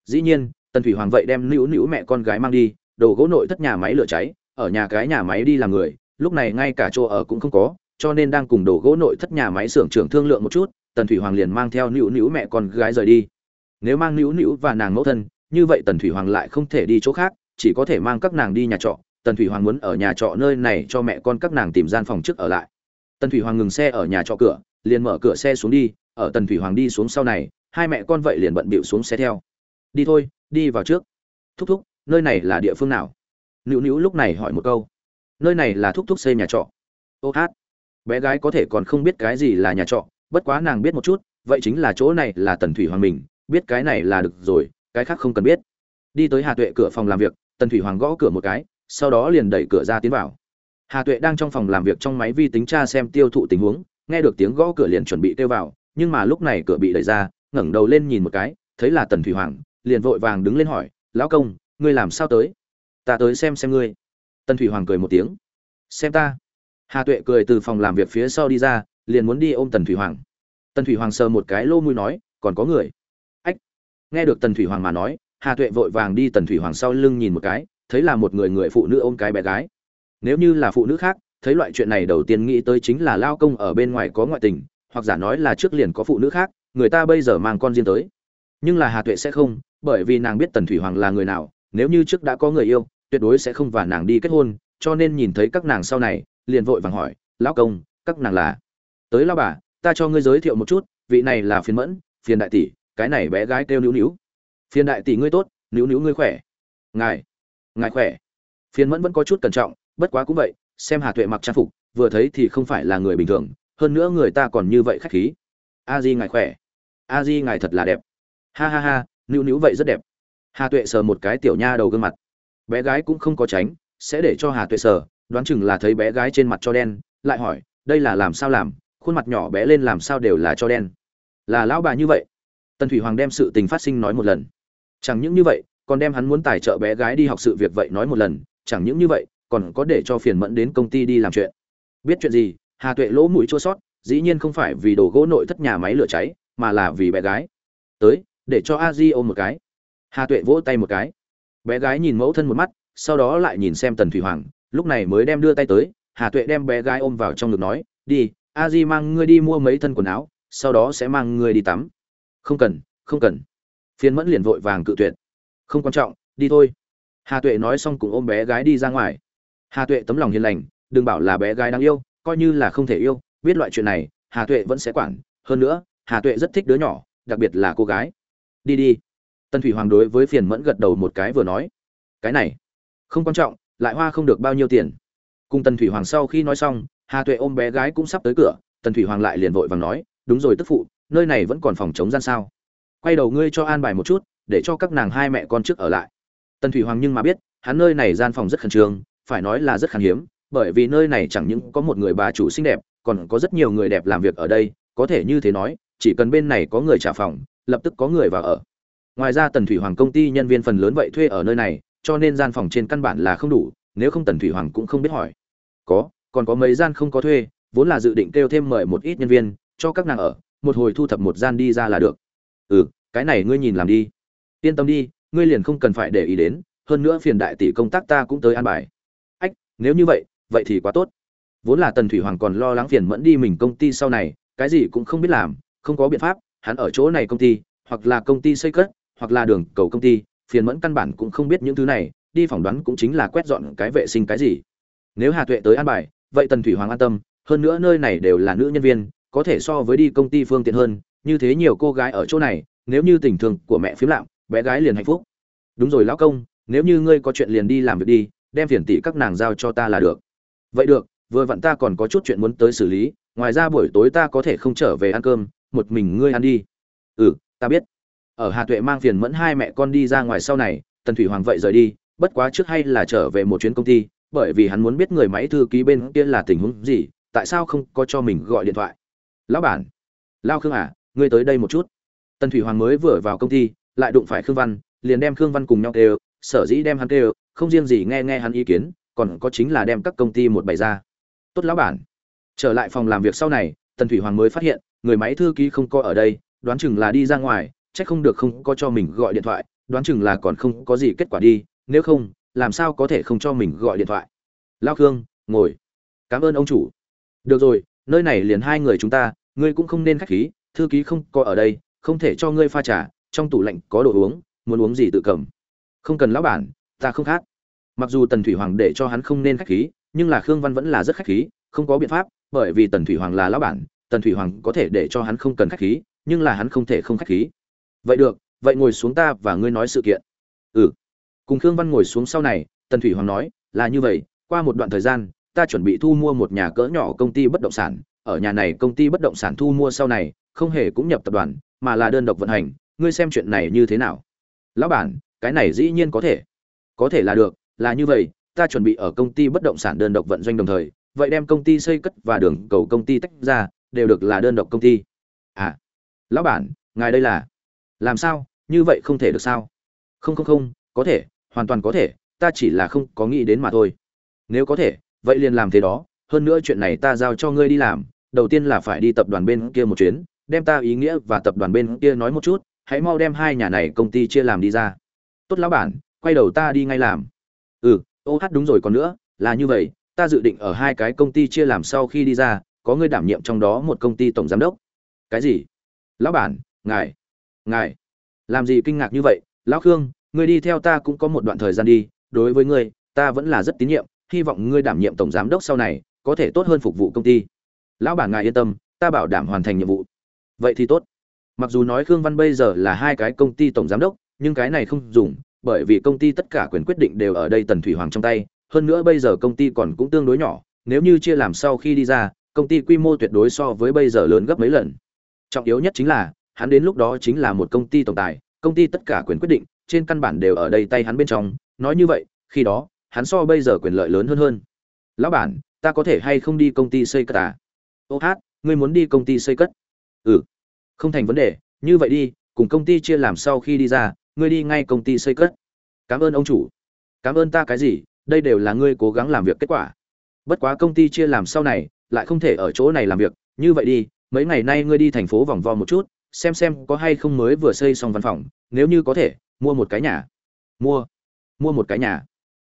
Dĩ nhiên, tần thủy hoàng vậy đem nữu nữu mẹ con gái mang đi, đồ gỗ nội thất nhà máy lửa cháy ở nhà cái nhà máy đi làm người, lúc này ngay cả chỗ ở cũng không có, cho nên đang cùng đồ gỗ nội thất nhà máy xưởng trưởng thương lượng một chút, tần thủy hoàng liền mang theo nữu nữu mẹ con gái rời đi. Nếu mang nữu nữu và nàng mẫu thân, như vậy tần thủy hoàng lại không thể đi chỗ khác, chỉ có thể mang các nàng đi nhà trọ. Tần thủy hoàng muốn ở nhà trọ nơi này cho mẹ con các nàng tìm gian phòng trước ở lại. Tần thủy hoàng ngừng xe ở nhà trọ cửa, liền mở cửa xe xuống đi, ở tần thủy hoàng đi xuống sau này, hai mẹ con vậy liền bận bịu xuống xe theo. Đi thôi, đi vào trước. Thúc thúc, nơi này là địa phương nào? Nữu nữu lúc này hỏi một câu. Nơi này là thúc thúc xây nhà trọ. Ô hát. Bé gái có thể còn không biết cái gì là nhà trọ, bất quá nàng biết một chút, vậy chính là chỗ này là tần thủy hoàng mình, biết cái này là được rồi, cái khác không cần biết. Đi tới hà tuệ cửa phòng làm việc, tần thủy hoàng gõ cửa một cái, sau đó liền đẩy cửa ra tiến vào. Hà tuệ đang trong phòng làm việc trong máy vi tính tra xem tiêu thụ tình huống, nghe được tiếng gõ cửa liền chuẩn bị kêu vào, nhưng mà lúc này cửa bị đẩy ra, ngẩng đầu lên nhìn một cái, thấy là tần thủy hoàng, liền vội vàng đứng lên hỏi, lão công, ngươi làm sao tới? Ta tới xem xem ngươi. Tần thủy hoàng cười một tiếng. Xem ta. Hà tuệ cười từ phòng làm việc phía sau đi ra, liền muốn đi ôm tần thủy hoàng. Tần thủy hoàng sờ một cái lô mũi nói, còn có người. Ách. Nghe được tần thủy hoàng mà nói, hà tuệ vội vàng đi tần thủy hoàng sau lưng nhìn một cái, thấy là một người người phụ nữ ôm cái bé gái. Nếu như là phụ nữ khác, thấy loại chuyện này đầu tiên nghĩ tới chính là lao công ở bên ngoài có ngoại tình, hoặc giả nói là trước liền có phụ nữ khác, người ta bây giờ mang con riêng tới. Nhưng là hà tuệ sẽ không, bởi vì nàng biết tần thủy hoàng là người nào, nếu như trước đã có người yêu tuyệt đối sẽ không và nàng đi kết hôn, cho nên nhìn thấy các nàng sau này, liền vội vàng hỏi, lão công, các nàng là? Tới lao bà, ta cho ngươi giới thiệu một chút, vị này là phiền mẫn, phiền đại tỷ, cái này bé gái kêu níu níu. Phiền đại tỷ ngươi tốt, níu níu ngươi khỏe. Ngài ngài khỏe. Phiền mẫn vẫn có chút cẩn trọng, bất quá cũng vậy, xem hà tuệ mặc trang phục, vừa thấy thì không phải là người bình thường, hơn nữa người ta còn như vậy khách khí. A di ngài khỏe. A di ngài thật là đẹp. Ha ha ha, níu níu vậy rất đẹp. Hà tuệ sờ một cái tiểu nha đầu gương mặt bé gái cũng không có tránh, sẽ để cho hà tuệ sở đoán chừng là thấy bé gái trên mặt cho đen, lại hỏi, đây là làm sao làm? Khuôn mặt nhỏ bé lên làm sao đều là cho đen? Là lão bà như vậy. Tần thủy hoàng đem sự tình phát sinh nói một lần. Chẳng những như vậy, còn đem hắn muốn tài trợ bé gái đi học sự việc vậy nói một lần, chẳng những như vậy, còn có để cho phiền mẫn đến công ty đi làm chuyện. Biết chuyện gì? Hà tuệ lỗ mũi chua sót, dĩ nhiên không phải vì đồ gỗ nội thất nhà máy lửa cháy, mà là vì bé gái. Tới, để cho a di ôm một cái. Hà tuệ vỗ tay một cái bé gái nhìn mẫu thân một mắt, sau đó lại nhìn xem tần thủy hoàng, lúc này mới đem đưa tay tới, hà tuệ đem bé gái ôm vào trong ngực nói, đi, a di mang ngươi đi mua mấy thân quần áo, sau đó sẽ mang ngươi đi tắm. Không cần không cần. Phiền mẫn liền vội vàng cự tuyệt. Không quan trọng, đi thôi. Hà tuệ nói xong cùng ôm bé gái đi ra ngoài. Hà tuệ tấm lòng hiền lành, đừng bảo là bé gái đáng yêu, coi như là không thể yêu, biết loại chuyện này, hà tuệ vẫn sẽ quản. Hơn nữa, hà tuệ rất thích đứa nhỏ, đặc biệt là cô gái. Đi đi tân thủy hoàng đối với phiền mẫn gật đầu một cái vừa nói, cái này, không quan trọng, lại hoa không được bao nhiêu tiền. Cùng tần thủy hoàng sau khi nói xong, hà tuệ ôm bé gái cũng sắp tới cửa, tần thủy hoàng lại liền vội vàng nói, đúng rồi tức phụ, nơi này vẫn còn phòng chống gian sao? Quay đầu ngươi cho an bài một chút, để cho các nàng hai mẹ con trước ở lại. Tần thủy hoàng nhưng mà biết, hắn nơi này gian phòng rất khẩn trương, phải nói là rất khan hiếm, bởi vì nơi này chẳng những có một người bà chủ xinh đẹp, còn có rất nhiều người đẹp làm việc ở đây, có thể như thế nói, chỉ cần bên này có người trả phòng, lập tức có người vào ở ngoài ra tần thủy hoàng công ty nhân viên phần lớn vậy thuê ở nơi này, cho nên gian phòng trên căn bản là không đủ, nếu không tần thủy hoàng cũng không biết hỏi. Có, còn có mấy gian không có thuê, vốn là dự định kêu thêm mời một ít nhân viên, cho các nàng ở, một hồi thu thập một gian đi ra là được. Ừ cái này ngươi nhìn làm đi. Yên tâm đi, ngươi liền không cần phải để ý đến, hơn nữa phiền đại tỷ công tác ta cũng tới an bài. Ách, nếu như vậy vậy thì quá tốt. Vốn là tần thủy hoàng còn lo lắng phiền mẫn đi mình công ty sau này, cái gì cũng không biết làm, không có biện pháp, hắn ở chỗ này công ty, hoặc là công ty xây cất hoặc là đường cầu công ty, phiền mẫn căn bản cũng không biết những thứ này, đi phỏng đoán cũng chính là quét dọn cái vệ sinh cái gì. Nếu hà tuệ tới an bài, vậy tần thủy hoàng an tâm, hơn nữa nơi này đều là nữ nhân viên, có thể so với đi công ty phương tiện hơn, như thế nhiều cô gái ở chỗ này, nếu như tình thương của mẹ phiếm lạm, bé gái liền hạnh phúc. Đúng rồi lão công, nếu như ngươi có chuyện liền đi làm việc đi, đem phiền tỷ các nàng giao cho ta là được. Vậy được, vừa vặn ta còn có chút chuyện muốn tới xử lý, ngoài ra buổi tối ta có thể không trở về ăn cơm, một mình ngươi ăn đi. Ừ ta biết ở hà tuệ mang phiền mẫn hai mẹ con đi ra ngoài sau này, tần thủy hoàng vậy rời đi, bất quá trước hay là trở về một chuyến công ty, bởi vì hắn muốn biết người máy thư ký bên kia là tình huống gì, tại sao không có cho mình gọi điện thoại. Lão bản, lao khương à ngươi tới đây một chút. Tần thủy hoàng mới vừa vào công ty, lại đụng phải khương văn, liền đem khương văn cùng nhau kêu, sở dĩ đem hắn kêu, không riêng gì nghe nghe hắn ý kiến, còn có chính là đem các công ty một bày ra. Tốt lão bản. Trở lại phòng làm việc sau này, tần thủy hoàng mới phát hiện, người máy thư ký không có ở đây, đoán chừng là đi ra ngoài chắc không được không có cho mình gọi điện thoại, đoán chừng là còn không có gì kết quả đi, nếu không, làm sao có thể không cho mình gọi điện thoại? Lao khương, ngồi. Cảm ơn ông chủ. Được rồi, nơi này liền hai người chúng ta, ngươi cũng không nên khách khí, thư ký không có ở đây, không thể cho ngươi pha trà, trong tủ lạnh có đồ uống, muốn uống gì tự cầm. Không cần lão bản, ta không khác. Mặc dù tần thủy hoàng để cho hắn không nên khách khí, nhưng là khương văn vẫn là rất khách khí, không có biện pháp, bởi vì tần thủy hoàng là lão bản, tần thủy hoàng có thể để cho hắn không cần khách khí, nhưng là hắn không thể không khách khí vậy được, vậy ngồi xuống ta và ngươi nói sự kiện. Ừ. Cùng khương văn ngồi xuống sau này, tần thủy hoàng nói, là như vậy, qua một đoạn thời gian, ta chuẩn bị thu mua một nhà cỡ nhỏ công ty bất động sản. Ở nhà này công ty bất động sản thu mua sau này, không hề cũng nhập tập đoàn, mà là đơn độc vận hành. Ngươi xem chuyện này như thế nào? Lão bản, cái này dĩ nhiên có thể. Có thể là được, là như vậy, ta chuẩn bị ở công ty bất động sản đơn độc vận doanh đồng thời, vậy đem công ty xây cất và đường cầu công ty tách ra, đều được là đơn độc công ty. À lão bản, ngài đây là? Làm sao? Như vậy không thể được sao? Không không không, có thể, hoàn toàn có thể, ta chỉ là không có nghĩ đến mà thôi. Nếu có thể, vậy liền làm thế đó. Hơn nữa chuyện này ta giao cho ngươi đi làm. Đầu tiên là phải đi tập đoàn bên kia một chuyến, đem ta ý nghĩa và tập đoàn bên kia nói một chút. Hãy mau đem hai nhà này công ty chia làm đi ra. Tốt lão bản, quay đầu ta đi ngay làm. Ừ ô hát đúng rồi, còn nữa, là như vậy. Ta dự định ở hai cái công ty chia làm sau khi đi ra, có ngươi đảm nhiệm trong đó một công ty tổng giám đốc. Cái gì? Lão bản, ngài ngài, làm gì kinh ngạc như vậy? Lão khương ngươi đi theo ta cũng có một đoạn thời gian đi. Đối với ngươi, ta vẫn là rất tín nhiệm. Hy vọng ngươi đảm nhiệm tổng giám đốc sau này, có thể tốt hơn phục vụ công ty. Lão bản ngài yên tâm, ta bảo đảm hoàn thành nhiệm vụ. Vậy thì tốt. Mặc dù nói khương văn bây giờ là hai cái công ty tổng giám đốc, nhưng cái này không dùng, bởi vì công ty tất cả quyền quyết định đều ở đây tần thủy hoàng trong tay. Hơn nữa bây giờ công ty còn cũng tương đối nhỏ, nếu như chia làm sau khi đi ra, công ty quy mô tuyệt đối so với bây giờ lớn gấp mấy lần. Trọng yếu nhất chính là hắn đến lúc đó chính là một công ty tổng tài, công ty tất cả quyền quyết định, trên căn bản đều ở đây tay hắn bên trong. Nói như vậy, khi đó, hắn so bây giờ quyền lợi lớn hơn hơn. Lão bản, ta có thể hay không đi công ty xây cất à? Ô hát, ngươi muốn đi công ty xây cất? Ừ. Không thành vấn đề, như vậy đi, cùng công ty chia làm sau khi đi ra, ngươi đi ngay công ty xây cất. Cảm ơn ông chủ. Cảm ơn ta cái gì, đây đều là ngươi cố gắng làm việc kết quả. Bất quá công ty chia làm sau này, lại không thể ở chỗ này làm việc. Như vậy đi, mấy ngày nay ngươi đi thành phố vòng vo một chút xem xem có hay không mới vừa xây xong văn phòng, nếu như có thể, mua một cái nhà. Mua. Mua một cái nhà.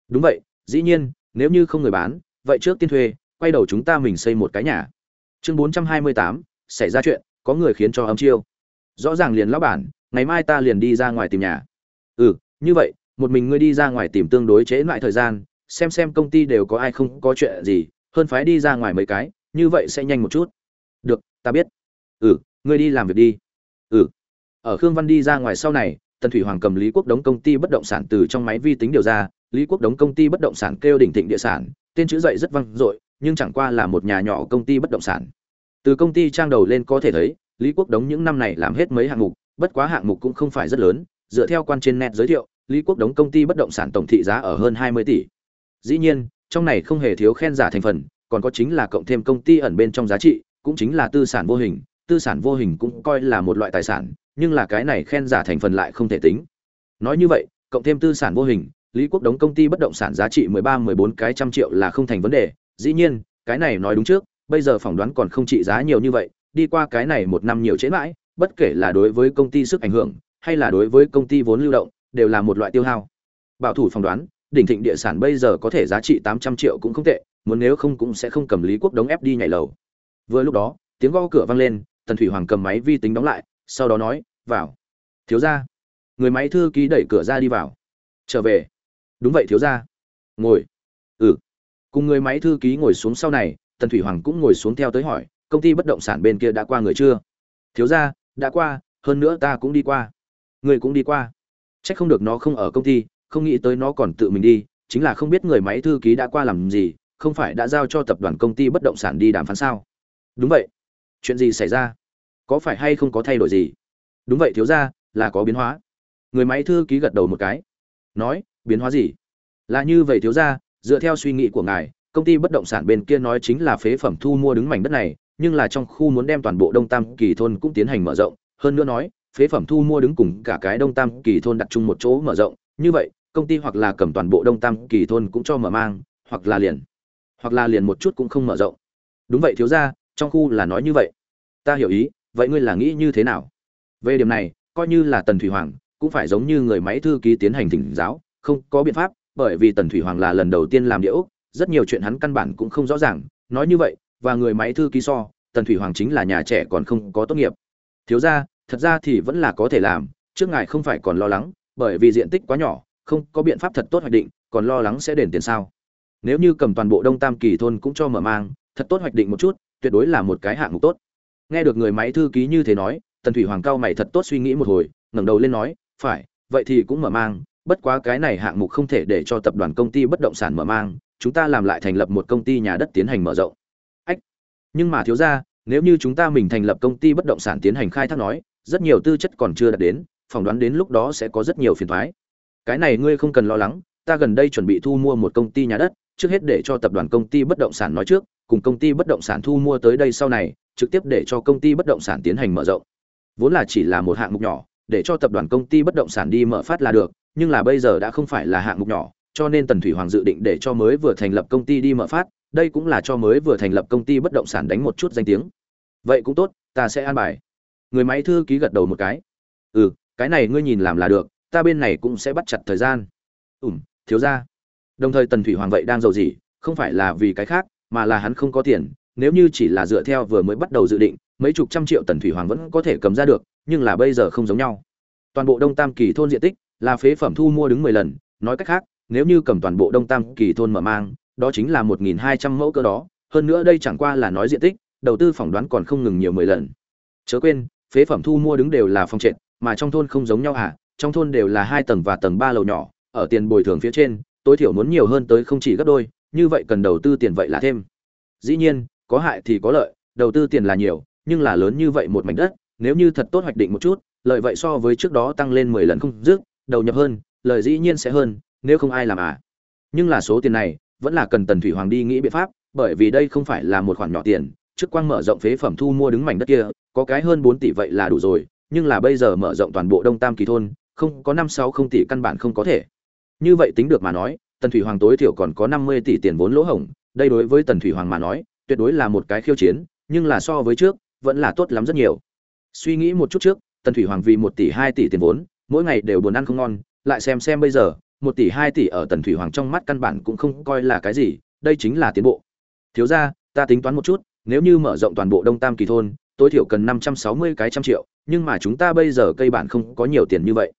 Đúng vậy, dĩ nhiên, nếu như không người bán, vậy trước tiên thuê, quay đầu chúng ta mình xây một cái nhà. Chương bốn trăm hai mươi tám, xảy ra chuyện, có người khiến cho âm chiêu. Rõ ràng liền lão bản, ngày mai ta liền đi ra ngoài tìm nhà. Ừ như vậy, một mình ngươi đi ra ngoài tìm tương đối trễ lại thời gian, xem xem công ty đều có ai không có chuyện gì, hơn phái đi ra ngoài mấy cái, như vậy sẽ nhanh một chút. Được, ta biết. Ừ ngươi đi làm việc đi ừ. Ở khương văn đi ra ngoài sau này, tần thủy hoàng cầm lý quốc đống công ty bất động sản từ trong máy vi tính điều ra. Lý quốc đống công ty bất động sản kêu đỉnh thịnh địa sản, tên chữ dậy rất vang dội, nhưng chẳng qua là một nhà nhỏ công ty bất động sản. Từ công ty trang đầu lên có thể thấy, lý quốc đống những năm này làm hết mấy hạng mục, bất quá hạng mục cũng không phải rất lớn. Dựa theo quan trên net giới thiệu, lý quốc đống công ty bất động sản tổng thị giá ở hơn hai mươi tỷ. Dĩ nhiên, trong này không hề thiếu khen giả thành phần, còn có chính là cộng thêm công ty ẩn bên trong giá trị, cũng chính là tư sản vô hình tư sản vô hình cũng coi là một loại tài sản, nhưng là cái này khen giả thành phần lại không thể tính. Nói như vậy, cộng thêm tư sản vô hình, lý quốc đống công ty bất động sản giá trị mười ba, mười bốn cái trăm triệu là không thành vấn đề. Dĩ nhiên, cái này nói đúng trước, bây giờ phỏng đoán còn không trị giá nhiều như vậy, đi qua cái này một năm nhiều chế mãi, bất kể là đối với công ty sức ảnh hưởng, hay là đối với công ty vốn lưu động, đều là một loại tiêu hao. Bảo thủ phỏng đoán, đỉnh thịnh địa sản bây giờ có thể giá trị tám trăm triệu cũng không tệ, muốn nếu không cũng sẽ không cầm lý quốc đống ép đi nhảy lầu. Vừa lúc đó, tiếng gõ cửa vang lên tần thủy hoàng cầm máy vi tính đóng lại, sau đó nói, vào. Thiếu gia. Người máy thư ký đẩy cửa ra đi vào. Trở về. Đúng vậy, thiếu gia. Ngồi. Ừ. Cùng người máy thư ký ngồi xuống sau này, tần thủy hoàng cũng ngồi xuống theo tới hỏi, công ty bất động sản bên kia đã qua người chưa? Thiếu ra đã qua, hơn nữa ta cũng đi qua. Người cũng đi qua. C h ắ c không được nó không ở công ty, không nghĩ tới nó còn tự mình đi, chính là không biết người máy thư ký đã qua làm gì, không phải đã giao cho tập đoàn công ty bất động sản đi đàm phán sao? Đúng vậy chuyện gì xảy ra? Có phải hay không có thay đổi gì? Đúng vậy, thiếu ra là có biến hóa. Người máy thư ký gật đầu một cái. Nói, biến hóa gì? Là như vậy, thiếu ra dựa theo suy nghĩ của ngài, công ty bất động sản bên kia nói chính là phế phẩm thu mua đứng mảnh đất này, nhưng là trong khu muốn đem toàn bộ đông tam kỳ thôn cũng tiến hành mở rộng. Hơn nữa nói, phế phẩm thu mua đứng cùng cả cái đông tam kỳ thôn đặt chung một chỗ mở rộng. Như vậy, công ty hoặc là cầm toàn bộ đông tam kỳ thôn cũng cho mở mang, hoặc là liền, hoặc là liền một chút cũng không mở rộng. Đúng vậy, thiếu ra trong khu là nói như vậy. Ta hiểu ý, vậy ngươi là nghĩ như thế nào? Về điểm này, coi như là tần thủy hoàng, cũng phải giống như người máy thư ký tiến hành thỉnh giáo, không có biện pháp, bởi vì tần thủy hoàng là lần đầu tiên làm địa ốc, rất nhiều chuyện hắn căn bản cũng không rõ ràng. Nói như vậy, và người máy thư ký so, tần thủy hoàng chính là nhà trẻ còn không có tốt nghiệp. Thiếu ra thật ra thì vẫn là có thể làm, trước ngài không phải còn lo lắng, bởi vì diện tích quá nhỏ, không có biện pháp thật tốt hoạch định, còn lo lắng sẽ đền tiền sao? Nếu như cầm toàn bộ đông tam kỳ thôn cũng cho mở mang, thật tốt hoạch định một chút tuyệt đối là một cái hạng mục tốt. Nghe được người máy thư ký như thế nói, tần thủy hoàng cao mày thật tốt suy nghĩ một hồi, ngẩng đầu lên nói, phải, vậy thì cũng mở mang, bất quá cái này hạng mục không thể để cho tập đoàn công ty bất động sản mở mang, chúng ta làm lại thành lập một công ty nhà đất tiến hành mở rộng. Ách. Nhưng mà thiếu ra nếu như chúng ta mình thành lập công ty bất động sản tiến hành khai thác nói, rất nhiều tư chất còn chưa đạt đến, phỏng đoán đến lúc đó sẽ có rất nhiều phiền thoái cái này ngươi không cần lo lắng, ta gần đây chuẩn bị thu mua một công ty nhà đất trước hết để cho tập đoàn công ty bất động sản nói trước cùng công ty bất động sản thu mua tới đây sau này trực tiếp để cho công ty bất động sản tiến hành mở rộng vốn là chỉ là một hạng mục nhỏ để cho tập đoàn công ty bất động sản đi mở phát là được, nhưng là bây giờ đã không phải là hạng mục nhỏ, cho nên Tần Thủy Hoàng dự định để cho mới vừa thành lập công ty đi mở phát, đây cũng là cho mới vừa thành lập công ty bất động sản đánh một chút danh tiếng. Vậy cũng tốt, ta sẽ an bài. Người máy thư ký gật đầu một cái. Ừ, cái này ngươi nhìn làm là được, ta bên này cũng sẽ bắt chặt thời gian. Ừm, thiếu gia. Đồng thời Tần Thủy Hoàng vậy đang giàu gì, không phải là vì cái khác, mà là hắn không có tiền, nếu như chỉ là dựa theo vừa mới bắt đầu dự định, mấy chục trăm triệu Tần Thủy Hoàng vẫn có thể cầm ra được, nhưng là bây giờ không giống nhau. Toàn bộ Đông Tam Kỳ thôn diện tích là phế phẩm thu mua đứng 10 lần, nói cách khác, nếu như cầm toàn bộ Đông Tam Kỳ thôn mở mang, đó chính là 1200 mẫu cơ đó, hơn nữa đây chẳng qua là nói diện tích, đầu tư phỏng đoán còn không ngừng nhiều 10 lần. Chớ quên, phế phẩm thu mua đứng đều là phong trệt, mà trong thôn không giống nhau hả? Trong thôn đều là hai tầng và tầng 3 lầu nhỏ, ở tiền bồi thường phía trên, tối thiểu muốn nhiều hơn tới không chỉ gấp đôi, như vậy cần đầu tư tiền vậy là thêm. Dĩ nhiên, có hại thì có lợi, đầu tư tiền là nhiều, nhưng là lớn như vậy một mảnh đất, nếu như thật tốt hoạch định một chút, lợi vậy so với trước đó tăng lên 10 lần không dứt, đầu nhập hơn, lợi dĩ nhiên sẽ hơn, nếu không ai làm à. Nhưng là số tiền này, vẫn là cần Tần Thủy Hoàng đi nghĩ biện pháp, bởi vì đây không phải là một khoản nhỏ tiền, trước quang mở rộng phế phẩm thu mua đứng mảnh đất kia, có cái hơn 4 tỷ vậy là đủ rồi, nhưng là bây giờ mở rộng toàn bộ Đông Tam Kỳ thôn, không có 5 6 không tỷ căn bản không có thể. Như vậy tính được mà nói, Tần Thủy Hoàng tối thiểu còn có 50 tỷ tiền vốn lỗ hổng, đây đối với Tần Thủy Hoàng mà nói, tuyệt đối là một cái khiêu chiến, nhưng là so với trước, vẫn là tốt lắm rất nhiều. Suy nghĩ một chút trước tần thủy hoàng vì một tỷ hai tỷ tiền vốn mỗi ngày đều buồn ăn không ngon lại xem xem bây giờ một tỷ hai tỷ ở tần thủy hoàng trong mắt căn bản cũng không coi là cái gì đây chính là tiến bộ. Thiếu ra ta tính toán một chút nếu như mở rộng toàn bộ đông tam kỳ thôn tối thiểu cần năm trăm sáu mươi cái trăm triệu nhưng mà chúng ta bây giờ cây bản không có nhiều tiền như vậy.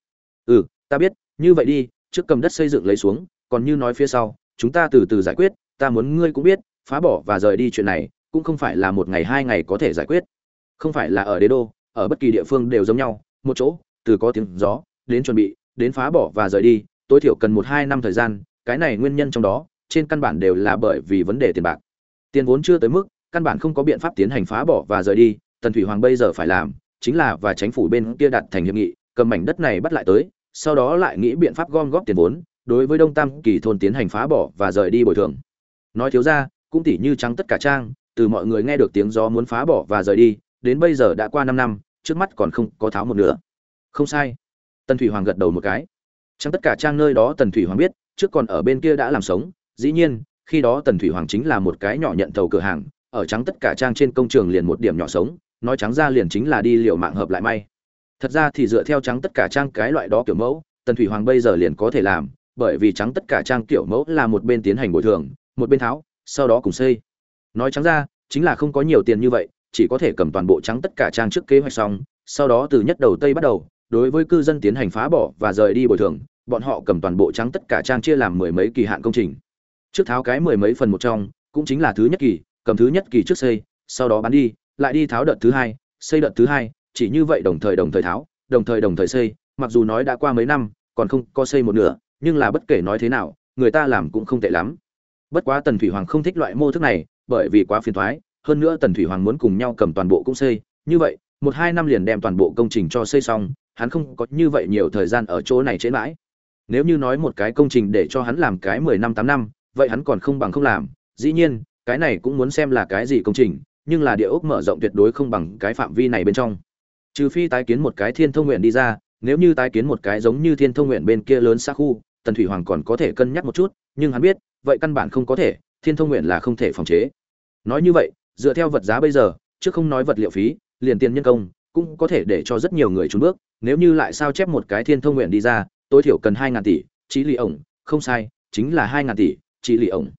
Ừ ta biết như vậy đi trước cầm đất xây dựng lấy xuống, còn như nói phía sau, chúng ta từ từ giải quyết, ta muốn ngươi cũng biết, phá bỏ và rời đi chuyện này, cũng không phải là một ngày hai ngày có thể giải quyết. Không phải là ở đế đô, ở bất kỳ địa phương đều giống nhau, một chỗ, từ có tiếng gió, đến chuẩn bị, đến phá bỏ và rời đi, tối thiểu cần một hai năm thời gian, cái này nguyên nhân trong đó, trên căn bản đều là bởi vì vấn đề tiền bạc. Tiền vốn chưa tới mức, căn bản không có biện pháp tiến hành phá bỏ và rời đi, tần thủy hoàng bây giờ phải làm, chính là và chính phủ bên kia đặt thành hiệp nghị, cầm mảnh đất này bắt lại tới sau đó lại nghĩ biện pháp gom góp tiền vốn, đối với đông tam kỳ thôn tiến hành phá bỏ và rời đi bồi thường. Nói thiếu ra, cũng tỉ như trắng tất cả trang, từ mọi người nghe được tiếng gió muốn phá bỏ và rời đi, đến bây giờ đã qua năm năm, trước mắt còn không có tháo một nửa. Không sai. Tần thủy hoàng gật đầu một cái. Trắng tất cả trang nơi đó tần thủy hoàng biết, trước còn ở bên kia đã làm sống, dĩ nhiên, khi đó tần thủy hoàng chính là một cái nhỏ nhận thầu cửa hàng, ở trắng tất cả trang trên công trường liền một điểm nhỏ sống, nói trắng ra liền chính là đi liều mạng hợp lại may thật ra thì dựa theo trắng tất cả trang cái loại đó kiểu mẫu tần thủy hoàng bây giờ liền có thể làm bởi vì trắng tất cả trang kiểu mẫu là một bên tiến hành bồi thường một bên tháo sau đó cùng xây nói trắng ra chính là không có nhiều tiền như vậy chỉ có thể cầm toàn bộ trắng tất cả trang trước kế hoạch xong, sau đó từ nhất đầu tây bắt đầu, đối với cư dân tiến hành phá bỏ và rời đi bồi thường, bọn họ cầm toàn bộ trắng tất cả trang chia làm mười mấy kỳ hạn công trình. trước tháo cái mười mấy phần một trong cũng chính là thứ nhất kỳ cầm thứ nhất kỳ trước xây sau đó bán đi lại đi tháo đợt thứ hai xây đợt thứ hai chỉ như vậy đồng thời đồng thời tháo, đồng thời đồng thời xây, mặc dù nói đã qua mấy năm, còn không có xây một nửa, nhưng là bất kể nói thế nào, người ta làm cũng không tệ lắm. Bất quá tần thủy hoàng không thích loại mô thức này, bởi vì quá phiền thoái hơn nữa tần thủy hoàng muốn cùng nhau cầm toàn bộ cũng xây, như vậy, một hai năm liền đem toàn bộ công trình cho xây xong, hắn không có như vậy nhiều thời gian ở chỗ này chế mãi. Nếu như nói một cái công trình để cho hắn làm cái mười năm, tám năm, vậy hắn còn không bằng không làm. Dĩ nhiên, cái này cũng muốn xem là cái gì công trình, nhưng là địa ốc mở rộng tuyệt đối không bằng cái phạm vi này bên trong trừ phi tái kiến một cái thiên thông nguyện đi ra, nếu như tái kiến một cái giống như thiên thông nguyện bên kia lớn xa khu, tần thủy hoàng còn có thể cân nhắc một chút, nhưng hắn biết, vậy căn bản không có thể, thiên thông nguyện là không thể phòng chế. Nói như vậy, dựa theo vật giá bây giờ, chứ không nói vật liệu phí, liền tiền nhân công, cũng có thể để cho rất nhiều người trốn bước, nếu như lại sao chép một cái thiên thông nguyện đi ra, tối thiểu cần hai ngàn tỷ trí lì ổng, không sai, chính là hai ngàn tỷ trí lì ổng.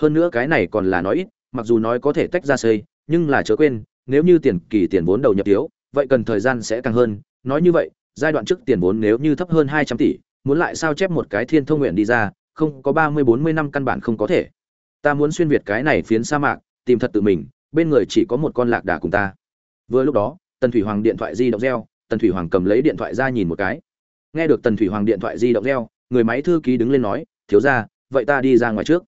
Hơn nữa cái này còn là nói ít, mặc dù nói có thể tách ra xây, nhưng là chớ quên, nếu như tiền kỳ tiền vốn đầu nhập thiếu vậy cần thời gian sẽ càng hơn. Nói như vậy, giai đoạn trước tiền vốn nếu như thấp hơn hai trăm tỷ, muốn lại sao chép một cái thiên thông nguyện đi ra, không có ba mươi bốn mươi năm căn bản không có thể. Ta muốn xuyên việt cái này phiến sa mạc, tìm thật tự mình, bên người chỉ có một con lạc đà cùng ta. Vừa lúc đó, tần thủy hoàng điện thoại di động reo, tần thủy hoàng cầm lấy điện thoại ra nhìn một cái. Nghe được tần thủy hoàng điện thoại di động reo, người máy thư ký đứng lên nói, thiếu ra vậy ta đi ra ngoài trước.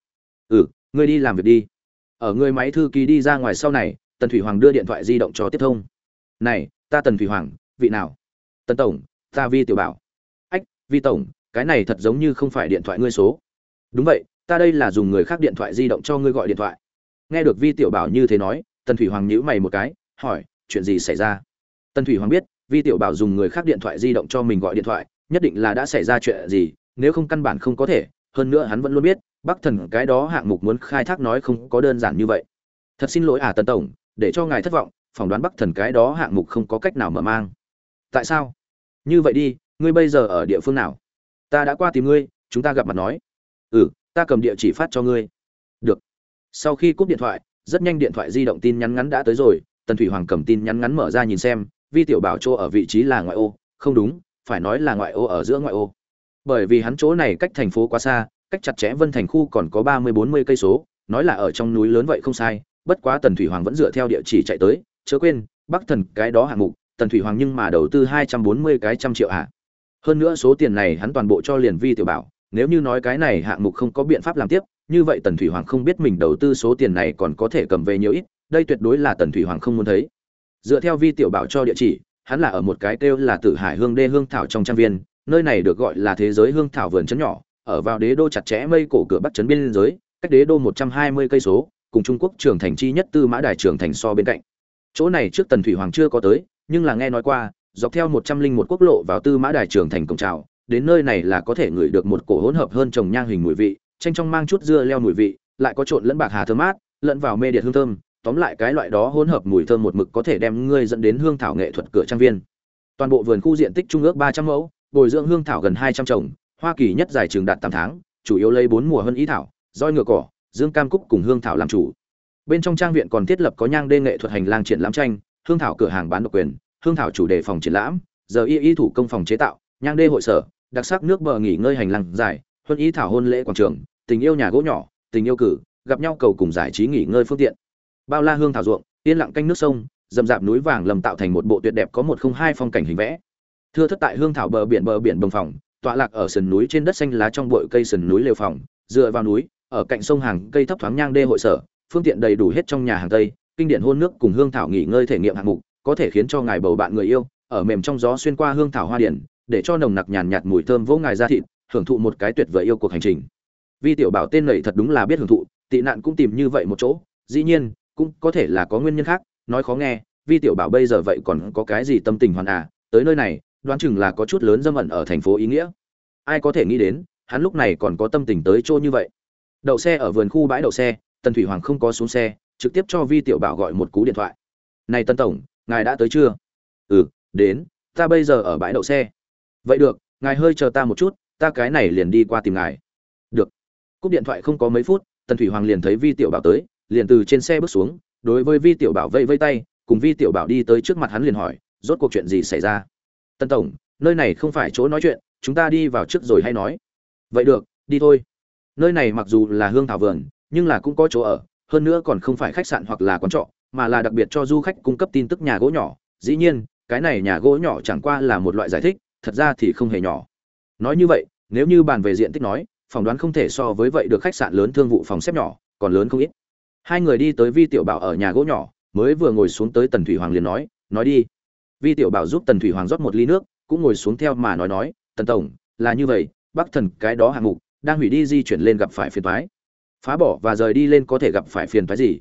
Ừ ngươi đi làm việc đi. Ở người máy thư ký đi ra ngoài sau này, tần thủy hoàng đưa điện thoại di động cho tiếp thông này, ta tần thủy hoàng, vị nào? Tần tổng, ta vi tiểu bảo. Ách, vi tổng, cái này thật giống như không phải điện thoại ngươi số. Đúng vậy, ta đây là dùng người khác điện thoại di động cho ngươi gọi điện thoại. Nghe được vi tiểu bảo như thế nói, tần thủy hoàng nhíu mày một cái, hỏi, chuyện gì xảy ra? Tần thủy hoàng biết, vi tiểu bảo dùng người khác điện thoại di động cho mình gọi điện thoại, nhất định là đã xảy ra chuyện gì, nếu không căn bản không có thể. Hơn nữa hắn vẫn luôn biết, bắc thần cái đó hạng mục muốn khai thác nói không có đơn giản như vậy. Thật xin lỗi à tần tổng, để cho ngài thất vọng phỏng đoán bắc thần cái đó hạng mục không có cách nào mở mang. Tại sao? Như vậy đi, ngươi bây giờ ở địa phương nào? Ta đã qua tìm ngươi, chúng ta gặp mặt nói. Ừ ta cầm địa chỉ phát cho ngươi. Được. Sau khi cúp điện thoại, rất nhanh điện thoại di động tin nhắn ngắn đã tới rồi, tần thủy hoàng cầm tin nhắn ngắn mở ra nhìn xem, vi tiểu bảo chỗ ở vị trí là ngoại ô. Không đúng, phải nói là ngoại ô ở giữa ngoại ô. Bởi vì hắn chỗ này cách thành phố quá xa, cách chặt chẽ vân thành khu còn có ba mươi bốn mươi cây số, nói là ở trong núi lớn vậy không sai, bất quá tần thủy hoàng vẫn dựa theo địa chỉ chạy tới chớ quên, bắc thần cái đó hạng mục, tần thủy hoàng nhưng mà đầu tư hai trăm bốn mươi cái trăm triệu ạ. hơn nữa số tiền này hắn toàn bộ cho liền vi tiểu bảo, nếu như nói cái này hạng mục không có biện pháp làm tiếp, như vậy tần thủy hoàng không biết mình đầu tư số tiền này còn có thể cầm về nhiều ít, đây tuyệt đối là tần thủy hoàng không muốn thấy dựa theo vi tiểu bảo cho địa chỉ, hắn là ở một cái kêu là tử hải hương đê hương thảo trong trang viên, nơi này được gọi là thế giới hương thảo vườn trấn nhỏ, ở vào đế đô chặt chẽ mây cổ cửa bắc trấn biên giới, cách đế đô một trăm hai mươi cây số, cùng trung quốc trưởng thành chi nhất tư mã đài trưởng thành so bên cạnh chỗ này trước tần thủy hoàng chưa có tới, nhưng là nghe nói qua, dọc theo một trăm linh một quốc lộ vào tư mã đài Trường thành cổng trào đến nơi này là có thể ngửi được một cổ hỗn hợp hơn trồng nhang hình mùi vị, tranh trong mang chút dưa leo mùi vị, lại có trộn lẫn bạc hà thơm mát, lẫn vào mê điệt hương thơm, tóm lại cái loại đó hỗn hợp mùi thơm một mực có thể đem ngươi dẫn đến hương thảo nghệ thuật cửa trang viên. Toàn bộ vườn khu diện tích trung ước ba trăm mẫu, bồi dưỡng hương thảo gần hai trăm trồng, hoa kỳ nhất dài trường đạt tám tháng, chủ yếu lấy bốn mùa hơn ý thảo, roi ngựa cỏ, dương cam cúc cùng hương thảo làm chủ bên trong trang viện còn thiết lập có nhang đê nghệ thuật hành lang triển lãm tranh, hương thảo cửa hàng bán độc quyền, hương thảo chủ đề phòng triển lãm, giờ y y thủ công phòng chế tạo, nhang đê hội sở, đặc sắc nước bờ nghỉ ngơi hành lang dài, huân y thảo hôn lễ quảng trường, tình yêu nhà gỗ nhỏ, tình yêu cử, gặp nhau cầu cùng giải trí nghỉ ngơi phương tiện. Bao la hương thảo ruộng, yên lặng canh nước sông dầm dạp núi vàng lầm tạo thành một bộ tuyệt đẹp có một không hai phong cảnh hình vẽ. Thưa thất tại hương thảo bờ biển bờ biển bồng phòng, tọa lạc ở sườn núi trên đất xanh lá trong bụi cây sườn núi lều phòng, dựa vào núi, ở cạnh sông hàng cây thấp thoáng nhang đê hội sở phương tiện đầy đủ hết trong nhà hàng tây, kinh điển hôn nước cùng hương thảo nghỉ ngơi thể nghiệm hạng mục, có thể khiến cho ngài bầu bạn người yêu, ở mềm trong gió xuyên qua hương thảo hoa điển, để cho nồng nặc nhàn nhạt mùi thơm vỗ ngài ra thịt, hưởng thụ một cái tuyệt vời yêu cuộc hành trình. Vi tiểu bảo tên này thật đúng là biết hưởng thụ, tị nạn cũng tìm như vậy một chỗ, dĩ nhiên, cũng có thể là có nguyên nhân khác, nói khó nghe, vi tiểu bảo bây giờ vậy còn có cái gì tâm tình hoàn à tới nơi này, đoán chừng là có chút lớn dâm ẩn ở thành phố ý nghĩa. Ai có thể nghĩ đến, hắn lúc này còn có tâm tình tới chỗ như vậy. Đậu xe ở vườn khu bãi đậu xe tần thủy hoàng không có xuống xe, trực tiếp cho vi tiểu bảo gọi một cú điện thoại. Này tân tổng, ngài đã tới chưa? Ừ đến, ta bây giờ ở bãi đậu xe. Vậy được, ngài hơi chờ ta một chút, ta cái này liền đi qua tìm ngài. Được. Cúp điện thoại không có mấy phút, tần thủy hoàng liền thấy vi tiểu bảo tới, liền từ trên xe bước xuống, đối với vi tiểu bảo vây vây tay, cùng vi tiểu bảo đi tới trước mặt hắn liền hỏi, rốt cuộc chuyện gì xảy ra? Tân tổng, nơi này không phải chỗ nói chuyện, chúng ta đi vào trước rồi hay nói. Vậy được, đi thôi. Nơi này mặc dù là hương thảo vườn nhưng là cũng có chỗ ở, hơn nữa còn không phải khách sạn hoặc là quán trọ, mà là đặc biệt cho du khách cung cấp tin tức nhà gỗ nhỏ. Dĩ nhiên, cái này nhà gỗ nhỏ chẳng qua là một loại giải thích, thật ra thì không hề nhỏ. Nói như vậy, nếu như bàn về diện tích nói, phỏng đoán không thể so với vậy được khách sạn lớn thương vụ phòng xếp nhỏ, còn lớn không ít. Hai người đi tới vi tiểu bảo ở nhà gỗ nhỏ, mới vừa ngồi xuống tới tần thủy hoàng liền nói nói đi. Vi tiểu bảo giúp tần thủy hoàng rót một ly nước, cũng ngồi xuống theo mà nói nói, tần tổng, là như vậy, bắc thần cái đó hạng mục, đang hủy đi di chuyển lên gặp phải phiền toái phá bỏ và rời đi lên có thể gặp phải phiền toái gì?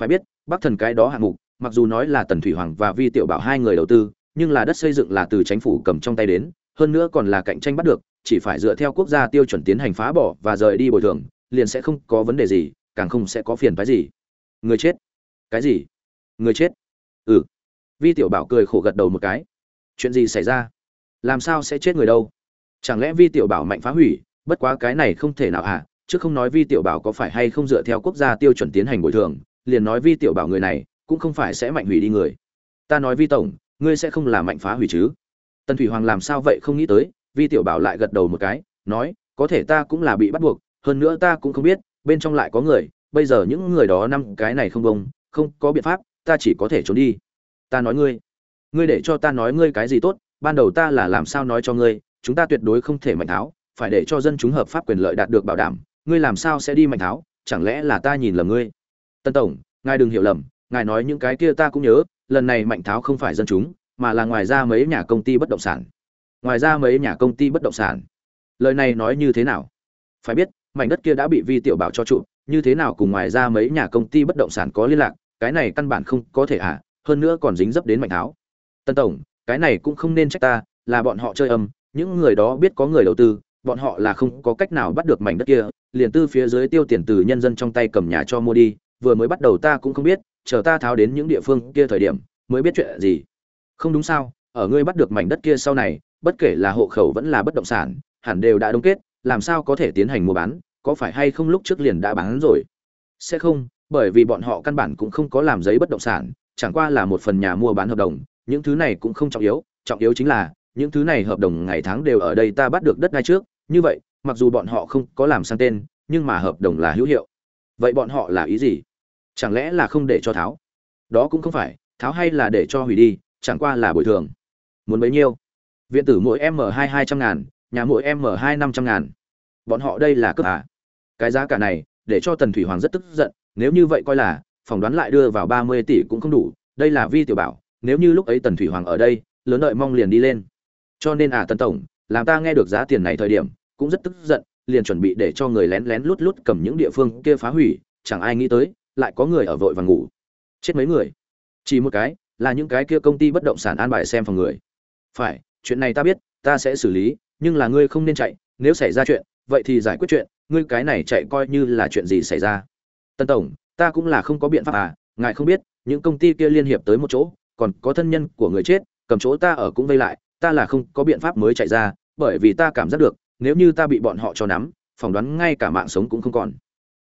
Phải biết, bắc thần cái đó hạng mục, mặc dù nói là tần thủy hoàng và vi tiểu bảo hai người đầu tư, nhưng là đất xây dựng là từ chính phủ cầm trong tay đến, hơn nữa còn là cạnh tranh bắt được, chỉ phải dựa theo quốc gia tiêu chuẩn tiến hành phá bỏ và rời đi bồi thường, liền sẽ không có vấn đề gì, càng không sẽ có phiền phái gì. Người chết. Cái gì? Người chết. Ừ. Vi tiểu bảo cười khổ gật đầu một cái. Chuyện gì xảy ra? Làm sao sẽ chết người đâu? Chẳng lẽ vi tiểu bảo mạnh phá hủy? Bất quá cái này không thể nào à chứ không nói vi tiểu bảo có phải hay không dựa theo quốc gia tiêu chuẩn tiến hành bồi thường, liền nói vi tiểu bảo người này cũng không phải sẽ mạnh hủy đi người. Ta nói vi tổng, ngươi sẽ không làm mạnh phá hủy chứ? Tần thủy hoàng làm sao vậy không nghĩ tới, vi tiểu bảo lại gật đầu một cái, nói, có thể ta cũng là bị bắt buộc, hơn nữa ta cũng không biết, bên trong lại có người, bây giờ những người đó năm cái này không bông, không có biện pháp, ta chỉ có thể trốn đi. Ta nói ngươi ngươi để cho ta nói ngươi cái gì tốt, ban đầu ta là làm sao nói cho ngươi, chúng ta tuyệt đối không thể mạnh tháo, phải để cho dân chúng hợp pháp quyền lợi đạt được bảo đảm ngươi làm sao sẽ đi mạnh tháo? Chẳng lẽ là ta nhìn lầm ngươi? Tân tổng ngài đừng hiểu lầm ngài nói những cái kia ta cũng nhớ lần này mạnh tháo không phải dân chúng mà là ngoài ra mấy nhà công ty bất động sản. Ngoài ra mấy nhà công ty bất động sản. Lời này nói như thế nào? Phải biết mảnh đất kia đã bị vi tiểu bảo cho trụ như thế nào cùng ngoài ra mấy nhà công ty bất động sản có liên lạc cái này căn bản không có thể ạ à, hơn nữa còn dính dấp đến mạnh tháo. Tân tổng cái này cũng không nên trách ta là bọn họ chơi âm những người đó biết có người đầu tư bọn họ là không có cách nào bắt được mảnh đất kia, liền tư phía dưới tiêu tiền từ nhân dân trong tay cầm nhà cho mua đi, vừa mới bắt đầu ta cũng không biết, chờ ta tháo đến những địa phương kia thời điểm, mới biết chuyện gì. Không đúng sao, ở ngươi bắt được mảnh đất kia sau này, bất kể là hộ khẩu vẫn là bất động sản, hẳn đều đã đông kết, làm sao có thể tiến hành mua bán, có phải hay không lúc trước liền đã bán rồi? Sẽ không, bởi vì bọn họ căn bản cũng không có làm giấy bất động sản, chẳng qua là một phần nhà mua bán hợp đồng, những thứ này cũng không trọng yếu trọng yếu chính là những thứ này hợp đồng ngày tháng đều ở đây ta bắt được đất ngay trước, như vậy, mặc dù bọn họ không có làm sang tên, nhưng mà hợp đồng là hữu hiệu. Vậy bọn họ là ý gì? Chẳng lẽ là không để cho tháo? Đó cũng không phải, tháo hay là để cho hủy đi, chẳng qua là bồi thường. Muốn bấy nhiêu? Viện tử mỗi m hai hai trăm ngàn, nhà mỗi m hai năm trăm ngàn. Bọn họ đây là cướp à? Cái giá cả này, để cho tần thủy hoàng rất tức giận, nếu như vậy coi là, phỏng đoán lại đưa vào ba mươi tỷ cũng không đủ, đây là vi tiểu bảo, nếu như lúc ấy tần thủy hoàng ở đây, lớn đợi mong liền đi lên cho nên à tần tổng, làm ta nghe được giá tiền này thời điểm, cũng rất tức giận, liền chuẩn bị để cho người lén lén lút lút cầm những địa phương kia phá hủy, chẳng ai nghĩ tới, lại có người ở vội và ngủ. Chết mấy người. Chỉ một cái, là những cái kia công ty bất động sản an bài xem phòng người. Phải, chuyện này ta biết, ta sẽ xử lý, nhưng là ngươi không nên chạy, nếu xảy ra chuyện, vậy thì giải quyết chuyện, ngươi cái này chạy coi như là chuyện gì xảy ra. Tân tổng, ta cũng là không có biện pháp à ngài không biết, những công ty kia liên hiệp tới một chỗ, còn có thân nhân của người chết, cầm chỗ ta ở cũng vây lại ta là không có biện pháp mới chạy ra, bởi vì ta cảm giác được, nếu như ta bị bọn họ cho nắm, phỏng đoán ngay cả mạng sống cũng không còn.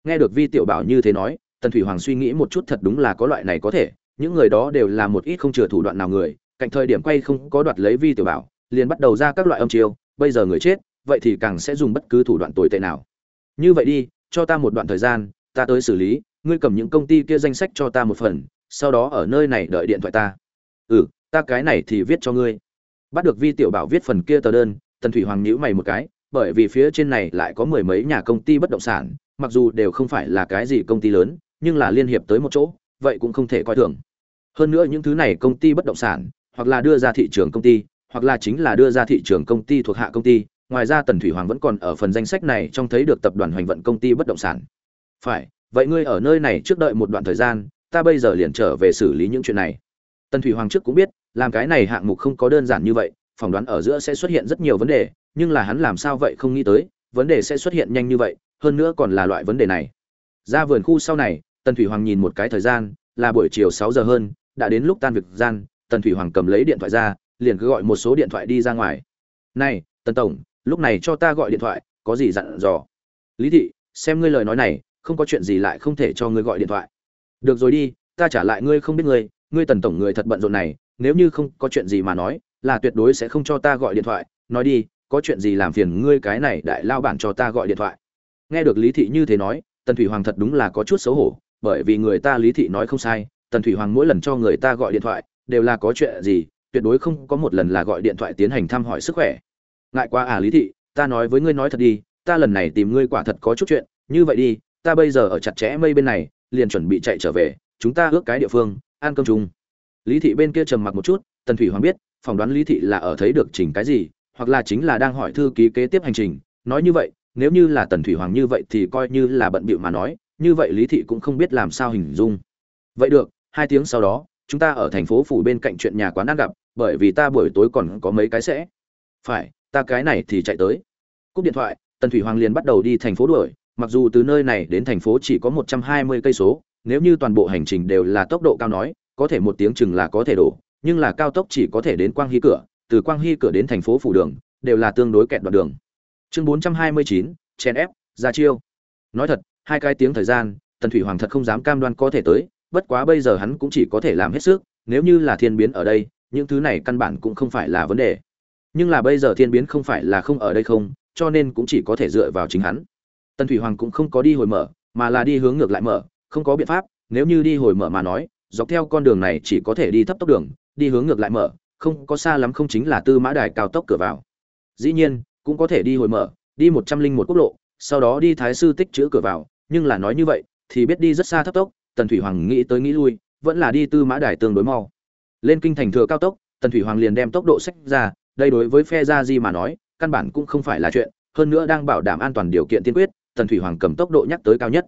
Nghe được vi tiểu bảo như thế nói, tần thủy hoàng suy nghĩ một chút thật đúng là có loại này có thể, những người đó đều là một ít không chừa thủ đoạn nào người, cạnh thời điểm quay không có đoạt lấy vi tiểu bảo, liền bắt đầu ra các loại âm chiêu, bây giờ người chết, vậy thì càng sẽ dùng bất cứ thủ đoạn tồi tệ nào. Như vậy đi, cho ta một đoạn thời gian, ta tới xử lý, ngươi cầm những công ty kia danh sách cho ta một phần, sau đó ở nơi này đợi điện thoại ta. Ừ ta cái này thì viết cho ngươi bắt được vi tiểu bảo viết phần kia tờ đơn, tần thủy hoàng nhíu mày một cái, bởi vì phía trên này lại có mười mấy nhà công ty bất động sản, mặc dù đều không phải là cái gì công ty lớn, nhưng là liên hiệp tới một chỗ, vậy cũng không thể coi thường. Hơn nữa những thứ này công ty bất động sản, hoặc là đưa ra thị trường công ty, hoặc là chính là đưa ra thị trường công ty thuộc hạ công ty, ngoài ra tần thủy hoàng vẫn còn ở phần danh sách này trong thấy được tập đoàn hoành vận công ty bất động sản. Phải, vậy ngươi ở nơi này trước đợi một đoạn thời gian, ta bây giờ liền trở về xử lý những chuyện này. Tần thủy hoàng trước cũng biết làm cái này hạng mục không có đơn giản như vậy, phỏng đoán ở giữa sẽ xuất hiện rất nhiều vấn đề, nhưng là hắn làm sao vậy không nghĩ tới, vấn đề sẽ xuất hiện nhanh như vậy, hơn nữa còn là loại vấn đề này. Ra vườn khu sau này, tần thủy hoàng nhìn một cái thời gian, là buổi chiều sáu giờ hơn, đã đến lúc tan việc gian, tần thủy hoàng cầm lấy điện thoại ra, liền cứ gọi một số điện thoại đi ra ngoài. Này, tần tổng, lúc này cho ta gọi điện thoại, có gì dặn dò? Lý thị, xem ngươi lời nói này, không có chuyện gì lại không thể cho ngươi gọi điện thoại. Được rồi đi, ta trả lại ngươi không biết ngươi ngươi tần tổng người thật bận rộn này nếu như không có chuyện gì mà nói, là tuyệt đối sẽ không cho ta gọi điện thoại. Nói đi, có chuyện gì làm phiền ngươi cái này đại lao bản cho ta gọi điện thoại? Nghe được lý thị như thế nói, tần thủy hoàng thật đúng là có chút xấu hổ, bởi vì người ta lý thị nói không sai, tần thủy hoàng mỗi lần cho người ta gọi điện thoại, đều là có chuyện gì, tuyệt đối không có một lần là gọi điện thoại tiến hành thăm hỏi sức khỏe. Ngại quá à lý thị, ta nói với ngươi nói thật đi, ta lần này tìm ngươi quả thật có chút chuyện, như vậy đi, ta bây giờ ở chặt chẽ mây bên này, liền chuẩn bị chạy trở về, chúng ta ước cái địa phương, ăn cơm chung lý thị bên kia trầm mặc một chút, tần thủy hoàng biết, phỏng đoán lý thị là ở thấy được chỉnh cái gì, hoặc là chính là đang hỏi thư ký kế tiếp hành trình. Nói như vậy, nếu như là tần thủy hoàng như vậy thì coi như là bận bịu mà nói, như vậy lý thị cũng không biết làm sao hình dung. Vậy được, hai tiếng sau đó, chúng ta ở thành phố phủ bên cạnh chuyện nhà quán ăn gặp, bởi vì ta buổi tối còn có mấy cái sẽ. Phải, ta cái này thì chạy tới. Cúp điện thoại, tần thủy hoàng liền bắt đầu đi thành phố đuổi. Mặc dù từ nơi này đến thành phố chỉ có một trăm hai mươi cây số, nếu như toàn bộ hành trình đều là tốc độ cao nói có thể một tiếng chừng là có thể đổ, nhưng là cao tốc chỉ có thể đến quang hy cửa, từ quang hy cửa đến thành phố phủ đường, đều là tương đối kẹt đoạn đường. Chương bốn trăm hai mươi chín, chèn ép, ra chiêu. Nói thật, hai cái tiếng thời gian, tần thủy hoàng thật không dám cam đoan có thể tới, bất quá bây giờ hắn cũng chỉ có thể làm hết sức, nếu như là thiên biến ở đây, những thứ này căn bản cũng không phải là vấn đề. Nhưng là bây giờ thiên biến không phải là không ở đây không, cho nên cũng chỉ có thể dựa vào chính hắn. Tần thủy hoàng cũng không có đi hồi mở, mà là đi hướng ngược lại mở, không có biện pháp, nếu như đi hồi mở mà nói dọc theo con đường này chỉ có thể đi thấp tốc đường, đi hướng ngược lại mở, không có xa lắm không chính là tư mã đài cao tốc cửa vào. Dĩ nhiên, cũng có thể đi hồi mở, đi một trăm linh một quốc lộ, sau đó đi thái sư tích chữ cửa vào, nhưng là nói như vậy, thì biết đi rất xa thấp tốc, tần thủy hoàng nghĩ tới nghĩ lui, vẫn là đi tư mã đài tương đối mau. Lên kinh thành thừa cao tốc, tần thủy hoàng liền đem tốc độ sách ra, đây đối với phe gia di mà nói, căn bản cũng không phải là chuyện, hơn nữa đang bảo đảm an toàn điều kiện tiên quyết, tần thủy hoàng cầm tốc độ nhắc tới cao nhất.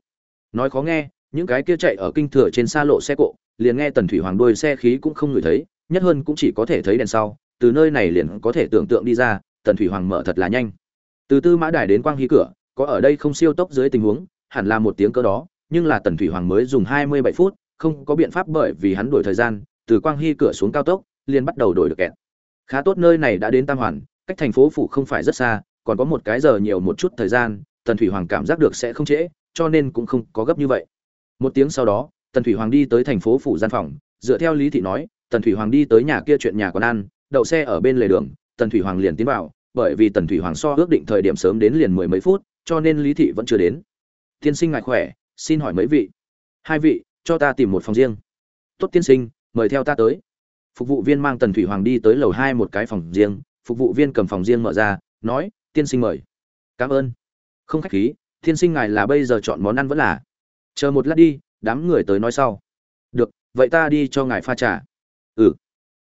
Nói khó nghe, những cái kia chạy ở kinh thừa trên xa lộ xe cộ liền nghe tần thủy hoàng đuôi xe khí cũng không ngửi thấy, nhất hơn cũng chỉ có thể thấy đèn sau, từ nơi này liền có thể tưởng tượng đi ra, tần thủy hoàng mở thật là nhanh. Từ tư mã đài đến quang hy cửa, có ở đây không siêu tốc dưới tình huống, hẳn là một tiếng cỡ đó, nhưng là tần thủy hoàng mới dùng hai mươi bảy phút, không có biện pháp bởi vì hắn đổi thời gian, từ quang hy cửa xuống cao tốc, liền bắt đầu đổi được kẹt. Khá tốt nơi này đã đến tam hoàn, cách thành phố phủ không phải rất xa, còn có một cái giờ nhiều một chút thời gian, tần thủy hoàng cảm giác được sẽ không trễ, cho nên cũng không có gấp như vậy. Một tiếng sau đó tần thủy hoàng đi tới thành phố phủ gian phòng, dựa theo lý thị nói, tần thủy hoàng đi tới nhà kia chuyện nhà quán ăn, đậu xe ở bên lề đường, tần thủy hoàng liền tiến vào, bởi vì tần thủy hoàng so ước định thời điểm sớm đến liền mười mấy phút, cho nên lý thị vẫn chưa đến. Tiên sinh ngài khỏe, xin hỏi mấy vị? Hai vị, cho ta tìm một phòng riêng. Tốt tiên sinh, mời theo ta tới. Phục vụ viên mang tần thủy hoàng đi tới lầu hai một cái phòng riêng, phục vụ viên cầm phòng riêng mở ra, nói, tiên sinh mời. Cảm ơn. Không khách khí, tiên sinh ngài là bây giờ chọn món ăn vẫn là. Chờ một lát đi đám người tới nói sau. Được, vậy ta đi cho ngài pha trà. Ừ.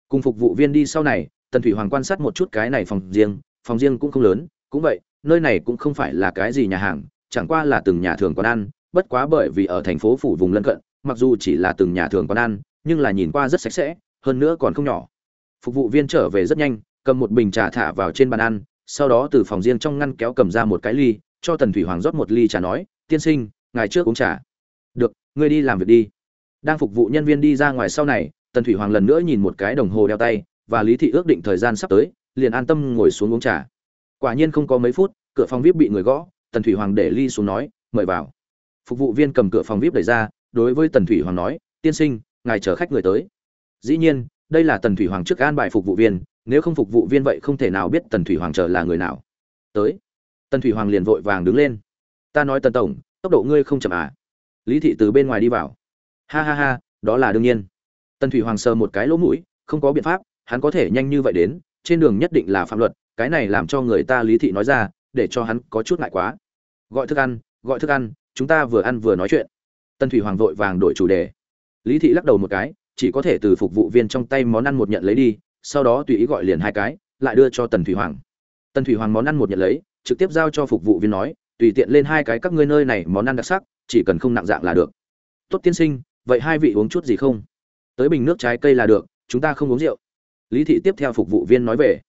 Cùng phục vụ viên đi sau này, tần thủy hoàng quan sát một chút cái này phòng riêng phòng riêng cũng không lớn, cũng vậy, nơi này cũng không phải là cái gì nhà hàng, chẳng qua là từng nhà thường quán ăn, bất quá bởi vì ở thành phố phủ vùng lân cận, mặc dù chỉ là từng nhà thường quán ăn, nhưng là nhìn qua rất sạch sẽ, hơn nữa còn không nhỏ. Phục vụ viên trở về rất nhanh, cầm một bình trà thả vào trên bàn ăn, sau đó từ phòng riêng trong ngăn kéo cầm ra một cái ly, cho tần thủy hoàng rót một ly trà nói, tiên sinh, ngài trước uống trà ngươi đi làm việc đi. Đang phục vụ nhân viên đi ra ngoài sau này, tần thủy hoàng lần nữa nhìn một cái đồng hồ đeo tay, và lý thị ước định thời gian sắp tới, liền an tâm ngồi xuống uống trà. Quả nhiên không có mấy phút, cửa phòng vip bị người gõ, tần thủy hoàng để ly xuống nói, mời vào. Phục vụ viên cầm cửa phòng vip đẩy ra, đối với tần thủy hoàng nói, tiên sinh, ngài chờ khách người tới. Dĩ nhiên, đây là tần thủy hoàng trước an bài phục vụ viên, nếu không phục vụ viên vậy không thể nào biết tần thủy hoàng chờ là người nào. Tới, tần thủy hoàng liền vội vàng đứng lên. Ta nói tần tổng, tốc độ ngươi không chậm à? Lý thị từ bên ngoài đi vào. Ha ha ha, đó là đương nhiên. Tần thủy hoàng sờ một cái lỗ mũi, không có biện pháp, hắn có thể nhanh như vậy đến, trên đường nhất định là phạm luật, cái này làm cho người ta lý thị nói ra, để cho hắn có chút ngại quá. Gọi thức ăn, gọi thức ăn, chúng ta vừa ăn vừa nói chuyện. Tần thủy hoàng vội vàng đổi chủ đề. Lý thị lắc đầu một cái, chỉ có thể từ phục vụ viên trong tay món ăn một nhận lấy đi, sau đó tùy ý gọi liền hai cái, lại đưa cho tần thủy hoàng. Tần thủy hoàng món ăn một nhận lấy, trực tiếp giao cho phục vụ viên nói, tùy tiện lên hai cái các ngươi nơi này món ăn đặc sắc chỉ cần không nặng dạng là được. Tốt tiên sinh, vậy hai vị uống chút gì không? Tới bình nước trái cây là được, chúng ta không uống rượu. Lý thị tiếp theo phục vụ viên nói về.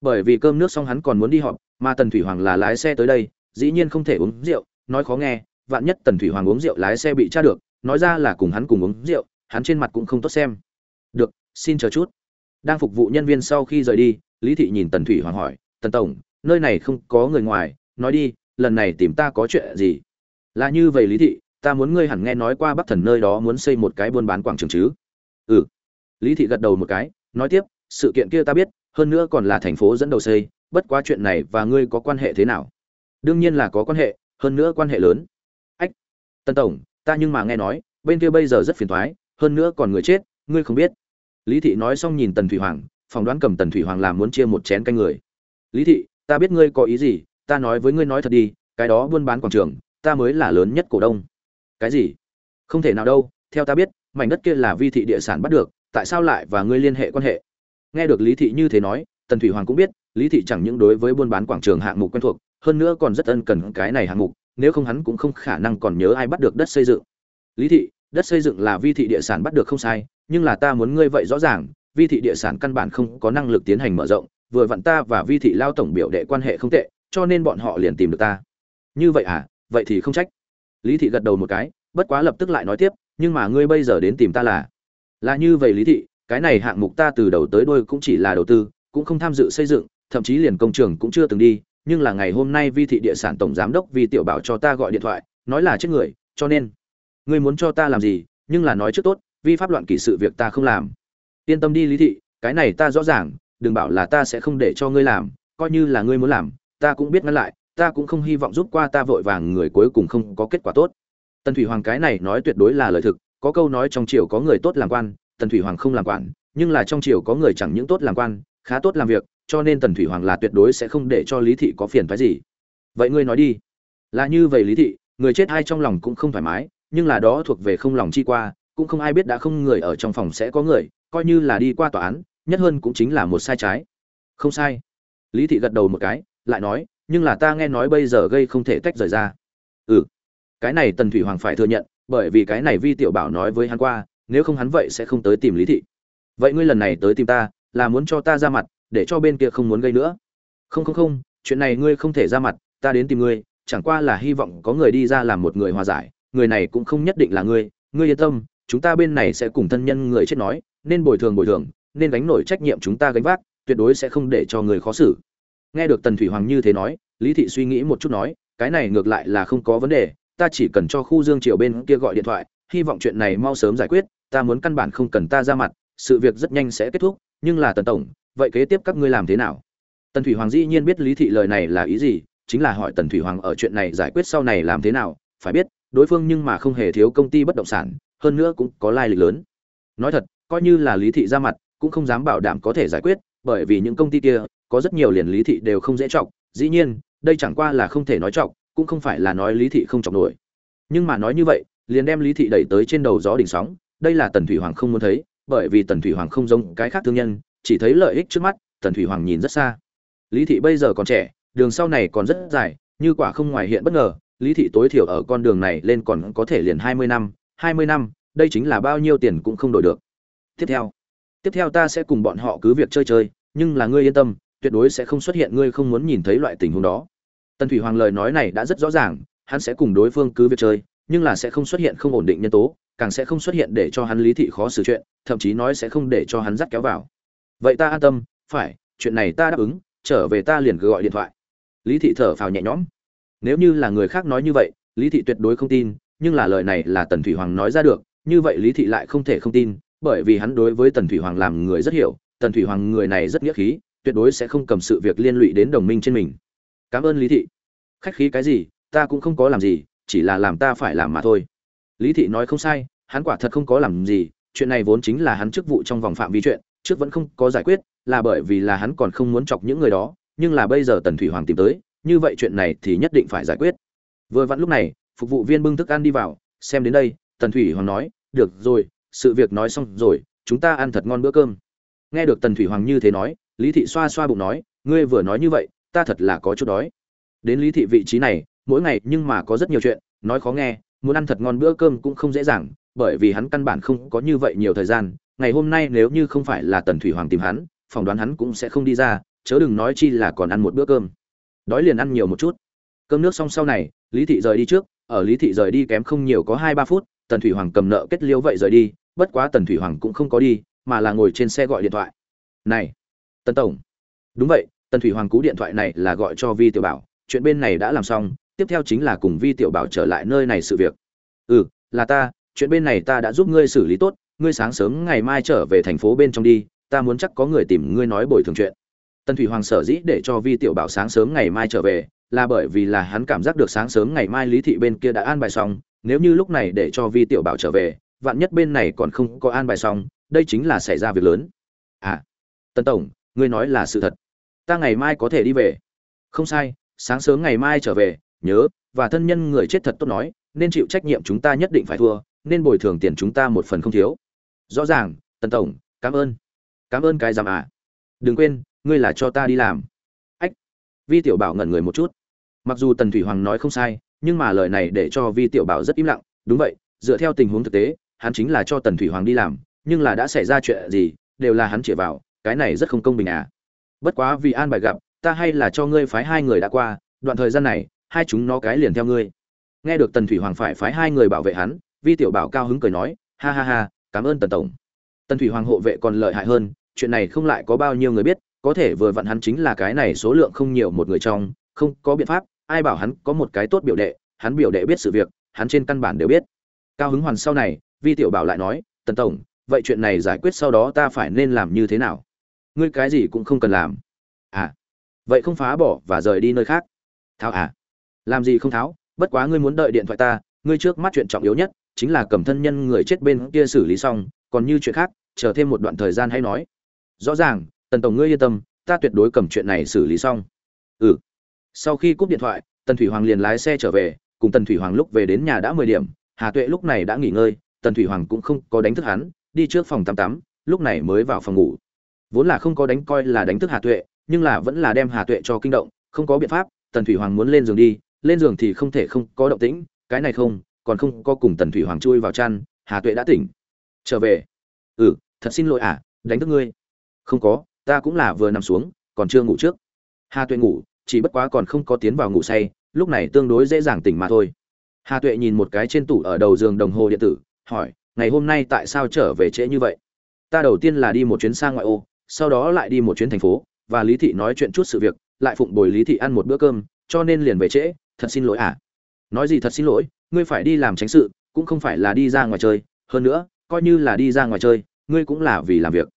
Bởi vì cơm nước xong hắn còn muốn đi họp, mà tần thủy hoàng là lái xe tới đây, dĩ nhiên không thể uống rượu, nói khó nghe, vạn nhất tần thủy hoàng uống rượu lái xe bị tra được, nói ra là cùng hắn cùng uống rượu, hắn trên mặt cũng không tốt xem. Được, xin chờ chút. Đang phục vụ nhân viên sau khi rời đi, lý thị nhìn tần thủy hoàng hỏi, tần tổng, nơi này không có người ngoài, nói đi, lần này tìm ta có chuyện gì? Là như vậy lý thị, ta muốn ngươi hẳn nghe nói qua bắc thần nơi đó muốn xây một cái buôn bán quảng trường chứ? Ừ. Lý thị gật đầu một cái, nói tiếp, sự kiện kia ta biết, hơn nữa còn là thành phố dẫn đầu xây, bất quá chuyện này và ngươi có quan hệ thế nào? Đương nhiên là có quan hệ, hơn nữa quan hệ lớn. Ách, tân tổng, ta nhưng mà nghe nói, bên kia bây giờ rất phiền thoái, hơn nữa còn người chết, ngươi không biết. Lý thị nói xong nhìn tần thủy hoàng, phỏng đoán cầm tần thủy hoàng làm muốn chia một chén canh người. Lý thị, ta biết ngươi có ý gì, ta nói với ngươi nói thật đi, cái đó buôn bán quảng trường ta mới là lớn nhất cổ đông. Cái gì? Không thể nào đâu, theo ta biết, mảnh đất kia là vi thị địa sản bắt được, tại sao lại và ngươi liên hệ quan hệ? Nghe được lý thị như thế nói, tần thủy hoàng cũng biết, lý thị chẳng những đối với buôn bán quảng trường hạng mục quen thuộc, hơn nữa còn rất ân cần cái này hạng mục, nếu không hắn cũng không khả năng còn nhớ ai bắt được đất xây dựng. Lý thị, đất xây dựng là vi thị địa sản bắt được không sai, nhưng là ta muốn ngươi vậy rõ ràng, vi thị địa sản căn bản không có năng lực tiến hành mở rộng, vừa vặn ta và vi thị lao tổng biểu đệ quan hệ không tệ, cho nên bọn họ liền tìm được ta. Như vậy à? Vậy thì không trách. Lý thị gật đầu một cái, bất quá lập tức lại nói tiếp, nhưng mà ngươi bây giờ đến tìm ta là là như vậy lý thị, cái này hạng mục ta từ đầu tới đuôi cũng chỉ là đầu tư, cũng không tham dự xây dựng, thậm chí liền công trường cũng chưa từng đi, nhưng là ngày hôm nay vi thị địa sản tổng giám đốc vi tiểu bảo cho ta gọi điện thoại, nói là chết người, cho nên, ngươi muốn cho ta làm gì, nhưng là nói trước tốt, vi pháp loạn kỷ sự việc ta không làm. Yên tâm đi lý thị, cái này ta rõ ràng, đừng bảo là ta sẽ không để cho ngươi làm, coi như là ngươi muốn làm, ta cũng biết ngăn lại ta cũng không hy vọng giúp qua ta vội vàng, người cuối cùng không có kết quả tốt. Tần thủy hoàng cái này nói tuyệt đối là lời thực, có câu nói trong triều có người tốt làm quan, tần thủy hoàng không làm quản, nhưng là trong triều có người chẳng những tốt làm quan, khá tốt làm việc, cho nên tần thủy hoàng là tuyệt đối sẽ không để cho lý thị có phiền phái gì. Vậy ngươi nói đi. Là như vậy lý thị, người chết hai trong lòng cũng không thoải mái, nhưng là đó thuộc về không lòng chi qua, cũng không ai biết đã không người ở trong phòng sẽ có người, coi như là đi qua tòa án, nhất hơn cũng chính là một sai trái. Không sai. Lý thị gật đầu một cái, lại nói nhưng là ta nghe nói bây giờ gây không thể tách rời ra. Ừ cái này tần thủy hoàng phải thừa nhận, bởi vì cái này vi tiểu bảo nói với hắn qua, nếu không hắn vậy sẽ không tới tìm lý thị. Vậy ngươi lần này tới tìm ta, là muốn cho ta ra mặt, để cho bên kia không muốn gây nữa. Không không không, chuyện này ngươi không thể ra mặt, ta đến tìm ngươi, chẳng qua là hy vọng có người đi ra làm một người hòa giải, người này cũng không nhất định là ngươi. Ngươi yên tâm, chúng ta bên này sẽ cùng thân nhân người chết nói, nên bồi thường bồi thường, nên gánh nổi trách nhiệm chúng ta gánh vác, tuyệt đối sẽ không để cho người khó xử nghe được tần thủy hoàng như thế nói, lý thị suy nghĩ một chút nói, cái này ngược lại là không có vấn đề, ta chỉ cần cho khu dương triều bên kia gọi điện thoại, hy vọng chuyện này mau sớm giải quyết, ta muốn căn bản không cần ta ra mặt, sự việc rất nhanh sẽ kết thúc, nhưng là tần tổng, vậy kế tiếp các ngươi làm thế nào? Tần thủy hoàng dĩ nhiên biết lý thị lời này là ý gì, chính là hỏi tần thủy hoàng ở chuyện này giải quyết sau này làm thế nào, phải biết, đối phương nhưng mà không hề thiếu công ty bất động sản, hơn nữa cũng có lai lịch lớn. Nói thật, coi như là lý thị ra mặt, cũng không dám bảo đảm có thể giải quyết bởi vì những công ty kia, có rất nhiều liền lý thị đều không dễ trọng dĩ nhiên, đây chẳng qua là không thể nói trọng cũng không phải là nói lý thị không trọng nổi. Nhưng mà nói như vậy, liền đem lý thị đẩy tới trên đầu gió đỉnh sóng, đây là tần thủy hoàng không muốn thấy, bởi vì tần thủy hoàng không giống cái khác thương nhân, chỉ thấy lợi ích trước mắt, tần thủy hoàng nhìn rất xa. Lý thị bây giờ còn trẻ, đường sau này còn rất dài, như quả không ngoài hiện bất ngờ, lý thị tối thiểu ở con đường này lên còn có thể liền hai mươi năm, hai mươi năm, đây chính là bao nhiêu tiền cũng không đổi được. Tiếp theo tiếp theo ta sẽ cùng bọn họ cứ việc chơi chơi, nhưng là ngươi yên tâm, tuyệt đối sẽ không xuất hiện ngươi không muốn nhìn thấy loại tình huống đó. Tần thủy hoàng lời nói này đã rất rõ ràng, hắn sẽ cùng đối phương cứ việc chơi, nhưng là sẽ không xuất hiện không ổn định nhân tố, càng sẽ không xuất hiện để cho hắn lý thị khó xử chuyện, thậm chí nói sẽ không để cho hắn dắt kéo vào. Vậy ta an tâm, phải, chuyện này ta đáp ứng, trở về ta liền gọi điện thoại. Lý thị thở phào nhẹ nhõm. Nếu như là người khác nói như vậy, lý thị tuyệt đối không tin, nhưng là lời này là tần thủy hoàng nói ra được, như vậy lý thị lại không thể không tin bởi vì hắn đối với tần thủy hoàng làm người rất hiểu, tần thủy hoàng người này rất nghĩa khí, tuyệt đối sẽ không cầm sự việc liên lụy đến đồng minh trên mình. Cảm ơn lý thị. Khách khí cái gì, ta cũng không có làm gì, chỉ là làm ta phải làm mà thôi. Lý thị nói không sai, hắn quả thật không có làm gì, chuyện này vốn chính là hắn chức vụ trong vòng phạm vi chuyện, trước vẫn không có giải quyết, là bởi vì là hắn còn không muốn chọc những người đó, nhưng là bây giờ tần thủy hoàng tìm tới, như vậy chuyện này thì nhất định phải giải quyết. Vừa vặn lúc này, phục vụ viên bưng thức ăn đi vào, xem đến đây, tần thủy hoàng nói, được rồi sự việc nói xong rồi, chúng ta ăn thật ngon bữa cơm. Nghe được tần thủy hoàng như thế nói, lý thị xoa xoa bụng nói, ngươi vừa nói như vậy, ta thật là có chút đói. Đến lý thị vị trí này, mỗi ngày nhưng mà có rất nhiều chuyện, nói khó nghe, muốn ăn thật ngon bữa cơm cũng không dễ dàng, bởi vì hắn căn bản không có như vậy nhiều thời gian, ngày hôm nay nếu như không phải là tần thủy hoàng tìm hắn, phỏng đoán hắn cũng sẽ không đi ra, chớ đừng nói chi là còn ăn một bữa cơm. Đói liền ăn nhiều một chút. Cơm nước xong sau này, lý thị rời đi trước, ở lý thị rời đi kém không nhiều có hai ba phút, tần thủy hoàng cầm nợ kết liêu vậy rời đi bất quá tần thủy hoàng cũng không có đi, mà là ngồi trên xe gọi điện thoại. Này, tần tổng. Đúng vậy, tần thủy hoàng cú điện thoại này là gọi cho vi tiểu bảo, chuyện bên này đã làm xong, tiếp theo chính là cùng vi tiểu bảo trở lại nơi này sự việc. Ừ là ta, chuyện bên này ta đã giúp ngươi xử lý tốt, ngươi sáng sớm ngày mai trở về thành phố bên trong đi, ta muốn chắc có người tìm ngươi nói bồi thường chuyện. Tần thủy hoàng sở dĩ để cho vi tiểu bảo sáng sớm ngày mai trở về, là bởi vì là hắn cảm giác được sáng sớm ngày mai lý thị bên kia đã an bài xong, nếu như lúc này để cho vi tiểu bảo trở về vạn nhất bên này còn không có an bài xong, đây chính là xảy ra việc lớn. À tân tổng, ngươi nói là sự thật. Ta ngày mai có thể đi về. Không sai, sáng sớm ngày mai trở về, nhớ, và thân nhân người chết thật tốt nói, nên chịu trách nhiệm chúng ta nhất định phải thua, nên bồi thường tiền chúng ta một phần không thiếu. Rõ ràng tân tổng, cảm ơn. Cảm ơn cái giam à đừng quên, ngươi là cho ta đi làm. Ách. Vi tiểu bảo ngẩn người một chút. Mặc dù tần thủy hoàng nói không sai, nhưng mà lời này để cho vi tiểu bảo rất im lặng. Đúng vậy, dựa theo tình huống thực tế hắn chính là cho tần thủy hoàng đi làm, nhưng là đã xảy ra chuyện gì, đều là hắn chĩa vào, cái này rất không công bình à. Bất quá vì an bài gặp, ta hay là cho ngươi phái hai người đã qua, đoạn thời gian này, hai chúng nó cái liền theo ngươi. Nghe được tần thủy hoàng phải phái hai người bảo vệ hắn, vi tiểu bảo cao hứng cười nói, ha ha ha, cảm ơn tần tổng. Tần thủy hoàng hộ vệ còn lợi hại hơn, chuyện này không lại có bao nhiêu người biết, có thể vừa vặn hắn chính là cái này số lượng không nhiều một người trong, không có biện pháp, ai bảo hắn có một cái tốt biểu đệ, hắn biểu đệ biết sự việc, hắn trên căn bản đều biết. Cao hứng hoàn sau này vi tiểu bảo lại nói, tần tổng, vậy chuyện này giải quyết sau đó ta phải nên làm như thế nào? Ngươi cái gì cũng không cần làm. À vậy không phá bỏ và rời đi nơi khác. Tháo à làm gì không tháo? Bất quá ngươi muốn đợi điện thoại ta, ngươi trước mắt chuyện trọng yếu nhất chính là cầm thân nhân người chết bên kia xử lý xong, còn như chuyện khác, chờ thêm một đoạn thời gian hay nói. Rõ ràng, tần tổng ngươi yên tâm, ta tuyệt đối cầm chuyện này xử lý xong. Ừ. Sau khi cúp điện thoại, tần thủy hoàng liền lái xe trở về, cùng tần thủy hoàng lúc về đến nhà đã mười điểm, hà tuệ lúc này đã nghỉ ngơi tần thủy hoàng cũng không có đánh thức hắn, đi trước phòng tắm tắm, lúc này mới vào phòng ngủ. Vốn là không có đánh coi là đánh thức hà tuệ, nhưng là vẫn là đem hà tuệ cho kinh động, không có biện pháp, tần thủy hoàng muốn lên giường đi, lên giường thì không thể không có động tĩnh, cái này không, còn không có cùng tần thủy hoàng chui vào chăn, hà tuệ đã tỉnh. Trở về. Ừ thật xin lỗi à đánh thức ngươi. Không có, ta cũng là vừa nằm xuống, còn chưa ngủ trước. Hà tuệ ngủ, chỉ bất quá còn không có tiến vào ngủ say, lúc này tương đối dễ dàng tỉnh mà thôi. Hà tuệ nhìn một cái trên tủ ở đầu giường đồng hồ điện tử hỏi, ngày hôm nay tại sao trở về trễ như vậy? Ta đầu tiên là đi một chuyến sang ngoại ô, sau đó lại đi một chuyến thành phố, và lý thị nói chuyện chút sự việc, lại phụng bồi lý thị ăn một bữa cơm, cho nên liền về trễ, thật xin lỗi à. Nói gì thật xin lỗi, ngươi phải đi làm tránh sự, cũng không phải là đi ra ngoài chơi, hơn nữa, coi như là đi ra ngoài chơi, ngươi cũng là vì làm việc.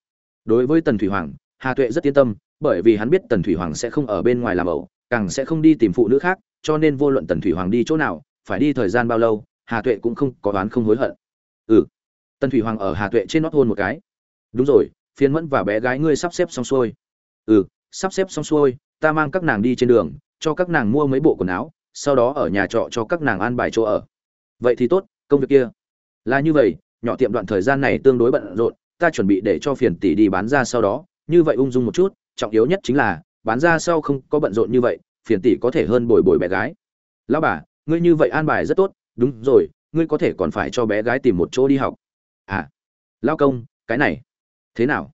Đối với tần thủy hoàng, hà tuệ rất yên tâm, bởi vì hắn biết tần thủy hoàng sẽ không ở bên ngoài làm ẩu, càng sẽ không đi tìm phụ nữ khác, cho nên vô luận tần thủy hoàng đi chỗ nào, phải đi thời gian bao lâu, hà tuệ cũng không có đoán không hối hận ừ. Tần thủy hoàng ở hà tuệ trên nót hôn một cái. Đúng rồi phiên mẫn và bé gái ngươi sắp xếp xong xuôi. Ừ sắp xếp xong xuôi, ta mang các nàng đi trên đường, cho các nàng mua mấy bộ quần áo, sau đó ở nhà trọ cho các nàng an bài chỗ ở. Vậy thì tốt, công việc kia. Là như vậy, nhỏ tiệm đoạn thời gian này tương đối bận rộn, ta chuẩn bị để cho phiền tỷ đi bán ra sau đó. Như vậy ung dung một chút, trọng yếu nhất chính là, bán ra sau không có bận rộn như vậy, phiền tỷ có thể hơn bồi bồi bé gái. Lão bà, ngươi như vậy an bài rất tốt, đúng rồi ngươi có thể còn phải cho bé gái tìm một chỗ đi học. À lao công, cái này, thế nào?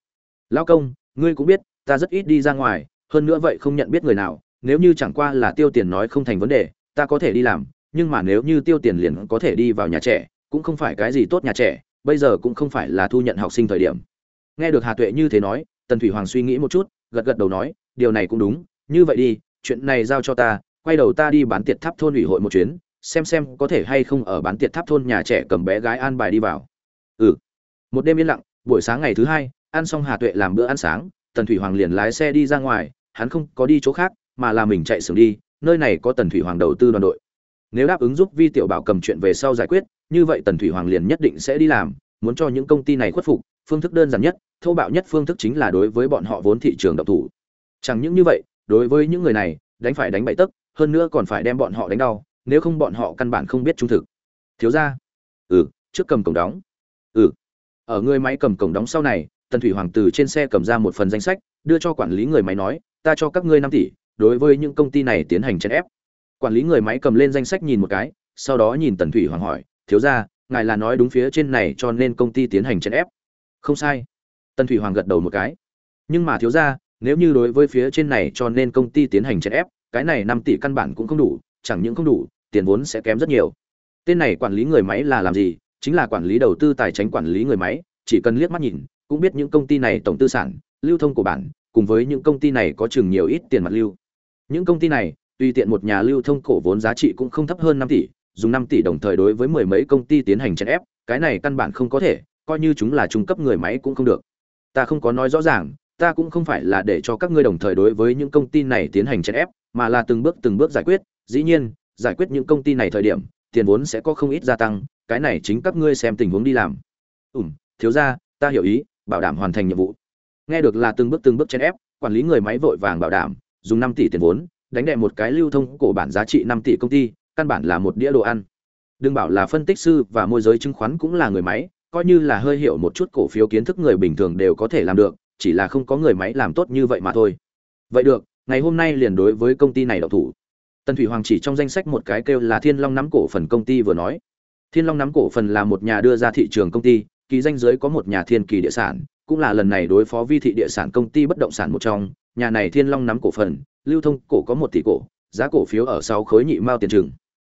Lao công, ngươi cũng biết, ta rất ít đi ra ngoài, hơn nữa vậy không nhận biết người nào, nếu như chẳng qua là tiêu tiền nói không thành vấn đề, ta có thể đi làm, nhưng mà nếu như tiêu tiền liền có thể đi vào nhà trẻ, cũng không phải cái gì tốt nhà trẻ, bây giờ cũng không phải là thu nhận học sinh thời điểm. Nghe được hà tuệ như thế nói, tần thủy hoàng suy nghĩ một chút, gật gật đầu nói, điều này cũng đúng, như vậy đi, chuyện này giao cho ta, quay đầu ta đi bán tiệt tháp thôn ủy hội một chuyến xem xem có thể hay không ở bán tiệt tháp thôn nhà trẻ cầm bé gái an bài đi vào. Ừ. Một đêm yên lặng, buổi sáng ngày thứ hai, ăn xong hà tuệ làm bữa ăn sáng, tần thủy hoàng liền lái xe đi ra ngoài, hắn không có đi chỗ khác, mà là mình chạy xưởng đi, nơi này có tần thủy hoàng đầu tư đoàn đội. Nếu đáp ứng giúp vi tiểu bảo cầm chuyện về sau giải quyết, như vậy tần thủy hoàng liền nhất định sẽ đi làm, muốn cho những công ty này khuất phục, phương thức đơn giản nhất, thô bạo nhất phương thức chính là đối với bọn họ vốn thị trường độc thủ. Chẳng những như vậy, đối với những người này, đánh phải đánh bậy tấc, hơn nữa còn phải đem bọn họ đánh đau nếu không bọn họ căn bản không biết trung thực. Thiếu ra ừ trước cầm cổng đóng. Ừ. Ở người máy cầm cổng đóng sau này, tần thủy hoàng từ trên xe cầm ra một phần danh sách, đưa cho quản lý người máy nói, ta cho các ngươi năm tỷ, đối với những công ty này tiến hành chèn ép. Quản lý người máy cầm lên danh sách nhìn một cái, sau đó nhìn tần thủy hoàng hỏi, thiếu ra ngài là nói đúng phía trên này cho nên công ty tiến hành chèn ép? Không sai. Tần thủy hoàng gật đầu một cái. Nhưng mà thiếu ra nếu như đối với phía trên này cho nên công ty tiến hành chèn ép, cái này năm tỷ căn bản cũng không đủ, chẳng những không đủ tiền vốn sẽ kém rất nhiều. Tên này quản lý người máy là làm gì? Chính là quản lý đầu tư tài chính quản lý người máy, chỉ cần liếc mắt nhìn, cũng biết những công ty này tổng tư sản, lưu thông của bản, cùng với những công ty này có chừng nhiều ít tiền mặt lưu. Những công ty này, tùy tiện một nhà lưu thông cổ vốn giá trị cũng không thấp hơn năm tỷ, dùng năm tỷ đồng thời đối với mười mấy công ty tiến hành chèn ép, cái này căn bản không có thể, coi như chúng là trung cấp người máy cũng không được. Ta không có nói rõ ràng, ta cũng không phải là để cho các ngươi đồng thời đối với những công ty này tiến hành chèn ép, mà là từng bước từng bước giải quyết, dĩ nhiên giải quyết những công ty này thời điểm, tiền vốn sẽ có không ít gia tăng, cái này chính các ngươi xem tình huống đi làm. Ủm thiếu ra ta hiểu ý, bảo đảm hoàn thành nhiệm vụ. Nghe được là từng bước từng bước chen ép, quản lý người máy vội vàng bảo đảm, dùng năm tỷ tiền vốn, đánh đè một cái lưu thông cổ bản giá trị năm tỷ công ty, căn bản là một đĩa đồ ăn. Đừng bảo là phân tích sư và môi giới chứng khoán cũng là người máy, coi như là hơi hiểu một chút cổ phiếu kiến thức người bình thường đều có thể làm được, chỉ là không có người máy làm tốt như vậy mà thôi. Vậy được, ngày hôm nay liền đối với công ty này đậu thủ tần thủy hoàng chỉ trong danh sách một cái kêu là thiên long nắm cổ phần công ty vừa nói. Thiên long nắm cổ phần là một nhà đưa ra thị trường công ty, kỳ danh giới có một nhà thiên kỳ địa sản, cũng là lần này đối phó vi thị địa sản công ty bất động sản một trong. Nhà này thiên long nắm cổ phần, lưu thông cổ có một tỷ cổ, giá cổ phiếu ở sáu khối nhị mao tiền trừng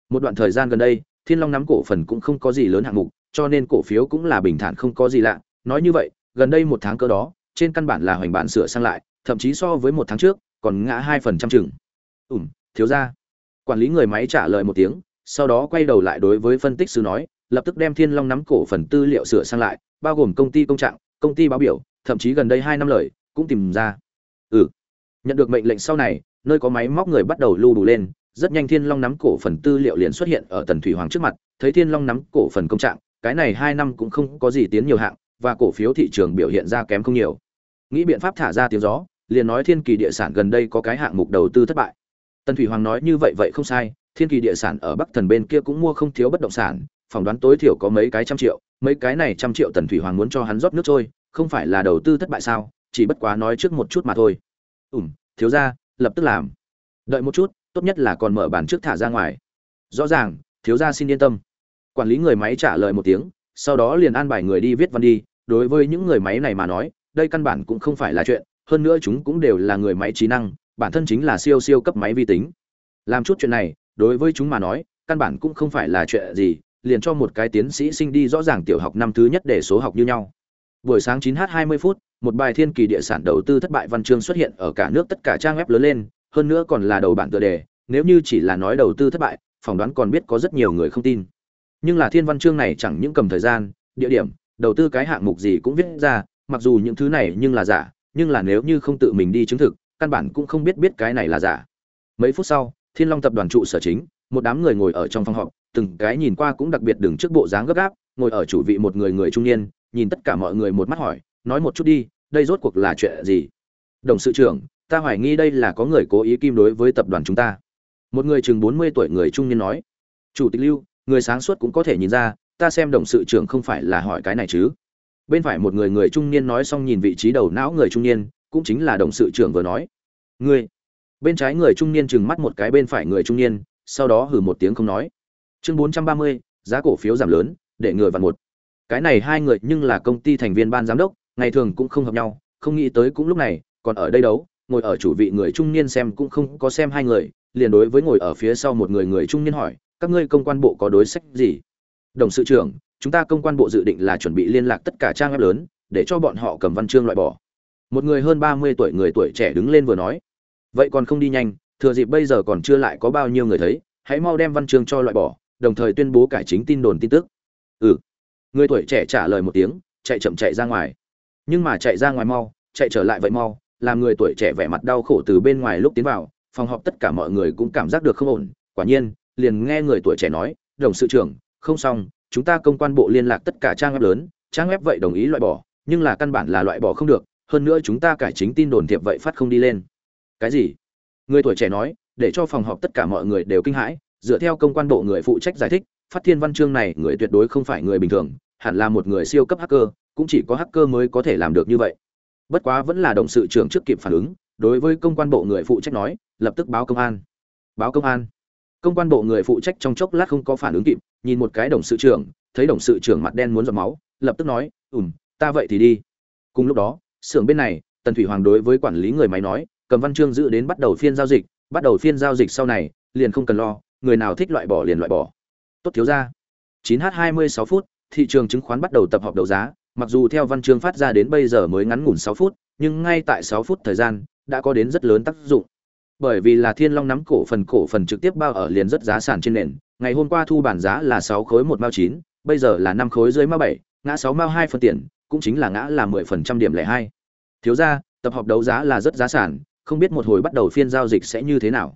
một đoạn thời gian gần đây, thiên long nắm cổ phần cũng không có gì lớn hạng mục, cho nên cổ phiếu cũng là bình thản không có gì lạ. Nói như vậy, gần đây một tháng cơ đó, trên căn bản là hoành bản sửa sang lại, thậm chí so với một tháng trước, còn ngã hai phần trăm chừng. Ủm thiếu ra quản lý người máy trả lời một tiếng, sau đó quay đầu lại đối với phân tích sư nói, lập tức đem thiên long nắm cổ phần tư liệu sửa sang lại, bao gồm công ty công trạng, công ty báo biểu, thậm chí gần đây hai năm lời, cũng tìm ra. Ừ. Nhận được mệnh lệnh sau này, nơi có máy móc người bắt đầu lưu đủ lên, rất nhanh thiên long nắm cổ phần tư liệu liền xuất hiện ở tần thủy hoàng trước mặt, thấy thiên long nắm cổ phần công trạng, cái này hai năm cũng không có gì tiến nhiều hạng, và cổ phiếu thị trường biểu hiện ra kém không nhiều. Nghĩ biện pháp thả ra tiếng gió, liền nói thiên kỳ địa sản gần đây có cái hạng mục đầu tư thất bại tần thủy hoàng nói như vậy vậy không sai, thiên kỳ địa sản ở bắc thần bên kia cũng mua không thiếu bất động sản, phỏng đoán tối thiểu có mấy cái trăm triệu, mấy cái này trăm triệu tần thủy hoàng muốn cho hắn rót nước trôi, không phải là đầu tư thất bại sao, chỉ bất quá nói trước một chút mà thôi. Ủm thiếu ra lập tức làm. Đợi một chút, tốt nhất là còn mở bản trước thả ra ngoài. Rõ ràng, thiếu ra xin yên tâm. Quản lý người máy trả lời một tiếng, sau đó liền an bài người đi viết văn đi, đối với những người máy này mà nói, đây căn bản cũng không phải là chuyện, hơn nữa chúng cũng đều là người máy trí năng bản thân chính là siêu siêu cấp máy vi tính. Làm chút chuyện này, đối với chúng mà nói, căn bản cũng không phải là chuyện gì, liền cho một cái tiến sĩ sinh đi rõ ràng tiểu học năm thứ nhất để số học như nhau. Buổi sáng 9 h 20 phút, một bài thiên kỳ địa sản đầu tư thất bại văn chương xuất hiện ở cả nước tất cả trang web lớn lên, hơn nữa còn là đầu bản tựa đề, nếu như chỉ là nói đầu tư thất bại, phỏng đoán còn biết có rất nhiều người không tin. Nhưng là thiên văn chương này chẳng những cầm thời gian, địa điểm, đầu tư cái hạng mục gì cũng viết ra, mặc dù những thứ này nhưng là giả, nhưng là nếu như không tự mình đi chứng thực căn bản cũng không biết biết cái này là giả. Mấy phút sau, thiên long tập đoàn trụ sở chính, một đám người ngồi ở trong phòng họp, từng cái nhìn qua cũng đặc biệt đứng trước bộ dáng gấp gáp, ngồi ở chủ vị một người người trung niên, nhìn tất cả mọi người một mắt hỏi, nói một chút đi, đây rốt cuộc là chuyện gì? Đồng sự trưởng, ta hoài nghi đây là có người cố ý kim đối với tập đoàn chúng ta. Một người chừng bốn mươi tuổi người trung niên nói, chủ tịch lưu, người sáng suốt cũng có thể nhìn ra, ta xem đồng sự trưởng không phải là hỏi cái này chứ. Bên phải một người người trung niên nói xong nhìn vị trí đầu não người trung niên cũng chính là đồng sự trưởng vừa nói. Ngươi. Bên trái người trung niên chừng mắt một cái bên phải người trung niên, sau đó hử một tiếng không nói. Chương bốn trăm ba mươi, giá cổ phiếu giảm lớn, để người vặn một. Cái này hai người nhưng là công ty thành viên ban giám đốc, ngày thường cũng không hợp nhau, không nghĩ tới cũng lúc này, còn ở đây đấu, ngồi ở chủ vị người trung niên xem cũng không có xem hai người, liền đối với ngồi ở phía sau một người người trung niên hỏi, các ngươi công quan bộ có đối sách gì? Đồng sự trưởng, chúng ta công quan bộ dự định là chuẩn bị liên lạc tất cả trang web lớn, để cho bọn họ cầm văn chương loại bỏ một người hơn ba mươi tuổi người tuổi trẻ đứng lên vừa nói, vậy còn không đi nhanh, thừa dịp bây giờ còn chưa lại có bao nhiêu người thấy, hãy mau đem văn chương cho loại bỏ, đồng thời tuyên bố cải chính tin đồn tin tức. Ừ. Người tuổi trẻ trả lời một tiếng, chạy chậm chạy ra ngoài. Nhưng mà chạy ra ngoài mau, chạy trở lại vậy mau, làm người tuổi trẻ vẻ mặt đau khổ từ bên ngoài lúc tiến vào, phòng họp tất cả mọi người cũng cảm giác được không ổn. Quả nhiên, liền nghe người tuổi trẻ nói, đồng sự trưởng, không xong, chúng ta công quan bộ liên lạc tất cả trang web lớn, trang web vậy đồng ý loại bỏ, nhưng là căn bản là loại bỏ không được hơn nữa chúng ta cải chính tin đồn thiệp vậy phát không đi lên. Cái gì? Người tuổi trẻ nói, để cho phòng họp tất cả mọi người đều kinh hãi, dựa theo công quan bộ người phụ trách giải thích, phát thiên văn chương này người tuyệt đối không phải người bình thường, hẳn là một người siêu cấp hacker, cũng chỉ có hacker mới có thể làm được như vậy. Bất quá vẫn là đồng sự trưởng trước kịp phản ứng, đối với công quan bộ người phụ trách nói, lập tức báo công an. Báo công an. Công quan bộ người phụ trách trong chốc lát không có phản ứng kịp, nhìn một cái đồng sự trưởng, thấy đồng sự trưởng mặt đen muốn giọt máu, lập tức nói ùm ta vậy thì đi. Cùng lúc đó xưởng bên này tần thủy hoàng đối với quản lý người máy nói cầm văn chương giữ đến bắt đầu phiên giao dịch bắt đầu phiên giao dịch sau này liền không cần lo người nào thích loại bỏ liền loại bỏ. Tốt thiếu ra 9 h 26 phút thị trường chứng khoán bắt đầu tập hợp đấu giá mặc dù theo văn chương phát ra đến bây giờ mới ngắn ngủn 6 phút nhưng ngay tại 6 phút thời gian đã có đến rất lớn tác dụng. Bởi vì là thiên long nắm cổ phần cổ phần trực tiếp bao ở liền rất giá sản trên nền ngày hôm qua thu bản giá là 6 khối một mao 9, bây giờ là 5 khối dưới mao 7, ngã 6 mao 2 phần tiền cũng chính là ngã là 10% điểm lẻ hai. Thiếu ra tập hợp đấu giá là rất giá sản, không biết một hồi bắt đầu phiên giao dịch sẽ như thế nào.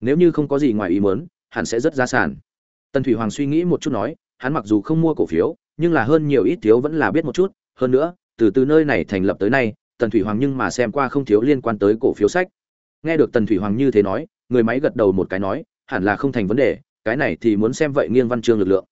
Nếu như không có gì ngoài ý muốn, hẳn sẽ rất giá sản. Tần thủy hoàng suy nghĩ một chút nói, hắn mặc dù không mua cổ phiếu, nhưng là hơn nhiều ít thiếu vẫn là biết một chút. Hơn nữa, từ từ nơi này thành lập tới nay, tần thủy hoàng nhưng mà xem qua không thiếu liên quan tới cổ phiếu sách. Nghe được tần thủy hoàng như thế nói, người máy gật đầu một cái nói, hẳn là không thành vấn đề, cái này thì muốn xem vậy nghiêng văn chương lực lượng.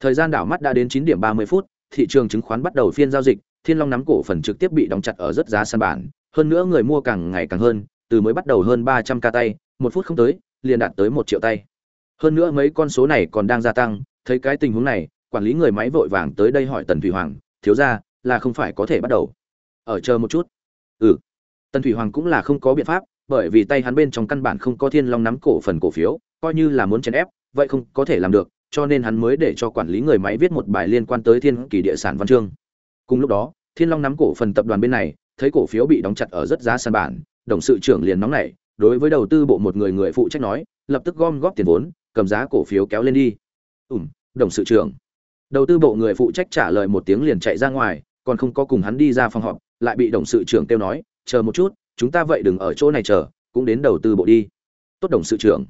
Thời gian đảo mắt đã đến chín điểm ba mươi phút thị trường chứng khoán bắt đầu phiên giao dịch thiên long nắm cổ phần trực tiếp bị đóng chặt ở rất giá sàn bản hơn nữa người mua càng ngày càng hơn từ mới bắt đầu hơn ba trăm ca tay một phút không tới liền đạt tới một triệu tay. Hơn nữa mấy con số này còn đang gia tăng thấy cái tình huống này quản lý người máy vội vàng tới đây hỏi tần thủy hoàng thiếu gia, là không phải có thể bắt đầu? Ở chờ một chút. Ừ. Tần thủy hoàng cũng là không có biện pháp bởi vì tay hắn bên trong căn bản không có thiên long nắm cổ phần cổ phiếu coi như là muốn chèn ép vậy không có thể làm được cho nên hắn mới để cho quản lý người máy viết một bài liên quan tới thiên kỳ địa sản văn chương. Cùng lúc đó, thiên long nắm cổ phần tập đoàn bên này, thấy cổ phiếu bị đóng chặt ở rất giá sàn bản, đồng sự trưởng liền nóng nảy, đối với đầu tư bộ một người người phụ trách nói, lập tức gom góp tiền vốn, cầm giá cổ phiếu kéo lên đi. Ủm đồng sự trưởng. Đầu tư bộ người phụ trách trả lời một tiếng liền chạy ra ngoài, còn không có cùng hắn đi ra phòng họp, lại bị đồng sự trưởng kêu nói, chờ một chút, chúng ta vậy đừng ở chỗ này chờ, cũng đến đầu tư bộ đi. Tốt, đồng sự trưởng.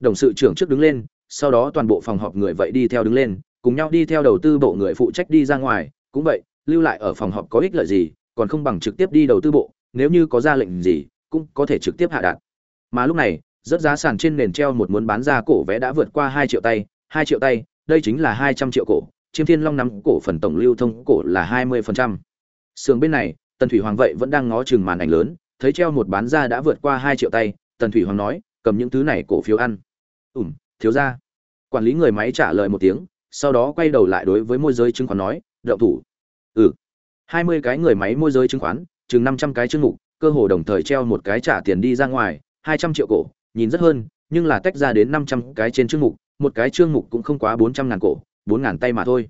Đồng sự trưởng trước đứng lên sau đó toàn bộ phòng họp người vậy đi theo đứng lên, cùng nhau đi theo đầu tư bộ người phụ trách đi ra ngoài. Cũng vậy, lưu lại ở phòng họp có ích lợi gì, còn không bằng trực tiếp đi đầu tư bộ, nếu như có ra lệnh gì, cũng có thể trực tiếp hạ đạt. Mà lúc này rất giá sàn trên nền treo một muốn bán ra cổ vé đã vượt qua hai triệu tay, hai triệu tay, đây chính là hai trăm triệu cổ, chiêm thiên long nắm cổ phần tổng lưu thông cổ là hai mươi phần trăm. Sườn bên này, tần thủy hoàng vậy vẫn đang ngó chừng màn ảnh lớn, thấy treo một bán ra đã vượt qua hai triệu tay, tần thủy hoàng nói, cầm những thứ này cổ phiếu ăn. Ủm thiếu ra. Quản lý người máy trả lời một tiếng, sau đó quay đầu lại đối với môi giới chứng khoán nói đậu thủ. Ừ. Hai mươi cái người máy môi giới chứng khoán, chừng năm trăm cái chương mục, cơ hồ đồng thời treo một cái trả tiền đi ra ngoài, hai trăm triệu cổ, nhìn rất hơn, nhưng là tách ra đến năm trăm cái trên chương mục, một cái chương mục cũng không quá bốn trăm ngàn cổ, bốn ngàn tay mà thôi.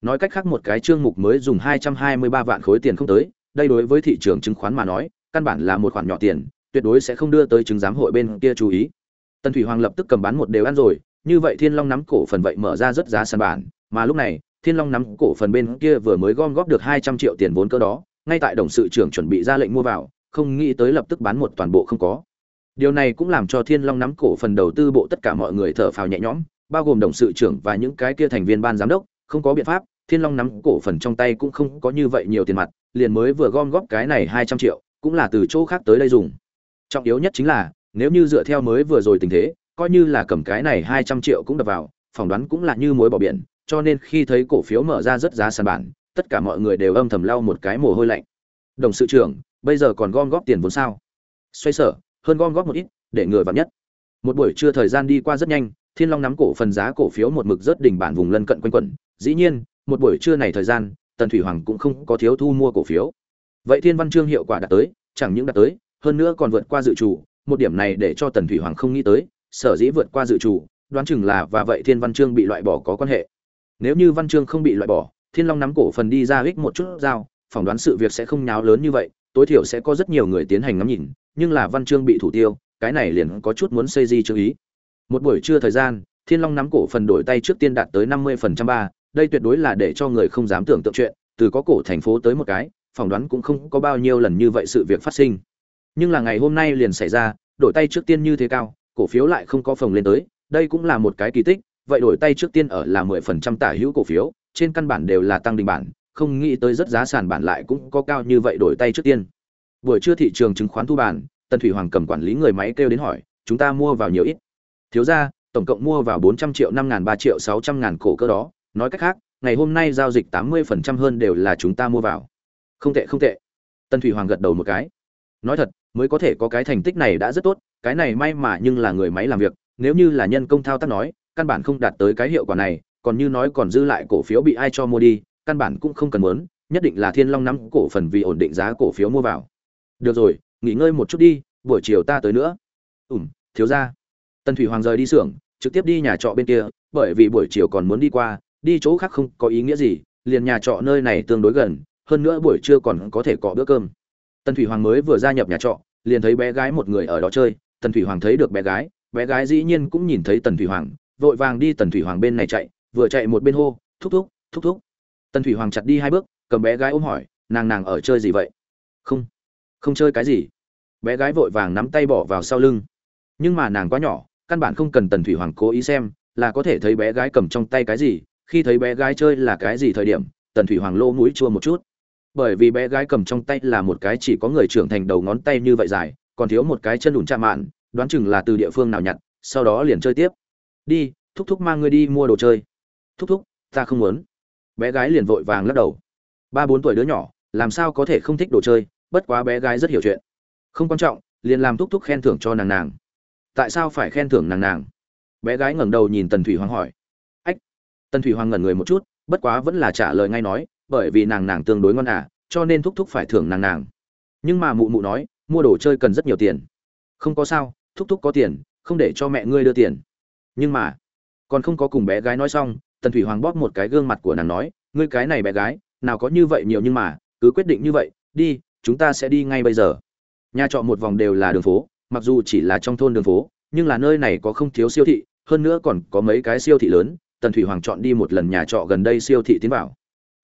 Nói cách khác một cái chương mục mới dùng hai trăm hai mươi ba vạn khối tiền không tới, đây đối với thị trường chứng khoán mà nói, căn bản là một khoản nhỏ tiền, tuyệt đối sẽ không đưa tới chứng giám hội bên kia chú ý tần thủy hoàng lập tức cầm bán một đều ăn rồi, như vậy thiên long nắm cổ phần vậy mở ra rất giá sàn bản, mà lúc này, thiên long nắm cổ phần bên kia vừa mới gom góp được hai trăm triệu tiền vốn cơ đó, ngay tại đồng sự trưởng chuẩn bị ra lệnh mua vào, không nghĩ tới lập tức bán một toàn bộ không có. Điều này cũng làm cho thiên long nắm cổ phần đầu tư bộ tất cả mọi người thở phào nhẹ nhõm, bao gồm đồng sự trưởng và những cái kia thành viên ban giám đốc, không có biện pháp, thiên long nắm cổ phần trong tay cũng không có như vậy nhiều tiền mặt, liền mới vừa gom góp cái này hai trăm triệu, cũng là từ chỗ khác tới đây dùng. Trọng yếu nhất chính là nếu như dựa theo mới vừa rồi tình thế, coi như là cầm cái này hai trăm triệu cũng đập vào, phỏng đoán cũng là như mối bỏ biển, cho nên khi thấy cổ phiếu mở ra rất giá sàn bản, tất cả mọi người đều âm thầm lau một cái mồ hôi lạnh. Đồng sự trưởng, bây giờ còn gom góp tiền vốn sao? Xoay sở, hơn gom góp một ít, để người vào nhất. Một buổi trưa thời gian đi qua rất nhanh, thiên long nắm cổ phần giá cổ phiếu một mực rất đỉnh bản vùng lân cận quanh quẩn. Dĩ nhiên, một buổi trưa này thời gian, tần thủy hoàng cũng không có thiếu thu mua cổ phiếu. Vậy thiên văn chương hiệu quả đạt tới, chẳng những đạt tới, hơn nữa còn vượt qua dự trù một điểm này để cho tần thủy hoàng không nghĩ tới, sở dĩ vượt qua dự trù, đoán chừng là và vậy thiên văn chương bị loại bỏ có quan hệ. Nếu như văn chương không bị loại bỏ, thiên long nắm cổ phần đi ra hích một chút dao phỏng đoán sự việc sẽ không nháo lớn như vậy, tối thiểu sẽ có rất nhiều người tiến hành ngắm nhìn, nhưng là văn chương bị thủ tiêu, cái này liền có chút muốn xây di chương ý. Một buổi trưa thời gian, thiên long nắm cổ phần đổi tay trước tiên đạt tới năm mươi phần trăm ba, đây tuyệt đối là để cho người không dám tưởng tượng chuyện, từ có cổ thành phố tới một cái, phỏng đoán cũng không có bao nhiêu lần như vậy sự việc phát sinh nhưng là ngày hôm nay liền xảy ra, đổi tay trước tiên như thế cao, cổ phiếu lại không có phồng lên tới, đây cũng là một cái kỳ tích, vậy đổi tay trước tiên ở là mười phần trăm tả hữu cổ phiếu, trên căn bản đều là tăng đình bản, không nghĩ tới rất giá sàn bản lại cũng có cao như vậy đổi tay trước tiên. Buổi trưa thị trường chứng khoán thu bản tần thủy hoàng cầm quản lý người máy kêu đến hỏi, chúng ta mua vào nhiều ít? Thiếu ra, tổng cộng mua vào bốn trăm triệu năm ngàn ba triệu sáu trăm ngàn cổ cơ đó, nói cách khác, ngày hôm nay giao dịch tám mươi phần trăm hơn đều là chúng ta mua vào. Không tệ không tệ. Tần thủy hoàng gật đầu một cái. Nói thật mới có thể có cái thành tích này đã rất tốt, cái này may mà nhưng là người máy làm việc, nếu như là nhân công thao tác nói, căn bản không đạt tới cái hiệu quả này, còn như nói còn dư lại cổ phiếu bị ai cho mua đi, căn bản cũng không cần muốn, nhất định là thiên long nắm cổ phần vì ổn định giá cổ phiếu mua vào. Được rồi, nghỉ ngơi một chút đi, buổi chiều ta tới nữa. Ủm thiếu ra tần thủy hoàng rời đi xưởng, trực tiếp đi nhà trọ bên kia, bởi vì buổi chiều còn muốn đi qua, đi chỗ khác không có ý nghĩa gì, liền nhà trọ nơi này tương đối gần, hơn nữa buổi trưa còn có thể có bữa cơm tần thủy hoàng mới vừa gia nhập nhà trọ, liền thấy bé gái một người ở đó chơi. Tần thủy hoàng thấy được bé gái bé gái dĩ nhiên cũng nhìn thấy tần thủy hoàng, vội vàng đi tần thủy hoàng bên này chạy, vừa chạy một bên hô, thúc thúc thúc thúc. Tần thủy hoàng chặt đi hai bước, cầm bé gái ôm hỏi, nàng nàng ở chơi gì vậy? Không không chơi cái gì. Bé gái vội vàng nắm tay bỏ vào sau lưng. Nhưng mà nàng quá nhỏ, căn bản không cần tần thủy hoàng cố ý xem, là có thể thấy bé gái cầm trong tay cái gì. Khi thấy bé gái chơi là cái gì thời điểm, tần thủy hoàng lô mũi chua một chút bởi vì bé gái cầm trong tay là một cái chỉ có người trưởng thành đầu ngón tay như vậy dài, còn thiếu một cái chân đùn chạm mạn, đoán chừng là từ địa phương nào nhặt, sau đó liền chơi tiếp. Đi, thúc thúc mang ngươi đi mua đồ chơi. Thúc thúc, ta không muốn. Bé gái liền vội vàng lắc đầu. Ba bốn tuổi đứa nhỏ, làm sao có thể không thích đồ chơi, bất quá bé gái rất hiểu chuyện. Không quan trọng, liền làm thúc thúc khen thưởng cho nàng nàng. Tại sao phải khen thưởng nàng nàng? Bé gái ngẩng đầu nhìn tần thủy hoàng hỏi. Ách, tần thủy hoàng ngẩn người một chút, bất quá vẫn là trả lời ngay nói bởi vì nàng nàng tương đối ngon à cho nên thúc thúc phải thưởng nàng nàng. Nhưng mà mụ mụ nói, mua đồ chơi cần rất nhiều tiền. Không có sao, thúc thúc có tiền, không để cho mẹ ngươi đưa tiền. Nhưng mà, còn không có cùng bé gái nói xong, tần thủy hoàng bóp một cái gương mặt của nàng nói, ngươi cái này bé gái, nào có như vậy nhiều nhưng mà, cứ quyết định như vậy, đi, chúng ta sẽ đi ngay bây giờ. Nhà trọ một vòng đều là đường phố, mặc dù chỉ là trong thôn đường phố, nhưng là nơi này có không thiếu siêu thị, hơn nữa còn có mấy cái siêu thị lớn, tần thủy hoàng chọn đi một lần nhà trọ gần đây siêu thị tiến vào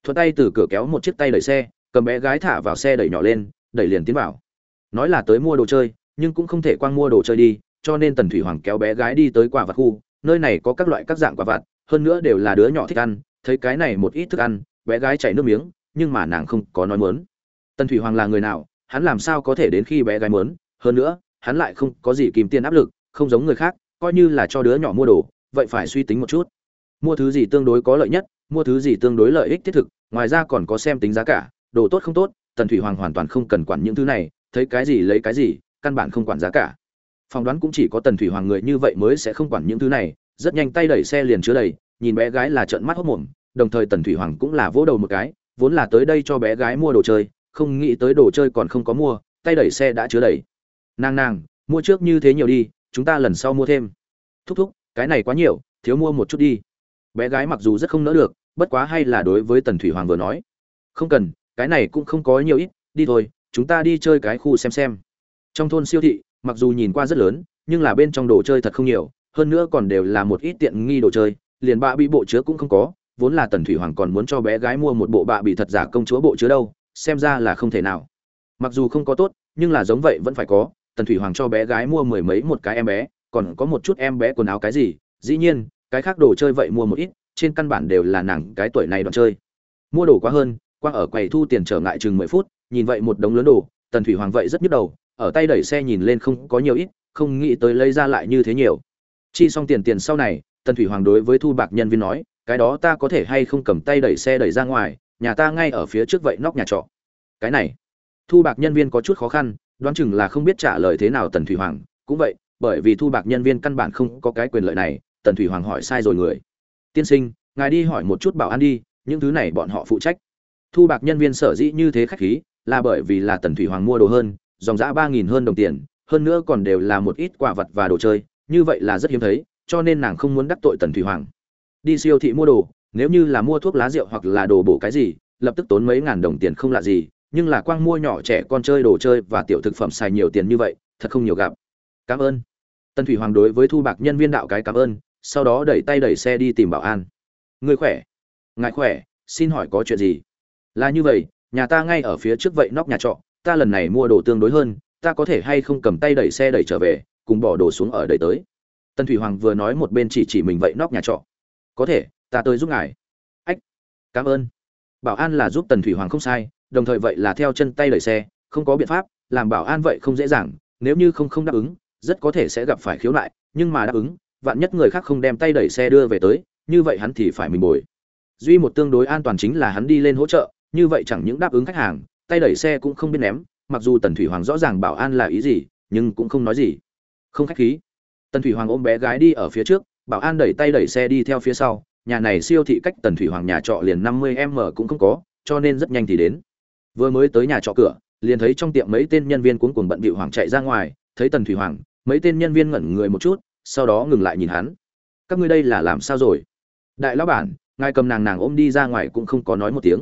thuận tay từ cửa kéo một chiếc tay đẩy xe, cầm bé gái thả vào xe đẩy nhỏ lên, đẩy liền tiến vào. Nói là tới mua đồ chơi, nhưng cũng không thể quang mua đồ chơi đi, cho nên tần thủy hoàng kéo bé gái đi tới quả vặt khu, nơi này có các loại các dạng quả vặt, hơn nữa đều là đứa nhỏ thích ăn, thấy cái này một ít thức ăn, bé gái chảy nước miếng, nhưng mà nàng không có nói muốn. Tần thủy hoàng là người nào, hắn làm sao có thể đến khi bé gái muốn, hơn nữa, hắn lại không có gì kìm tiền áp lực, không giống người khác, coi như là cho đứa nhỏ mua đồ, vậy phải suy tính một chút. Mua thứ gì tương đối có lợi nhất mua thứ gì tương đối lợi ích thiết thực, ngoài ra còn có xem tính giá cả, đồ tốt không tốt, tần thủy hoàng hoàn toàn không cần quản những thứ này, thấy cái gì lấy cái gì, căn bản không quản giá cả. Phỏng đoán cũng chỉ có tần thủy hoàng người như vậy mới sẽ không quản những thứ này, rất nhanh tay đẩy xe liền chứa đầy, nhìn bé gái là trợn mắt hốc mồm, đồng thời tần thủy hoàng cũng là vỗ đầu một cái, vốn là tới đây cho bé gái mua đồ chơi, không nghĩ tới đồ chơi còn không có mua, tay đẩy xe đã chứa đầy. Nàng nàng, mua trước như thế nhiều đi, chúng ta lần sau mua thêm. Thúc thúc, cái này quá nhiều, thiếu mua một chút đi bé gái mặc dù rất không nỡ được, bất quá hay là đối với tần thủy hoàng vừa nói. Không cần, cái này cũng không có nhiều ít, đi thôi, chúng ta đi chơi cái khu xem xem. Trong thôn siêu thị, mặc dù nhìn qua rất lớn, nhưng là bên trong đồ chơi thật không nhiều, hơn nữa còn đều là một ít tiện nghi đồ chơi, liền bạ bị bộ chứa cũng không có, vốn là tần thủy hoàng còn muốn cho bé gái mua một bộ bạ bị thật giả công chúa bộ chứa đâu, xem ra là không thể nào. Mặc dù không có tốt, nhưng là giống vậy vẫn phải có, tần thủy hoàng cho bé gái mua mười mấy một cái em bé, còn có một chút em bé quần áo cái gì, dĩ nhiên cái khác đồ chơi vậy mua một ít, trên căn bản đều là nàng cái tuổi này đoạn chơi. Mua đồ quá hơn, quang ở quầy thu tiền trở ngại chừng mười phút, nhìn vậy một đống lớn đồ, tần thủy hoàng vậy rất nhức đầu, ở tay đẩy xe nhìn lên không có nhiều ít, không nghĩ tới lấy ra lại như thế nhiều. Chi xong tiền tiền sau này, tần thủy hoàng đối với thu bạc nhân viên nói, cái đó ta có thể hay không cầm tay đẩy xe đẩy ra ngoài, nhà ta ngay ở phía trước vậy nóc nhà trọ. Cái này, thu bạc nhân viên có chút khó khăn, đoán chừng là không biết trả lời thế nào tần thủy hoàng. Cũng vậy, bởi vì thu bạc nhân viên căn bản không có cái quyền lợi này tần thủy hoàng hỏi sai rồi người. Tiên sinh, ngài đi hỏi một chút bảo an đi, những thứ này bọn họ phụ trách. Thu bạc nhân viên sở dĩ như thế khách khí, là bởi vì là tần thủy hoàng mua đồ hơn, dòng giã ba nghìn hơn đồng tiền, hơn nữa còn đều là một ít quả vật và đồ chơi, như vậy là rất hiếm thấy, cho nên nàng không muốn đắc tội tần thủy hoàng. Đi siêu thị mua đồ, nếu như là mua thuốc lá rượu hoặc là đồ bổ cái gì, lập tức tốn mấy ngàn đồng tiền không lạ gì, nhưng là quang mua nhỏ trẻ con chơi đồ chơi và tiểu thực phẩm xài nhiều tiền như vậy, thật không nhiều gặp. Cảm ơn. Tần thủy hoàng đối với thu bạc nhân viên đạo cái cảm ơn sau đó đẩy tay đẩy xe đi tìm bảo an. Người khỏe? Ngài khỏe, xin hỏi có chuyện gì? Là như vậy, nhà ta ngay ở phía trước vậy nóc nhà trọ, ta lần này mua đồ tương đối hơn, ta có thể hay không cầm tay đẩy xe đẩy trở về, cùng bỏ đồ xuống ở đây tới. Tần thủy hoàng vừa nói một bên chỉ chỉ mình vậy nóc nhà trọ. Có thể, ta tới giúp ngài. Ách, cảm ơn. Bảo an là giúp tần thủy hoàng không sai, đồng thời vậy là theo chân tay đẩy xe, không có biện pháp, làm bảo an vậy không dễ dàng, nếu như không không đáp ứng, rất có thể sẽ gặp phải khiếu nại, nhưng mà đáp ứng vạn nhất người khác không đem tay đẩy xe đưa về tới, như vậy hắn thì phải mình bồi. Duy một tương đối an toàn chính là hắn đi lên hỗ trợ, như vậy chẳng những đáp ứng khách hàng, tay đẩy xe cũng không biết ném, mặc dù tần thủy hoàng rõ ràng bảo an là ý gì, nhưng cũng không nói gì. Không khách khí. Tần thủy hoàng ôm bé gái đi ở phía trước, bảo an đẩy tay đẩy xe đi theo phía sau, nhà này siêu thị cách tần thủy hoàng nhà trọ liền năm mươi m cũng không có, cho nên rất nhanh thì đến. Vừa mới tới nhà trọ cửa, liền thấy trong tiệm mấy tên nhân viên cuống cuồng bận bịu hoàng chạy ra ngoài, thấy tần thủy hoàng, mấy tên nhân viên ngẩn người một chút sau đó ngừng lại nhìn hắn. Các ngươi đây là làm sao rồi? Đại lão bản, ngài cầm nàng nàng ôm đi ra ngoài cũng không có nói một tiếng.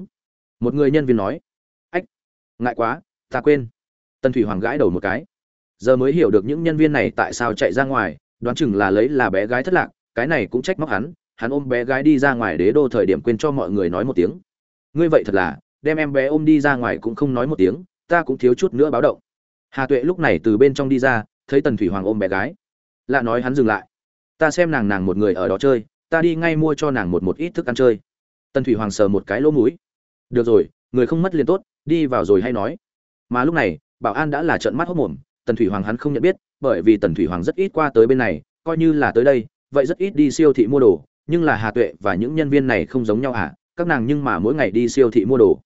Một người nhân viên nói. Ách, ngại quá, ta quên. Tần thủy hoàng gãi đầu một cái. Giờ mới hiểu được những nhân viên này tại sao chạy ra ngoài, đoán chừng là lấy là bé gái thất lạc, cái này cũng trách móc hắn hắn ôm bé gái đi ra ngoài đế đô thời điểm quên cho mọi người nói một tiếng. Ngươi vậy thật là, đem em bé ôm đi ra ngoài cũng không nói một tiếng, ta cũng thiếu chút nữa báo động. Hà tuệ lúc này từ bên trong đi ra, thấy tần thủy hoàng ôm bé gái lạ nói hắn dừng lại. Ta xem nàng nàng một người ở đó chơi, ta đi ngay mua cho nàng một một ít thức ăn chơi. Tần thủy hoàng sờ một cái lỗ mũi. Được rồi, người không mất liền tốt, đi vào rồi hay nói. Mà lúc này, bảo an đã là trợn mắt hốc mồm, tần thủy hoàng hắn không nhận biết, bởi vì tần thủy hoàng rất ít qua tới bên này, coi như là tới đây, vậy rất ít đi siêu thị mua đồ, nhưng là hà tuệ và những nhân viên này không giống nhau à các nàng nhưng mà mỗi ngày đi siêu thị mua đồ.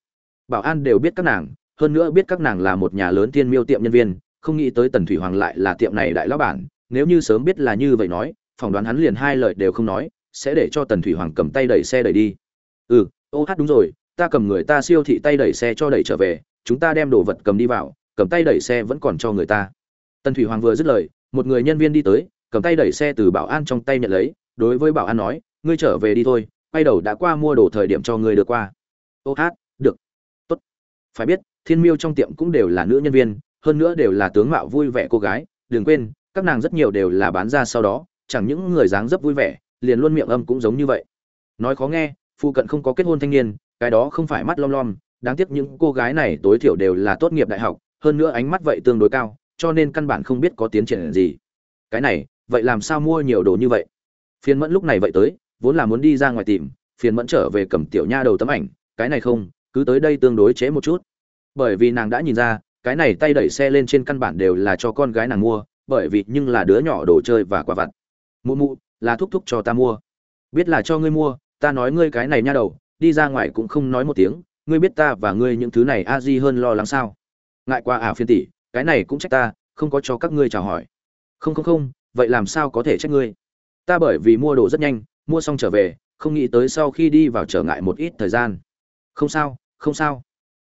Bảo an đều biết các nàng, hơn nữa biết các nàng là một nhà lớn tiên miêu tiệm nhân viên, không nghĩ tới tần thủy hoàng lại là tiệm này đại lão bản nếu như sớm biết là như vậy nói, phỏng đoán hắn liền hai lời đều không nói, sẽ để cho tần thủy hoàng cầm tay đẩy xe đẩy đi. Ừ ô hát đúng rồi, ta cầm người ta siêu thị tay đẩy xe cho đẩy trở về, chúng ta đem đồ vật cầm đi vào, cầm tay đẩy xe vẫn còn cho người ta. Tần thủy hoàng vừa dứt lời, một người nhân viên đi tới, cầm tay đẩy xe từ bảo an trong tay nhận lấy, đối với bảo an nói, ngươi trở về đi thôi, quay đầu đã qua mua đồ thời điểm cho ngươi được qua. Ô hát, được. Tốt. Phải biết, thiên miêu trong tiệm cũng đều là nữ nhân viên, hơn nữa đều là tướng mạo vui vẻ cô gái, đừng quên các nàng rất nhiều đều là bán ra sau đó, chẳng những người dáng dấp vui vẻ, liền luôn miệng âm cũng giống như vậy. Nói khó nghe phụ cận không có kết hôn thanh niên, cái đó không phải mắt lom lom, đáng tiếc những cô gái này tối thiểu đều là tốt nghiệp đại học, hơn nữa ánh mắt vậy tương đối cao, cho nên căn bản không biết có tiến triển gì. Cái này, vậy làm sao mua nhiều đồ như vậy? Phiền mẫn lúc này vậy tới, vốn là muốn đi ra ngoài tìm, phiền mẫn trở về cầm tiểu nha đầu tấm ảnh, cái này không, cứ tới đây tương đối chế một chút. Bởi vì nàng đã nhìn ra, cái này tay đẩy xe lên trên căn bản đều là cho con gái nàng mua bởi vì nhưng là đứa nhỏ đồ chơi và quà vặt. Mụ mụ, là thúc thúc cho ta mua. Biết là cho ngươi mua, ta nói ngươi cái này nha đầu, đi ra ngoài cũng không nói một tiếng, ngươi biết ta và ngươi những thứ này a di hơn lo lắng sao? Ngại qua ả à phiên tỷ, cái này cũng trách ta, không có cho các ngươi chào hỏi. Không không không, vậy làm sao có thể trách ngươi? Ta bởi vì mua đồ rất nhanh, mua xong trở về, không nghĩ tới sau khi đi vào trở ngại một ít thời gian. Không sao không sao.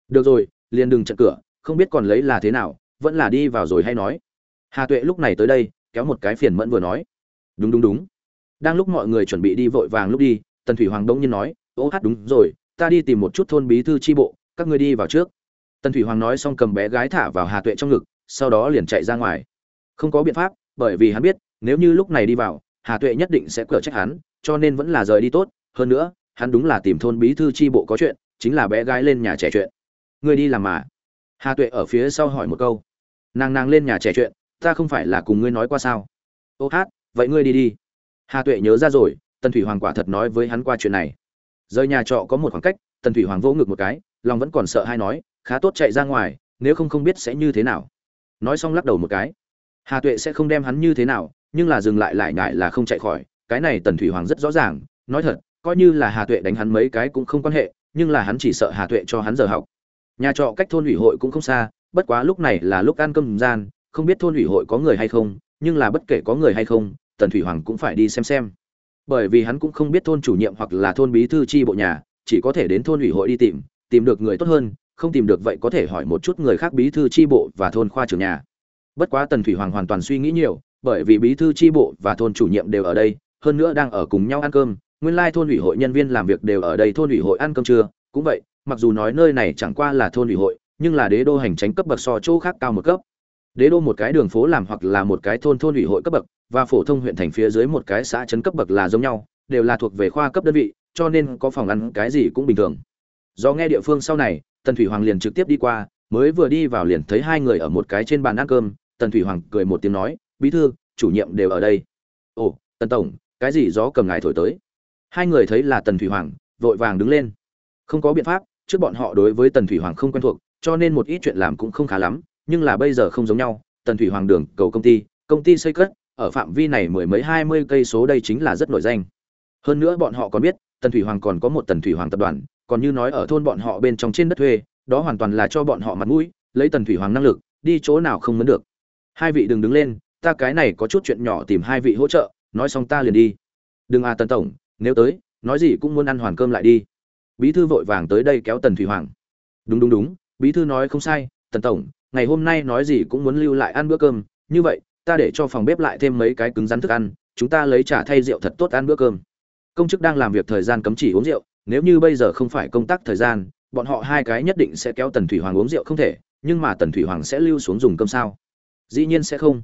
Được rồi, liền đừng chặn cửa, không biết còn lấy là thế nào, vẫn là đi vào rồi hay nói hà tuệ lúc này tới đây, kéo một cái phiền mẫn vừa nói. Đúng đúng đúng. Đang lúc mọi người chuẩn bị đi vội vàng lúc đi, tần thủy hoàng đông nhiên nói, ô hát, đúng rồi, ta đi tìm một chút thôn bí thư tri bộ, các ngươi đi vào trước. Tần thủy hoàng nói xong cầm bé gái thả vào hà tuệ trong ngực, sau đó liền chạy ra ngoài. Không có biện pháp, bởi vì hắn biết, nếu như lúc này đi vào, hà tuệ nhất định sẽ cửa trách hắn, cho nên vẫn là rời đi tốt. Hơn nữa, hắn đúng là tìm thôn bí thư tri bộ có chuyện, chính là bé gái lên nhà trẻ chuyện. Ngươi đi làm mà. Hà tuệ ở phía sau hỏi một câu. Nàng nàng lên nhà trẻ chuyện ta không phải là cùng ngươi nói qua sao? Ô hát, vậy ngươi đi đi. Hà tuệ nhớ ra rồi, tần thủy hoàng quả thật nói với hắn qua chuyện này. Rời nhà trọ có một khoảng cách, tần thủy hoàng vỗ ngực một cái, lòng vẫn còn sợ hay nói, khá tốt chạy ra ngoài, nếu không không biết sẽ như thế nào. Nói xong lắc đầu một cái. Hà tuệ sẽ không đem hắn như thế nào, nhưng là dừng lại lại ngại là không chạy khỏi. Cái này tần thủy hoàng rất rõ ràng, nói thật, coi như là hà tuệ đánh hắn mấy cái cũng không quan hệ, nhưng là hắn chỉ sợ hà tuệ cho hắn giờ học. Nhà trọ cách thôn ủy hội cũng không xa, bất quá lúc này là lúc ăn cơm gian không biết thôn ủy hội có người hay không, nhưng là bất kể có người hay không, tần thủy hoàng cũng phải đi xem xem. Bởi vì hắn cũng không biết thôn chủ nhiệm hoặc là thôn bí thư tri bộ nhà, chỉ có thể đến thôn ủy hội đi tìm tìm được người tốt hơn, không tìm được vậy có thể hỏi một chút người khác bí thư tri bộ và thôn khoa trưởng nhà. Bất quá tần thủy hoàng hoàn toàn suy nghĩ nhiều, bởi vì bí thư tri bộ và thôn chủ nhiệm đều ở đây, hơn nữa đang ở cùng nhau ăn cơm, nguyên lai thôn ủy hội nhân viên làm việc đều ở đây thôn ủy hội ăn cơm trưa, cũng vậy, mặc dù nói nơi này chẳng qua là thôn ủy hội, nhưng là đế đô hành tránh cấp bậc so chỗ khác cao một cấp đế đô một cái đường phố làm hoặc là một cái thôn thôn ủy hội cấp bậc, và phổ thông huyện thành phía dưới một cái xã trấn cấp bậc là giống nhau, đều là thuộc về khoa cấp đơn vị, cho nên có phòng ăn cái gì cũng bình thường. Do nghe địa phương sau này, tần thủy hoàng liền trực tiếp đi qua, mới vừa đi vào liền thấy hai người ở một cái trên bàn ăn cơm, tần thủy hoàng cười một tiếng nói, bí thư, chủ nhiệm đều ở đây. Ồ, tần tổng, cái gì gió cầm ngài thổi tới? Hai người thấy là tần thủy hoàng, vội vàng đứng lên. Không có biện pháp, trước bọn họ đối với tần thủy hoàng không quen thuộc, cho nên một ít chuyện làm cũng không khá lắm nhưng là bây giờ không giống nhau, tần thủy hoàng đường cầu công ty công ty xây cất, ở phạm vi này mười mấy hai mươi cây số đây chính là rất nổi danh. Hơn nữa bọn họ còn biết, tần thủy hoàng còn có một tần thủy hoàng tập đoàn, còn như nói ở thôn bọn họ bên trong trên đất thuê, đó hoàn toàn là cho bọn họ mặt mũi, lấy tần thủy hoàng năng lực, đi chỗ nào không muốn được. Hai vị đừng đứng lên, ta cái này có chút chuyện nhỏ tìm hai vị hỗ trợ, nói xong ta liền đi. Đừng à tần tổng, nếu tới, nói gì cũng muốn ăn hoàn cơm lại đi. Bí thư vội vàng tới đây kéo tần thủy hoàng. Đúng đúng đúng, bí thư nói không sai, tần tổng ngày hôm nay nói gì cũng muốn lưu lại ăn bữa cơm, như vậy, ta để cho phòng bếp lại thêm mấy cái cứng rắn thức ăn, chúng ta lấy trả thay rượu thật tốt ăn bữa cơm. Công chức đang làm việc thời gian cấm chỉ uống rượu, nếu như bây giờ không phải công tác thời gian, bọn họ hai cái nhất định sẽ kéo tần thủy hoàng uống rượu không thể, nhưng mà tần thủy hoàng sẽ lưu xuống dùng cơm sao? Dĩ nhiên sẽ không.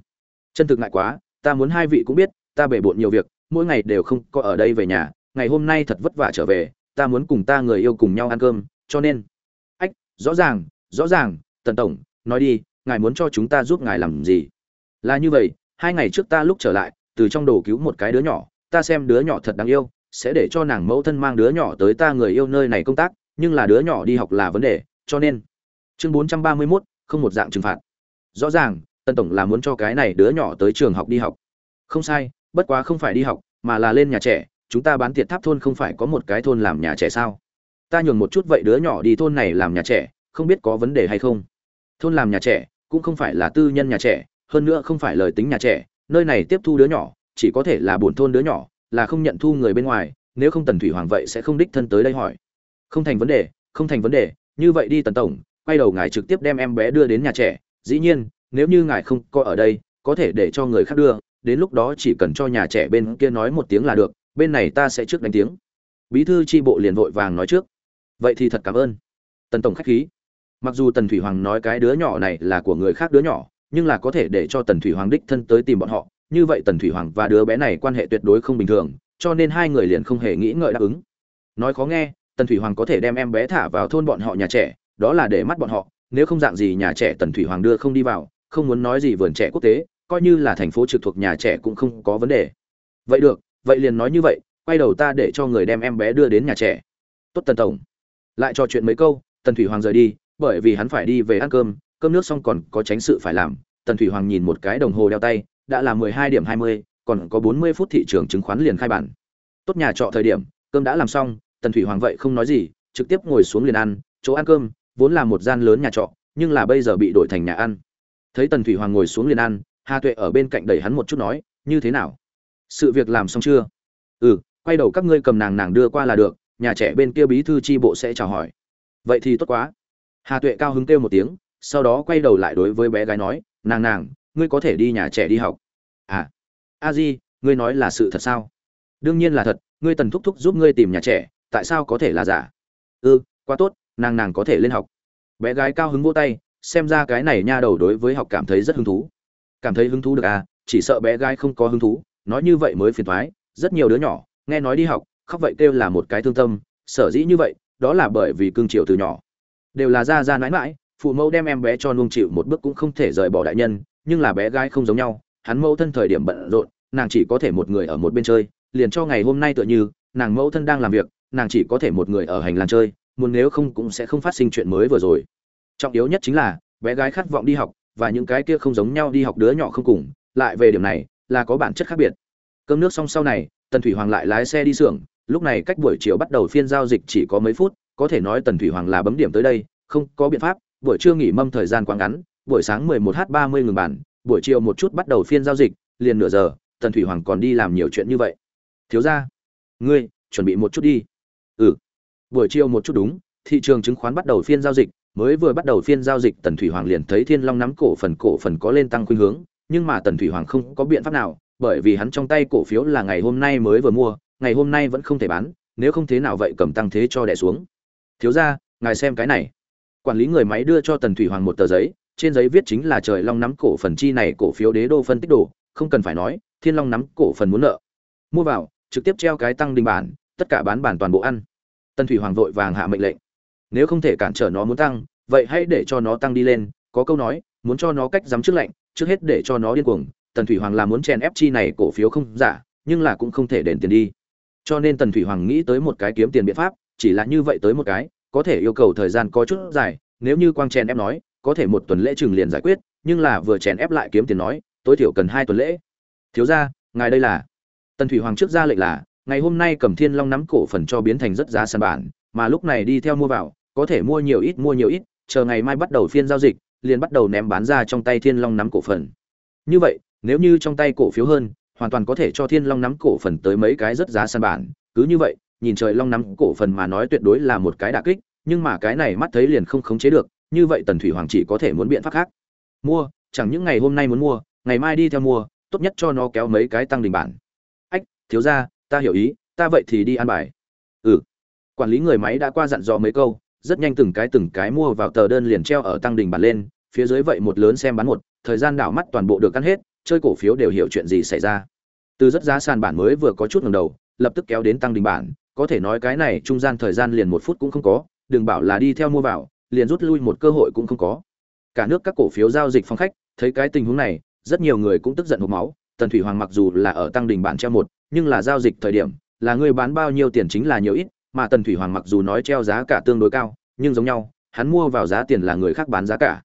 Chân thực ngại quá, ta muốn hai vị cũng biết, ta bể bộn nhiều việc, mỗi ngày đều không có ở đây về nhà, ngày hôm nay thật vất vả trở về, ta muốn cùng ta người yêu cùng nhau ăn cơm, cho nên. Ách, rõ ràng rõ ràng, tần tổng nói đi, ngài muốn cho chúng ta giúp ngài làm gì? Là như vậy, hai ngày trước ta lúc trở lại, từ trong đồ cứu một cái đứa nhỏ, ta xem đứa nhỏ thật đáng yêu, sẽ để cho nàng mẫu thân mang đứa nhỏ tới ta người yêu nơi này công tác, nhưng là đứa nhỏ đi học là vấn đề, cho nên. Chương bốn trăm ba mươi mốt, không một dạng trừng phạt. Rõ ràng tân tổng là muốn cho cái này đứa nhỏ tới trường học đi học. Không sai, bất quá không phải đi học, mà là lên nhà trẻ, chúng ta bán tiệt tháp thôn không phải có một cái thôn làm nhà trẻ sao? Ta nhường một chút vậy đứa nhỏ đi thôn này làm nhà trẻ, không biết có vấn đề hay không? Thôn làm nhà trẻ, cũng không phải là tư nhân nhà trẻ, hơn nữa không phải lời tính nhà trẻ, nơi này tiếp thu đứa nhỏ, chỉ có thể là buồn thôn đứa nhỏ, là không nhận thu người bên ngoài, nếu không tần thủy hoàng vậy sẽ không đích thân tới đây hỏi. Không thành vấn đề, không thành vấn đề, như vậy đi tần tổng, quay đầu ngài trực tiếp đem em bé đưa đến nhà trẻ. Dĩ nhiên, nếu như ngài không có ở đây, có thể để cho người khác đưa, đến lúc đó chỉ cần cho nhà trẻ bên kia nói một tiếng là được, bên này ta sẽ trước đánh tiếng. Bí thư tri bộ liền vội vàng nói trước. Vậy thì thật cảm ơn. Tần tổng khách khí mặc dù tần thủy hoàng nói cái đứa nhỏ này là của người khác đứa nhỏ, nhưng là có thể để cho tần thủy hoàng đích thân tới tìm bọn họ. Như vậy tần thủy hoàng và đứa bé này quan hệ tuyệt đối không bình thường, cho nên hai người liền không hề nghĩ ngợi đáp ứng. Nói khó nghe, tần thủy hoàng có thể đem em bé thả vào thôn bọn họ nhà trẻ, đó là để mắt bọn họ. Nếu không dạng gì nhà trẻ tần thủy hoàng đưa không đi vào, không muốn nói gì vườn trẻ quốc tế, coi như là thành phố trực thuộc nhà trẻ cũng không có vấn đề. Vậy được, vậy liền nói như vậy, quay đầu ta để cho người đem em bé đưa đến nhà trẻ. Tốt tần tổng. Lại trò chuyện mấy câu, tần thủy hoàng rời đi bởi vì hắn phải đi về ăn cơm cơm nước xong còn có tránh sự phải làm. Tần thủy hoàng nhìn một cái đồng hồ đeo tay, đã là mười hai điểm hai mươi, còn có bốn mươi phút thị trường chứng khoán liền khai bản. Tốt nhà trọ thời điểm, cơm đã làm xong, tần thủy hoàng vậy không nói gì, trực tiếp ngồi xuống liền ăn, chỗ ăn cơm vốn là một gian lớn nhà trọ, nhưng là bây giờ bị đổi thành nhà ăn. Thấy tần thủy hoàng ngồi xuống liền ăn, hà tuệ ở bên cạnh đẩy hắn một chút nói, như thế nào? Sự việc làm xong chưa? Ừ quay đầu các ngươi cầm nàng nàng đưa qua là được, nhà trẻ bên kia bí thư tri bộ sẽ chào hỏi. Vậy thì tốt quá hà tuệ cao hứng kêu một tiếng, sau đó quay đầu lại đối với bé gái nói, nàng nàng, ngươi có thể đi nhà trẻ đi học. À a di, ngươi nói là sự thật sao? Đương nhiên là thật, ngươi tần thúc thúc giúp ngươi tìm nhà trẻ, tại sao có thể là giả? Ừ quá tốt, nàng nàng có thể lên học. Bé gái cao hứng vô tay, xem ra cái này nha đầu đối với học cảm thấy rất hứng thú. Cảm thấy hứng thú được à chỉ sợ bé gái không có hứng thú, nói như vậy mới phiền thoái, rất nhiều đứa nhỏ, nghe nói đi học, khóc vậy kêu là một cái thương tâm, sở dĩ như vậy, đó là bởi vì cương triều từ nhỏ đều là ra ra mãi mãi, phụ mẫu đem em bé cho nuông chịu một bước cũng không thể rời bỏ đại nhân, nhưng là bé gái không giống nhau, hắn mẫu thân thời điểm bận rộn, nàng chỉ có thể một người ở một bên chơi, liền cho ngày hôm nay tựa như, nàng mẫu thân đang làm việc, nàng chỉ có thể một người ở hành lang chơi, muốn nếu không cũng sẽ không phát sinh chuyện mới vừa rồi. Trọng yếu nhất chính là, bé gái khát vọng đi học, và những cái kia không giống nhau đi học đứa nhỏ không cùng, lại về điểm này, là có bản chất khác biệt. Cơm nước xong sau này, tần thủy hoàng lại lái xe đi xưởng, lúc này cách buổi chiều bắt đầu phiên giao dịch chỉ có mấy phút có thể nói tần thủy hoàng là bấm điểm tới đây, không có biện pháp, buổi trưa nghỉ mâm thời gian quá ngắn, buổi sáng 11 h 30 ngừng bản buổi chiều một chút bắt đầu phiên giao dịch, liền nửa giờ, tần thủy hoàng còn đi làm nhiều chuyện như vậy. Thiếu ra ngươi chuẩn bị một chút đi. Ừ. Buổi chiều một chút đúng, thị trường chứng khoán bắt đầu phiên giao dịch, mới vừa bắt đầu phiên giao dịch tần thủy hoàng liền thấy thiên long nắm cổ phần cổ phần có lên tăng khuynh hướng, nhưng mà tần thủy hoàng không có biện pháp nào, bởi vì hắn trong tay cổ phiếu là ngày hôm nay mới vừa mua, ngày hôm nay vẫn không thể bán, nếu không thế nào vậy cầm tăng thế cho đẻ xuống thiếu ra, ngài xem cái này. Quản lý người máy đưa cho tần thủy hoàng một tờ giấy, trên giấy viết chính là trời long nắm cổ phần chi này cổ phiếu đế đô phân tích đồ, không cần phải nói, thiên long nắm cổ phần muốn nợ. Mua vào, trực tiếp treo cái tăng đình bản, tất cả bán bản toàn bộ ăn. Tần thủy hoàng vội vàng hạ mệnh lệnh. Nếu không thể cản trở nó muốn tăng, vậy hãy để cho nó tăng đi lên, có câu nói, muốn cho nó cách dám trước lạnh, trước hết để cho nó điên cuồng. Tần thủy hoàng là muốn chèn ép chi này cổ phiếu không giả, nhưng là cũng không thể đền tiền đi. Cho nên tần thủy hoàng nghĩ tới một cái kiếm tiền biện pháp chỉ là như vậy tới một cái, có thể yêu cầu thời gian có chút dài, nếu như quang chèn ép nói, có thể một tuần lễ chừng liền giải quyết, nhưng là vừa chèn ép lại kiếm tiền nói, tối thiểu cần hai tuần lễ. Thiếu ra ngài đây là? Tần thủy hoàng trước ra lệnh là, ngày hôm nay cầm thiên long nắm cổ phần cho biến thành rất giá sàn bản, mà lúc này đi theo mua vào, có thể mua nhiều ít, mua nhiều ít, chờ ngày mai bắt đầu phiên giao dịch, liền bắt đầu ném bán ra trong tay thiên long nắm cổ phần. Như vậy, nếu như trong tay cổ phiếu hơn, hoàn toàn có thể cho thiên long nắm cổ phần tới mấy cái rất giá sàn bản, cứ như vậy nhìn trời long nắm cổ phần mà nói tuyệt đối là một cái đả kích, nhưng mà cái này mắt thấy liền không khống chế được, như vậy tần thủy hoàng chỉ có thể muốn biện pháp khác. Mua, chẳng những ngày hôm nay muốn mua, ngày mai đi theo mua, tốt nhất cho nó kéo mấy cái tăng đình bản. Ách, thiếu gia, ta hiểu ý, ta vậy thì đi ăn bài. Ừ. Quản lý người máy đã qua dặn dò mấy câu, rất nhanh từng cái từng cái mua vào tờ đơn liền treo ở tăng đình bản lên, phía dưới vậy một lớn xem bán một, thời gian đảo mắt toàn bộ được cắt hết, chơi cổ phiếu đều hiểu chuyện gì xảy ra. Từ rất giá sàn bản mới vừa có chút ngẩng đầu, lập tức kéo đến tăng đình bản có thể nói cái này trung gian thời gian liền một phút cũng không có, đừng bảo là đi theo mua vào, liền rút lui một cơ hội cũng không có. Cả nước các cổ phiếu giao dịch phong khách, thấy cái tình huống này, rất nhiều người cũng tức giận hộp máu, tần thủy hoàng mặc dù là ở tăng đỉnh bản treo một, nhưng là giao dịch thời điểm, là người bán bao nhiêu tiền chính là nhiều ít, mà tần thủy hoàng mặc dù nói treo giá cả tương đối cao, nhưng giống nhau, hắn mua vào giá tiền là người khác bán giá cả.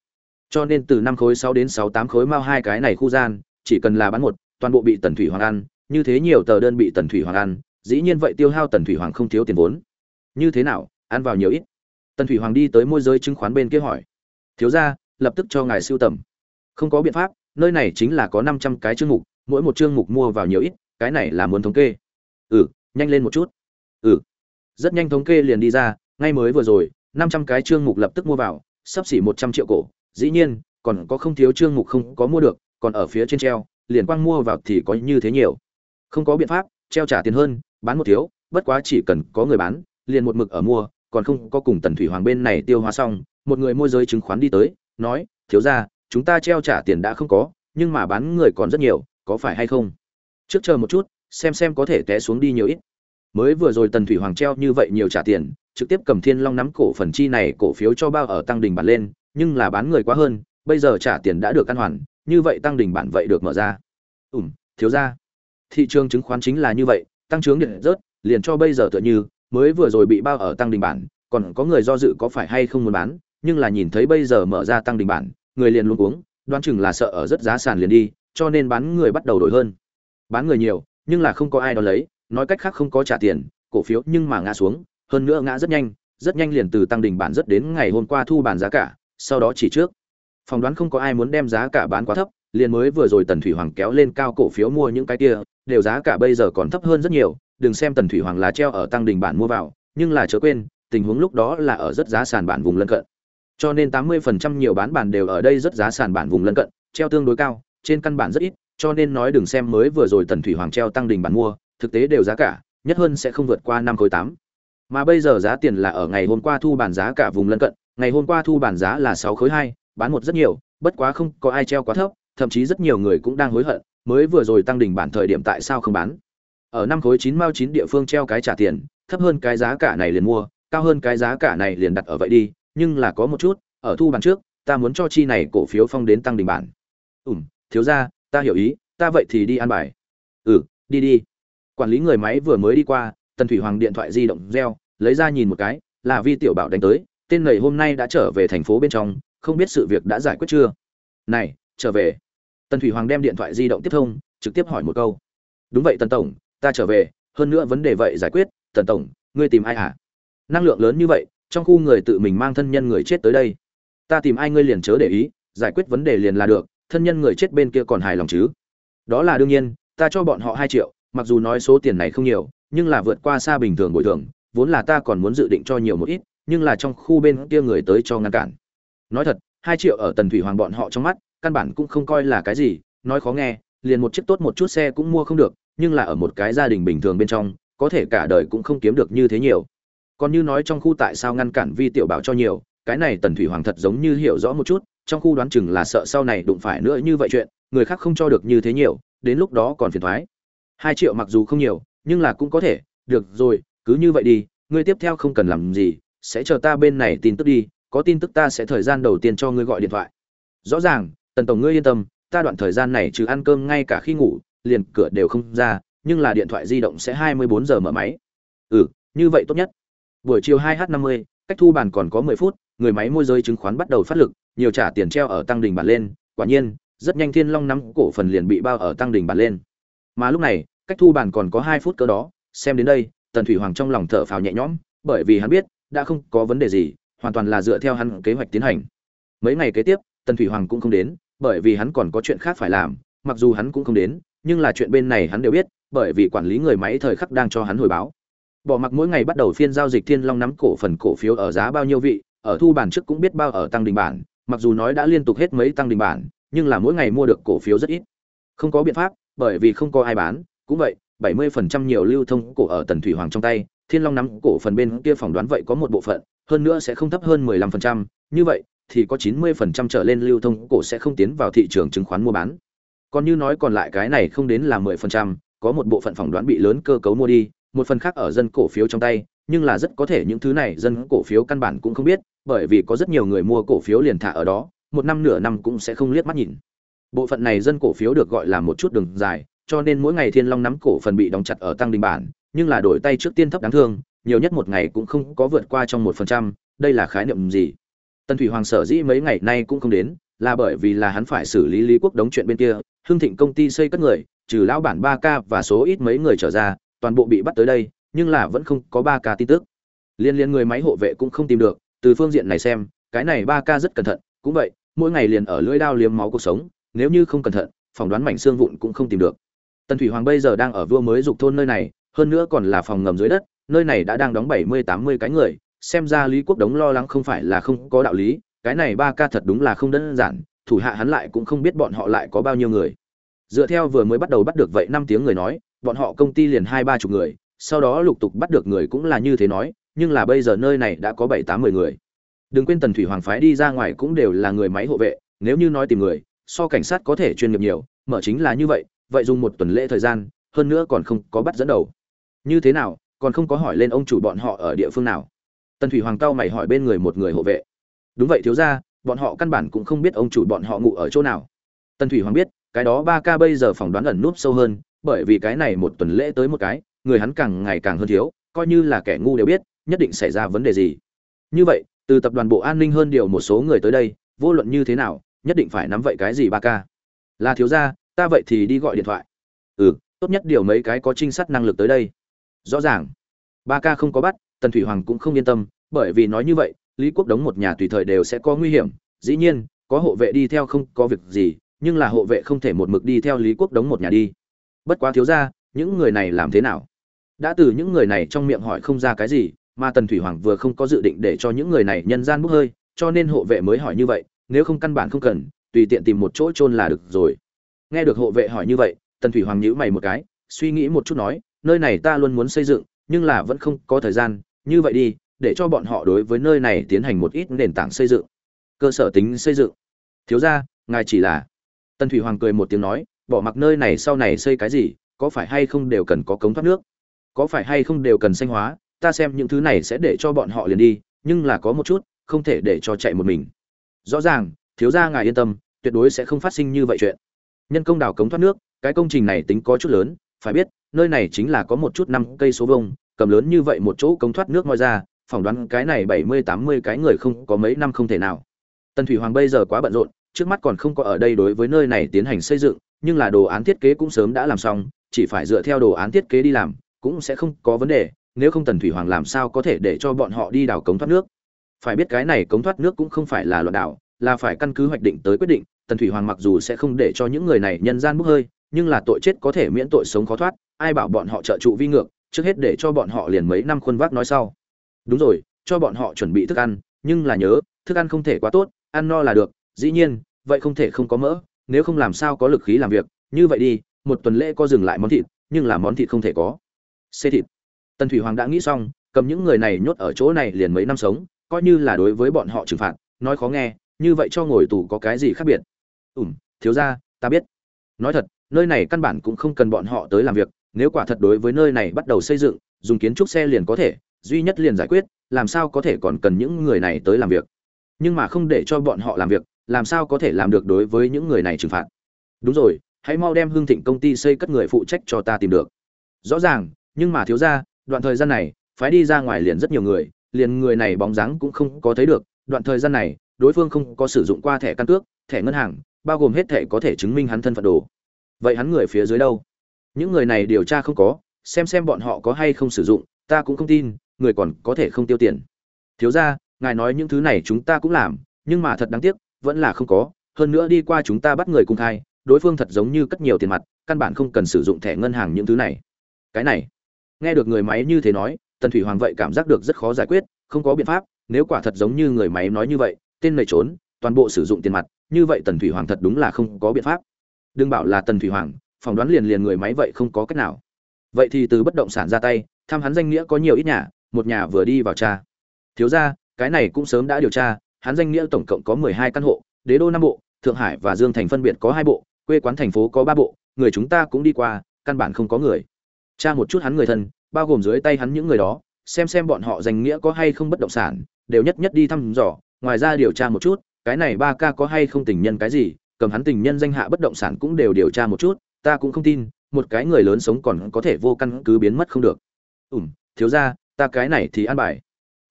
Cho nên từ năm khối sáu đến sáu tám khối mao hai cái này khu gian, chỉ cần là bán một, toàn bộ bị tần thủy hoàng ăn, như thế nhiều tờ đơn bị tần thủy hoàng ăn dĩ nhiên vậy tiêu hao tần thủy hoàng không thiếu tiền vốn. Như thế nào, ăn vào nhiều ít? Tần thủy hoàng đi tới môi giới chứng khoán bên kia hỏi. Thiếu ra lập tức cho ngài siêu tầm. Không có biện pháp, nơi này chính là có năm trăm cái chương mục, mỗi một chương mục mua vào nhiều ít, cái này là muốn thống kê. Ừ nhanh lên một chút. Ừ. Rất nhanh thống kê liền đi ra, ngay mới vừa rồi, năm trăm cái chương mục lập tức mua vào, sắp xỉ một trăm triệu cổ. Dĩ nhiên, còn có không thiếu chương mục không có mua được, còn ở phía trên treo, liền quang mua vào thì có như thế nhiều. Không có biện pháp, treo trả tiền hơn bán một thiếu, bất quá chỉ cần có người bán, liền một mực ở mua, còn không có cùng tần thủy hoàng bên này tiêu hóa xong, một người môi giới chứng khoán đi tới, nói, thiếu ra chúng ta treo trả tiền đã không có, nhưng mà bán người còn rất nhiều, có phải hay không? Trước chờ một chút, xem xem có thể té xuống đi nhiều ít. Mới vừa rồi tần thủy hoàng treo như vậy nhiều trả tiền, trực tiếp cầm thiên long nắm cổ phần chi này cổ phiếu cho bao ở tăng đình bản lên, nhưng là bán người quá hơn, bây giờ trả tiền đã được căn hoàn, như vậy tăng đình bản vậy được mở ra. Ủm thiếu ra thị trường chứng khoán chính là như vậy tăng trưởng điện rớt, liền cho bây giờ tựa như, mới vừa rồi bị bao ở tăng đình bản, còn có người do dự có phải hay không muốn bán, nhưng là nhìn thấy bây giờ mở ra tăng đình bản, người liền luôn uống đoán chừng là sợ ở rất giá sàn liền đi, cho nên bán người bắt đầu đổi hơn. Bán người nhiều, nhưng là không có ai đó lấy, nói cách khác không có trả tiền, cổ phiếu nhưng mà ngã xuống, hơn nữa ngã rất nhanh rất nhanh liền từ tăng đỉnh bản rất đến ngày hôm qua thu bản giá cả, sau đó chỉ trước. Phỏng đoán không có ai muốn đem giá cả bán quá thấp liền mới vừa rồi tần thủy hoàng kéo lên cao cổ phiếu mua những cái kia, đều giá cả bây giờ còn thấp hơn rất nhiều, đừng xem tần thủy hoàng là treo ở tăng đỉnh bản mua vào, nhưng là chớ quên, tình huống lúc đó là ở rất giá sàn bản vùng lân cận. Cho nên 80% nhiều bán bản đều ở đây rất giá sàn bản vùng lân cận, treo tương đối cao, trên căn bản rất ít, cho nên nói đừng xem mới vừa rồi tần thủy hoàng treo tăng đỉnh bản mua, thực tế đều giá cả, nhất hơn sẽ không vượt qua năm khối tám. Mà bây giờ giá tiền là ở ngày hôm qua thu bản giá cả vùng lân cận, ngày hôm qua thu bản giá là sáu khối hai, bán một rất nhiều, bất quá không có ai treo quá thấp thậm chí rất nhiều người cũng đang hối hận, mới vừa rồi tăng đỉnh bản thời điểm tại sao không bán? Ở năm khối chín mao chín địa phương treo cái trả tiền, thấp hơn cái giá cả này liền mua, cao hơn cái giá cả này liền đặt ở vậy đi, nhưng là có một chút, ở thu bản trước, ta muốn cho chi này cổ phiếu phong đến tăng đỉnh bản. Ủm thiếu gia, ta hiểu ý, ta vậy thì đi ăn bài. Ừ đi đi. Quản lý người máy vừa mới đi qua, tần thủy hoàng điện thoại di động reo, lấy ra nhìn một cái, là vi tiểu bảo đánh tới, tên này hôm nay đã trở về thành phố bên trong, không biết sự việc đã giải quyết chưa? Này trở về. Tần thủy hoàng đem điện thoại di động tiếp thông, trực tiếp hỏi một câu. Đúng vậy tần tổng, ta trở về, hơn nữa vấn đề vậy giải quyết. Tần tổng, ngươi tìm ai hả? Năng lượng lớn như vậy, trong khu người tự mình mang thân nhân người chết tới đây. Ta tìm ai ngươi liền chớ để ý, giải quyết vấn đề liền là được, thân nhân người chết bên kia còn hài lòng chứ? Đó là đương nhiên, ta cho bọn họ hai triệu, mặc dù nói số tiền này không nhiều, nhưng là vượt qua xa bình thường bồi thường, vốn là ta còn muốn dự định cho nhiều một ít, nhưng là trong khu bên kia người tới cho ngăn cản. Nói thật, hai triệu ở tần thủy hoàng bọn họ trong mắt căn bản cũng không coi là cái gì, nói khó nghe, liền một chiếc tốt một chút xe cũng mua không được, nhưng là ở một cái gia đình bình thường bên trong, có thể cả đời cũng không kiếm được như thế nhiều. Còn như nói trong khu tại sao ngăn cản vi tiểu bảo cho nhiều, cái này tần thủy hoàng thật giống như hiểu rõ một chút, trong khu đoán chừng là sợ sau này đụng phải nữa như vậy chuyện, người khác không cho được như thế nhiều, đến lúc đó còn phiền thoái. Hai triệu mặc dù không nhiều, nhưng là cũng có thể, được rồi, cứ như vậy đi, ngươi tiếp theo không cần làm gì, sẽ chờ ta bên này tin tức đi, có tin tức ta sẽ thời gian đầu tiên cho ngươi gọi điện thoại. Rõ ràng tần tổng ngươi yên tâm, ta đoạn thời gian này trừ ăn cơm ngay cả khi ngủ, liền cửa đều không ra, nhưng là điện thoại di động sẽ 24 giờ mở máy. Ừ như vậy tốt nhất. Buổi chiều 2 h 50 cách thu bàn còn có 10 phút, người máy môi giới chứng khoán bắt đầu phát lực, nhiều trả tiền treo ở tăng đỉnh bản lên, quả nhiên, rất nhanh thiên long nắm cổ phần liền bị bao ở tăng đỉnh bản lên. Mà lúc này, cách thu bàn còn có hai phút cơ đó, xem đến đây, tần thủy hoàng trong lòng thở phào nhẹ nhõm, bởi vì hắn biết, đã không có vấn đề gì, hoàn toàn là dựa theo hắn kế hoạch tiến hành. Mấy ngày kế tiếp tần thủy hoàng cũng không đến bởi vì hắn còn có chuyện khác phải làm mặc dù hắn cũng không đến nhưng là chuyện bên này hắn đều biết bởi vì quản lý người máy thời khắc đang cho hắn hồi báo. Bỏ mặc mỗi ngày bắt đầu phiên giao dịch thiên long nắm cổ phần cổ phiếu ở giá bao nhiêu vị ở thu bản trước cũng biết bao ở tăng đình bản mặc dù nói đã liên tục hết mấy tăng đình bản nhưng là mỗi ngày mua được cổ phiếu rất ít. Không có biện pháp bởi vì không có ai bán cũng vậy 70% nhiều lưu thông cổ ở tần thủy hoàng trong tay thiên long nắm cổ phần bên kia phỏng đoán vậy có một bộ phận hơn nữa sẽ không thấp hơn 15%, như vậy thì có 90% trở lên lưu thông cổ sẽ không tiến vào thị trường chứng khoán mua bán. Còn như nói còn lại cái này không đến là 10%, có một bộ phận phỏng đoán bị lớn cơ cấu mua đi một phần khác ở dân cổ phiếu trong tay nhưng là rất có thể những thứ này dân cổ phiếu căn bản cũng không biết bởi vì có rất nhiều người mua cổ phiếu liền thả ở đó một năm nửa năm cũng sẽ không liếc mắt nhìn. Bộ phận này dân cổ phiếu được gọi là một chút đường dài cho nên mỗi ngày thiên long nắm cổ phần bị đóng chặt ở tăng đình bản nhưng là đổi tay trước tiên thấp đáng thương nhiều nhất một ngày cũng không có vượt qua trong một phần trăm đây là khái niệm gì? Tần thủy hoàng sở dĩ mấy ngày nay cũng không đến, là bởi vì là hắn phải xử lý lý quốc đóng chuyện bên kia, hưng thịnh công ty xây cất người, trừ lão bản ba k và số ít mấy người trở ra, toàn bộ bị bắt tới đây, nhưng là vẫn không có ba k tin tức. Liên liên người máy hộ vệ cũng không tìm được, từ phương diện này xem, cái này ba k rất cẩn thận, cũng vậy, mỗi ngày liền ở lưỡi đao liếm máu cuộc sống, nếu như không cẩn thận, phỏng đoán mảnh xương vụn cũng không tìm được. Tần thủy hoàng bây giờ đang ở vua mới dục thôn nơi này, hơn nữa còn là phòng ngầm dưới đất, nơi này đã đang đóng bảy mươi tám mươi cái người xem ra lý quốc đống lo lắng không phải là không có đạo lý, cái này ba ca thật đúng là không đơn giản, thủ hạ hắn lại cũng không biết bọn họ lại có bao nhiêu người. Dựa theo vừa mới bắt đầu bắt được vậy năm tiếng người nói, bọn họ công ty liền hai ba chục người, sau đó lục tục bắt được người cũng là như thế nói, nhưng là bây giờ nơi này đã có bảy tám mười người. Đừng quên tần thủy hoàng phái đi ra ngoài cũng đều là người máy hộ vệ, nếu như nói tìm người, so cảnh sát có thể chuyên nghiệp nhiều, mở chính là như vậy vậy dùng một tuần lễ thời gian, hơn nữa còn không có bắt dẫn đầu. Như thế nào, còn không có hỏi lên ông chủ bọn họ ở địa phương nào tần thủy hoàng cao mày hỏi bên người một người hộ vệ. Đúng vậy thiếu ra bọn họ căn bản cũng không biết ông chủ bọn họ ngủ ở chỗ nào. Tần thủy hoàng biết, cái đó ba ca bây giờ phỏng đoán ẩn núp sâu hơn, bởi vì cái này một tuần lễ tới một cái, người hắn càng ngày càng hơn thiếu, coi như là kẻ ngu đều biết, nhất định xảy ra vấn đề gì. Như vậy, từ tập đoàn bộ an ninh hơn điều một số người tới đây, vô luận như thế nào, nhất định phải nắm vậy cái gì ba ca? Là thiếu gia, ta vậy thì đi gọi điện thoại. Ừ tốt nhất điều mấy cái có trinh sát năng lực tới đây. Rõ ràng, ba ca không có bắt tần thủy hoàng cũng không yên tâm, bởi vì nói như vậy, lý quốc đống một nhà tùy thời đều sẽ có nguy hiểm. Dĩ nhiên, có hộ vệ đi theo không có việc gì, nhưng là hộ vệ không thể một mực đi theo lý quốc đống một nhà đi. Bất quá thiếu ra những người này làm thế nào? Đã từ những người này trong miệng hỏi không ra cái gì, mà tần thủy hoàng vừa không có dự định để cho những người này nhân gian bốc hơi, cho nên hộ vệ mới hỏi như vậy, nếu không căn bản không cần, tùy tiện tìm một chỗ chôn là được rồi. Nghe được hộ vệ hỏi như vậy, tần thủy hoàng nhíu mày một cái, suy nghĩ một chút nói, nơi này ta luôn muốn xây dựng, nhưng là vẫn không có thời gian như vậy đi, để cho bọn họ đối với nơi này tiến hành một ít nền tảng xây dựng. Cơ sở tính xây dựng. Thiếu ra ngài chỉ là tần thủy hoàng cười một tiếng nói, bỏ mặc nơi này sau này xây cái gì, có phải hay không đều cần có cống thoát nước? Có phải hay không đều cần xanh hóa, ta xem những thứ này sẽ để cho bọn họ liền đi, nhưng là có một chút, không thể để cho chạy một mình. Rõ ràng, thiếu gia ngài yên tâm, tuyệt đối sẽ không phát sinh như vậy chuyện. Nhân công đào cống thoát nước, cái công trình này tính có chút lớn, phải biết, nơi này chính là có một chút năm cây số vông cầm lớn như vậy một chỗ cống thoát nước ngoài ra, phỏng đoán cái này bảy mươi tám mươi cái người không có mấy năm không thể nào. Tần thủy hoàng bây giờ quá bận rộn, trước mắt còn không có ở đây đối với nơi này tiến hành xây dựng, nhưng là đồ án thiết kế cũng sớm đã làm xong, chỉ phải dựa theo đồ án thiết kế đi làm, cũng sẽ không có vấn đề, nếu không tần thủy hoàng làm sao có thể để cho bọn họ đi đào cống thoát nước? Phải biết cái này cống thoát nước cũng không phải là loạn đảo, là phải căn cứ hoạch định tới quyết định, tần thủy hoàng mặc dù sẽ không để cho những người này nhân gian bốc hơi, nhưng là tội chết có thể miễn tội sống khó thoát, ai bảo bọn họ trợ trụ vi ngược trước hết để cho bọn họ liền mấy năm khuôn vác nói sau. Đúng rồi, cho bọn họ chuẩn bị thức ăn, nhưng là nhớ, thức ăn không thể quá tốt, ăn no là được, dĩ nhiên, vậy không thể không có mỡ, nếu không làm sao có lực khí làm việc. Như vậy đi, một tuần lễ có dừng lại món thịt, nhưng là món thịt không thể có. Xê thịt. Tần thủy hoàng đã nghĩ xong, cầm những người này nhốt ở chỗ này liền mấy năm sống, coi như là đối với bọn họ trừng phạt, nói khó nghe, như vậy cho ngồi tù có cái gì khác biệt? Ủm thiếu ra ta biết. Nói thật, nơi này căn bản cũng không cần bọn họ tới làm việc nếu quả thật đối với nơi này bắt đầu xây dựng, dùng kiến trúc xe liền có thể, duy nhất liền giải quyết, làm sao có thể còn cần những người này tới làm việc? Nhưng mà không để cho bọn họ làm việc, làm sao có thể làm được đối với những người này trừng phạt? Đúng rồi, hãy mau đem hương thịnh công ty xây cất người phụ trách cho ta tìm được. Rõ ràng, nhưng mà thiếu ra đoạn thời gian này, phái đi ra ngoài liền rất nhiều người, liền người này bóng dáng cũng không có thấy được. Đoạn thời gian này, đối phương không có sử dụng qua thẻ căn cước, thẻ ngân hàng, bao gồm hết thẻ có thể chứng minh hắn thân phận đồ. Vậy hắn người phía dưới đâu? Những người này điều tra không có, xem xem bọn họ có hay không sử dụng, ta cũng không tin, người còn có thể không tiêu tiền. Thiếu ra ngài nói những thứ này chúng ta cũng làm, nhưng mà thật đáng tiếc, vẫn là không có. Hơn nữa đi qua chúng ta bắt người cung khai, đối phương thật giống như cất nhiều tiền mặt, căn bản không cần sử dụng thẻ ngân hàng những thứ này. Cái này, nghe được người máy như thế nói, tần thủy hoàng vậy cảm giác được rất khó giải quyết, không có biện pháp, nếu quả thật giống như người máy nói như vậy, tên này trốn, toàn bộ sử dụng tiền mặt, như vậy tần thủy hoàng thật đúng là không có biện pháp. Đừng bảo là tần thủy hoàng phỏng đoán liền liền người máy vậy không có cách nào. Vậy thì từ bất động sản ra tay thăm hắn danh nghĩa có nhiều ít nhà, một nhà vừa đi vào tra thiếu ra cái này cũng sớm đã điều tra, hắn danh nghĩa tổng cộng có mười hai căn hộ, đế đô năm bộ, thượng hải và dương thành phân biệt có hai bộ, quê quán thành phố có ba bộ, người chúng ta cũng đi qua, căn bản không có người. Tra một chút hắn người thân, bao gồm dưới tay hắn những người đó, xem xem bọn họ danh nghĩa có hay không bất động sản, đều nhất nhất đi thăm dò, ngoài ra điều tra một chút, cái này ba ca có hay không tình nhân cái gì, cầm hắn tình nhân danh hạ bất động sản cũng đều điều tra một chút ta cũng không tin, một cái người lớn sống còn có thể vô căn cứ biến mất không được. Ủm thiếu ra ta cái này thì an bài.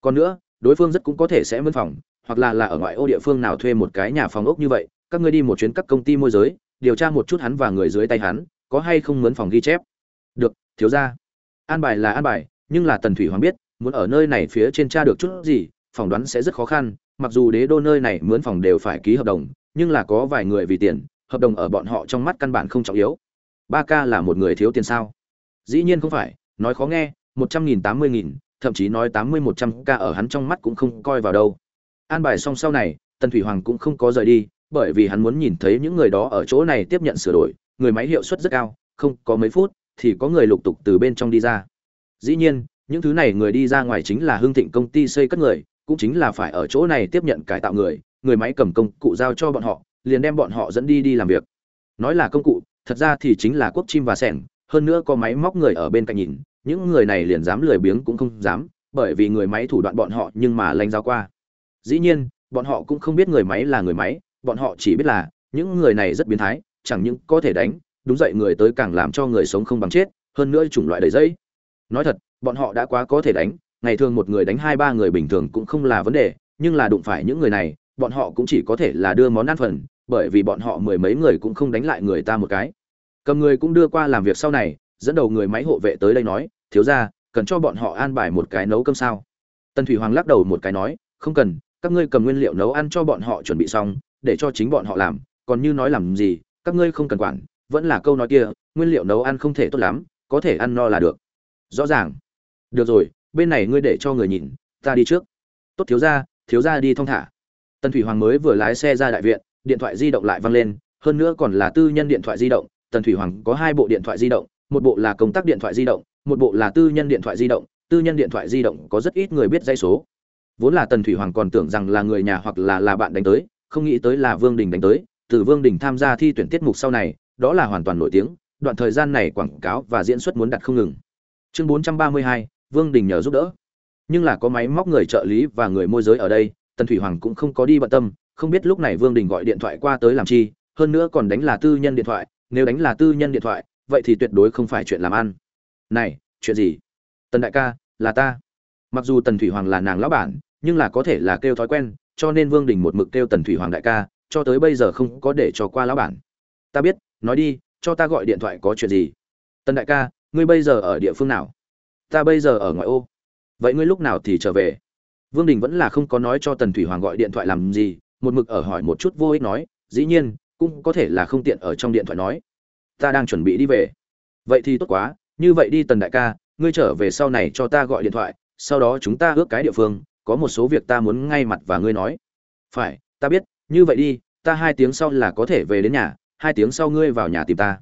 Còn nữa, đối phương rất cũng có thể sẽ mân phòng, hoặc là là ở ngoại ô địa phương nào thuê một cái nhà phòng ốc như vậy, các ngươi đi một chuyến các công ty môi giới, điều tra một chút hắn và người dưới tay hắn, có hay không mướn phòng ghi chép. Được, thiếu ra an bài là an bài, nhưng là tần thủy hoàng biết, muốn ở nơi này phía trên tra được chút gì, phỏng đoán sẽ rất khó khăn, mặc dù đế đô nơi này mướn phòng đều phải ký hợp đồng, nhưng là có vài người vì tiền hợp đồng ở bọn họ trong mắt căn bản không trọng yếu. Ba ca là một người thiếu tiền sao? Dĩ nhiên không phải, nói khó nghe, một trăm nghìn tám mươi nghìn, thậm chí nói tám mươi một trăm ca ở hắn trong mắt cũng không coi vào đâu. An bài xong sau này, tần thủy hoàng cũng không có rời đi, bởi vì hắn muốn nhìn thấy những người đó ở chỗ này tiếp nhận sửa đổi, người máy hiệu suất rất cao, không có mấy phút thì có người lục tục từ bên trong đi ra. Dĩ nhiên, những thứ này người đi ra ngoài chính là hương thịnh công ty xây cất người, cũng chính là phải ở chỗ này tiếp nhận cải tạo người người máy cầm công cụ giao cho bọn họ liền đem bọn họ dẫn đi đi làm việc nói là công cụ, thật ra thì chính là quốc chim và sẻng, hơn nữa có máy móc người ở bên cạnh nhìn, những người này liền dám lười biếng cũng không dám, bởi vì người máy thủ đoạn bọn họ nhưng mà lanh giao qua dĩ nhiên, bọn họ cũng không biết người máy là người máy, bọn họ chỉ biết là, những người này rất biến thái, chẳng những có thể đánh, đúng dậy người tới càng làm cho người sống không bằng chết, hơn nữa chủng loại đầy dây. nói thật, bọn họ đã quá có thể đánh, ngày thường một người đánh hai ba người bình thường cũng không là vấn đề, nhưng là đụng phải những người này, bọn họ cũng chỉ có thể là đưa món ăn phần bởi vì bọn họ mười mấy người cũng không đánh lại người ta một cái. Cầm người cũng đưa qua làm việc sau này, dẫn đầu người máy hộ vệ tới đây nói, thiếu ra cần cho bọn họ an bài một cái nấu cơm sao? Tần thủy hoàng lắc đầu một cái nói, không cần, các ngươi cầm nguyên liệu nấu ăn cho bọn họ chuẩn bị xong, để cho chính bọn họ làm, còn như nói làm gì, các ngươi không cần quản, vẫn là câu nói kia, nguyên liệu nấu ăn không thể tốt lắm, có thể ăn no là được. Rõ ràng. Được rồi, bên này ngươi để cho người nhìn, ta đi trước. Tốt thiếu ra thiếu ra đi thong thả. Tần thủy hoàng mới vừa lái xe ra đại viện điện thoại di động lại vang lên hơn nữa còn là tư nhân điện thoại di động tần thủy hoàng có hai bộ điện thoại di động một bộ là công tác điện thoại di động một bộ là tư nhân điện thoại di động tư nhân điện thoại di động có rất ít người biết dây số. Vốn là tần thủy hoàng còn tưởng rằng là người nhà hoặc là là bạn đánh tới không nghĩ tới là vương đình đánh tới từ vương đình tham gia thi tuyển tiết mục sau này đó là hoàn toàn nổi tiếng đoạn thời gian này quảng cáo và diễn xuất muốn đặt không ngừng. Chương 432, vương đình nhờ giúp đỡ. Nhưng là có máy móc người trợ lý và người môi giới ở đây tần thủy hoàng cũng không có đi bận tâm không biết lúc này vương đình gọi điện thoại qua tới làm chi, hơn nữa còn đánh là tư nhân điện thoại, nếu đánh là tư nhân điện thoại, vậy thì tuyệt đối không phải chuyện làm ăn. Này, chuyện gì? Tần đại ca, là ta. Mặc dù tần thủy hoàng là nàng lão bản, nhưng là có thể là kêu thói quen, cho nên vương đình một mực kêu tần thủy hoàng đại ca, cho tới bây giờ không có để cho qua lão bản. Ta biết, nói đi, cho ta gọi điện thoại có chuyện gì? Tần đại ca, ngươi bây giờ ở địa phương nào? Ta bây giờ ở ngoại ô. Vậy ngươi lúc nào thì trở về? Vương đình vẫn là không có nói cho tần thủy hoàng gọi điện thoại làm gì một mực ở hỏi một chút vô ích nói, dĩ nhiên, cũng có thể là không tiện ở trong điện thoại nói. Ta đang chuẩn bị đi về. Vậy thì tốt quá, như vậy đi tần đại ca, ngươi trở về sau này cho ta gọi điện thoại, sau đó chúng ta ước cái địa phương, có một số việc ta muốn ngay mặt và ngươi nói. Phải, ta biết, như vậy đi, ta hai tiếng sau là có thể về đến nhà, hai tiếng sau ngươi vào nhà tìm ta.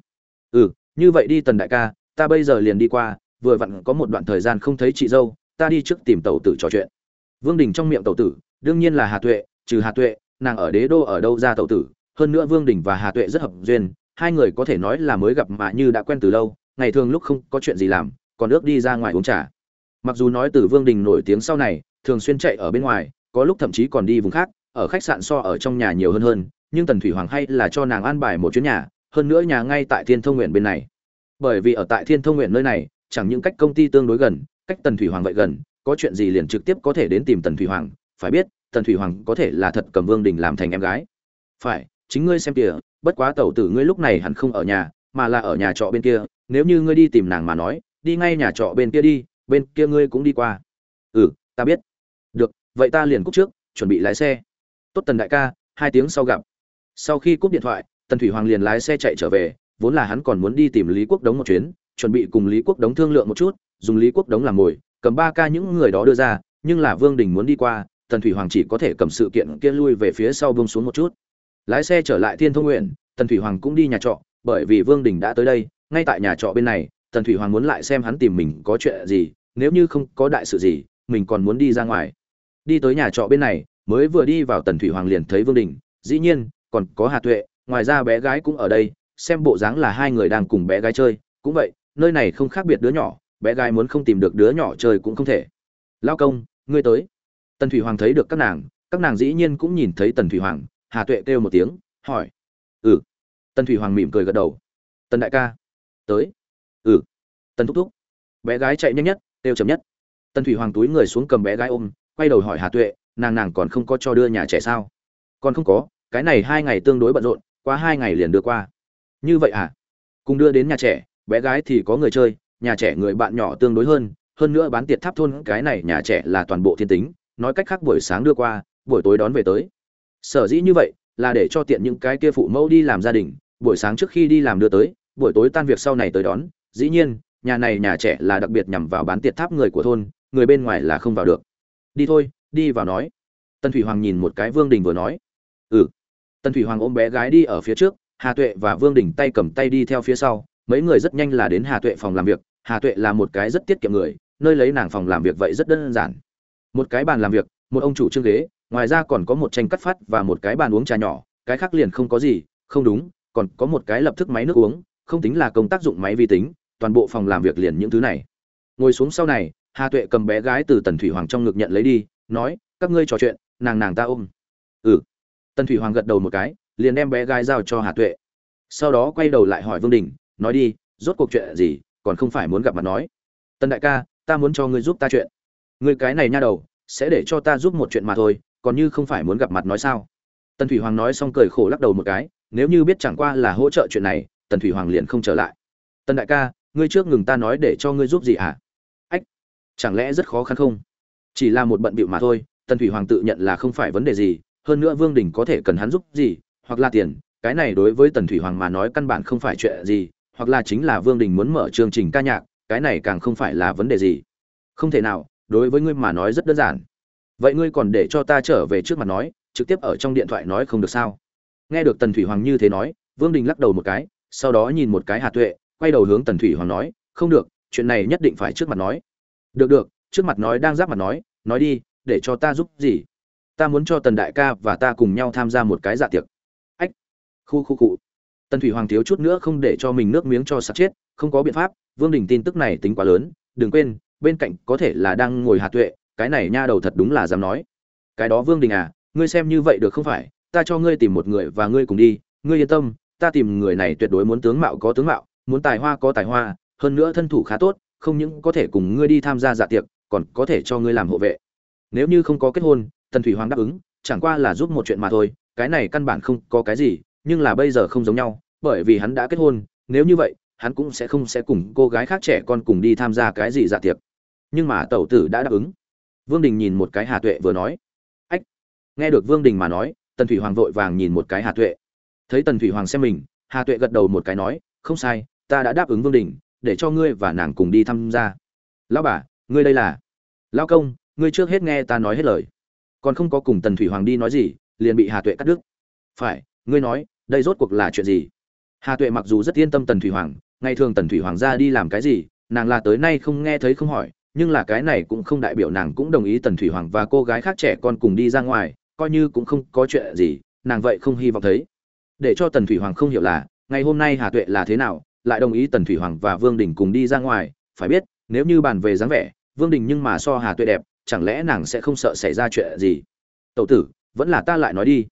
Ừ như vậy đi tần đại ca, ta bây giờ liền đi qua, vừa vặn có một đoạn thời gian không thấy chị dâu, ta đi trước tìm tàu tử trò chuyện. Vương đình trong miệng tàu tử, đương nhiên là hà tuệ, trừ hà tuệ nàng ở đế đô ở đâu ra tàu tử, hơn nữa vương đình và hà tuệ rất hợp duyên, hai người có thể nói là mới gặp mà như đã quen từ lâu, ngày thường lúc không có chuyện gì làm, còn ước đi ra ngoài uống trà. Mặc dù nói từ vương đình nổi tiếng sau này, thường xuyên chạy ở bên ngoài, có lúc thậm chí còn đi vùng khác, ở khách sạn so ở trong nhà nhiều hơn hơn, nhưng tần thủy hoàng hay là cho nàng an bài một chuyến nhà, hơn nữa nhà ngay tại thiên thông nguyện bên này. Bởi vì ở tại thiên thông nguyện nơi này, chẳng những cách công ty tương đối gần, cách tần thủy hoàng vậy gần, có chuyện gì liền trực tiếp có thể đến tìm tần thủy hoàng, phải biết tần thủy hoàng có thể là thật cầm vương đình làm thành em gái. Phải, chính ngươi xem kìa, bất quá tẩu tử ngươi lúc này hẳn không ở nhà, mà là ở nhà trọ bên kia, nếu như ngươi đi tìm nàng mà nói, đi ngay nhà trọ bên kia đi, bên kia ngươi cũng đi qua. Ừ ta biết. Được, vậy ta liền cúp trước, chuẩn bị lái xe. Tốt tần đại ca, hai tiếng sau gặp. Sau khi cúp điện thoại, tần thủy hoàng liền lái xe chạy trở về, vốn là hắn còn muốn đi tìm lý quốc đống một chuyến, chuẩn bị cùng lý quốc đống thương lượng một chút, dùng lý quốc đống làm mồi, cầm ba ca những người đó đưa ra, nhưng là vương đình muốn đi qua tần thủy hoàng chỉ có thể cầm sự kiện kia lui về phía sau bông xuống một chút. Lái xe trở lại thiên thông nguyện, tần thủy hoàng cũng đi nhà trọ, bởi vì vương đình đã tới đây, ngay tại nhà trọ bên này, tần thủy hoàng muốn lại xem hắn tìm mình có chuyện gì, nếu như không có đại sự gì, mình còn muốn đi ra ngoài. Đi tới nhà trọ bên này, mới vừa đi vào tần thủy hoàng liền thấy vương đình, dĩ nhiên, còn có hà tuệ, ngoài ra bé gái cũng ở đây, xem bộ dáng là hai người đang cùng bé gái chơi, cũng vậy, nơi này không khác biệt đứa nhỏ, bé gái muốn không tìm được đứa nhỏ chơi cũng không thể. Lao công, ngươi tới tần thủy hoàng thấy được các nàng các nàng dĩ nhiên cũng nhìn thấy tần thủy hoàng, hà tuệ kêu một tiếng, hỏi. Ừ. Tần thủy hoàng mỉm cười gật đầu. Tần đại ca. Tới. Ừ. Tần thúc thúc. Bé gái chạy nhanh nhất, kêu chậm nhất. Tần thủy hoàng túi người xuống cầm bé gái ôm, quay đầu hỏi hà tuệ, nàng nàng còn không có cho đưa nhà trẻ sao? Còn không có, cái này hai ngày tương đối bận rộn, qua hai ngày liền đưa qua. Như vậy à? Cùng đưa đến nhà trẻ, bé gái thì có người chơi, nhà trẻ người bạn nhỏ tương đối hơn hơn nữa bán tiệt tháp thôn, cái này nhà trẻ là toàn bộ thiên tính nói cách khác buổi sáng đưa qua, buổi tối đón về tới. Sở dĩ như vậy là để cho tiện những cái kia phụ mẫu đi làm gia đình, buổi sáng trước khi đi làm đưa tới, buổi tối tan việc sau này tới đón. Dĩ nhiên, nhà này nhà trẻ là đặc biệt nhằm vào bán tiệt tháp người của thôn, người bên ngoài là không vào được. Đi thôi, đi vào nói. Tân thủy hoàng nhìn một cái vương đình vừa nói. Ừ. Tân thủy hoàng ôm bé gái đi ở phía trước, hà tuệ và vương đình tay cầm tay đi theo phía sau. Mấy người rất nhanh là đến hà tuệ phòng làm việc. Hà tuệ là một cái rất tiết kiệm người, nơi lấy nàng phòng làm việc vậy rất đơn giản một cái bàn làm việc, một ông chủ trương ghế, ngoài ra còn có một tranh cắt phát và một cái bàn uống trà nhỏ, cái khác liền không có gì, không đúng, còn có một cái lập thức máy nước uống, không tính là công tác dụng máy vi tính, toàn bộ phòng làm việc liền những thứ này. Ngồi xuống sau này, hà tuệ cầm bé gái từ tần thủy hoàng trong ngực nhận lấy đi, nói, các ngươi trò chuyện, nàng nàng ta ôm. Ừ. Tần thủy hoàng gật đầu một cái, liền đem bé gái giao cho hà tuệ. Sau đó quay đầu lại hỏi vương đình, nói đi, rốt cuộc chuyện gì, còn không phải muốn gặp mặt nói? Tần đại ca, ta muốn cho ngươi giúp ta chuyện người cái này nha đầu, sẽ để cho ta giúp một chuyện mà thôi, còn như không phải muốn gặp mặt nói sao? Tần thủy hoàng nói xong cười khổ lắc đầu một cái, nếu như biết chẳng qua là hỗ trợ chuyện này, tần thủy hoàng liền không trở lại. Tần đại ca, ngươi trước ngừng ta nói để cho ngươi giúp gì à? ách, chẳng lẽ rất khó khăn không? Chỉ là một bận bịu mà thôi, tần thủy hoàng tự nhận là không phải vấn đề gì, hơn nữa vương đình có thể cần hắn giúp gì, hoặc là tiền, cái này đối với tần thủy hoàng mà nói căn bản không phải chuyện gì, hoặc là chính là vương đình muốn mở chương trình ca nhạc, cái này càng không phải là vấn đề gì. Không thể nào đối với ngươi mà nói rất đơn giản. Vậy ngươi còn để cho ta trở về trước mặt nói, trực tiếp ở trong điện thoại nói không được sao? Nghe được tần thủy hoàng như thế nói, vương đình lắc đầu một cái, sau đó nhìn một cái hà tuệ, quay đầu hướng tần thủy hoàng nói, không được, chuyện này nhất định phải trước mặt nói. Được được, trước mặt nói đang giáp mặt nói nói đi, để cho ta giúp gì? Ta muốn cho tần đại ca và ta cùng nhau tham gia một cái dạ tiệc. Ách, khu khu cụ tần thủy hoàng thiếu chút nữa không để cho mình nước miếng cho sạch chết, không có biện pháp, vương đình tin tức này tính quá lớn, đừng quên bên cạnh có thể là đang ngồi hà tuệ, cái này nha đầu thật đúng là dám nói. Cái đó vương đình à ngươi xem như vậy được không phải? Ta cho ngươi tìm một người và ngươi cùng đi, ngươi yên tâm, ta tìm người này tuyệt đối muốn tướng mạo có tướng mạo, muốn tài hoa có tài hoa, hơn nữa thân thủ khá tốt, không những có thể cùng ngươi đi tham gia dạ tiệc, còn có thể cho ngươi làm hộ vệ. Nếu như không có kết hôn, tần thủy hoàng đáp ứng, chẳng qua là giúp một chuyện mà thôi, cái này căn bản không có cái gì, nhưng là bây giờ không giống nhau, bởi vì hắn đã kết hôn, nếu như vậy, hắn cũng sẽ không sẽ cùng cô gái khác trẻ con cùng đi tham gia cái gì dạ tiệc nhưng mà tẩu tử đã đáp ứng. Vương đình nhìn một cái hà tuệ vừa nói. Ách, nghe được vương đình mà nói, tần thủy hoàng vội vàng nhìn một cái hà tuệ. Thấy tần thủy hoàng xem mình, hà tuệ gật đầu một cái nói, không sai, ta đã đáp ứng vương đình, để cho ngươi và nàng cùng đi tham gia. Lão bà, ngươi đây là? Lão công, ngươi trước hết nghe ta nói hết lời. Còn không có cùng tần thủy hoàng đi nói gì, liền bị hà tuệ cắt đứt. Phải, ngươi nói, đây rốt cuộc là chuyện gì? Hà tuệ mặc dù rất yên tâm tần thủy hoàng, ngày thường tần thủy hoàng ra đi làm cái gì, nàng là tới nay không nghe thấy không hỏi nhưng là cái này cũng không đại biểu nàng cũng đồng ý tần thủy hoàng và cô gái khác trẻ con cùng đi ra ngoài, coi như cũng không có chuyện gì, nàng vậy không hy vọng thấy. Để cho tần thủy hoàng không hiểu là, ngày hôm nay hà tuệ là thế nào, lại đồng ý tần thủy hoàng và vương đình cùng đi ra ngoài, phải biết, nếu như bàn về dáng vẻ, vương đình nhưng mà so hà tuệ đẹp, chẳng lẽ nàng sẽ không sợ xảy ra chuyện gì? Tậu tử, vẫn là ta lại nói đi.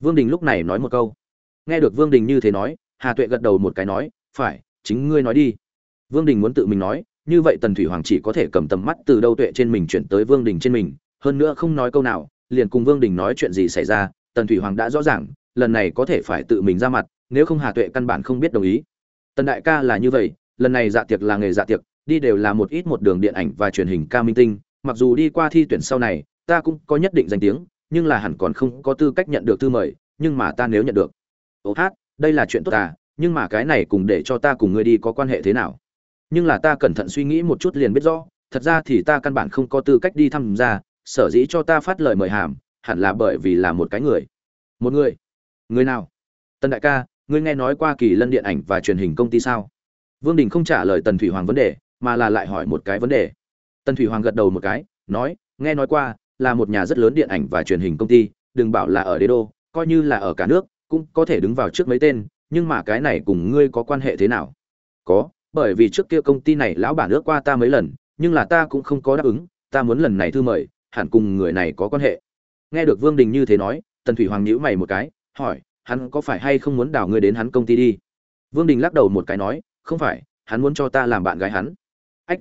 Vương đình lúc này nói một câu. Nghe được vương đình như thế nói, hà tuệ gật đầu một cái nói, phải, chính ngươi nói đi. Vương đình muốn tự mình nói như vậy tần thủy hoàng chỉ có thể cầm tầm mắt từ đâu tuệ trên mình chuyển tới vương đình trên mình, hơn nữa không nói câu nào, liền cùng vương đình nói chuyện gì xảy ra, tần thủy hoàng đã rõ ràng, lần này có thể phải tự mình ra mặt, nếu không hà tuệ căn bản không biết đồng ý. Tần đại ca là như vậy, lần này dạ tiệc là nghề dạ tiệc, đi đều là một ít một đường điện ảnh và truyền hình ca minh tinh, mặc dù đi qua thi tuyển sau này, ta cũng có nhất định danh tiếng, nhưng là hẳn còn không có tư cách nhận được thư mời, nhưng mà ta nếu nhận được. Ô hát, đây là chuyện tốt à nhưng mà cái này cùng để cho ta cùng ngươi đi có quan hệ thế nào? Nhưng là ta cẩn thận suy nghĩ một chút liền biết rõ, thật ra thì ta căn bản không có tư cách đi thăm gia sở dĩ cho ta phát lời mời hàm, hẳn là bởi vì là một cái người. Một người? Người nào? Tần đại ca, ngươi nghe nói qua kỳ lân điện ảnh và truyền hình công ty sao? Vương đình không trả lời tần thủy hoàng vấn đề, mà là lại hỏi một cái vấn đề. Tần thủy hoàng gật đầu một cái, nói, nghe nói qua, là một nhà rất lớn điện ảnh và truyền hình công ty, đừng bảo là ở đế đô, coi như là ở cả nước, cũng có thể đứng vào trước mấy tên, nhưng mà cái này cùng ngươi có quan hệ thế nào? Có bởi vì trước kia công ty này lão bản ước qua ta mấy lần, nhưng là ta cũng không có đáp ứng, ta muốn lần này thư mời, hẳn cùng người này có quan hệ. Nghe được vương đình như thế nói, tần thủy hoàng nhíu mày một cái, hỏi, hắn có phải hay không muốn đào ngươi đến hắn công ty đi? Vương đình lắc đầu một cái nói, không phải, hắn muốn cho ta làm bạn gái hắn. Ách!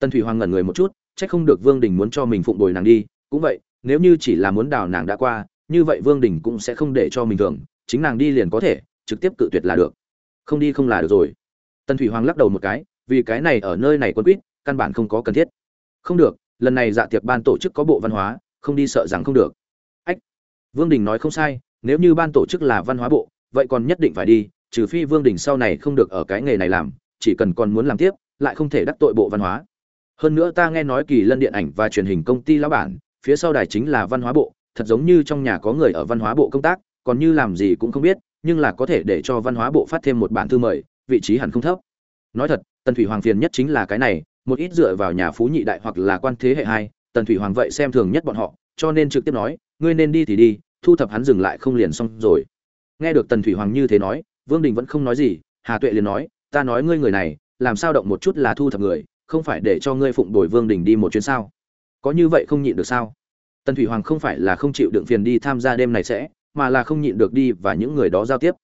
Tần thủy hoàng ngẩn người một chút trách không được vương đình muốn cho mình phụng bồi nàng đi, cũng vậy, nếu như chỉ là muốn đào nàng đã qua, như vậy vương đình cũng sẽ không để cho mình thường chính nàng đi liền có thể, trực tiếp cự tuyệt là được. Không đi không là được rồi tần thủy hoàng lắc đầu một cái, vì cái này ở nơi này quân quýt, căn bản không có cần thiết. Không được, lần này dạ tiệc ban tổ chức có bộ văn hóa, không đi sợ rằng không được. Ách, vương đình nói không sai, nếu như ban tổ chức là văn hóa bộ, vậy còn nhất định phải đi, trừ phi vương đình sau này không được ở cái nghề này làm, chỉ cần còn muốn làm tiếp, lại không thể đắc tội bộ văn hóa. Hơn nữa ta nghe nói kỳ lân điện ảnh và truyền hình công ty lão bản, phía sau đài chính là văn hóa bộ, thật giống như trong nhà có người ở văn hóa bộ công tác, còn như làm gì cũng không biết, nhưng là có thể để cho văn hóa bộ phát thêm một bản thư mời vị trí hẳn không thấp. Nói thật, tần thủy hoàng phiền nhất chính là cái này, một ít dựa vào nhà phú nhị đại hoặc là quan thế hệ hai, tần thủy hoàng vậy xem thường nhất bọn họ, cho nên trực tiếp nói, ngươi nên đi thì đi, thu thập hắn dừng lại không liền xong rồi. Nghe được tần thủy hoàng như thế nói, vương đình vẫn không nói gì, hà tuệ liền nói, ta nói ngươi người này, làm sao động một chút là thu thập người, không phải để cho ngươi phụng đổi vương đình đi một chuyến sao? Có như vậy không nhịn được sao? Tần thủy hoàng không phải là không chịu đựng phiền đi tham gia đêm này sẽ, mà là không nhịn được đi và những người đó giao tiếp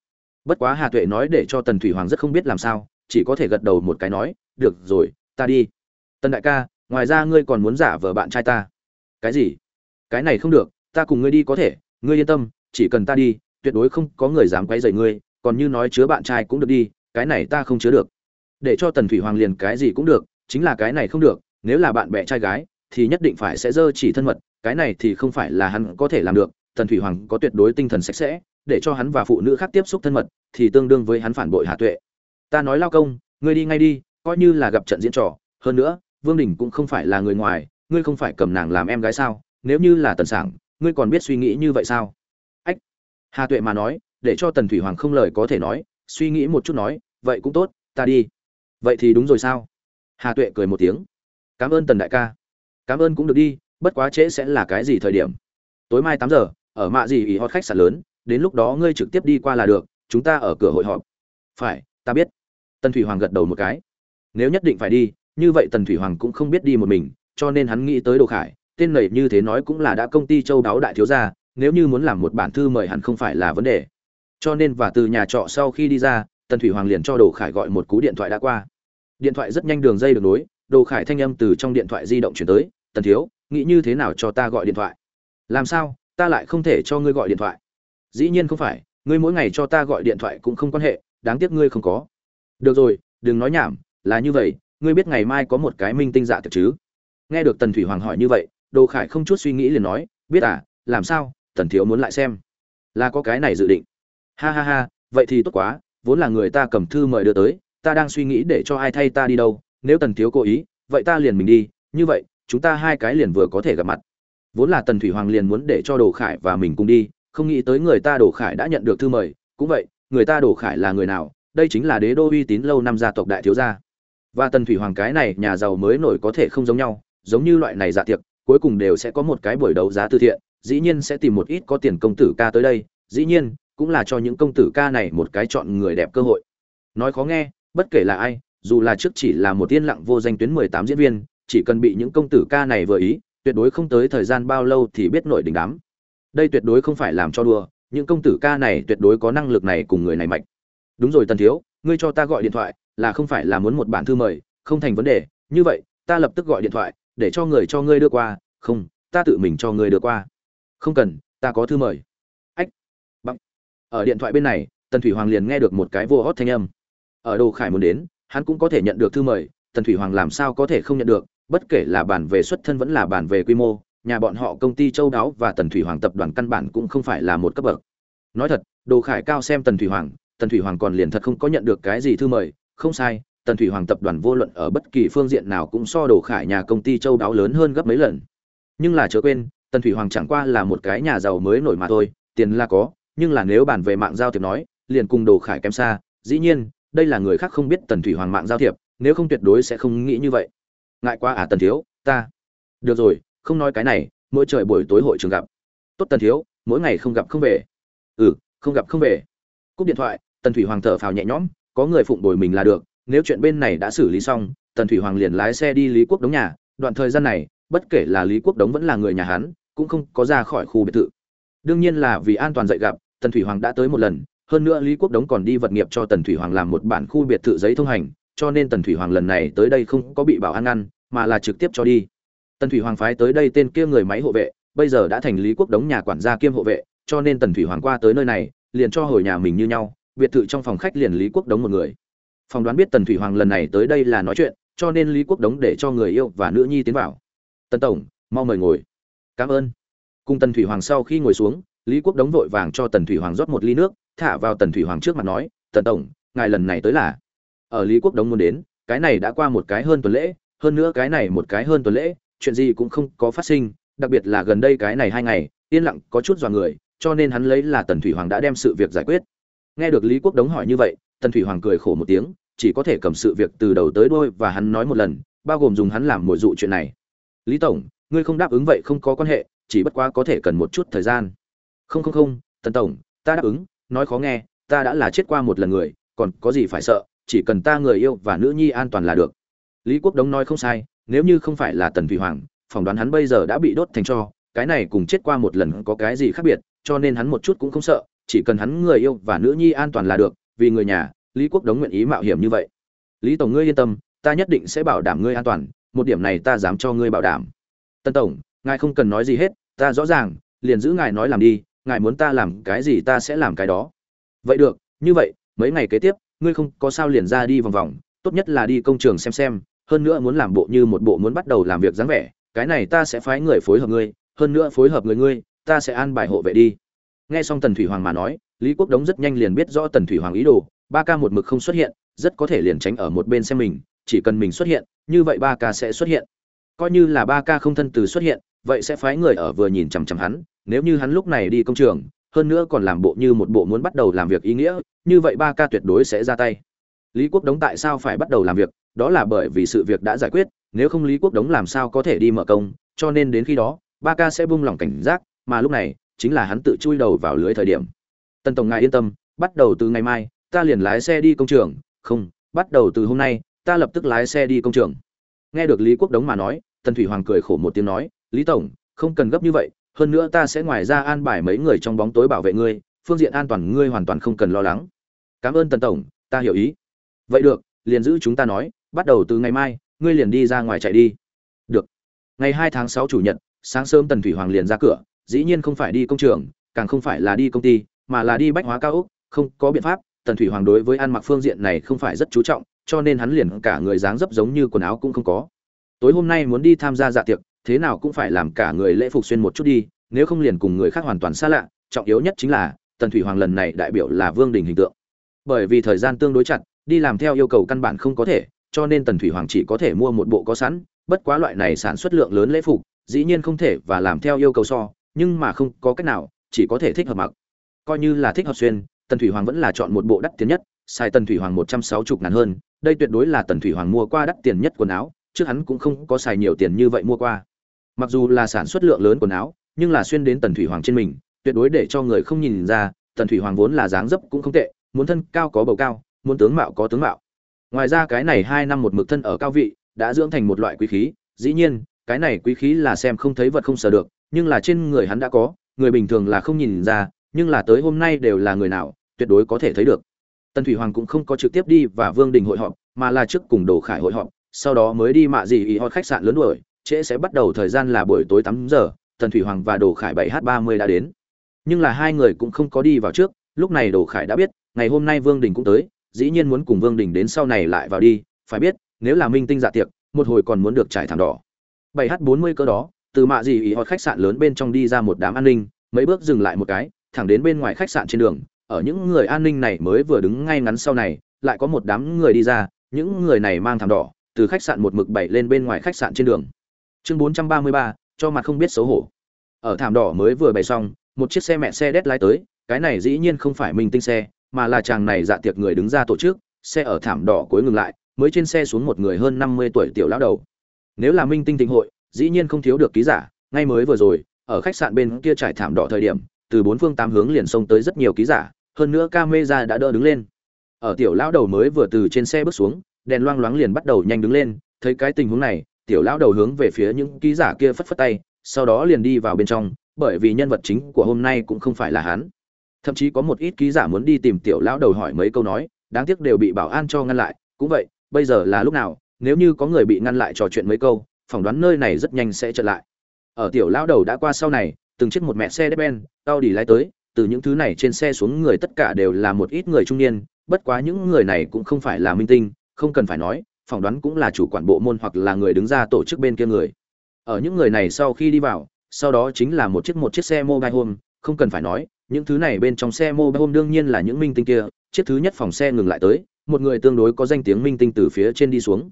bất quá hà tuệ nói để cho tần thủy hoàng rất không biết làm sao, chỉ có thể gật đầu một cái nói, được rồi, ta đi. Tần đại ca, ngoài ra ngươi còn muốn giả vờ bạn trai ta. Cái gì? Cái này không được, ta cùng ngươi đi có thể, ngươi yên tâm, chỉ cần ta đi, tuyệt đối không có người dám quấy rầy ngươi, còn như nói chứa bạn trai cũng được đi, cái này ta không chứa được. Để cho tần thủy hoàng liền cái gì cũng được, chính là cái này không được, nếu là bạn bè trai gái, thì nhất định phải sẽ dơ chỉ thân mật, cái này thì không phải là hắn có thể làm được, tần thủy hoàng có tuyệt đối tinh thần sạch sẽ để cho hắn và phụ nữ khác tiếp xúc thân mật, thì tương đương với hắn phản bội hà tuệ. Ta nói lao công, ngươi đi ngay đi, coi như là gặp trận diễn trò. Hơn nữa, vương đình cũng không phải là người ngoài, ngươi không phải cầm nàng làm em gái sao? Nếu như là tần sảng, ngươi còn biết suy nghĩ như vậy sao? Ách! Hà tuệ mà nói, để cho tần thủy hoàng không lời có thể nói, suy nghĩ một chút nói, vậy cũng tốt, ta đi. Vậy thì đúng rồi sao? Hà tuệ cười một tiếng. Cảm ơn tần đại ca. Cảm ơn cũng được đi, bất quá trễ sẽ là cái gì thời điểm? Tối mai tám giờ, ở mạ gì ý hot khách sạn lớn đến lúc đó ngươi trực tiếp đi qua là được, chúng ta ở cửa hội họp. Phải, ta biết. Tần thủy hoàng gật đầu một cái. Nếu nhất định phải đi, như vậy tần thủy hoàng cũng không biết đi một mình, cho nên hắn nghĩ tới đồ khải, tên này như thế nói cũng là đã công ty châu đáo đại thiếu gia, nếu như muốn làm một bản thư mời hẳn không phải là vấn đề. Cho nên và từ nhà trọ sau khi đi ra, tần thủy hoàng liền cho đồ khải gọi một cú điện thoại đã qua. Điện thoại rất nhanh đường dây được nối, đồ khải thanh âm từ trong điện thoại di động chuyển tới, tần thiếu, nghĩ như thế nào cho ta gọi điện thoại? Làm sao? Ta lại không thể cho ngươi gọi điện thoại dĩ nhiên không phải, ngươi mỗi ngày cho ta gọi điện thoại cũng không quan hệ, đáng tiếc ngươi không có. Được rồi, đừng nói nhảm, là như vậy, ngươi biết ngày mai có một cái minh tinh dạ thật chứ? Nghe được tần thủy hoàng hỏi như vậy, đồ khải không chút suy nghĩ liền nói, biết à làm sao, tần thiếu muốn lại xem. Là có cái này dự định. Ha ha ha, vậy thì tốt quá, vốn là người ta cầm thư mời đưa tới, ta đang suy nghĩ để cho ai thay ta đi đâu, nếu tần thiếu cố ý, vậy ta liền mình đi, như vậy, chúng ta hai cái liền vừa có thể gặp mặt. Vốn là tần thủy hoàng liền muốn để cho đồ khải và mình cùng đi không nghĩ tới người ta Đổ khải đã nhận được thư mời. Cũng vậy, người ta Đổ khải là người nào? Đây chính là đế đô uy tín lâu năm gia tộc đại thiếu gia. Và tần thủy hoàng cái này, nhà giàu mới nổi có thể không giống nhau. Giống như loại này dạ tiệc, cuối cùng đều sẽ có một cái buổi đấu giá từ thiện. Dĩ nhiên sẽ tìm một ít có tiền công tử ca tới đây. Dĩ nhiên, cũng là cho những công tử ca này một cái chọn người đẹp cơ hội. Nói khó nghe, bất kể là ai, dù là trước chỉ là một tiên lặng vô danh tuyến mười tám diễn viên, chỉ cần bị những công tử ca này vừa ý, tuyệt đối không tới thời gian bao lâu thì biết nổi đỉnh đám đây tuyệt đối không phải làm cho đùa, những công tử ca này tuyệt đối có năng lực này cùng người này mạnh đúng rồi tần thiếu, ngươi cho ta gọi điện thoại, là không phải là muốn một bản thư mời, không thành vấn đề, như vậy, ta lập tức gọi điện thoại, để cho người cho ngươi đưa qua, không, ta tự mình cho ngươi đưa qua. Không cần, ta có thư mời. Ách. Bằng ở điện thoại bên này, tần thủy hoàng liền nghe được một cái vô hót thanh âm. Ở đồ khải muốn đến, hắn cũng có thể nhận được thư mời, tần thủy hoàng làm sao có thể không nhận được, bất kể là bản về xuất thân vẫn là bản về quy mô nhà bọn họ công ty châu đáo và tần thủy hoàng tập đoàn căn bản cũng không phải là một cấp bậc. Nói thật, đồ khải cao xem tần thủy hoàng, tần thủy hoàng còn liền thật không có nhận được cái gì thư mời, không sai, tần thủy hoàng tập đoàn vô luận ở bất kỳ phương diện nào cũng so đồ khải nhà công ty châu đáo lớn hơn gấp mấy lần. Nhưng là chớ quên, tần thủy hoàng chẳng qua là một cái nhà giàu mới nổi mà thôi, tiền là có, nhưng là nếu bàn về mạng giao thiệp nói, liền cùng đồ khải kém xa, dĩ nhiên, đây là người khác không biết tần thủy hoàng mạng giao thiệp, nếu không tuyệt đối sẽ không nghĩ như vậy. Ngại quá à tần thiếu, ta. Được rồi không nói cái này, mỗi trời buổi tối hội trường gặp. Tốt tần thiếu, mỗi ngày không gặp không về. Ừ không gặp không về. Cúp điện thoại, tần thủy hoàng thở phào nhẹ nhõm, có người phụng bồi mình là được, nếu chuyện bên này đã xử lý xong, tần thủy hoàng liền lái xe đi lý quốc đống nhà. Đoạn thời gian này, bất kể là lý quốc đống vẫn là người nhà hắn, cũng không có ra khỏi khu biệt thự. Đương nhiên là vì an toàn dạy gặp, tần thủy hoàng đã tới một lần, hơn nữa lý quốc đống còn đi vật nghiệp cho tần thủy hoàng làm một bản khu biệt thự giấy thông hành, cho nên tần thủy hoàng lần này tới đây không có bị bảo an ngăn, mà là trực tiếp cho đi tần thủy hoàng phái tới đây tên kia người máy hộ vệ, bây giờ đã thành lý quốc đống nhà quản gia kiêm hộ vệ, cho nên tần thủy hoàng qua tới nơi này, liền cho hồi nhà mình như nhau, biệt thự trong phòng khách liền lý quốc đống một người. Phòng đoán biết tần thủy hoàng lần này tới đây là nói chuyện, cho nên lý quốc đống để cho người yêu và nữ nhi tiến vào. Tần tổng, mau mời ngồi. Cảm ơn. Cùng tần thủy hoàng sau khi ngồi xuống, lý quốc đống vội vàng cho tần thủy hoàng rót một ly nước, thả vào tần thủy hoàng trước mặt nói, tần tổng, ngài lần này tới là ở lý quốc đống muốn đến, cái này đã qua một cái hơn tuần lễ, hơn nữa cái này một cái hơn tuần lễ chuyện gì cũng không có phát sinh, đặc biệt là gần đây cái này hai ngày, yên lặng có chút dọa người, cho nên hắn lấy là tần thủy hoàng đã đem sự việc giải quyết. Nghe được lý quốc đống hỏi như vậy, tần thủy hoàng cười khổ một tiếng, chỉ có thể cầm sự việc từ đầu tới đuôi và hắn nói một lần, bao gồm dùng hắn làm mồi dụ chuyện này. Lý tổng, ngươi không đáp ứng vậy không có quan hệ, chỉ bất quá có thể cần một chút thời gian. Không không không, tần tổng, ta đáp ứng, nói khó nghe, ta đã là chết qua một lần người, còn có gì phải sợ, chỉ cần ta người yêu và nữ nhi an toàn là được. Lý quốc đống nói không sai nếu như không phải là tần thủy hoàng, phỏng đoán hắn bây giờ đã bị đốt thành cho, cái này cùng chết qua một lần có cái gì khác biệt, cho nên hắn một chút cũng không sợ, chỉ cần hắn người yêu và nữ nhi an toàn là được, vì người nhà, lý quốc đống nguyện ý mạo hiểm như vậy. Lý tổng ngươi yên tâm, ta nhất định sẽ bảo đảm ngươi an toàn, một điểm này ta dám cho ngươi bảo đảm. Tân tổng, ngài không cần nói gì hết, ta rõ ràng, liền giữ ngài nói làm đi, ngài muốn ta làm cái gì ta sẽ làm cái đó. Vậy được, như vậy, mấy ngày kế tiếp, ngươi không có sao liền ra đi vòng vòng, tốt nhất là đi công trường xem xem hơn nữa muốn làm bộ như một bộ muốn bắt đầu làm việc dáng vẻ, cái này ta sẽ phái người phối hợp ngươi, hơn nữa phối hợp người ngươi, ta sẽ an bài hộ vệ đi. Nghe xong tần thủy hoàng mà nói, lý quốc đống rất nhanh liền biết rõ tần thủy hoàng ý đồ, ba ca một mực không xuất hiện, rất có thể liền tránh ở một bên xem mình, chỉ cần mình xuất hiện, như vậy ba ca sẽ xuất hiện. Coi như là ba ca không thân từ xuất hiện, vậy sẽ phái người ở vừa nhìn chằm chằm hắn, nếu như hắn lúc này đi công trường, hơn nữa còn làm bộ như một bộ muốn bắt đầu làm việc ý nghĩa, như vậy ba ca tuyệt đối sẽ ra tay lý quốc đống tại sao phải bắt đầu làm việc? Đó là bởi vì sự việc đã giải quyết, nếu không lý quốc đống làm sao có thể đi mở công? Cho nên đến khi đó, ba ca sẽ buông lỏng cảnh giác, mà lúc này, chính là hắn tự chui đầu vào lưới thời điểm. Tần tổng ngài yên tâm, bắt đầu từ ngày mai, ta liền lái xe đi công trường. Không, bắt đầu từ hôm nay, ta lập tức lái xe đi công trường. Nghe được lý quốc đống mà nói, tần thủy hoàng cười khổ một tiếng nói, lý tổng, không cần gấp như vậy, hơn nữa ta sẽ ngoài ra an bài mấy người trong bóng tối bảo vệ ngươi, phương diện an toàn ngươi hoàn toàn không cần lo lắng. Cảm ơn tần tổng, ta hiểu ý vậy được, liền giữ chúng ta nói, bắt đầu từ ngày mai, ngươi liền đi ra ngoài chạy đi. Được. Ngày hai tháng sáu chủ nhật, sáng sớm tần thủy hoàng liền ra cửa, dĩ nhiên không phải đi công trường, càng không phải là đi công ty, mà là đi bách hóa cao úc không có biện pháp, tần thủy hoàng đối với ăn mặc phương diện này không phải rất chú trọng, cho nên hắn liền cả người dáng dấp giống như quần áo cũng không có. Tối hôm nay muốn đi tham gia dạ tiệc, thế nào cũng phải làm cả người lễ phục xuyên một chút đi, nếu không liền cùng người khác hoàn toàn xa lạ, trọng yếu nhất chính là, tần thủy hoàng lần này đại biểu là vương đình hình tượng. Bởi vì thời gian tương đối chặt đi làm theo yêu cầu căn bản không có thể, cho nên tần thủy hoàng chỉ có thể mua một bộ có sẵn, bất quá loại này sản xuất lượng lớn lễ phục, dĩ nhiên không thể và làm theo yêu cầu so, nhưng mà không có cách nào, chỉ có thể thích hợp mặc. Coi như là thích hợp xuyên, tần thủy hoàng vẫn là chọn một bộ đắt tiền nhất, xài tần thủy hoàng một trăm sáu mươi ngàn hơn, đây tuyệt đối là tần thủy hoàng mua qua đắt tiền nhất quần áo, trước hắn cũng không có xài nhiều tiền như vậy mua qua. Mặc dù là sản xuất lượng lớn quần áo, nhưng là xuyên đến tần thủy hoàng trên mình, tuyệt đối để cho người không nhìn ra, tần thủy hoàng vốn là dáng dấp cũng không tệ, muốn thân cao có bầu cao muốn tướng mạo có tướng mạo. Ngoài ra cái này hai năm một mực thân ở cao vị, đã dưỡng thành một loại quý khí. Dĩ nhiên, cái này quý khí là xem không thấy vật không sờ được, nhưng là trên người hắn đã có, người bình thường là không nhìn ra, nhưng là tới hôm nay đều là người nào, tuyệt đối có thể thấy được. Tần thủy hoàng cũng không có trực tiếp đi và vương đình hội họp, mà là trước cùng đồ khải hội họp, sau đó mới đi mạ gì ý hot khách sạn lớn đuổi, trễ sẽ bắt đầu thời gian là buổi tối tám giờ, tần thủy hoàng và đồ khải bảy h ba mươi đã đến. Nhưng là hai người cũng không có đi vào trước, lúc này đồ khải đã biết, ngày hôm nay vương đình cũng tới dĩ nhiên muốn cùng vương đình đến sau này lại vào đi, phải biết, nếu là minh tinh dạ tiệc, một hồi còn muốn được trải thảm đỏ. 7h40 cơ đó, từ mạ gì ý hot khách sạn lớn bên trong đi ra một đám an ninh, mấy bước dừng lại một cái, thẳng đến bên ngoài khách sạn trên đường. Ở những người an ninh này mới vừa đứng ngay ngắn sau này, lại có một đám người đi ra, những người này mang thảm đỏ, từ khách sạn một mực bảy lên bên ngoài khách sạn trên đường. Chương bốn trăm ba mươi ba, cho mặt không biết xấu hổ. Ở thảm đỏ mới vừa bày xong, một chiếc xe mẹ xe đét lái tới, cái này dĩ nhiên không phải minh tinh xe mà là chàng này dạ tiệc người đứng ra tổ chức, xe ở thảm đỏ cuối ngừng lại, mới trên xe xuống một người hơn năm mươi tuổi tiểu lão đầu. Nếu là minh tinh thịnh hội, dĩ nhiên không thiếu được ký giả, ngay mới vừa rồi, ở khách sạn bên kia trải thảm đỏ thời điểm, từ bốn phương tám hướng liền xông tới rất nhiều ký giả, hơn nữa camera đã đỡ đứng lên. Ở tiểu lão đầu mới vừa từ trên xe bước xuống, đèn loang loáng liền bắt đầu nhanh đứng lên, thấy cái tình huống này, tiểu lão đầu hướng về phía những ký giả kia phất phất tay, sau đó liền đi vào bên trong, bởi vì nhân vật chính của hôm nay cũng không phải là hắn thậm chí có một ít ký giả muốn đi tìm tiểu lão đầu hỏi mấy câu nói, đáng tiếc đều bị bảo an cho ngăn lại. Cũng vậy, bây giờ là lúc nào, nếu như có người bị ngăn lại trò chuyện mấy câu, phỏng đoán nơi này rất nhanh sẽ trở lại. Ở tiểu lão đầu đã qua sau này, từng chiếc một mẹ xe đép ben tao đi lái tới, từ những thứ này trên xe xuống người tất cả đều là một ít người trung niên, bất quá những người này cũng không phải là minh tinh, không cần phải nói, phỏng đoán cũng là chủ quản bộ môn hoặc là người đứng ra tổ chức bên kia người. Ở những người này sau khi đi vào, sau đó chính là một chiếc một chiếc xe mobile home, không cần phải nói những thứ này bên trong xe mô home đương nhiên là những minh tinh kia, chiếc thứ nhất phòng xe ngừng lại tới, một người tương đối có danh tiếng minh tinh từ phía trên đi xuống.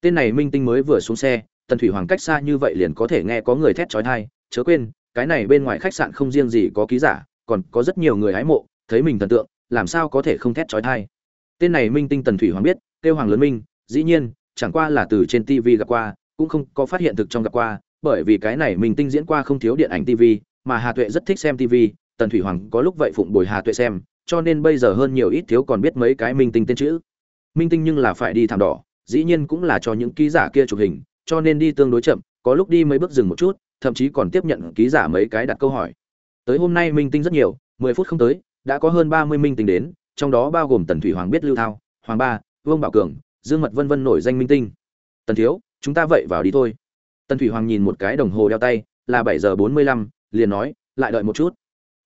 Tên này minh tinh mới vừa xuống xe, tần thủy hoàng cách xa như vậy liền có thể nghe có người thét chói tai, chớ quên, cái này bên ngoài khách sạn không riêng gì có ký giả, còn có rất nhiều người hái mộ, thấy mình thần tượng, làm sao có thể không thét chói tai. Tên này minh tinh tần thủy hoàng biết, kêu hoàng lớn minh, dĩ nhiên, chẳng qua là từ trên tv gặp qua, cũng không có phát hiện thực trong gặp qua, bởi vì cái này minh tinh diễn qua không thiếu điện ảnh tv mà hà tuệ rất thích xem tv tần thủy hoàng có lúc vậy phụng bồi hà tuệ xem, cho nên bây giờ hơn nhiều ít thiếu còn biết mấy cái minh tinh tên chữ. Minh tinh nhưng là phải đi thảm đỏ, dĩ nhiên cũng là cho những ký giả kia chụp hình, cho nên đi tương đối chậm, có lúc đi mấy bước dừng một chút, thậm chí còn tiếp nhận ký giả mấy cái đặt câu hỏi. Tới hôm nay minh tinh rất nhiều, mười phút không tới, đã có hơn ba mươi minh tinh đến, trong đó bao gồm tần thủy hoàng biết lưu thao, hoàng ba, vương bảo cường, dương mật vân vân nổi danh minh tinh. Tần thiếu, chúng ta vậy vào đi thôi. Tần thủy hoàng nhìn một cái đồng hồ đeo tay, là bảy giờ bốn mươi lăm, liền nói, lại đợi một chút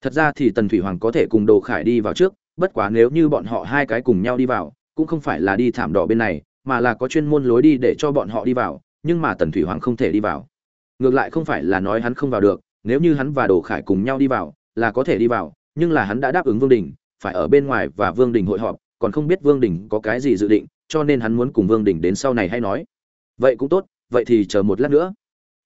thật ra thì tần thủy hoàng có thể cùng đồ khải đi vào trước, bất quá nếu như bọn họ hai cái cùng nhau đi vào, cũng không phải là đi thảm đỏ bên này, mà là có chuyên môn lối đi để cho bọn họ đi vào, nhưng mà tần thủy hoàng không thể đi vào. Ngược lại không phải là nói hắn không vào được, nếu như hắn và đồ khải cùng nhau đi vào, là có thể đi vào, nhưng là hắn đã đáp ứng vương đình, phải ở bên ngoài và vương đình hội họp, còn không biết vương đình có cái gì dự định, cho nên hắn muốn cùng vương đình đến sau này hay nói. Vậy cũng tốt, vậy thì chờ một lát nữa.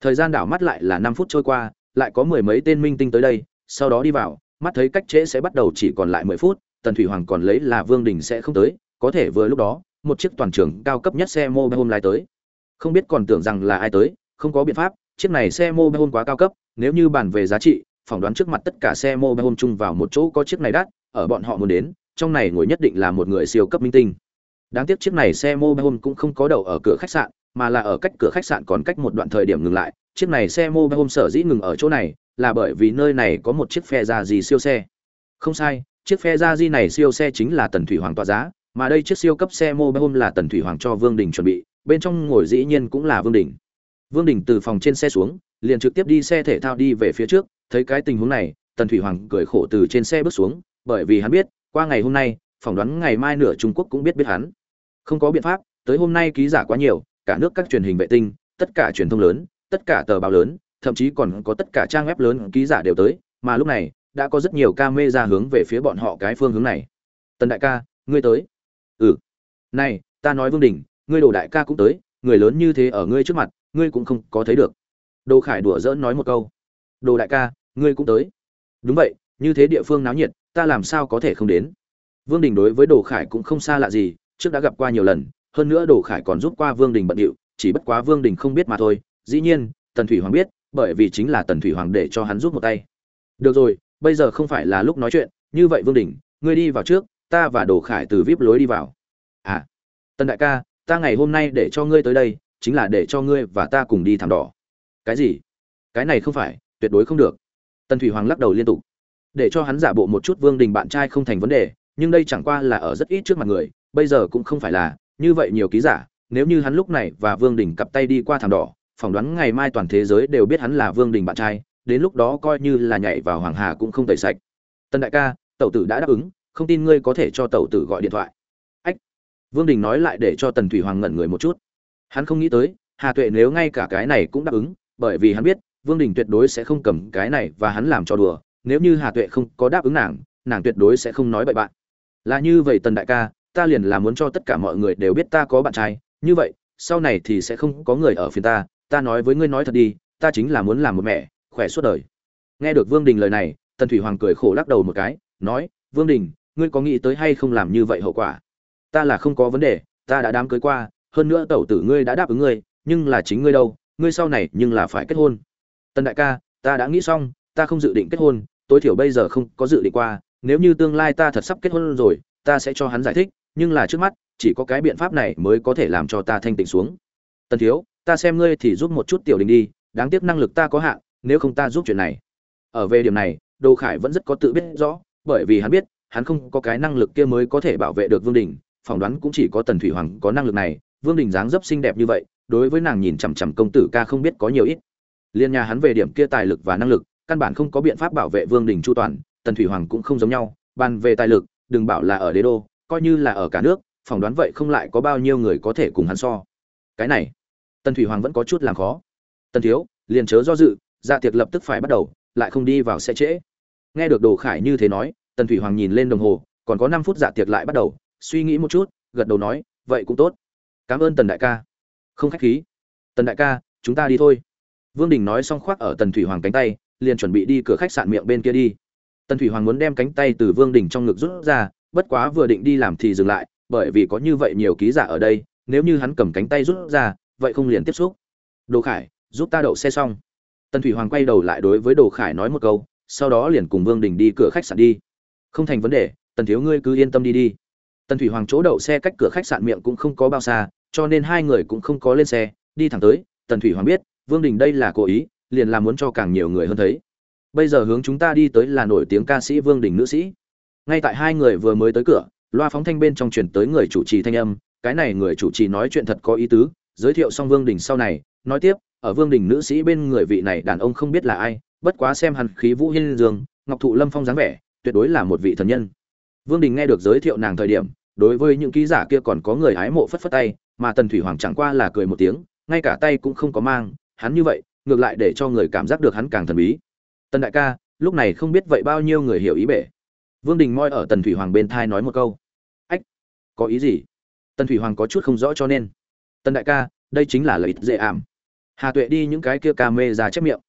Thời gian đảo mắt lại là năm phút trôi qua, lại có mười mấy tên minh tinh tới đây sau đó đi vào, mắt thấy cách trễ sẽ bắt đầu chỉ còn lại mười phút, tần thủy hoàng còn lấy là vương đình sẽ không tới, có thể vừa lúc đó, một chiếc toàn trường cao cấp nhất xe mobile hôm lái tới. Không biết còn tưởng rằng là ai tới, không có biện pháp, chiếc này xe mobile hôm quá cao cấp, nếu như bàn về giá trị, phỏng đoán trước mặt tất cả xe mobile hôm chung vào một chỗ có chiếc này đắt, ở bọn họ muốn đến, trong này ngồi nhất định là một người siêu cấp minh tinh. Đáng tiếc chiếc này xe mobile hôm cũng không có đậu ở cửa khách sạn, mà là ở cách cửa khách sạn còn cách một đoạn thời điểm ngừng lại, chiếc này xe mobile hôm sở dĩ ngừng ở chỗ này là bởi vì nơi này có một chiếc phe ra gì siêu xe. Không sai, chiếc phe ra di này siêu xe chính là tần thủy hoàng tọa giá, mà đây chiếc siêu cấp xe mobile home là tần thủy hoàng cho vương đình chuẩn bị, bên trong ngồi dĩ nhiên cũng là vương đình. Vương đình từ phòng trên xe xuống, liền trực tiếp đi xe thể thao đi về phía trước, thấy cái tình huống này, tần thủy hoàng cười khổ từ trên xe bước xuống, bởi vì hắn biết, qua ngày hôm nay, phỏng đoán ngày mai nửa trung quốc cũng biết biết hắn. Không có biện pháp, tới hôm nay ký giả quá nhiều, cả nước các truyền hình vệ tinh, tất cả truyền thông lớn, tất cả tờ báo lớn thậm chí còn có tất cả trang web lớn ký giả đều tới, mà lúc này, đã có rất nhiều ca mê ra hướng về phía bọn họ cái phương hướng này. Tần đại ca, ngươi tới. Ừ. Này, ta nói vương đình, ngươi đồ đại ca cũng tới, người lớn như thế ở ngươi trước mặt, ngươi cũng không có thấy được. Đồ khải đùa dỡn nói một câu. Đồ đại ca, ngươi cũng tới. Đúng vậy, như thế địa phương náo nhiệt, ta làm sao có thể không đến? Vương đình đối với đồ khải cũng không xa lạ gì, trước đã gặp qua nhiều lần, hơn nữa đồ khải còn giúp qua vương đình bận điệu, chỉ bất quá vương đình không biết mà thôi. Dĩ nhiên, tần thủy hoàng biết bởi vì chính là tần thủy hoàng để cho hắn giúp một tay. Được rồi, bây giờ không phải là lúc nói chuyện, như vậy vương đình ngươi đi vào trước, ta và đồ khải từ vip lối đi vào. À tần đại ca, ta ngày hôm nay để cho ngươi tới đây, chính là để cho ngươi và ta cùng đi thảm đỏ. Cái gì? Cái này không phải, tuyệt đối không được. Tần thủy hoàng lắc đầu liên tục. Để cho hắn giả bộ một chút vương đình bạn trai không thành vấn đề, nhưng đây chẳng qua là ở rất ít trước mặt người, bây giờ cũng không phải là, như vậy nhiều ký giả, nếu như hắn lúc này và vương đình cặp tay đi qua thảm đỏ phỏng đoán ngày mai toàn thế giới đều biết hắn là vương đình bạn trai, đến lúc đó coi như là nhảy vào hoàng hà cũng không tẩy sạch. Tân đại ca, tẩu tử đã đáp ứng, không tin ngươi có thể cho tẩu tử gọi điện thoại. Ách. Vương đình nói lại để cho tần thủy hoàng ngẩn người một chút. Hắn không nghĩ tới, hà tuệ nếu ngay cả cái này cũng đáp ứng, bởi vì hắn biết, vương đình tuyệt đối sẽ không cầm cái này và hắn làm cho đùa, nếu như hà tuệ không có đáp ứng nàng nàng tuyệt đối sẽ không nói bậy bạn. Là như vậy tần đại ca, ta liền là muốn cho tất cả mọi người đều biết ta có bạn trai, như vậy, sau này thì sẽ không có người ở phiền ta ta nói với ngươi nói thật đi, ta chính là muốn làm một mẹ, khỏe suốt đời. Nghe được vương đình lời này, tần thủy hoàng cười khổ lắc đầu một cái, nói, vương đình, ngươi có nghĩ tới hay không làm như vậy hậu quả? Ta là không có vấn đề, ta đã đám cưới qua, hơn nữa tẩu tử ngươi đã đáp ứng ngươi, nhưng là chính ngươi đâu, ngươi sau này nhưng là phải kết hôn. Tần đại ca, ta đã nghĩ xong, ta không dự định kết hôn, tối thiểu bây giờ không có dự định qua, nếu như tương lai ta thật sắp kết hôn rồi, ta sẽ cho hắn giải thích, nhưng là trước mắt, chỉ có cái biện pháp này mới có thể làm cho ta thanh tịnh xuống. Tần thiếu ta xem ngươi thì giúp một chút tiểu đình đi, đáng tiếc năng lực ta có hạn, nếu không ta giúp chuyện này. Ở về điểm này, đồ khải vẫn rất có tự biết rõ, bởi vì hắn biết, hắn không có cái năng lực kia mới có thể bảo vệ được vương đình, phỏng đoán cũng chỉ có tần thủy hoàng có năng lực này, vương đình dáng dấp xinh đẹp như vậy, đối với nàng nhìn chằm chằm công tử ca không biết có nhiều ít. Liên nhà hắn về điểm kia tài lực và năng lực, căn bản không có biện pháp bảo vệ vương đình chu toàn, tần thủy hoàng cũng không giống nhau, bàn về tài lực, đừng bảo là ở đế đô, coi như là ở cả nước, phỏng đoán vậy không lại có bao nhiêu người có thể cùng hắn so. Cái này tần thủy hoàng vẫn có chút làm khó. Tần thiếu, liền chớ do dự dạ tiệc lập tức phải bắt đầu, lại không đi vào sẽ trễ. Nghe được đồ khải như thế nói, tần thủy hoàng nhìn lên đồng hồ, còn có năm phút dạ tiệc lại bắt đầu, suy nghĩ một chút, gật đầu nói, vậy cũng tốt. Cảm ơn tần đại ca. Không khách khí. Tần đại ca, chúng ta đi thôi. Vương đình nói xong khoác ở tần thủy hoàng cánh tay, liền chuẩn bị đi cửa khách sạn miệng bên kia đi. Tần thủy hoàng muốn đem cánh tay từ vương đình trong ngực rút ra, bất quá vừa định đi làm thì dừng lại, bởi vì có như vậy nhiều ký giả ở đây, nếu như hắn cầm cánh tay rút ra vậy không liền tiếp xúc. Đồ khải, giúp ta đậu xe xong. Tần thủy hoàng quay đầu lại đối với đồ khải nói một câu, sau đó liền cùng vương đình đi cửa khách sạn đi. Không thành vấn đề, tần thiếu ngươi cứ yên tâm đi đi. Tần thủy hoàng chỗ đậu xe cách cửa khách sạn miệng cũng không có bao xa, cho nên hai người cũng không có lên xe, đi thẳng tới. Tần thủy hoàng biết, vương đình đây là cố ý, liền là muốn cho càng nhiều người hơn thấy. Bây giờ hướng chúng ta đi tới là nổi tiếng ca sĩ vương đình nữ sĩ. Ngay tại hai người vừa mới tới cửa, loa phóng thanh bên trong truyền tới người chủ trì thanh âm. Cái này người chủ trì nói chuyện thật có ý tứ giới thiệu xong vương đình sau này, nói tiếp, ở vương đình nữ sĩ bên người vị này đàn ông không biết là ai, bất quá xem hắn khí vũ hiên dương, ngọc thụ lâm phong dáng vẻ, tuyệt đối là một vị thần nhân. Vương đình nghe được giới thiệu nàng thời điểm, đối với những ký giả kia còn có người hái mộ phất phất tay, mà tần thủy hoàng chẳng qua là cười một tiếng, ngay cả tay cũng không có mang, hắn như vậy, ngược lại để cho người cảm giác được hắn càng thần bí. Tần đại ca, lúc này không biết vậy bao nhiêu người hiểu ý bể. Vương đình moi ở tần thủy hoàng bên thai nói một câu. Ách, có ý gì? Tần thủy hoàng có chút không rõ cho nên tần đại ca, đây chính là lợi ích dễ ảm. Hà tuệ đi những cái kia ca mê ra chép miệng.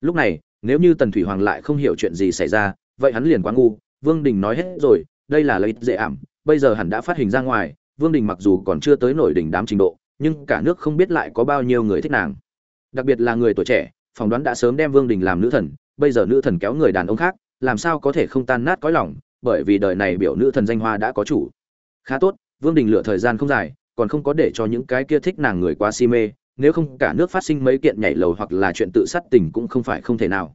Lúc này, nếu như tần thủy hoàng lại không hiểu chuyện gì xảy ra, vậy hắn liền quá ngu, vương đình nói hết rồi, đây là lợi ích dễ ảm, bây giờ hắn đã phát hình ra ngoài, vương đình mặc dù còn chưa tới nổi đỉnh đám trình độ, nhưng cả nước không biết lại có bao nhiêu người thích nàng. Đặc biệt là người tuổi trẻ, phỏng đoán đã sớm đem vương đình làm nữ thần, bây giờ nữ thần kéo người đàn ông khác, làm sao có thể không tan nát cõi lòng, bởi vì đời này biểu nữ thần danh hoa đã có chủ. Khá tốt, vương đình lựa thời gian không dài còn không có để cho những cái kia thích nàng người quá si mê, nếu không cả nước phát sinh mấy kiện nhảy lầu hoặc là chuyện tự sát tình cũng không phải không thể nào.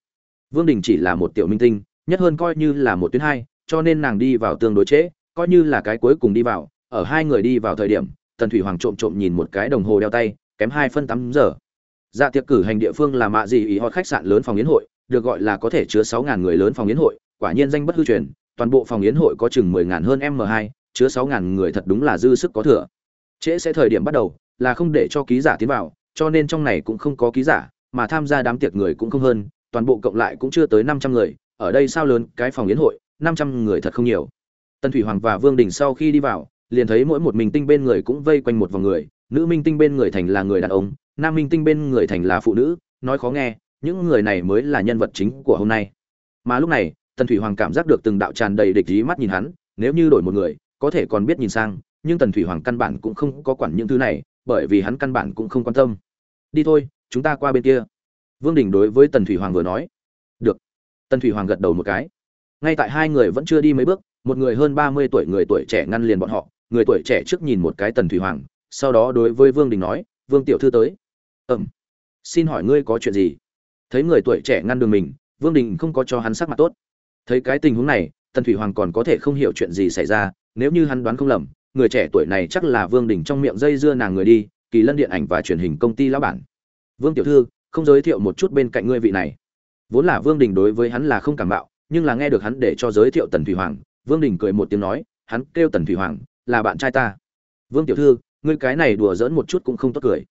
Vương đình chỉ là một tiểu minh tinh, nhất hơn coi như là một tuyến hai, cho nên nàng đi vào tương đối trễ, coi như là cái cuối cùng đi vào, ở hai người đi vào thời điểm, tần thủy hoàng trộm trộm nhìn một cái đồng hồ đeo tay, kém hai phân tám giờ. Dạ tiệc cử hành địa phương là mạ gì ý họ khách sạn lớn phòng yến hội, được gọi là có thể chứa sáu ngàn người lớn phòng yến hội, quả nhiên danh bất hư truyền, toàn bộ phòng yến hội có chừng mười ngàn hơn m hai, chứa sáu ngàn người thật đúng là dư sức có thừa trễ sẽ thời điểm bắt đầu, là không để cho ký giả tiến vào, cho nên trong này cũng không có ký giả, mà tham gia đám tiệc người cũng không hơn, toàn bộ cộng lại cũng chưa tới năm trăm người, ở đây sao lớn, cái phòng yến hội, năm trăm người thật không nhiều. Tân thủy hoàng và vương đình sau khi đi vào, liền thấy mỗi một mình tinh bên người cũng vây quanh một vòng người, nữ minh tinh bên người thành là người đàn ông, nam minh tinh bên người thành là phụ nữ, nói khó nghe, những người này mới là nhân vật chính của hôm nay. Mà lúc này, tần thủy hoàng cảm giác được từng đạo tràn đầy địch ý mắt nhìn hắn, nếu như đổi một người, có thể còn biết nhìn sang nhưng tần thủy hoàng căn bản cũng không có quản những thứ này, bởi vì hắn căn bản cũng không quan tâm. Đi thôi, chúng ta qua bên kia. Vương đình đối với tần thủy hoàng vừa nói. Được. Tần thủy hoàng gật đầu một cái. Ngay tại hai người vẫn chưa đi mấy bước, một người hơn ba mươi tuổi, người tuổi trẻ ngăn liền bọn họ, người tuổi trẻ trước nhìn một cái tần thủy hoàng, sau đó đối với vương đình nói, vương tiểu thư tới. Ừm. Xin hỏi ngươi có chuyện gì? Thấy người tuổi trẻ ngăn đường mình, vương đình không có cho hắn sắc mặt tốt. Thấy cái tình huống này, tần thủy hoàng còn có thể không hiểu chuyện gì xảy ra, nếu như hắn đoán không lầm người trẻ tuổi này chắc là vương đình trong miệng dây dưa nàng người đi, kỳ lân điện ảnh và truyền hình công ty lão bản. Vương tiểu thư, không giới thiệu một chút bên cạnh ngươi vị này. Vốn là vương đình đối với hắn là không cảm bạo nhưng là nghe được hắn để cho giới thiệu tần thủy hoàng, vương đình cười một tiếng nói, hắn kêu tần thủy hoàng, là bạn trai ta. Vương tiểu thư, ngươi cái này đùa giỡn một chút cũng không tốt cười.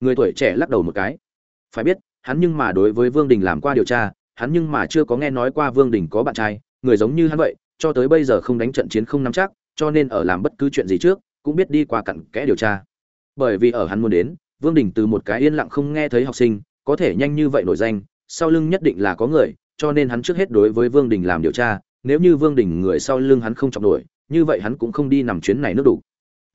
Người tuổi trẻ lắc đầu một cái. Phải biết, hắn nhưng mà đối với vương đình làm qua điều tra, hắn nhưng mà chưa có nghe nói qua vương đình có bạn trai, người giống như hắn vậy, cho tới bây giờ không đánh trận chiến không nắm chắc cho nên ở làm bất cứ chuyện gì trước, cũng biết đi qua cặn kẽ điều tra. Bởi vì ở hắn muốn đến, vương đình từ một cái yên lặng không nghe thấy học sinh, có thể nhanh như vậy nổi danh, sau lưng nhất định là có người, cho nên hắn trước hết đối với vương đình làm điều tra, nếu như vương đình người sau lưng hắn không chọc nổi, như vậy hắn cũng không đi nằm chuyến này nước đủ.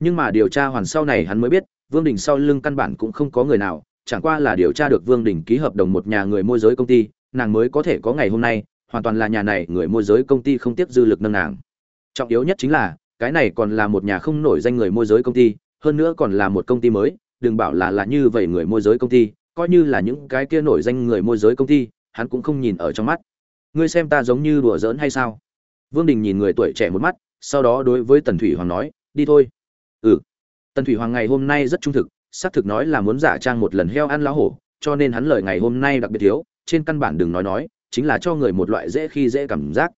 Nhưng mà điều tra hoàn sau này hắn mới biết, vương đình sau lưng căn bản cũng không có người nào, chẳng qua là điều tra được vương đình ký hợp đồng một nhà người môi giới công ty, nàng mới có thể có ngày hôm nay, hoàn toàn là nhà này người môi giới công ty không tiếc dư lực nâng nàng. Trọng yếu nhất chính là cái này còn là một nhà không nổi danh người môi giới công ty, hơn nữa còn là một công ty mới, đừng bảo là là như vậy người môi giới công ty, coi như là những cái kia nổi danh người môi giới công ty, hắn cũng không nhìn ở trong mắt. Ngươi xem ta giống như đùa giỡn hay sao? Vương đình nhìn người tuổi trẻ một mắt, sau đó đối với tần thủy hoàng nói, đi thôi. Ừ. Tần thủy hoàng ngày hôm nay rất trung thực, xác thực nói là muốn giả trang một lần heo ăn lá hổ, cho nên hắn lời ngày hôm nay đặc biệt thiếu, trên căn bản đừng nói nói, chính là cho người một loại dễ khi dễ cảm giác.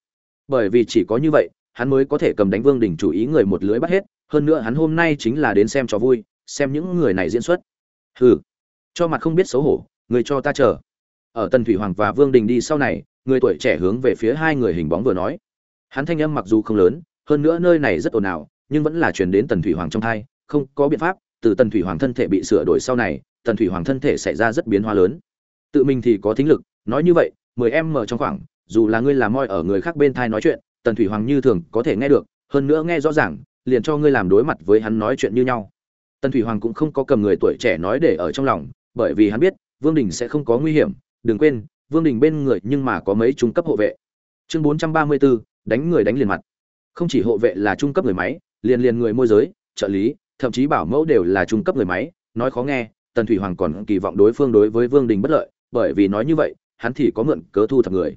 Bởi vì chỉ có như vậy hắn mới có thể cầm đánh vương đỉnh chủ ý người một lưới bắt hết hơn nữa hắn hôm nay chính là đến xem cho vui xem những người này diễn xuất hừ cho mặt không biết xấu hổ người cho ta chờ ở tần thủy hoàng và vương đình đi sau này người tuổi trẻ hướng về phía hai người hình bóng vừa nói hắn thanh âm mặc dù không lớn hơn nữa nơi này rất ồn ào nhưng vẫn là truyền đến tần thủy hoàng trong thai không có biện pháp từ tần thủy hoàng thân thể bị sửa đổi sau này tần thủy hoàng thân thể xảy ra rất biến hóa lớn tự mình thì có thính lực nói như vậy mười em mở trong khoảng dù là ngươi làm moi ở người khác bên thai nói chuyện tần thủy hoàng như thường có thể nghe được hơn nữa nghe rõ ràng liền cho ngươi làm đối mặt với hắn nói chuyện như nhau. Tần thủy hoàng cũng không có cầm người tuổi trẻ nói để ở trong lòng bởi vì hắn biết vương đình sẽ không có nguy hiểm đừng quên vương đình bên người nhưng mà có mấy trung cấp hộ vệ. Chương bốn trăm ba mươi 434, đánh người đánh liền mặt. Không chỉ hộ vệ là trung cấp người máy liền liền người môi giới trợ lý thậm chí bảo mẫu đều là trung cấp người máy nói khó nghe tần thủy hoàng còn kỳ vọng đối phương đối với vương đình bất lợi bởi vì nói như vậy hắn thì có mượn cớ thu thập người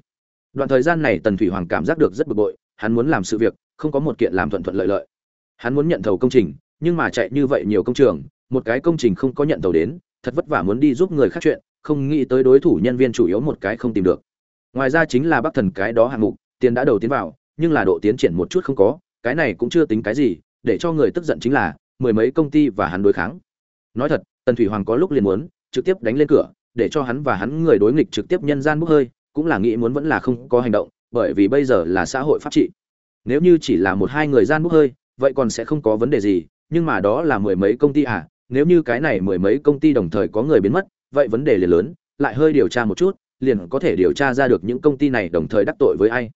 đoạn thời gian này tần thủy hoàng cảm giác được rất bực bội, hắn muốn làm sự việc, không có một kiện làm thuận thuận lợi lợi. Hắn muốn nhận thầu công trình, nhưng mà chạy như vậy nhiều công trường, một cái công trình không có nhận thầu đến, thật vất vả muốn đi giúp người khác chuyện, không nghĩ tới đối thủ nhân viên chủ yếu một cái không tìm được. Ngoài ra chính là bắc thần cái đó hạng mục, tiền đã đầu tiến vào, nhưng là độ tiến triển một chút không có, cái này cũng chưa tính cái gì, để cho người tức giận chính là mười mấy công ty và hắn đối kháng. Nói thật, tần thủy hoàng có lúc liền muốn trực tiếp đánh lên cửa, để cho hắn và hắn người đối nghịch trực tiếp nhân gian bốc hơi cũng là nghĩ muốn vẫn là không có hành động, bởi vì bây giờ là xã hội pháp trị. Nếu như chỉ là một hai người gian bốc hơi, vậy còn sẽ không có vấn đề gì, nhưng mà đó là mười mấy công ty à nếu như cái này mười mấy công ty đồng thời có người biến mất, vậy vấn đề liền lớn, lại hơi điều tra một chút, liền có thể điều tra ra được những công ty này đồng thời đắc tội với ai.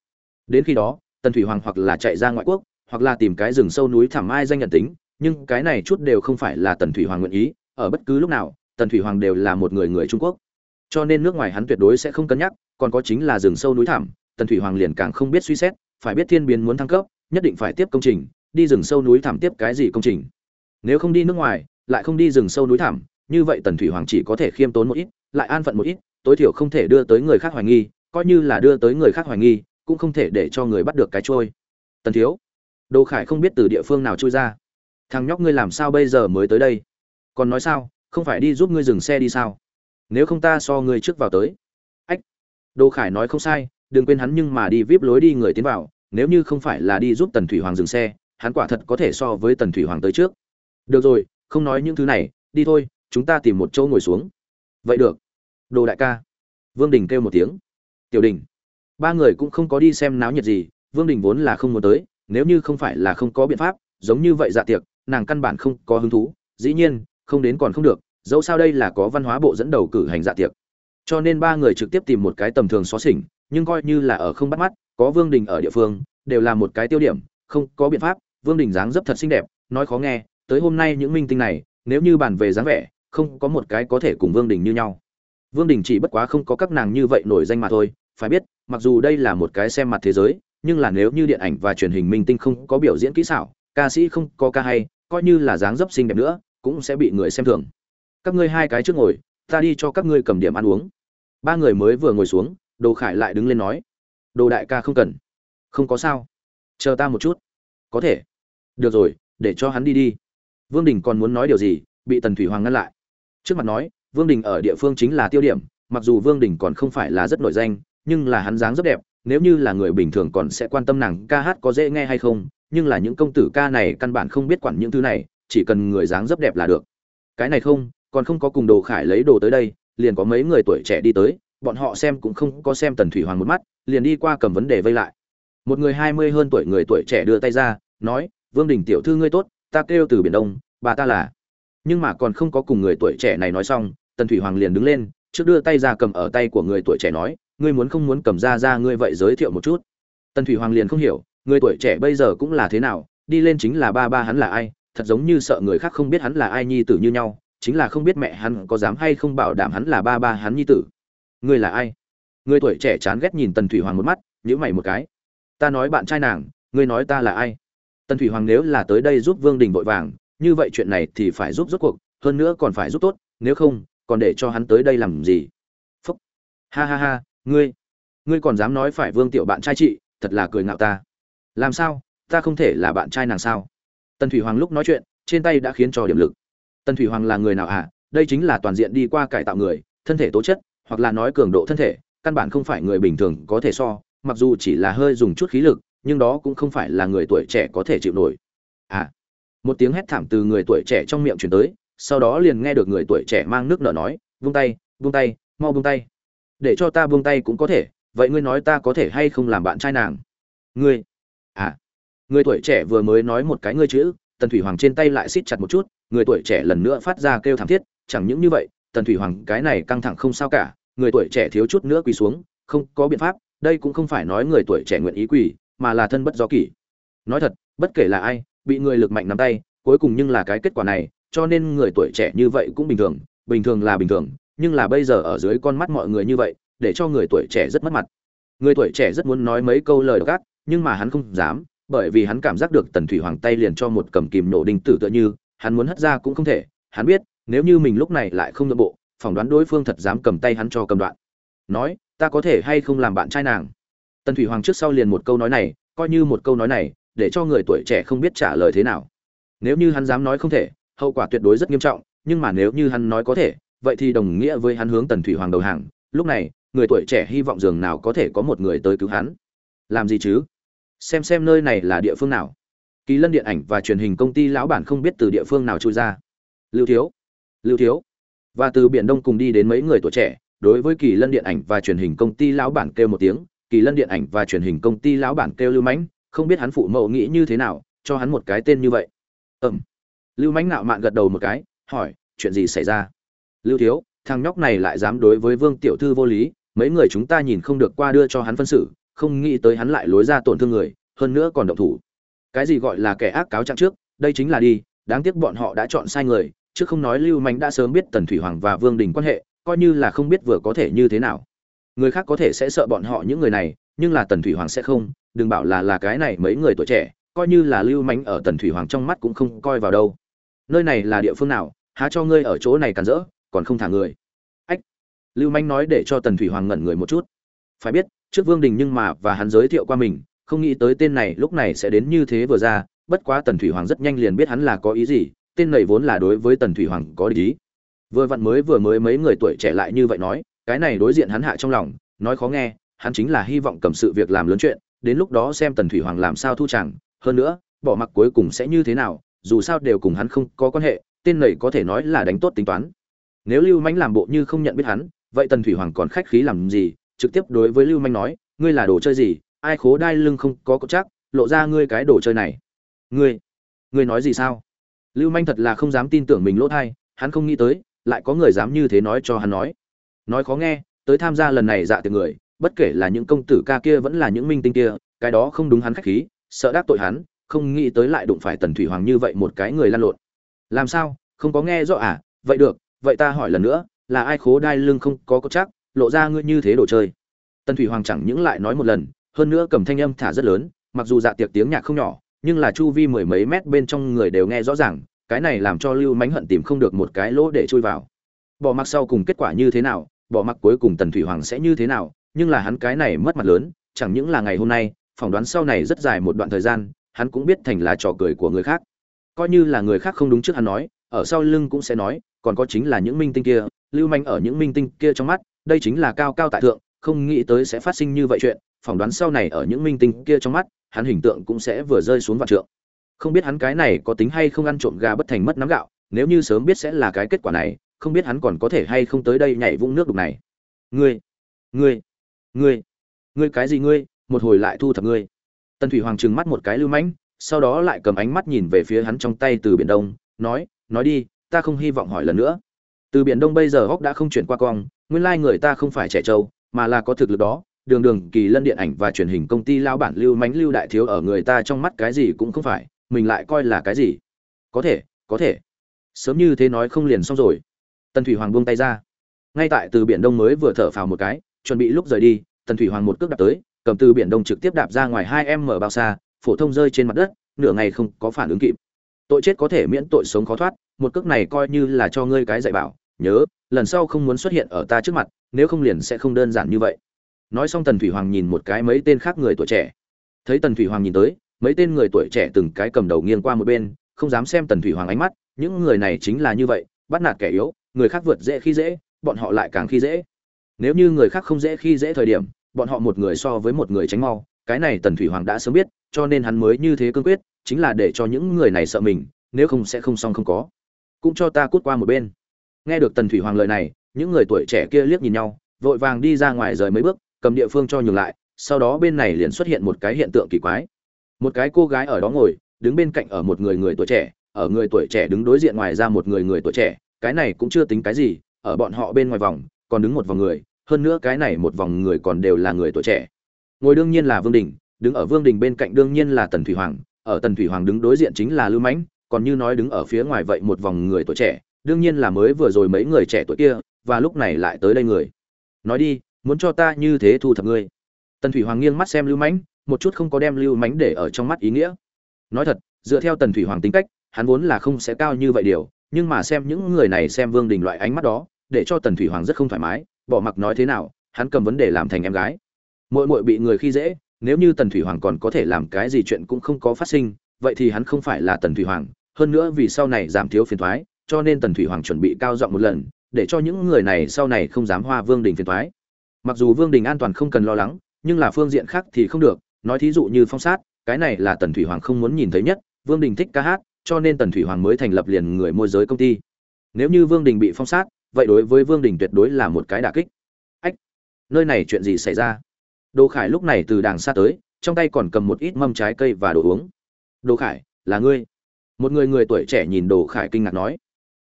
Đến khi đó, tần thủy hoàng hoặc là chạy ra ngoại quốc, hoặc là tìm cái rừng sâu núi thẳm ai danh nhận tính, nhưng cái này chút đều không phải là tần thủy hoàng nguyện ý, ở bất cứ lúc nào, tần thủy hoàng đều là một người người trung quốc. Cho nên nước ngoài hắn tuyệt đối sẽ không cân nhắc còn có chính là rừng sâu núi thẳm, tần thủy hoàng liền càng không biết suy xét, phải biết thiên biến muốn thăng cấp, nhất định phải tiếp công trình, đi rừng sâu núi thẳm tiếp cái gì công trình. Nếu không đi nước ngoài, lại không đi rừng sâu núi thẳm, như vậy tần thủy hoàng chỉ có thể khiêm tốn một ít, lại an phận một ít, tối thiểu không thể đưa tới người khác hoài nghi, coi như là đưa tới người khác hoài nghi, cũng không thể để cho người bắt được cái trôi. Tần thiếu, đồ khải không biết từ địa phương nào trôi ra. Thằng nhóc ngươi làm sao bây giờ mới tới đây? Còn nói sao, không phải đi giúp ngươi dừng xe đi sao? Nếu không ta so ngươi trước vào tới. Đô đồ khải nói không sai, đừng quên hắn nhưng mà đi vip lối đi người tiến vào, nếu như không phải là đi giúp tần thủy hoàng dừng xe, hắn quả thật có thể so với tần thủy hoàng tới trước. Được rồi, không nói những thứ này, đi thôi, chúng ta tìm một chỗ ngồi xuống. Vậy được. Đồ đại ca. Vương đình kêu một tiếng. Tiểu đình. Ba người cũng không có đi xem náo nhiệt gì, vương đình vốn là không muốn tới, nếu như không phải là không có biện pháp, giống như vậy dạ tiệc, nàng căn bản không có hứng thú, dĩ nhiên, không đến còn không được, dẫu sao đây là có văn hóa bộ dẫn đầu cử hành dạ tiệc cho nên ba người trực tiếp tìm một cái tầm thường xó xỉnh, nhưng coi như là ở không bắt mắt, có vương đình ở địa phương, đều là một cái tiêu điểm, không có biện pháp, vương đình dáng dấp thật xinh đẹp, nói khó nghe, tới hôm nay những minh tinh này, nếu như bàn về dáng vẻ, không có một cái có thể cùng vương đình như nhau. Vương đình chỉ bất quá không có các nàng như vậy nổi danh mà thôi, phải biết, mặc dù đây là một cái xem mặt thế giới, nhưng là nếu như điện ảnh và truyền hình minh tinh không có biểu diễn kỹ xảo, ca sĩ không có ca hay, coi như là dáng dấp xinh đẹp nữa, cũng sẽ bị người xem thường. Các ngươi hai cái trước ngồi ta đi cho các ngươi cầm điểm ăn uống. Ba người mới vừa ngồi xuống, đồ khải lại đứng lên nói, đồ đại ca không cần. Không có sao. Chờ ta một chút. Có thể. Được rồi, để cho hắn đi đi. Vương đình còn muốn nói điều gì, bị tần thủy hoàng ngăn lại. Trước mặt nói, vương đình ở địa phương chính là tiêu điểm, mặc dù vương đình còn không phải là rất nổi danh, nhưng là hắn dáng rất đẹp, nếu như là người bình thường còn sẽ quan tâm nàng ca hát có dễ nghe hay không, nhưng là những công tử ca này căn bản không biết quản những thứ này, chỉ cần người dáng rất đẹp là được. Cái này không còn không có cùng đồ khải lấy đồ tới đây, liền có mấy người tuổi trẻ đi tới, bọn họ xem cũng không có xem tần thủy hoàng một mắt, liền đi qua cầm vấn đề vây lại. Một người hai mươi hơn tuổi người tuổi trẻ đưa tay ra, nói, vương đình tiểu thư ngươi tốt, ta kêu từ biển đông, bà ta là. Nhưng mà còn không có cùng người tuổi trẻ này nói xong, tần thủy hoàng liền đứng lên, trước đưa tay ra cầm ở tay của người tuổi trẻ nói, ngươi muốn không muốn cầm ra ra ngươi vậy giới thiệu một chút? Tần thủy hoàng liền không hiểu, người tuổi trẻ bây giờ cũng là thế nào, đi lên chính là ba ba hắn là ai, thật giống như sợ người khác không biết hắn là ai nhi tử như nhau chính là không biết mẹ hắn có dám hay không bảo đảm hắn là ba ba hắn nhi tử. Ngươi là ai? Người tuổi trẻ chán ghét nhìn tần thủy hoàng một mắt nhữ mày một cái. Ta nói bạn trai nàng, ngươi nói ta là ai? Tần thủy hoàng nếu là tới đây giúp vương đình vội vàng, như vậy chuyện này thì phải giúp rốt cuộc, hơn nữa còn phải giúp tốt, nếu không, còn để cho hắn tới đây làm gì? Phúc. Ha ha ha, ngươi ngươi còn dám nói phải vương tiểu bạn trai chị, thật là cười ngạo ta. Làm sao? Ta không thể là bạn trai nàng sao? Tần thủy hoàng lúc nói chuyện, trên tay đã khiến cho điểm lực tần thủy hoàng là người nào à? Đây chính là toàn diện đi qua cải tạo người, thân thể tố chất, hoặc là nói cường độ thân thể, căn bản không phải người bình thường có thể so, mặc dù chỉ là hơi dùng chút khí lực, nhưng đó cũng không phải là người tuổi trẻ có thể chịu nổi. À một tiếng hét thảm từ người tuổi trẻ trong miệng truyền tới, sau đó liền nghe được người tuổi trẻ mang nước nở nói, vung tay vung tay, mau vung tay. Để cho ta vung tay cũng có thể, vậy ngươi nói ta có thể hay không làm bạn trai nàng? Ngươi. À. Người tuổi trẻ vừa mới nói một cái ngươi chữ tần thủy hoàng trên tay lại siết chặt một chút, người tuổi trẻ lần nữa phát ra kêu thảm thiết, chẳng những như vậy, tần thủy hoàng, cái này căng thẳng không sao cả, người tuổi trẻ thiếu chút nữa quỳ xuống, không có biện pháp, đây cũng không phải nói người tuổi trẻ nguyện ý quỳ, mà là thân bất do kỷ. Nói thật, bất kể là ai, bị người lực mạnh nắm tay, cuối cùng nhưng là cái kết quả này, cho nên người tuổi trẻ như vậy cũng bình thường bình thường là bình thường, nhưng là bây giờ ở dưới con mắt mọi người như vậy, để cho người tuổi trẻ rất mất mặt. Người tuổi trẻ rất muốn nói mấy câu lời độc ác, nhưng mà hắn không dám bởi vì hắn cảm giác được tần thủy hoàng tay liền cho một cầm kìm nổ đinh tử tựa như, hắn muốn hất ra cũng không thể, hắn biết, nếu như mình lúc này lại không nội bộ, phỏng đoán đối phương thật dám cầm tay hắn cho cầm đoạn. Nói, ta có thể hay không làm bạn trai nàng? Tần thủy hoàng trước sau liền một câu nói này, coi như một câu nói này, để cho người tuổi trẻ không biết trả lời thế nào. Nếu như hắn dám nói không thể, hậu quả tuyệt đối rất nghiêm trọng, nhưng mà nếu như hắn nói có thể, vậy thì đồng nghĩa với hắn hướng tần thủy hoàng đầu hàng. Lúc này, người tuổi trẻ hy vọng dường nào có thể có một người tới cứu hắn. Làm gì chứ? Xem xem nơi này là địa phương nào. Kỳ lân điện ảnh và truyền hình công ty lão bản không biết từ địa phương nào trôi ra. Lưu thiếu. Lưu thiếu. Và từ biển đông cùng đi đến mấy người tuổi trẻ, đối với kỳ lân điện ảnh và truyền hình công ty lão bản kêu một tiếng. Kỳ lân điện ảnh và truyền hình công ty lão bản kêu lưu mãnh, không biết hắn phụ mẫu nghĩ như thế nào, cho hắn một cái tên như vậy. Ừm. Lưu mãnh nạo mạn gật đầu một cái, hỏi, chuyện gì xảy ra? Lưu thiếu, thằng nhóc này lại dám đối với vương tiểu thư vô lý, mấy người chúng ta nhìn không được qua đưa cho hắn phân xử không nghĩ tới hắn lại lối ra tổn thương người, hơn nữa còn động thủ. Cái gì gọi là kẻ ác cáo trạng trước, đây chính là đi, đáng tiếc bọn họ đã chọn sai người, chứ không nói lưu manh đã sớm biết tần thủy hoàng và vương đình quan hệ, coi như là không biết vừa có thể như thế nào. Người khác có thể sẽ sợ bọn họ những người này, nhưng là tần thủy hoàng sẽ không, đừng bảo là là cái này mấy người tuổi trẻ, coi như là lưu manh ở tần thủy hoàng trong mắt cũng không coi vào đâu. Nơi này là địa phương nào, há cho ngươi ở chỗ này cản rỡ, còn không thả người. Ách! Lưu manh nói để cho tần thủy hoàng ngẩn người một chút. Phải biết trước vương đình nhưng mà và hắn giới thiệu qua mình, không nghĩ tới tên này lúc này sẽ đến như thế vừa ra, bất quá tần thủy hoàng rất nhanh liền biết hắn là có ý gì, tên này vốn là đối với tần thủy hoàng có ý. Vừa vặn mới vừa mới mấy người tuổi trẻ lại như vậy nói, cái này đối diện hắn hạ trong lòng, nói khó nghe, hắn chính là hy vọng cầm sự việc làm lớn chuyện, đến lúc đó xem tần thủy hoàng làm sao thu chẳng, hơn nữa, bỏ mặc cuối cùng sẽ như thế nào, dù sao đều cùng hắn không có quan hệ, tên này có thể nói là đánh tốt tính toán. Nếu lưu mãnh làm bộ như không nhận biết hắn, vậy tần thủy hoàng còn khách khí làm gì trực tiếp đối với lưu manh nói, ngươi là đồ chơi gì? Ai khố đai lưng không có cốt chắc, lộ ra ngươi cái đồ chơi này. Ngươi? Ngươi nói gì sao? Lưu manh thật là không dám tin tưởng mình lỗ thai, hắn không nghĩ tới, lại có người dám như thế nói cho hắn nói. Nói khó nghe, tới tham gia lần này dạ tiệc người, bất kể là những công tử ca kia vẫn là những minh tinh kia, cái đó không đúng hắn khách khí, sợ đắc tội hắn, không nghĩ tới lại đụng phải tần thủy hoàng như vậy một cái người lăn lộn. Làm sao? Không có nghe rõ à? Vậy được, vậy ta hỏi lần nữa, là ai khố đai lưng không có cốt chắc lộ ra ngươi như thế đồ chơi. Tần thủy hoàng chẳng những lại nói một lần, hơn nữa cầm thanh âm thả rất lớn, mặc dù dạ tiệc tiếng nhạc không nhỏ, nhưng là chu vi mười mấy mét bên trong người đều nghe rõ ràng, cái này làm cho lưu mánh hận tìm không được một cái lỗ để chui vào. Bỏ mặc sau cùng kết quả như thế nào, bỏ mặc cuối cùng tần thủy hoàng sẽ như thế nào, nhưng là hắn cái này mất mặt lớn, chẳng những là ngày hôm nay, phỏng đoán sau này rất dài một đoạn thời gian, hắn cũng biết thành là trò cười của người khác. Coi như là người khác không đúng trước hắn nói, ở sau lưng cũng sẽ nói, còn có chính là những minh tinh kia, lưu manh ở những minh tinh kia trong mắt đây chính là cao cao tại thượng, không nghĩ tới sẽ phát sinh như vậy chuyện, phỏng đoán sau này ở những minh tinh kia trong mắt, hắn hình tượng cũng sẽ vừa rơi xuống vạn trượng. Không biết hắn cái này có tính hay không ăn trộm gà bất thành mất nắm gạo, nếu như sớm biết sẽ là cái kết quả này, không biết hắn còn có thể hay không tới đây nhảy vũng nước đục này. Ngươi ngươi ngươi ngươi cái gì ngươi, một hồi lại thu thập ngươi. Tần thủy hoàng trừng mắt một cái lưu mãnh, sau đó lại cầm ánh mắt nhìn về phía hắn trong tay từ biển đông, nói nói đi, ta không hy vọng hỏi lần nữa từ biển đông bây giờ hóc đã không chuyển qua cong, nguyên lai người ta không phải trẻ trâu, mà là có thực lực đó. Đường đường, kỳ lân điện ảnh và truyền hình công ty lao bản lưu mánh lưu đại thiếu ở người ta trong mắt cái gì cũng không phải, mình lại coi là cái gì? Có thể có thể. Sớm như thế nói không liền xong rồi. Tần thủy hoàng buông tay ra. Ngay tại từ biển đông mới vừa thở phào một cái, chuẩn bị lúc rời đi, tần thủy hoàng một cước đạp tới, cầm từ biển đông trực tiếp đạp ra ngoài hai em mở bao xa, phổ thông rơi trên mặt đất, nửa ngày không có phản ứng kịp. Tội chết có thể miễn tội sống khó thoát, một cước này coi như là cho ngươi cái dạy bảo nhớ, lần sau không muốn xuất hiện ở ta trước mặt, nếu không liền sẽ không đơn giản như vậy. Nói xong tần thủy hoàng nhìn một cái mấy tên khác người tuổi trẻ. Thấy tần thủy hoàng nhìn tới, mấy tên người tuổi trẻ từng cái cầm đầu nghiêng qua một bên, không dám xem tần thủy hoàng ánh mắt, những người này chính là như vậy, bắt nạt kẻ yếu, người khác vượt dễ khi dễ, bọn họ lại càng khi dễ. Nếu như người khác không dễ khi dễ thời điểm, bọn họ một người so với một người tránh mau, cái này tần thủy hoàng đã sớm biết, cho nên hắn mới như thế cương quyết, chính là để cho những người này sợ mình, nếu không sẽ không xong không có. Cũng cho ta cút qua một bên nghe được tần thủy hoàng lời này, những người tuổi trẻ kia liếc nhìn nhau, vội vàng đi ra ngoài rời mấy bước, cầm địa phương cho nhường lại, sau đó bên này liền xuất hiện một cái hiện tượng kỳ quái. Một cái cô gái ở đó ngồi, đứng bên cạnh ở một người người tuổi trẻ, ở người tuổi trẻ đứng đối diện ngoài ra một người người tuổi trẻ, cái này cũng chưa tính cái gì, ở bọn họ bên ngoài vòng, còn đứng một vòng người, hơn nữa cái này một vòng người còn đều là người tuổi trẻ. Ngồi đương nhiên là vương đình, đứng ở vương đình bên cạnh đương nhiên là tần thủy hoàng, ở tần thủy hoàng đứng đối diện chính là lưu mãnh, còn như nói đứng ở phía ngoài vậy một vòng người tuổi trẻ đương nhiên là mới vừa rồi mấy người trẻ tuổi kia, và lúc này lại tới đây người. Nói đi, muốn cho ta như thế thu thập ngươi. Tần thủy hoàng nghiêng mắt xem lưu mãnh, một chút không có đem lưu mãnh để ở trong mắt ý nghĩa. Nói thật, dựa theo tần thủy hoàng tính cách, hắn vốn là không sẽ cao như vậy điều, nhưng mà xem những người này xem vương đình loại ánh mắt đó, để cho tần thủy hoàng rất không thoải mái, bỏ mặc nói thế nào, hắn cầm vấn đề làm thành em gái. Mội mội bị người khi dễ, nếu như tần thủy hoàng còn có thể làm cái gì chuyện cũng không có phát sinh, vậy thì hắn không phải là tần thủy hoàng, hơn nữa vì sau này giảm thiếu phiền thoái cho nên tần thủy hoàng chuẩn bị cao giọng một lần, để cho những người này sau này không dám hoa vương đình phiền thoái mặc dù vương đình an toàn không cần lo lắng, nhưng là phương diện khác thì không được, nói thí dụ như phong sát, cái này là tần thủy hoàng không muốn nhìn thấy nhất, vương đình thích ca hát, cho nên tần thủy hoàng mới thành lập liền người môi giới công ty. Nếu như vương đình bị phong sát, vậy đối với vương đình tuyệt đối là một cái đả kích. Ách, nơi này chuyện gì xảy ra? Đồ khải lúc này từ đàng xa tới, trong tay còn cầm một ít mâm trái cây và đồ uống. Đồ khải, là ngươi. Một người người tuổi trẻ nhìn đồ khải kinh ngạc nói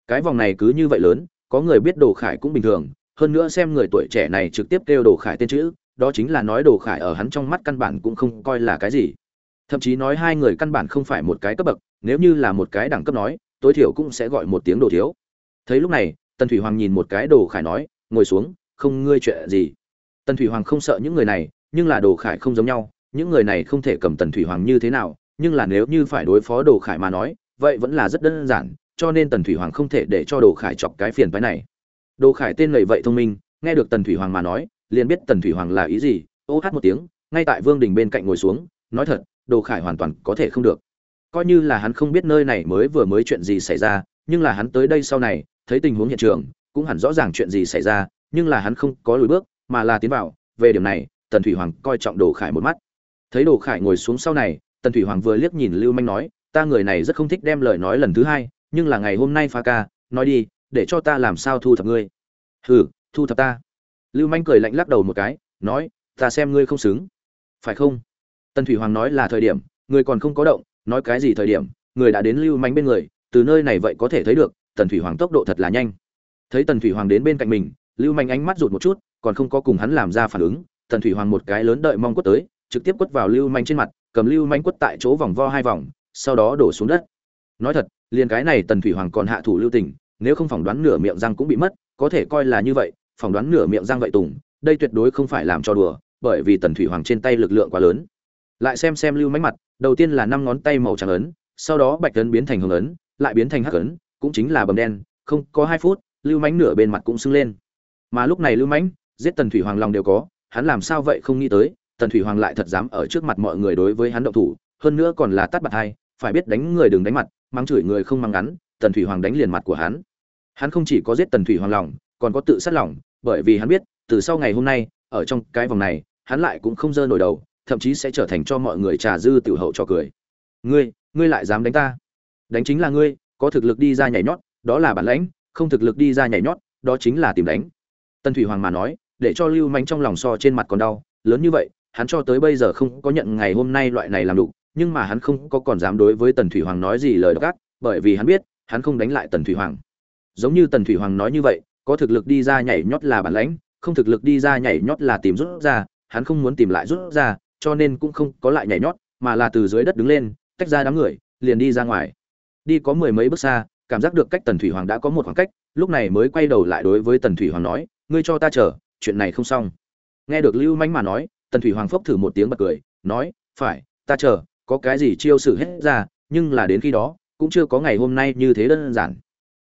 cái vòng này cứ như vậy lớn, có người biết đồ khải cũng bình thường, hơn nữa xem người tuổi trẻ này trực tiếp kêu đồ khải tên chữ, đó chính là nói đồ khải ở hắn trong mắt căn bản cũng không coi là cái gì. Thậm chí nói hai người căn bản không phải một cái cấp bậc, nếu như là một cái đẳng cấp nói, tối thiểu cũng sẽ gọi một tiếng đồ thiếu. Thấy lúc này, tần thủy hoàng nhìn một cái đồ khải nói, ngồi xuống, không ngươi chuyện gì. Tần thủy hoàng không sợ những người này, nhưng là đồ khải không giống nhau, những người này không thể cầm tần thủy hoàng như thế nào, nhưng là nếu như phải đối phó đồ khải mà nói, vậy vẫn là rất đơn giản cho nên tần thủy hoàng không thể để cho đồ khải chọc cái phiền phái này. Đồ khải tên lầy vậy thông minh, nghe được tần thủy hoàng mà nói, liền biết tần thủy hoàng là ý gì, ô hát một tiếng, ngay tại vương đình bên cạnh ngồi xuống, nói thật, đồ khải hoàn toàn có thể không được. Coi như là hắn không biết nơi này mới vừa mới chuyện gì xảy ra, nhưng là hắn tới đây sau này, thấy tình huống hiện trường, cũng hẳn rõ ràng chuyện gì xảy ra, nhưng là hắn không có lùi bước, mà là tiến vào. Về điểm này, tần thủy hoàng coi trọng đồ khải một mắt. Thấy đồ khải ngồi xuống sau này, tần thủy hoàng vừa liếc nhìn lưu manh nói, ta người này rất không thích đem lời nói lần thứ hai nhưng là ngày hôm nay pha ca, nói đi, để cho ta làm sao thu thập ngươi? Hừ, thu thập ta. Lưu manh cười lạnh lắc đầu một cái, nói, ta xem ngươi không xứng. Phải không? Tần thủy hoàng nói là thời điểm, người còn không có động, nói cái gì thời điểm, người đã đến lưu manh bên người, từ nơi này vậy có thể thấy được, tần thủy hoàng tốc độ thật là nhanh. Thấy tần thủy hoàng đến bên cạnh mình, lưu manh ánh mắt rụt một chút, còn không có cùng hắn làm ra phản ứng, tần thủy hoàng một cái lớn đợi mong quất tới, trực tiếp quất vào lưu manh trên mặt, cầm lưu manh quất tại chỗ vòng vo hai vòng, sau đó đổ xuống đất. Nói thật liền cái này tần thủy hoàng còn hạ thủ lưu tình, nếu không phỏng đoán nửa miệng răng cũng bị mất, có thể coi là như vậy, phỏng đoán nửa miệng răng vậy tùng, đây tuyệt đối không phải làm cho đùa, bởi vì tần thủy hoàng trên tay lực lượng quá lớn. Lại xem xem lưu mánh mặt, đầu tiên là năm ngón tay màu trắng ấn, sau đó bạch ấn biến thành hồng ấn, lại biến thành hắc ấn, cũng chính là bầm đen, không, có hai phút, lưu mánh nửa bên mặt cũng sưng lên. Mà lúc này lưu mánh giết tần thủy hoàng lòng đều có, hắn làm sao vậy không nghĩ tới, tần thủy hoàng lại thật dám ở trước mặt mọi người đối với hắn động thủ, hơn nữa còn là tắt bạt hai, phải biết đánh người đừng đánh mặt mắng chửi người không mang ngắn, tần thủy hoàng đánh liền mặt của hắn. Hắn không chỉ có giết tần thủy hoàng lòng, còn có tự sát lòng, bởi vì hắn biết, từ sau ngày hôm nay, ở trong cái vòng này, hắn lại cũng không dơ nổi đầu, thậm chí sẽ trở thành cho mọi người trà dư tiểu hậu cho cười. Ngươi ngươi lại dám đánh ta? Đánh chính là ngươi, có thực lực đi ra nhảy nhót, đó là bản lãnh, không thực lực đi ra nhảy nhót, đó chính là tìm đánh. Tần thủy hoàng mà nói, để cho lưu manh trong lòng so trên mặt còn đau, lớn như vậy, hắn cho tới bây giờ không có nhận ngày hôm nay loại này làm đủ nhưng mà hắn không có còn dám đối với tần thủy hoàng nói gì lời độc ác, bởi vì hắn biết, hắn không đánh lại tần thủy hoàng. Giống như tần thủy hoàng nói như vậy, có thực lực đi ra nhảy nhót là bản lãnh, không thực lực đi ra nhảy nhót là tìm rút ra, hắn không muốn tìm lại rút ra, cho nên cũng không có lại nhảy nhót, mà là từ dưới đất đứng lên, tách ra đám người, liền đi ra ngoài. Đi có mười mấy bước xa, cảm giác được cách tần thủy hoàng đã có một khoảng cách, lúc này mới quay đầu lại đối với tần thủy hoàng nói, ngươi cho ta chờ, chuyện này không xong. Nghe được lưu manh mà nói, tần thủy hoàng phốc thử một tiếng bật cười, nói, phải, ta chờ có cái gì chiêu sử hết ra, nhưng là đến khi đó, cũng chưa có ngày hôm nay như thế đơn giản.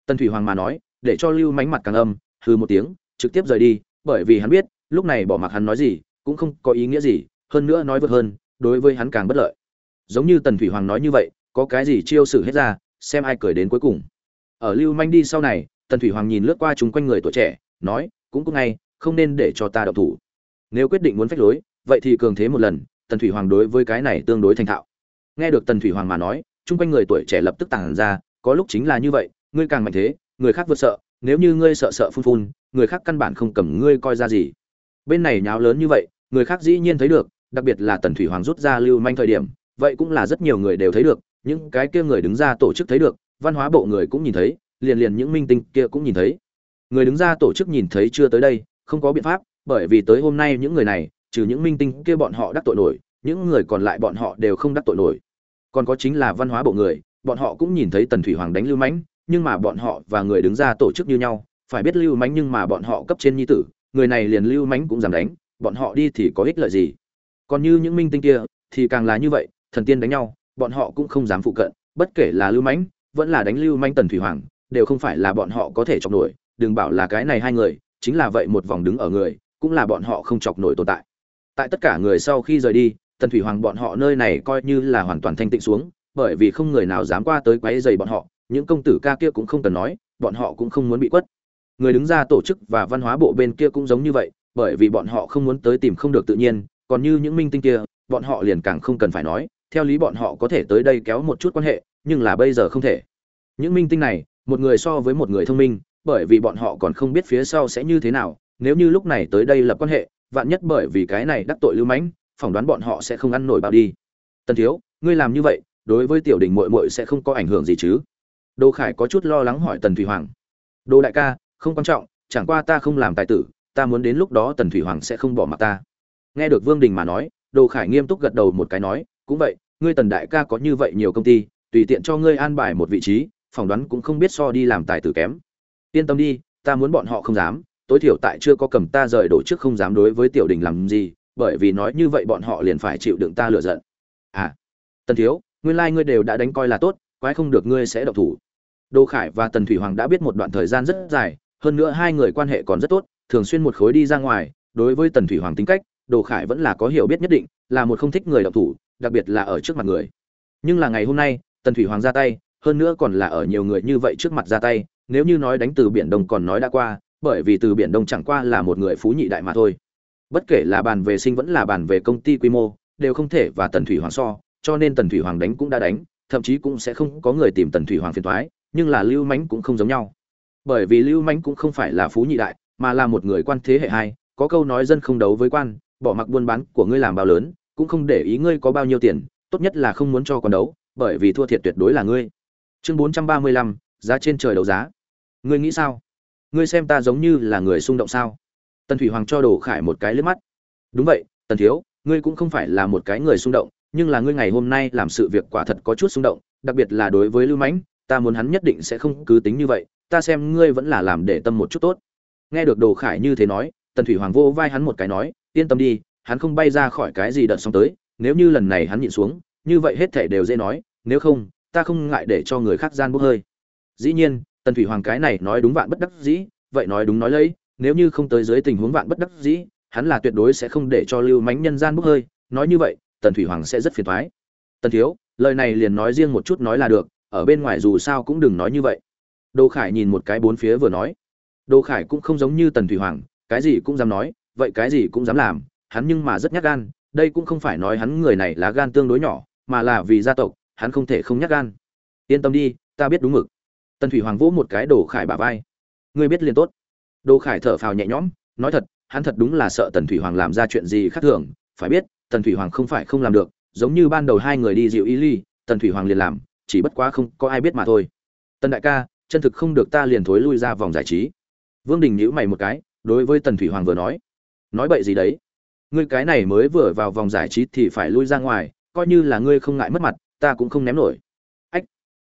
Tần thủy hoàng mà nói, để cho lưu mánh mặt càng âm, hừ một tiếng, trực tiếp rời đi, bởi vì hắn biết, lúc này bỏ mặc hắn nói gì, cũng không có ý nghĩa gì, hơn nữa nói vượt hơn, đối với hắn càng bất lợi. Giống như tần thủy hoàng nói như vậy, có cái gì chiêu sử hết ra, xem ai cười đến cuối cùng. Ở lưu manh đi sau này, tần thủy hoàng nhìn lướt qua chúng quanh người tuổi trẻ, nói, cũng cũng ngay, không nên để cho ta đậu thủ. Nếu quyết định muốn phách lối, vậy thì cường thế một lần. Tần thủy hoàng đối với cái này tương đối thành thạo nghe được tần thủy hoàng mà nói, chung quanh người tuổi trẻ lập tức tàng ra, có lúc chính là như vậy, ngươi càng mạnh thế, người khác vượt sợ, nếu như ngươi sợ sợ phun phun, người khác căn bản không cầm ngươi coi ra gì. Bên này nháo lớn như vậy, người khác dĩ nhiên thấy được, đặc biệt là tần thủy hoàng rút ra lưu manh thời điểm, vậy cũng là rất nhiều người đều thấy được, những cái kia người đứng ra tổ chức thấy được, văn hóa bộ người cũng nhìn thấy, liền liền những minh tinh kia cũng nhìn thấy. Người đứng ra tổ chức nhìn thấy chưa tới đây, không có biện pháp, bởi vì tới hôm nay những người này, trừ những minh tinh kia bọn họ đắc tội nổi, những người còn lại bọn họ đều không đắc tội nổi còn có chính là văn hóa bộ người, bọn họ cũng nhìn thấy tần thủy hoàng đánh lưu mãnh, nhưng mà bọn họ và người đứng ra tổ chức như nhau, phải biết lưu mãnh nhưng mà bọn họ cấp trên nhi tử, người này liền lưu mãnh cũng dám đánh, bọn họ đi thì có ích lợi gì? Còn như những minh tinh kia, thì càng là như vậy, thần tiên đánh nhau, bọn họ cũng không dám phụ cận, bất kể là lưu mãnh, vẫn là đánh lưu mãnh tần thủy hoàng, đều không phải là bọn họ có thể chọc nổi, đừng bảo là cái này hai người, chính là vậy một vòng đứng ở người, cũng là bọn họ không chọc nổi tồn tại. Tại tất cả người sau khi rời đi tần thủy hoàng bọn họ nơi này coi như là hoàn toàn thanh tịnh xuống, bởi vì không người nào dám qua tới quấy rầy bọn họ, những công tử ca kia cũng không cần nói, bọn họ cũng không muốn bị quất. Người đứng ra tổ chức và văn hóa bộ bên kia cũng giống như vậy, bởi vì bọn họ không muốn tới tìm không được tự nhiên, còn như những minh tinh kia, bọn họ liền càng không cần phải nói, theo lý bọn họ có thể tới đây kéo một chút quan hệ, nhưng là bây giờ không thể. Những minh tinh này, một người so với một người thông minh, bởi vì bọn họ còn không biết phía sau sẽ như thế nào, nếu như lúc này tới đây lập quan hệ, vạn nhất bởi vì cái này đắc tội lưu mãnh phỏng đoán bọn họ sẽ không ăn nổi bao đi. Tần thiếu, ngươi làm như vậy, đối với tiểu đình muội muội sẽ không có ảnh hưởng gì chứ? Đô khải có chút lo lắng hỏi tần thủy hoàng. Đô đại ca, không quan trọng, chẳng qua ta không làm tài tử, ta muốn đến lúc đó tần thủy hoàng sẽ không bỏ mặc ta. Nghe được vương đình mà nói đô khải nghiêm túc gật đầu một cái nói, cũng vậy, ngươi tần đại ca có như vậy nhiều công ty, tùy tiện cho ngươi an bài một vị trí, phỏng đoán cũng không biết so đi làm tài tử kém. Yên tâm đi, ta muốn bọn họ không dám, tối thiểu tại chưa có cầm ta rời đổ trước không dám đối với tiểu đình làm gì bởi vì nói như vậy bọn họ liền phải chịu đựng ta lựa giận. À tần thiếu, nguyên lai ngươi đều đã đánh coi là tốt, quái không được ngươi sẽ độc thủ. Đô khải và tần thủy hoàng đã biết một đoạn thời gian rất dài, hơn nữa hai người quan hệ còn rất tốt, thường xuyên một khối đi ra ngoài, đối với tần thủy hoàng tính cách đồ khải vẫn là có hiểu biết nhất định, là một không thích người độc thủ, đặc biệt là ở trước mặt người. Nhưng là ngày hôm nay, tần thủy hoàng ra tay, hơn nữa còn là ở nhiều người như vậy trước mặt ra tay, nếu như nói đánh từ biển đông còn nói đã qua, bởi vì từ biển đông chẳng qua là một người phú nhị đại mà thôi bất kể là bàn về sinh vẫn là bàn về công ty quy mô, đều không thể và tần thủy hoàng so, cho nên tần thủy hoàng đánh cũng đã đánh, thậm chí cũng sẽ không có người tìm tần thủy hoàng phiền thoái nhưng là lưu mánh cũng không giống nhau. Bởi vì lưu mánh cũng không phải là phú nhị đại, mà là một người quan thế hệ hai, có câu nói dân không đấu với quan, bỏ mặc buôn bán của ngươi làm bao lớn, cũng không để ý ngươi có bao nhiêu tiền, tốt nhất là không muốn cho con đấu, bởi vì thua thiệt tuyệt đối là ngươi. Chương bốn trăm ba mươi lăm, giá trên trời đấu giá. Ngươi nghĩ sao? Ngươi xem ta giống như là người xung động sao? Tần thủy hoàng cho đồ khải một cái liếc mắt. Đúng vậy, tần thiếu, ngươi cũng không phải là một cái người xung động, nhưng là ngươi ngày hôm nay làm sự việc quả thật có chút xung động, đặc biệt là đối với lưu mãnh, ta muốn hắn nhất định sẽ không cứ tính như vậy, ta xem ngươi vẫn là làm để tâm một chút tốt. Nghe được đồ khải như thế nói, tần thủy hoàng vô vai hắn một cái nói, yên tâm đi, hắn không bay ra khỏi cái gì đợt xong tới, nếu như lần này hắn nhịn xuống, như vậy hết thể đều dễ nói, nếu không, ta không ngại để cho người khác gian bốc hơi. Dĩ nhiên, tần thủy hoàng cái này nói đúng vạn bất đắc dĩ, vậy nói đúng nói lấy nếu như không tới dưới tình huống vạn bất đắc dĩ, hắn là tuyệt đối sẽ không để cho lưu mánh nhân gian bốc hơi. Nói như vậy, tần thủy hoàng sẽ rất phiền thoái tần thiếu, lời này liền nói riêng một chút nói là được, ở bên ngoài dù sao cũng đừng nói như vậy. Đô khải nhìn một cái bốn phía vừa nói. Đô khải cũng không giống như tần thủy hoàng, cái gì cũng dám nói, vậy cái gì cũng dám làm, hắn nhưng mà rất nhát gan, đây cũng không phải nói hắn người này là gan tương đối nhỏ, mà là vì gia tộc, hắn không thể không nhát gan. Yên tâm đi, ta biết đúng mực. Tần thủy hoàng vỗ một cái đồ khải bả vai. Ngươi biết liền tốt đồ khải thở phào nhẹ nhõm, nói thật, hắn thật đúng là sợ tần thủy hoàng làm ra chuyện gì khác thường, phải biết, tần thủy hoàng không phải không làm được, giống như ban đầu hai người đi dịu ý ly, tần thủy hoàng liền làm, chỉ bất quá không có ai biết mà thôi. Tần đại ca, chân thực không được ta liền thối lui ra vòng giải trí. Vương đình nhíu mày một cái, đối với tần thủy hoàng vừa nói nói bậy gì đấy? Ngươi cái này mới vừa vào vòng giải trí thì phải lui ra ngoài, coi như là ngươi không ngại mất mặt, ta cũng không ném nổi. Ách!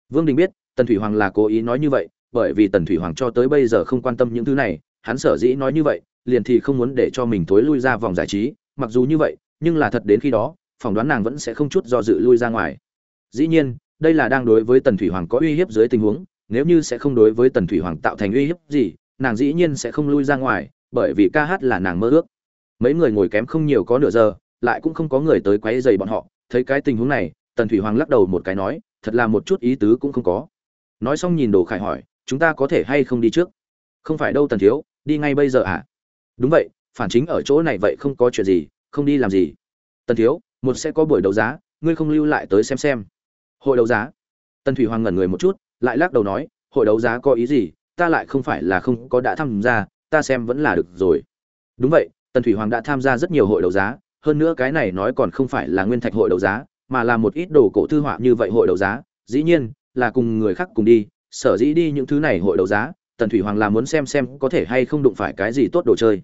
Vương đình biết, tần thủy hoàng là cố ý nói như vậy bởi vì tần thủy hoàng cho tới bây giờ không quan tâm những thứ này, hắn sở dĩ nói như vậy, liền thì không muốn để cho mình thối lui ra vòng giải trí, mặc dù như vậy, nhưng là thật đến khi đó, phỏng đoán nàng vẫn sẽ không chút do dự lui ra ngoài. Dĩ nhiên, đây là đang đối với tần thủy hoàng có uy hiếp dưới tình huống, nếu như sẽ không đối với tần thủy hoàng tạo thành uy hiếp gì, nàng dĩ nhiên sẽ không lui ra ngoài, bởi vì ca hát là nàng mơ ước. Mấy người ngồi kém không nhiều có nửa giờ, lại cũng không có người tới quấy dày bọn họ, thấy cái tình huống này, tần thủy hoàng lắc đầu một cái nói, thật là một chút ý tứ cũng không có. Nói xong nhìn đồ khải hỏi chúng ta có thể hay không đi trước? Không phải đâu tần thiếu, đi ngay bây giờ à? Đúng vậy, phản chính ở chỗ này vậy không có chuyện gì, không đi làm gì. Tần thiếu, một sẽ có buổi đấu giá, ngươi không lưu lại tới xem xem. Hội đấu giá? Tần thủy hoàng ngẩn người một chút, lại lắc đầu nói, hội đấu giá có ý gì? Ta lại không phải là không có đã tham gia, ta xem vẫn là được rồi. Đúng vậy, tần thủy hoàng đã tham gia rất nhiều hội đấu giá, hơn nữa cái này nói còn không phải là nguyên thạch hội đấu giá, mà là một ít đồ cổ thư họa như vậy hội đấu giá. Dĩ nhiên, là cùng người khác cùng đi sở dĩ đi những thứ này hội đấu giá, tần thủy hoàng là muốn xem xem có thể hay không đụng phải cái gì tốt đồ chơi.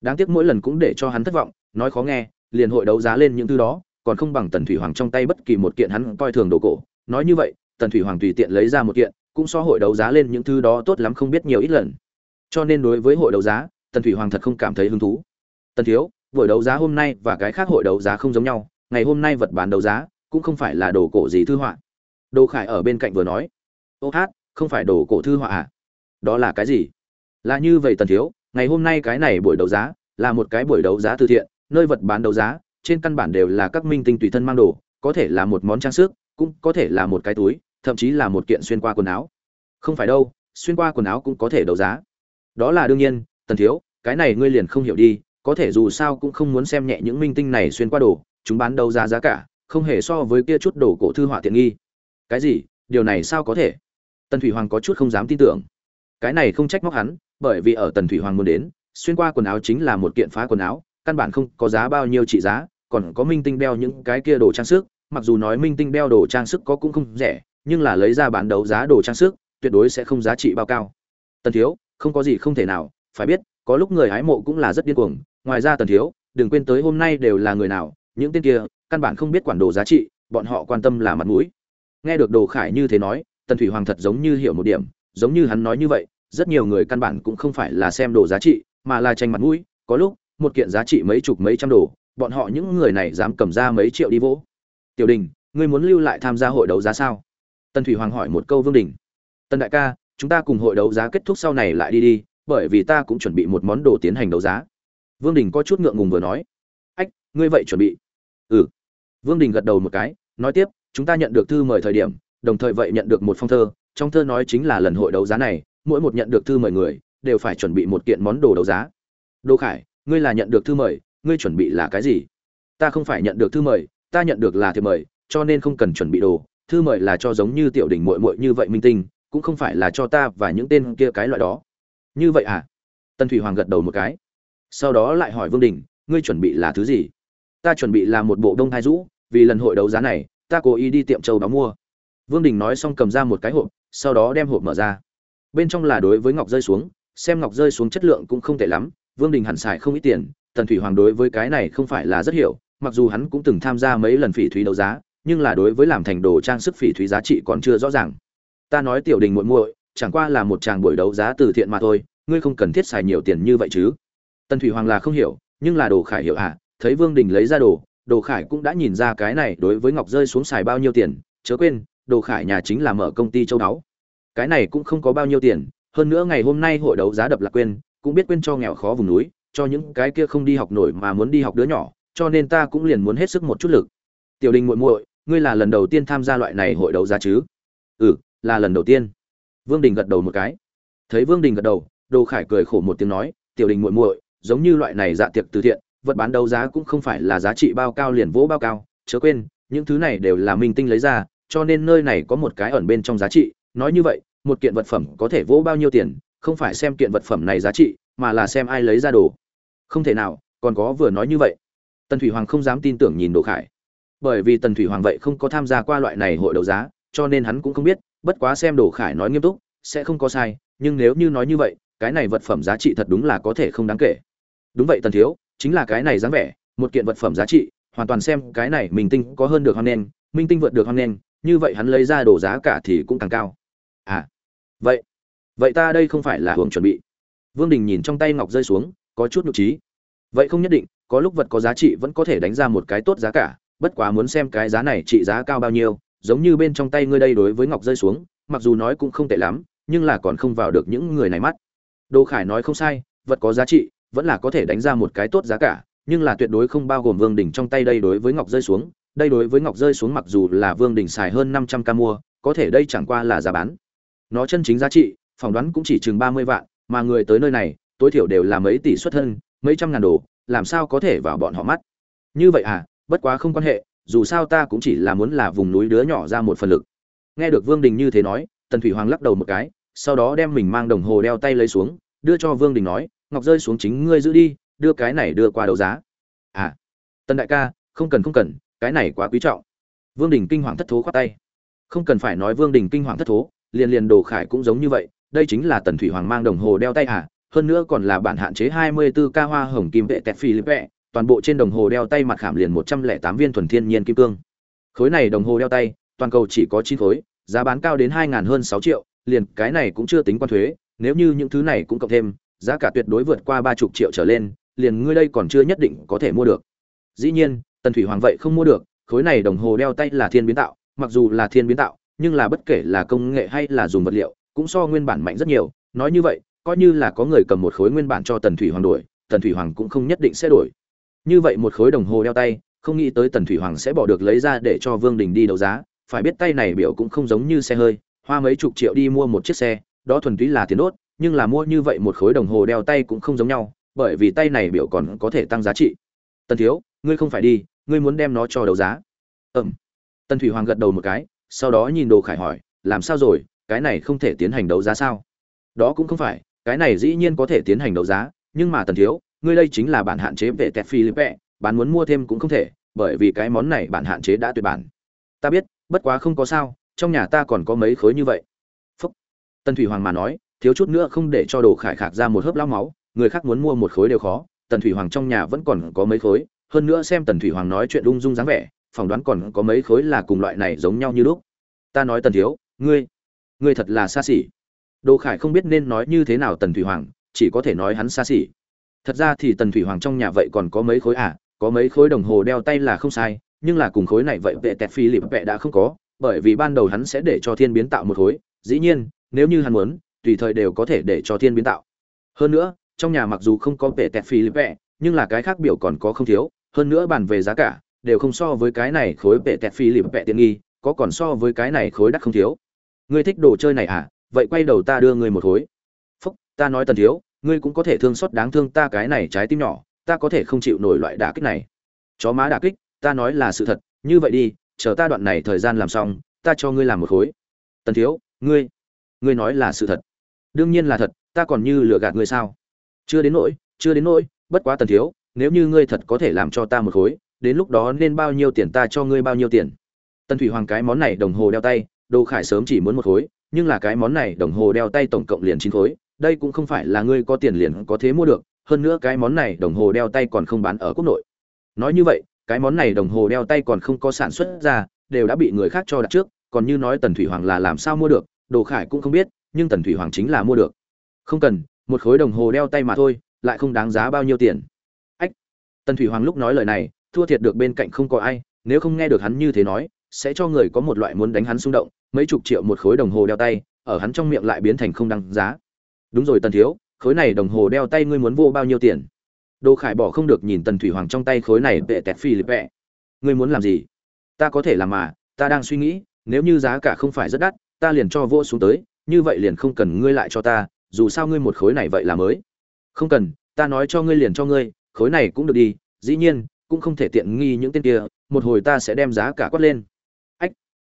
Đáng tiếc mỗi lần cũng để cho hắn thất vọng, nói khó nghe, liền hội đấu giá lên những thứ đó, còn không bằng tần thủy hoàng trong tay bất kỳ một kiện hắn coi thường đồ cổ. Nói như vậy, tần thủy hoàng tùy tiện lấy ra một kiện, cũng so hội đấu giá lên những thứ đó tốt lắm không biết nhiều ít lần. Cho nên đối với hội đấu giá, tần thủy hoàng thật không cảm thấy hứng thú. Tần thiếu, buổi đấu giá hôm nay và cái khác hội đấu giá không giống nhau, ngày hôm nay vật bán đấu giá cũng không phải là đồ cổ gì thư họa. Đồ khải ở bên cạnh vừa nói. Ô hát không phải đồ cổ thư họa à? Đó là cái gì? Là như vậy tần thiếu, ngày hôm nay cái này buổi đấu giá, là một cái buổi đấu giá từ thiện, nơi vật bán đấu giá, trên căn bản đều là các minh tinh tùy thân mang đồ, có thể là một món trang sức, cũng có thể là một cái túi, thậm chí là một kiện xuyên qua quần áo. Không phải đâu, xuyên qua quần áo cũng có thể đấu giá. Đó là đương nhiên, tần thiếu, cái này ngươi liền không hiểu đi, có thể dù sao cũng không muốn xem nhẹ những minh tinh này xuyên qua đồ, chúng bán đấu giá giá cả, không hề so với kia chút đồ cổ thư họa tiện nghi. Cái gì? Điều này sao có thể? Tần thủy hoàng có chút không dám tin tưởng. Cái này không trách móc hắn, bởi vì ở tần thủy hoàng muốn đến, xuyên qua quần áo chính là một kiện phá quần áo, căn bản không có giá bao nhiêu trị giá, còn có minh tinh đeo những cái kia đồ trang sức, mặc dù nói minh tinh đeo đồ trang sức có cũng không rẻ, nhưng là lấy ra bán đấu giá đồ trang sức, tuyệt đối sẽ không giá trị bao cao. Tần thiếu, không có gì không thể nào, phải biết, có lúc người hái mộ cũng là rất điên cuồng, ngoài ra tần thiếu, đừng quên tới hôm nay đều là người nào, những tên kia, căn bản không biết quản đồ giá trị, bọn họ quan tâm là mặt mũi. Nghe được đồ khải như thế nói tần thủy hoàng thật giống như hiểu một điểm, giống như hắn nói như vậy, rất nhiều người căn bản cũng không phải là xem đồ giá trị, mà là tranh mặt mũi, có lúc, một kiện giá trị mấy chục mấy trăm đồ, bọn họ những người này dám cầm ra mấy triệu đi vỗ. Tiểu đình, ngươi muốn lưu lại tham gia hội đấu giá sao? Tần thủy hoàng hỏi một câu vương đình. Tần đại ca, chúng ta cùng hội đấu giá kết thúc sau này lại đi đi, bởi vì ta cũng chuẩn bị một món đồ tiến hành đấu giá. Vương đình có chút ngượng ngùng vừa nói. Ách, ngươi vậy chuẩn bị? Ừ. Vương đình gật đầu một cái, nói tiếp, chúng ta nhận được thư mời thời điểm đồng thời vậy nhận được một phong thơ, trong thơ nói chính là lần hội đấu giá này, mỗi một nhận được thư mời người, đều phải chuẩn bị một kiện món đồ đấu giá. Đô khải, ngươi là nhận được thư mời, ngươi chuẩn bị là cái gì? Ta không phải nhận được thư mời, ta nhận được là thiệp mời, cho nên không cần chuẩn bị đồ. Thư mời là cho giống như tiểu đình muội muội như vậy minh tinh, cũng không phải là cho ta và những tên kia cái loại đó. Như vậy à? Tân thủy hoàng gật đầu một cái. Sau đó lại hỏi vương đình, ngươi chuẩn bị là thứ gì? Ta chuẩn bị là một bộ đông hai rũ, vì lần hội đấu giá này, ta cố ý đi tiệm châu đó mua vương đình nói xong cầm ra một cái hộp, sau đó đem hộp mở ra. Bên trong là đối với ngọc rơi xuống, xem ngọc rơi xuống chất lượng cũng không tệ lắm, vương đình hẳn xài không ít tiền, tần thủy hoàng đối với cái này không phải là rất hiểu, mặc dù hắn cũng từng tham gia mấy lần phỉ thúy đấu giá, nhưng là đối với làm thành đồ trang sức phỉ thúy giá trị còn chưa rõ ràng. Ta nói tiểu đình muội muội, chẳng qua là một chàng buổi đấu giá từ thiện mà thôi, ngươi không cần thiết xài nhiều tiền như vậy chứ. Tần thủy hoàng là không hiểu, nhưng là đồ khải hiểu à thấy vương đình lấy ra đồ đồ khải cũng đã nhìn ra cái này đối với ngọc rơi xuống xài bao nhiêu tiền, chớ quên đồ khải nhà chính là mở công ty châu đáo. Cái này cũng không có bao nhiêu tiền, hơn nữa ngày hôm nay hội đấu giá đập lạc quên cũng biết quên cho nghèo khó vùng núi, cho những cái kia không đi học nổi mà muốn đi học đứa nhỏ, cho nên ta cũng liền muốn hết sức một chút lực. Tiểu đình muội muội, ngươi là lần đầu tiên tham gia loại này hội đấu giá chứ? Ừ là lần đầu tiên. Vương đình gật đầu một cái. Thấy vương đình gật đầu, đồ khải cười khổ một tiếng nói, tiểu đình muội muội, giống như loại này dạ tiệc từ thiện, vật bán đấu giá cũng không phải là giá trị bao cao liền vỗ bao cao, chớ quên, những thứ này đều là minh tinh lấy ra cho nên nơi này có một cái ẩn bên trong giá trị. Nói như vậy một kiện vật phẩm có thể vỗ bao nhiêu tiền không phải xem kiện vật phẩm này giá trị mà là xem ai lấy ra đồ. Không thể nào còn có vừa nói như vậy. Tần thủy hoàng không dám tin tưởng nhìn đồ khải. Bởi vì tần thủy hoàng vậy không có tham gia qua loại này hội đấu giá cho nên hắn cũng không biết bất quá xem đồ khải nói nghiêm túc sẽ không có sai nhưng nếu như nói như vậy cái này vật phẩm giá trị thật đúng là có thể không đáng kể. Đúng vậy tần thiếu chính là cái này dáng vẻ một kiện vật phẩm giá trị hoàn toàn xem cái này minh tinh có hơn được hoan Nen, minh tinh vượt được hoan Nen như vậy hắn lấy ra đồ giá cả thì cũng càng cao. À vậy vậy ta đây không phải là hưởng chuẩn bị. Vương đình nhìn trong tay ngọc rơi xuống, có chút nhục trí. Vậy không nhất định, có lúc vật có giá trị vẫn có thể đánh ra một cái tốt giá cả, bất quá muốn xem cái giá này trị giá cao bao nhiêu, giống như bên trong tay ngươi đây đối với ngọc rơi xuống, mặc dù nói cũng không tệ lắm, nhưng là còn không vào được những người này mắt. Đồ khải nói không sai, vật có giá trị vẫn là có thể đánh ra một cái tốt giá cả, nhưng là tuyệt đối không bao gồm vương đỉnh trong tay đây đối với ngọc rơi xuống đây đối với ngọc rơi xuống mặc dù là vương đỉnh xài hơn năm trăm ca mua, có thể đây chẳng qua là giá bán. Nó chân chính giá trị, phỏng đoán cũng chỉ chừng ba mươi vạn, mà người tới nơi này, tối thiểu đều là mấy tỷ xuất thân, mấy trăm ngàn đồ, làm sao có thể vào bọn họ mắt? Như vậy à bất quá không quan hệ, dù sao ta cũng chỉ là muốn là vùng núi đứa nhỏ ra một phần lực. Nghe được vương đình như thế nói, tần thủy hoàng lắc đầu một cái, sau đó đem mình mang đồng hồ đeo tay lấy xuống, đưa cho vương đình nói, ngọc rơi xuống chính ngươi giữ đi, đưa cái này đưa qua đấu giá. À tần đại ca, không cần không cần cái này quá quý trọng vương đình kinh hoàng thất thố khoát tay không cần phải nói vương đình kinh hoàng thất thố liền liền đồ khải cũng giống như vậy đây chính là tần thủy hoàng mang đồng hồ đeo tay à hơn nữa còn là bản hạn chế 24 ca hoa hồng kim vệ tẹt Philippe, toàn bộ trên đồng hồ đeo tay mặt khảm liền 108 viên thuần thiên nhiên kim cương. Khối này đồng hồ đeo tay, toàn cầu chỉ có 9 khối, giá bán cao đến 2000 hơn 6 triệu, liền cái này cũng chưa tính quan thuế, nếu như những thứ này cũng cộng thêm, giá cả tuyệt đối vượt qua 30 triệu trở lên, liền ngươi đây còn chưa nhất định có thể mua được. Dĩ nhiên, Tần Thủy Hoàng vậy không mua được, khối này đồng hồ đeo tay là thiên biến tạo, mặc dù là thiên biến tạo, nhưng là bất kể là công nghệ hay là dùng vật liệu, cũng so nguyên bản mạnh rất nhiều, nói như vậy, coi như là có người cầm một khối nguyên bản cho tần thủy hoàng đổi tần thủy hoàng cũng không nhất định sẽ đổi. Như vậy một khối đồng hồ đeo tay không nghĩ tới tần thủy hoàng sẽ bỏ được lấy ra để cho vương đình đi đấu giá. Phải biết tay này biểu cũng không giống như xe hơi hoa mấy chục triệu đi mua một chiếc xe đó thuần túy là tiền đốt nhưng là mua như vậy một khối đồng hồ đeo tay cũng không giống nhau bởi vì tay này biểu còn có thể tăng giá trị. Tần thiếu ngươi không phải đi, ngươi muốn đem nó cho đấu giá. Ừm. Tần thủy hoàng gật đầu một cái, sau đó nhìn đồ khải hỏi, làm sao rồi, cái này không thể tiến hành đấu giá sao? Đó cũng không phải, cái này dĩ nhiên có thể tiến hành đấu giá, nhưng mà tần thiếu, ngươi đây chính là bản hạn chế về tẹt philippe bán muốn mua thêm cũng không thể, bởi vì cái món này bản hạn chế đã tuyệt bản. Ta biết, bất quá không có sao, trong nhà ta còn có mấy khối như vậy. Phúc. Tần thủy hoàng mà nói, thiếu chút nữa không để cho đồ khải khạc ra một hớp lao máu, người khác muốn mua một khối đều khó, tần thủy hoàng trong nhà vẫn còn có mấy khối hơn nữa xem tần thủy hoàng nói chuyện ung dung dáng vẻ phỏng đoán còn có mấy khối là cùng loại này giống nhau như lúc ta nói tần thiếu ngươi ngươi thật là xa xỉ Đồ Khải không biết nên nói như thế nào Tần Thủy Hoàng, chỉ có thể nói hắn xa xỉ. Thật ra thì Tần Thủy Hoàng trong nhà vậy còn có mấy khối à, có mấy khối đồng hồ đeo tay là không sai, nhưng là cùng khối này vậy vệ tẹt phi lịp vệ đã không có, bởi vì ban đầu hắn sẽ để cho thiên biến tạo một khối, dĩ nhiên, nếu như hắn muốn, tùy thời đều có thể để cho thiên biến tạo. Hơn nữa, trong nhà mặc dù không có vệ tẹt phi lịp vệ, nhưng là cái khác biểu còn có không thiếu, hơn nữa bàn về giá cả, đều không so với cái này khối vệ tẹt phi lịp vệ tiện nghi, có còn so với cái này khối đắt không thiếu. Ngươi thích đồ chơi này à? vậy quay đầu ta đưa ngươi một khối. Phúc ta nói tần thiếu ngươi cũng có thể thương xót đáng thương ta cái này trái tim nhỏ ta có thể không chịu nổi loại đả kích này. Chó má đả kích ta nói là sự thật như vậy đi chờ ta đoạn này thời gian làm xong ta cho ngươi làm một khối. Tần thiếu ngươi ngươi nói là sự thật. Đương nhiên là thật ta còn như lừa gạt ngươi sao? Chưa đến nỗi chưa đến nỗi bất quá tần thiếu nếu như ngươi thật có thể làm cho ta một khối, đến lúc đó nên bao nhiêu tiền ta cho ngươi bao nhiêu tiền? Tần thủy hoàng cái món này đồng hồ đeo tay, đồ khải sớm chỉ muốn một khối, nhưng là cái món này đồng hồ đeo tay tổng cộng liền chín khối, đây cũng không phải là ngươi có tiền liền có thế mua được, hơn nữa cái món này đồng hồ đeo tay còn không bán ở quốc nội. Nói như vậy, cái món này đồng hồ đeo tay còn không có sản xuất ra, đều đã bị người khác cho đặt trước, còn như nói tần thủy hoàng là làm sao mua được, đồ khải cũng không biết, nhưng tần thủy hoàng chính là mua được. Không cần, một khối đồng hồ đeo tay mà thôi, lại không đáng giá bao nhiêu tiền tần thủy hoàng lúc nói lời này, thua thiệt được bên cạnh không có ai, nếu không nghe được hắn như thế nói, sẽ cho người có một loại muốn đánh hắn xung động, mấy chục triệu một khối đồng hồ đeo tay, ở hắn trong miệng lại biến thành không đăng giá. Đúng rồi tần thiếu, khối này đồng hồ đeo tay ngươi muốn vô bao nhiêu tiền? Đồ khải bỏ không được nhìn tần thủy hoàng trong tay khối này vệ tẹt phi lịp vẹ. Ngươi muốn làm gì? Ta có thể làm mà, ta đang suy nghĩ, nếu như giá cả không phải rất đắt, ta liền cho vô xuống tới, như vậy liền không cần ngươi lại cho ta, dù sao ngươi một khối này vậy là mới. Không cần, ta nói cho ngươi liền cho ngươi khối này cũng được đi, dĩ nhiên, cũng không thể tiện nghi những tên kia, một hồi ta sẽ đem giá cả quát lên. Ách,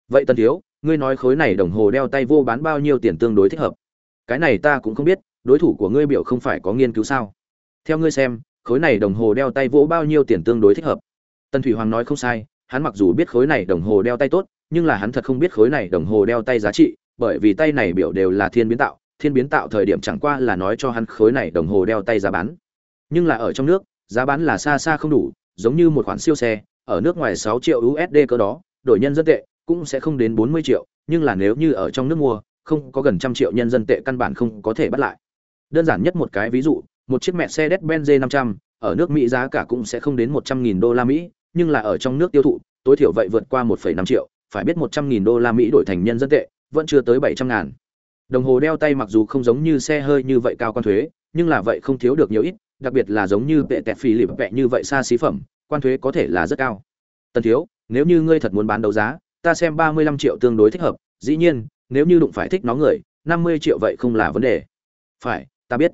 vậy tần thiếu, ngươi nói khối này đồng hồ đeo tay vô bán bao nhiêu tiền tương đối thích hợp? Cái này ta cũng không biết, đối thủ của ngươi biểu không phải có nghiên cứu sao? Theo ngươi xem, khối này đồng hồ đeo tay vỗ bao nhiêu tiền tương đối thích hợp? Tần thủy hoàng nói không sai, hắn mặc dù biết khối này đồng hồ đeo tay tốt, nhưng là hắn thật không biết khối này đồng hồ đeo tay giá trị, bởi vì tay này biểu đều là thiên biến tạo, thiên biến tạo thời điểm chẳng qua là nói cho hắn khối này đồng hồ đeo tay giá bán nhưng là ở trong nước giá bán là xa xa không đủ giống như một khoản siêu xe ở nước ngoài sáu triệu usd cơ đó đổi nhân dân tệ cũng sẽ không đến 40 triệu, nhưng là nếu như ở trong nước mua, không có gần trăm triệu nhân dân tệ căn bản không có thể bắt lại. Đơn giản nhất một cái ví dụ, một chiếc mẹ xe Mercedes-Benz G500, ở nước Mỹ giá cả cũng sẽ không đến 100.000 đô la Mỹ, nhưng là ở trong nước tiêu thụ, tối thiểu vậy vượt qua 1,5 triệu, phải biết 100.000 đô la Mỹ đổi thành nhân dân tệ, vẫn chưa tới 700 ngàn. Đồng hồ đeo tay mặc dù không giống như xe hơi như vậy cao quan thuế, nhưng là vậy không thiếu được nhiều ít, đặc biệt là giống như vệ tẹt phì lịp vẹ như vậy xa xí phẩm, quan thuế có thể là rất cao. Tần thiếu, nếu như ngươi thật muốn bán đấu giá, ta xem ba mươi lăm triệu tương đối thích hợp, dĩ nhiên, nếu như đụng phải thích nó người, năm mươi triệu vậy không là vấn đề. Phải, ta biết.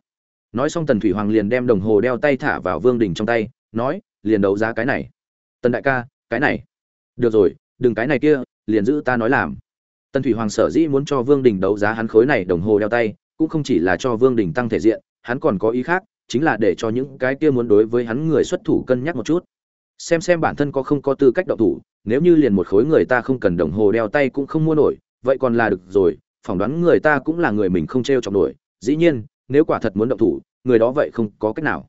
Nói xong tần thủy hoàng liền đem đồng hồ đeo tay thả vào vương đình trong tay, nói, liền đấu giá cái này. Tần đại ca, cái này. Được rồi, đừng cái này kia, liền giữ ta nói làm. Tần thủy hoàng sở dĩ muốn cho vương đình đấu giá hắn khối này đồng hồ đeo tay, cũng không chỉ là cho vương đình tăng thể diện, hắn còn có ý khác chính là để cho những cái kia muốn đối với hắn người xuất thủ cân nhắc một chút. Xem xem bản thân có không có tư cách động thủ, nếu như liền một khối người ta không cần đồng hồ đeo tay cũng không mua nổi, vậy còn là được rồi, phỏng đoán người ta cũng là người mình không t r e o chọc nổi. Dĩ nhiên, nếu quả thật muốn động thủ, người đó vậy không có cách nào.